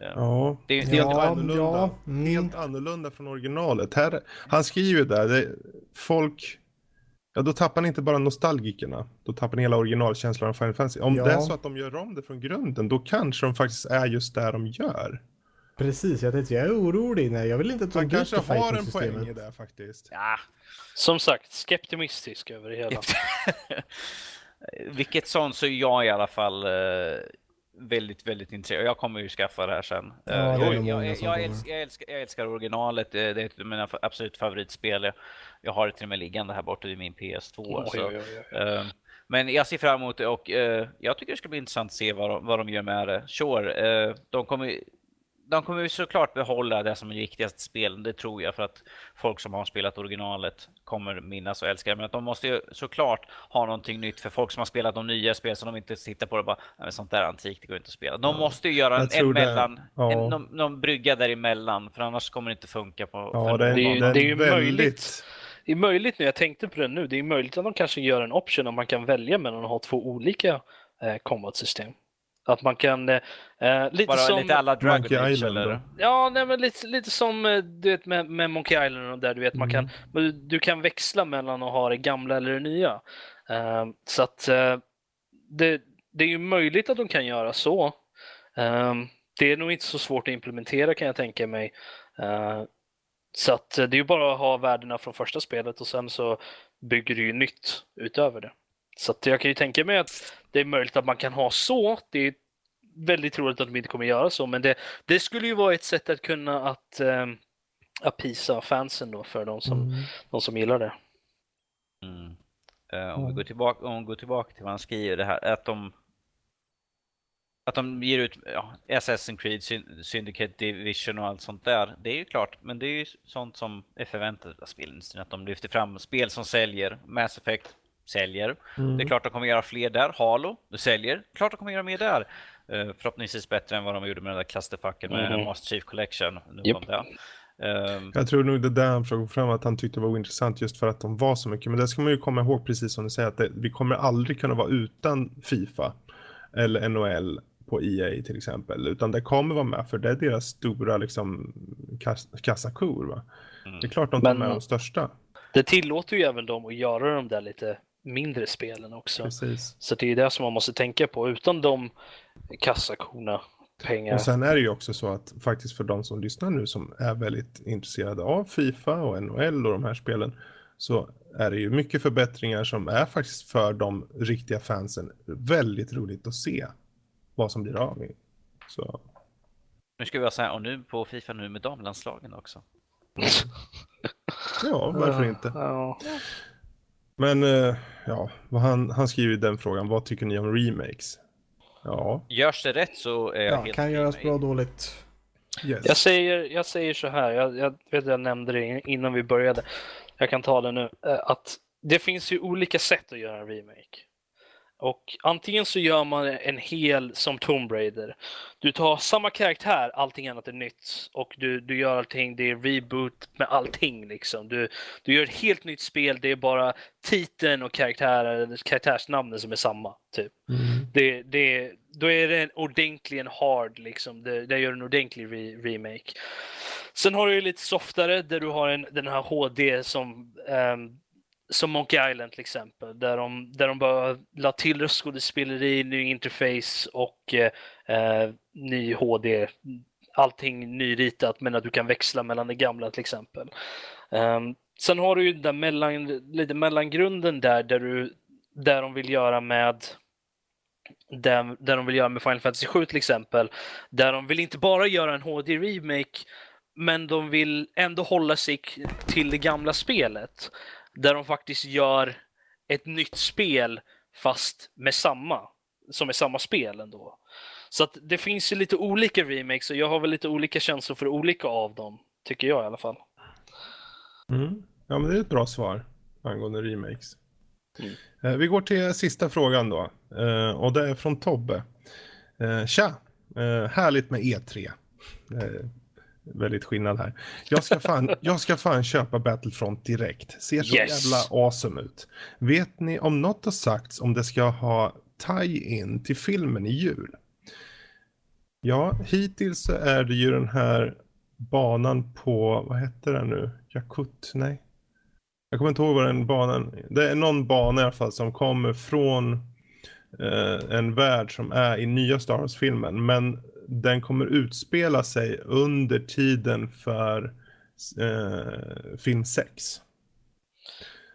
B: Ja, det, det är ja, annorlunda. Ja. Mm. Helt annorlunda från originalet. Här, han skriver där, det, folk, ja då tappar ni inte bara nostalgikerna, då tappar ni hela originalkänslan av Final Fantasy. Om ja. det är så att de gör om det från grunden, då kanske de faktiskt är just där de gör.
A: Precis, jag tänkte jag är orolig. Nej, jag vill inte ta
B: Han kanske har en poäng i det faktiskt.
E: Ja. Som sagt, skeptimistisk över det hela. [laughs]
F: Vilket sånt så är jag i alla fall eh, väldigt, väldigt intresserad. Jag kommer ju skaffa det här sen. Ja, uh, jag, jag, jag, jag, älskar, jag, älskar, jag älskar originalet. Det är ett av mina absolut favoritspel. Jag har det till och med liggande här borta i min PS2. Oj, så. Oj, oj, uh, men jag ser fram emot det och jag tycker det ska bli intressant att se vad de, vad de gör med det. Sure, de kommer de kommer ju såklart behålla det som är viktigaste spelen, det tror jag, för att folk som har spelat originalet kommer minnas och älska det. Men att de måste ju såklart ha någonting nytt för folk som har spelat de nya spel så de inte sitter på det och bara, nej, sånt där antikt, det går inte att spela. De måste ju göra en, en mellan, ja. en, någon, någon brygga däremellan, för annars kommer det inte funka på...
B: Ja, det, är, det, är, det är ju väldigt... möjligt.
E: Det är möjligt nu, jag tänkte på det nu, det är möjligt att de kanske gör en option om man kan välja mellan att ha två olika eh, combat-system. Att man kan... Eh, eh lite
F: Bara
E: som...
F: lite alla Dragon Age eller?
E: Ja, nej, men lite, lite som eh, du vet med, med Monkey Island där du vet mm. man kan, du kan växla mellan att ha det gamla eller det nya. Uh, så att uh, det, det är ju möjligt att de kan göra så. Uh, det är nog inte så svårt att implementera kan jag tänka mig. så att det är ju bara att ha värdena från första spelet och sen så bygger du ju nytt utöver det. Så jag kan ju tänka mig att det är möjligt att man kan ha så. Det är väldigt troligt att de inte kommer göra så, men det, det skulle ju vara ett sätt att kunna att um, apisa fansen då för de som,
A: Mm.
E: de som gillar det.
F: Mm. Eh, om, vi går tillbaka, om vi går tillbaka till vad han skriver, det här att de att de ger ut ja, Assassin's Creed, Syn- Syndicate, Division och allt sånt där. Det är ju klart, men det är ju sånt som är förväntat av spelindustrin. Att de lyfter fram spel som säljer. Mass Effect säljer.
A: Mm.
F: Det är klart de kommer göra fler där. Halo, det säljer. Klart de kommer göra mer där. Eh, förhoppningsvis bättre än vad de gjorde med den där clusterfucken med
E: Mhm.
F: Master Chief Collection. Nu
E: Japp.
F: kom det. Ehm,
B: Jag tror nog det där han få fram att han tyckte var ointressant just för att de var så mycket. Men det ska man ju komma ihåg precis som du säger att det, vi kommer aldrig kunna vara utan Fifa eller NHL på EA till exempel. Utan det kommer vara med för det är deras stora liksom kas kassakor. Va?
F: Mm.
B: Det är klart de tar
E: Men-
B: med de största.
E: Det tillåter ju även dem att göra de där lite mindre spelen också.
B: Precis.
E: Så det är det som man måste tänka på. Utan de kassakorna, pengar.
B: Och sen är det ju också så att faktiskt för de som lyssnar nu som är väldigt intresserade av Fifa och NHL och de här spelen så är det ju mycket förbättringar som är faktiskt för de riktiga fansen väldigt roligt att se vad som blir av. Så
F: nu ska vi vara så här, och nu på Fifa nu med damlandslagen också.
B: ja, varför inte?
E: Ja.
B: Men eh, ja, han, han skriver i den frågan, vad tycker ni om remakes? Ja,
F: Görs det rätt så är jag
A: Ja,
F: helt
A: kan göras
F: mig.
A: bra och dåligt.
B: yes.
E: Jag, säger, jag säger så här, jag, jag vet att jag nämnde det innan vi började. Jag kan ta det nu. eh, Att det finns ju olika sätt att göra en remake. Och antingen så gör man en hel som Tomb Raider. Du tar samma karaktär, allting annat är nytt. Och du, du gör allting, det är reboot med allting liksom. Du, du gör ett helt nytt spel, det är bara titeln och karaktärer, karaktärsnamnen som är samma. Typ.
B: Mm.
E: Det, det, då är det en ordentlig, en hard liksom. Det, det gör en ordentlig re, remake. Sen har du ju lite softare där du har en, den här HD som ehm, som Monkey Island till exempel, där de, där de bara la till röstskådespeleri, ny interface och eh, eh ny HD. Allting nyritat men att du kan växla mellan det gamla till exempel. Um, sen har du ju den där mellan, lite mellangrunden där, där, du, där de vill göra med där, där de vill göra med Final Fantasy 7 till exempel. Där de vill inte bara göra en HD-remake, men de vill ändå hålla sig till det gamla spelet. Där de faktiskt gör ett nytt spel fast med samma, som är samma spel ändå. Så att det finns ju lite olika remakes och jag har väl lite olika känslor för olika av dem, tycker jag i alla fall.
B: Mm. Ja, men det är ett bra svar angående remakes.
E: Mm.
B: Eh, vi går till sista frågan då. Eh, och det är från Tobbe. Eh, tja! Härligt med E3. Väldigt skillnad här. Jag ska, fan, jag ska fan köpa Battlefront direkt. Ser så
E: Yes.
B: jävla awesome ut. Vet ni om något har sagts om det ska ha tie-in till filmen i jul? Ja, hittills så är det ju den här banan på, vad heter den nu? Jakut? Nej. Jag kommer inte ihåg vad den banan, det är någon bana i alla fall som kommer från eh, en värld som är i nya Star Wars-filmen. Men den kommer utspela sig under tiden för eh, film 6.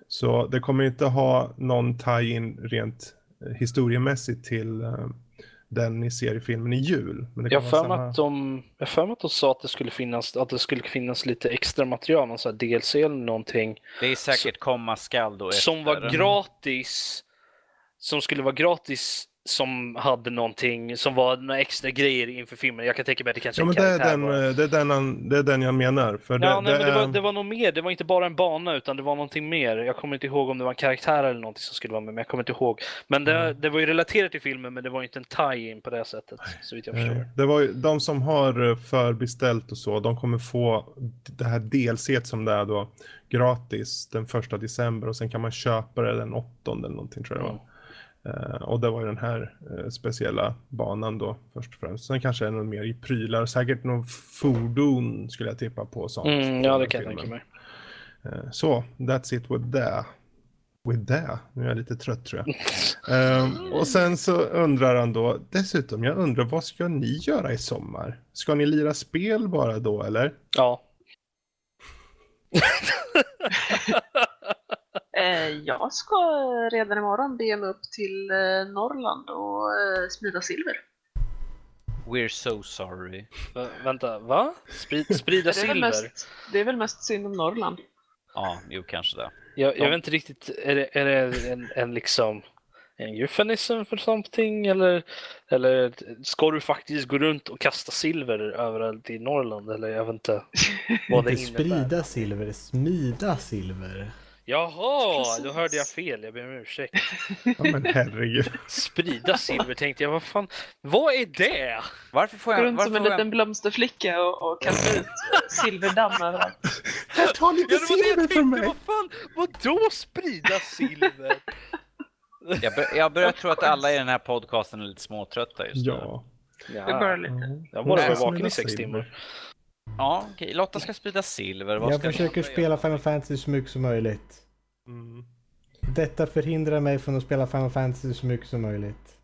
B: Så det kommer inte ha någon tie-in rent eh, historiemässigt till eh, den ni ser i filmen i jul. Men det
E: Jag har
B: samma-
E: att de, jag har för mig att de sa att det skulle finnas, att det skulle finnas lite extra material, någon sån här DLC eller någonting.
F: Det är säkert komma skall då
E: som
F: efter.
E: var gratis, som skulle vara gratis, som hade någonting, som var några extra grejer inför filmen. Jag kan tänka mig att det kanske
B: Ja, men
E: en
B: det är, den,
E: bara.
B: eh, det, är den, han- det är den jag menar. För det,
E: Ja, nej,
B: det
E: men det, var, det var nog mer. Det var inte bara en bana, utan det var någonting mer. Jag kommer inte ihåg om det var en karaktär eller någonting som skulle vara med, men jag kommer inte ihåg. Men det,
B: Mm.
E: det var ju relaterat till filmen, men det var inte en tie-in på det sättet, så vitt jag
B: Eh,
E: förstår.
B: Det var ju, de som har eh, förbeställt och så, de kommer få det här delset som det är då gratis den första december och sen kan man köpa det den åttonde eller någonting tror jag. Eh, och det var ju den här eh, speciella banan då först och främst. Sen kanske är det något mer i prylar, säkert någon fordon skulle jag tippa på sånt.
E: Mm, ja, det kan jag tänka mig.
B: Eh, Så, that's it with that. With that? Nu är jag lite trött tror jag. Ehm, och sen så undrar han då, dessutom, jag undrar vad ska ni göra i sommar? Ska ni lira spel bara då eller?
E: Ja. [laughs]
G: Eh, jag ska redan imorgon bege mig upp till eh, Norrland och eh, smida silver.
F: We're so sorry.
E: Vä- vänta, va? Sprid, sprida
G: Det
E: silver?
G: mest, det är väl mest synd om Norrland.
F: Ja, jo kanske det.
E: Jag, jag
F: Ja.
E: vet inte riktigt, är det, är det en, en liksom en euphemism för something eller, eller ska du faktiskt gå runt och kasta silver överallt i Norrland eller jag vet inte vad det
A: Inte
E: innebär.
A: sprida silver, smida silver.
E: Jaha,
G: Precis.
E: då hörde jag fel, jag ber om ursäkt.
B: Ja, men herregud.
E: Sprida silver tänkte jag, vad fan, vad är det?
F: Varför får
G: Gå
F: jag...
G: runt
F: Varför
G: som en
F: jag...
G: liten blomsterflicka och, och kasta ut silverdamm överallt.
A: Ta lite
E: Ja, det det
A: silver
E: tänkte,
A: mig!
E: vad fan, vadå sprida silver?
F: Jag, bör, jag börjar tro att alla i den här podcasten är lite småtrötta just nu.
B: Ja.
G: Det är bara lite.
E: Jag har bara varit vaken i sex timmar.
F: Ja, okej. Lotta ska sprida silver. Vad
A: Jag
F: ska
A: försöker
F: Lotta
A: spela
F: göra?
A: Final Fantasy så mycket som möjligt.
B: Mm.
A: Detta förhindrar mig från att spela Final Fantasy så mycket som möjligt.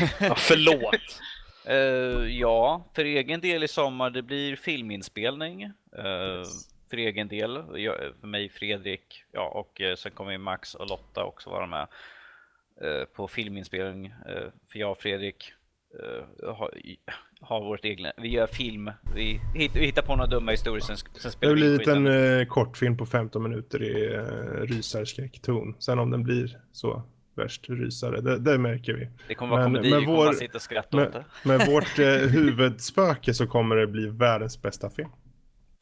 A: [laughs]
E: Ja, förlåt.
F: Eh, ja, för egen del i sommar det blir filminspelning. Eh, För egen del, jag, för mig Fredrik, ja och eh, sen kommer ju Max och Lotta också vara med eh, på filminspelning. Eh, för jag och Fredrik eh, har, har vårt egna, vi gör film, vi, hitt- vi hittar på några dumma historier sen, sen
B: Det
F: spelar vi in
B: blir en eh, kortfilm på 15 minuter i eh, rysarskräckton. Sen om den blir så värst rysare, det, det märker vi.
F: Det kommer vara
B: men-
F: komedi,
B: men
F: vi kommer
B: vår-
F: sitta och skratta åt
B: Med,
F: det.
B: med vårt [laughs] eh, huvudspöke så kommer det bli världens bästa film.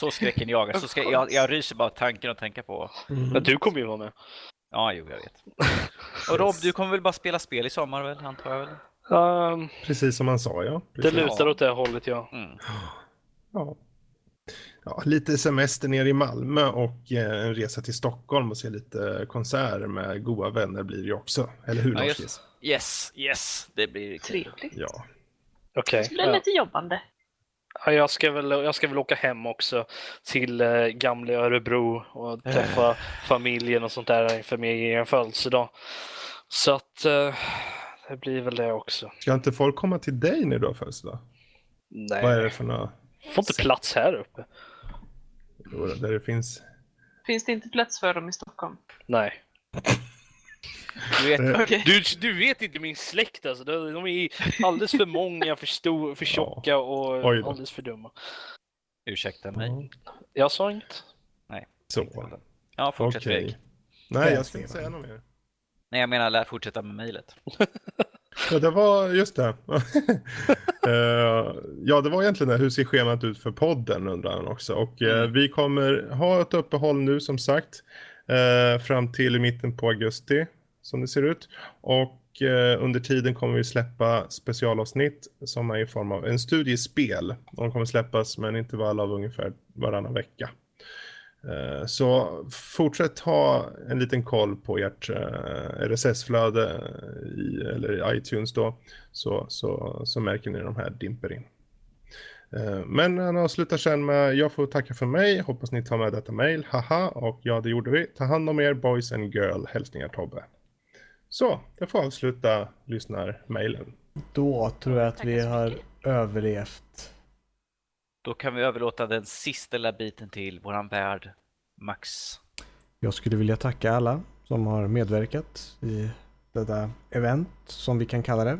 F: Så skräcken jagar, så ska, jag, jag ryser bara tanken att tänka på.
E: Men du kommer ju vara med.
F: Ja, jo, jag vet. [laughs] Och Rob, du kommer väl bara spela spel i sommar väl, antar jag väl?
E: Um,
B: Precis som han sa, ja.
E: det
B: Precis.
E: lutar åt det hållet, ja.
F: Mm.
B: Ja. ja. Lite semester ner i Malmö och eh, en resa till Stockholm och se lite konserter med goda vänner blir det ju också. Eller hur
F: Ja,
B: Lars?
F: Yes, yes, det blir.
G: Trevligt.
B: Ja.
E: Okej.
G: Det blir lite jobbande.
E: Ja, jag, ska väl, jag ska väl åka hem också till eh, gamla Örebro och träffa familjen och sånt där inför min egen födelsedag. Så att eh, det blir väl det också.
B: Ska inte folk komma till dig när du har födelsedag? Vad är
E: Nej,
B: det för några...
E: får inte plats här uppe.
B: Jo, Där det finns...
G: Finns det inte plats för dem i Stockholm?
E: Nej.
F: Du vet, [laughs]
G: Okej.
E: Du, du vet inte min släkt alltså. De, de är alldeles för många, för, stor, för tjocka och alldeles för dumma.
F: ursäkta mig.
E: Jag sa inget.
B: Så.
F: Ja, fortsätt
B: Okej.
F: Fredrik.
B: Nej, jag ska inte säga något mer.
F: Nej, jag menar lär fortsätta med mejlet. [laughs]
B: Ja, det var just det. [laughs] Eh, ja, det var egentligen det. Hur ser schemat ut för podden undrar han också. Och eh,
F: Mm.
B: vi kommer ha ett uppehåll nu som sagt. eh, fram till mitten på augusti som det ser ut. Och under tiden kommer vi släppa specialavsnitt som är i form av en studiespel. De kommer släppas med en intervall av ungefär varannan vecka. Eh, Så fortsätt ha en liten koll på ert eh, RSS-flöde i, eller i iTunes då, så, så, så märker ni de här dimper in. Eh, Men han avslutar sen med jag får tacka för mig, hoppas ni tar med detta mail, haha, och ja det gjorde vi. Ta hand om er boys and girl, hälsningar Tobbe. Så, det får avsluta lyssnarmailen.
A: Då tror jag att vi har överlevt.
F: Då kan vi överlåta den sista lilla biten till våran värd, Max.
A: Jag skulle vilja tacka alla som har medverkat i detta event, som vi kan kalla det.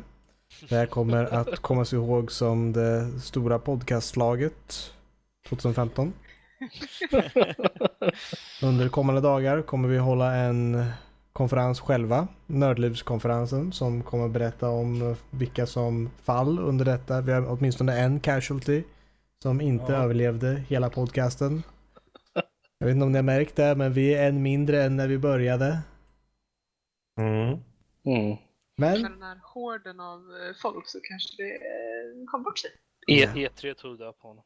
A: Det här kommer att [laughs] komma sig ihåg som det stora podcastslaget 2015. [laughs] Under kommande dagar kommer vi hålla en konferens själva, Nördlivskonferensen, som kommer berätta om vilka som fall under detta. Vi har åtminstone en casualty som inte
B: Ja.
A: överlevde hela podcasten. Jag vet inte om ni har märkt det, men vi är en mindre än när vi började.
B: Mm.
E: Mm.
A: Men
G: Med den här horden av eh, folk så kanske det eh, kom bort sig.
E: E, E3 tog död på honom.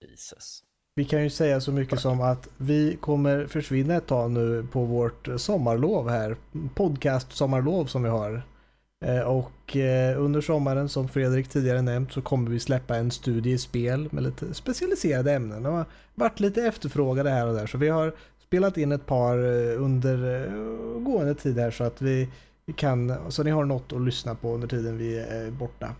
E: [laughs]
F: Jesus.
A: vi kan ju säga så mycket som att vi kommer försvinna ett tag nu på vårt sommarlov här. Podcast-sommarlov som vi har. Eh, och eh, under sommaren, som Fredrik tidigare nämnt, så kommer vi släppa en studie i spel med lite specialiserade ämnen. De har varit lite efterfrågade här och där, så vi har spelat in ett par eh, under gående tid här så att vi kan, så ni har något att lyssna på under tiden vi är borta.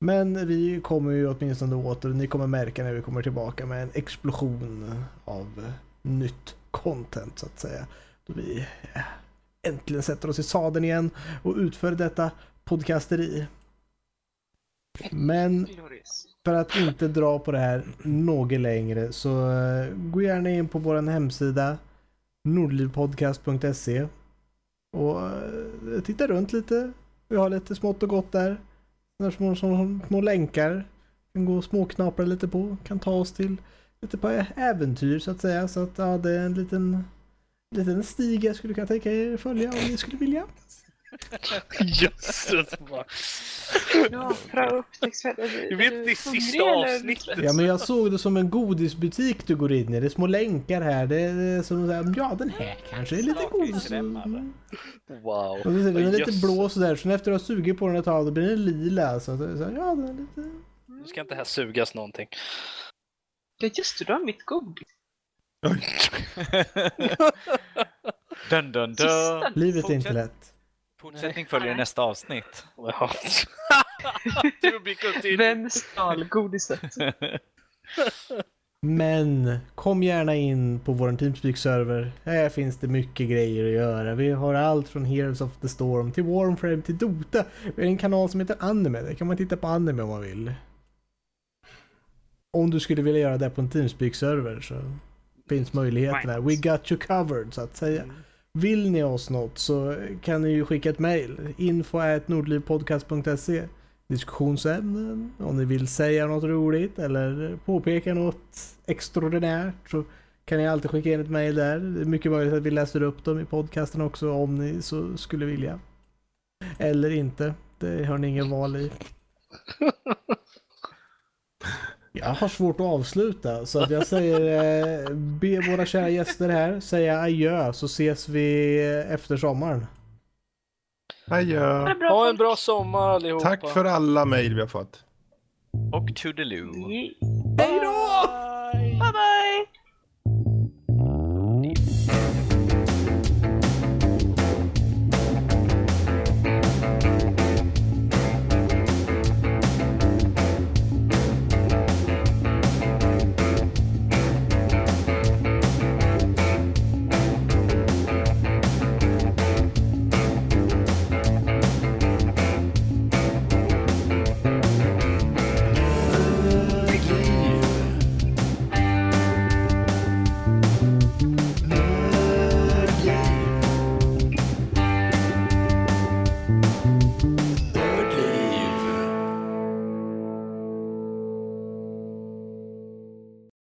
A: Men vi kommer ju åtminstone åter, ni kommer märka när vi kommer tillbaka med en explosion av nytt content så att säga. Då vi äntligen sätter oss i sadeln igen och utför detta podcasteri. Men för att inte dra på det här något längre så eh, gå gärna in på vår hemsida nordlivpodcast.se och eh, titta runt lite. Vi har lite smått och gott där. Små, små, små länkar. Kan gå och småknapra lite på. Kan ta oss till lite på äventyr så att säga. Så att ja, det är en liten, liten stig jag skulle kunna tänka er följa om ni skulle vilja.
E: Jösses.
G: Är
E: Du vet, det är sista
G: eller?
E: avsnittet.
A: Ja men jag såg det som en godisbutik du går in i. Det är små länkar här. Det är som så här, ja den här kanske är lite godis.
E: Wow.
A: Och så ser du, den är lite blå sådär, sen efter att ha sugit på den ett tag då blir den lila. Så, så, så, ja, den är lite...
E: Nu ska inte här sugas någonting.
G: Ja just det, du har mitt godis. [laughs]
F: dun, dun, dun.
A: Livet är inte lätt.
F: Fortsättning följer i nästa avsnitt. [laughs]
G: Vem stal godiset? [laughs]
A: Men kom gärna in på vår Teamspeak-server. Här finns det mycket grejer att göra. Vi har allt från Heroes of the Storm till Warframe till Dota. Vi har en kanal som heter Anime. Där kan man titta på anime om man vill. Om du skulle vilja göra det på en Teamspeak-server så finns möjligheterna. We got you covered så att säga. Vill ni oss något så kan ni ju skicka ett mail. Info nordlivpodcast.se Diskussionsämnen, om ni vill säga något roligt eller påpeka något extraordinärt så kan ni alltid skicka in ett mail där. Det är mycket möjligt att vi läser upp dem i podcasten också om ni så skulle vilja. Eller inte. Det har ni ingen val i. [laughs] Jag har svårt att avsluta så att jag säger eh, be våra kära gäster här säga adjö så ses vi efter sommaren.
B: Adjö.
G: Ha
E: en bra sommar allihopa.
B: Tack för alla mejl vi har fått.
F: Och toodaloo.
G: Hej
A: Hej då!
G: bye!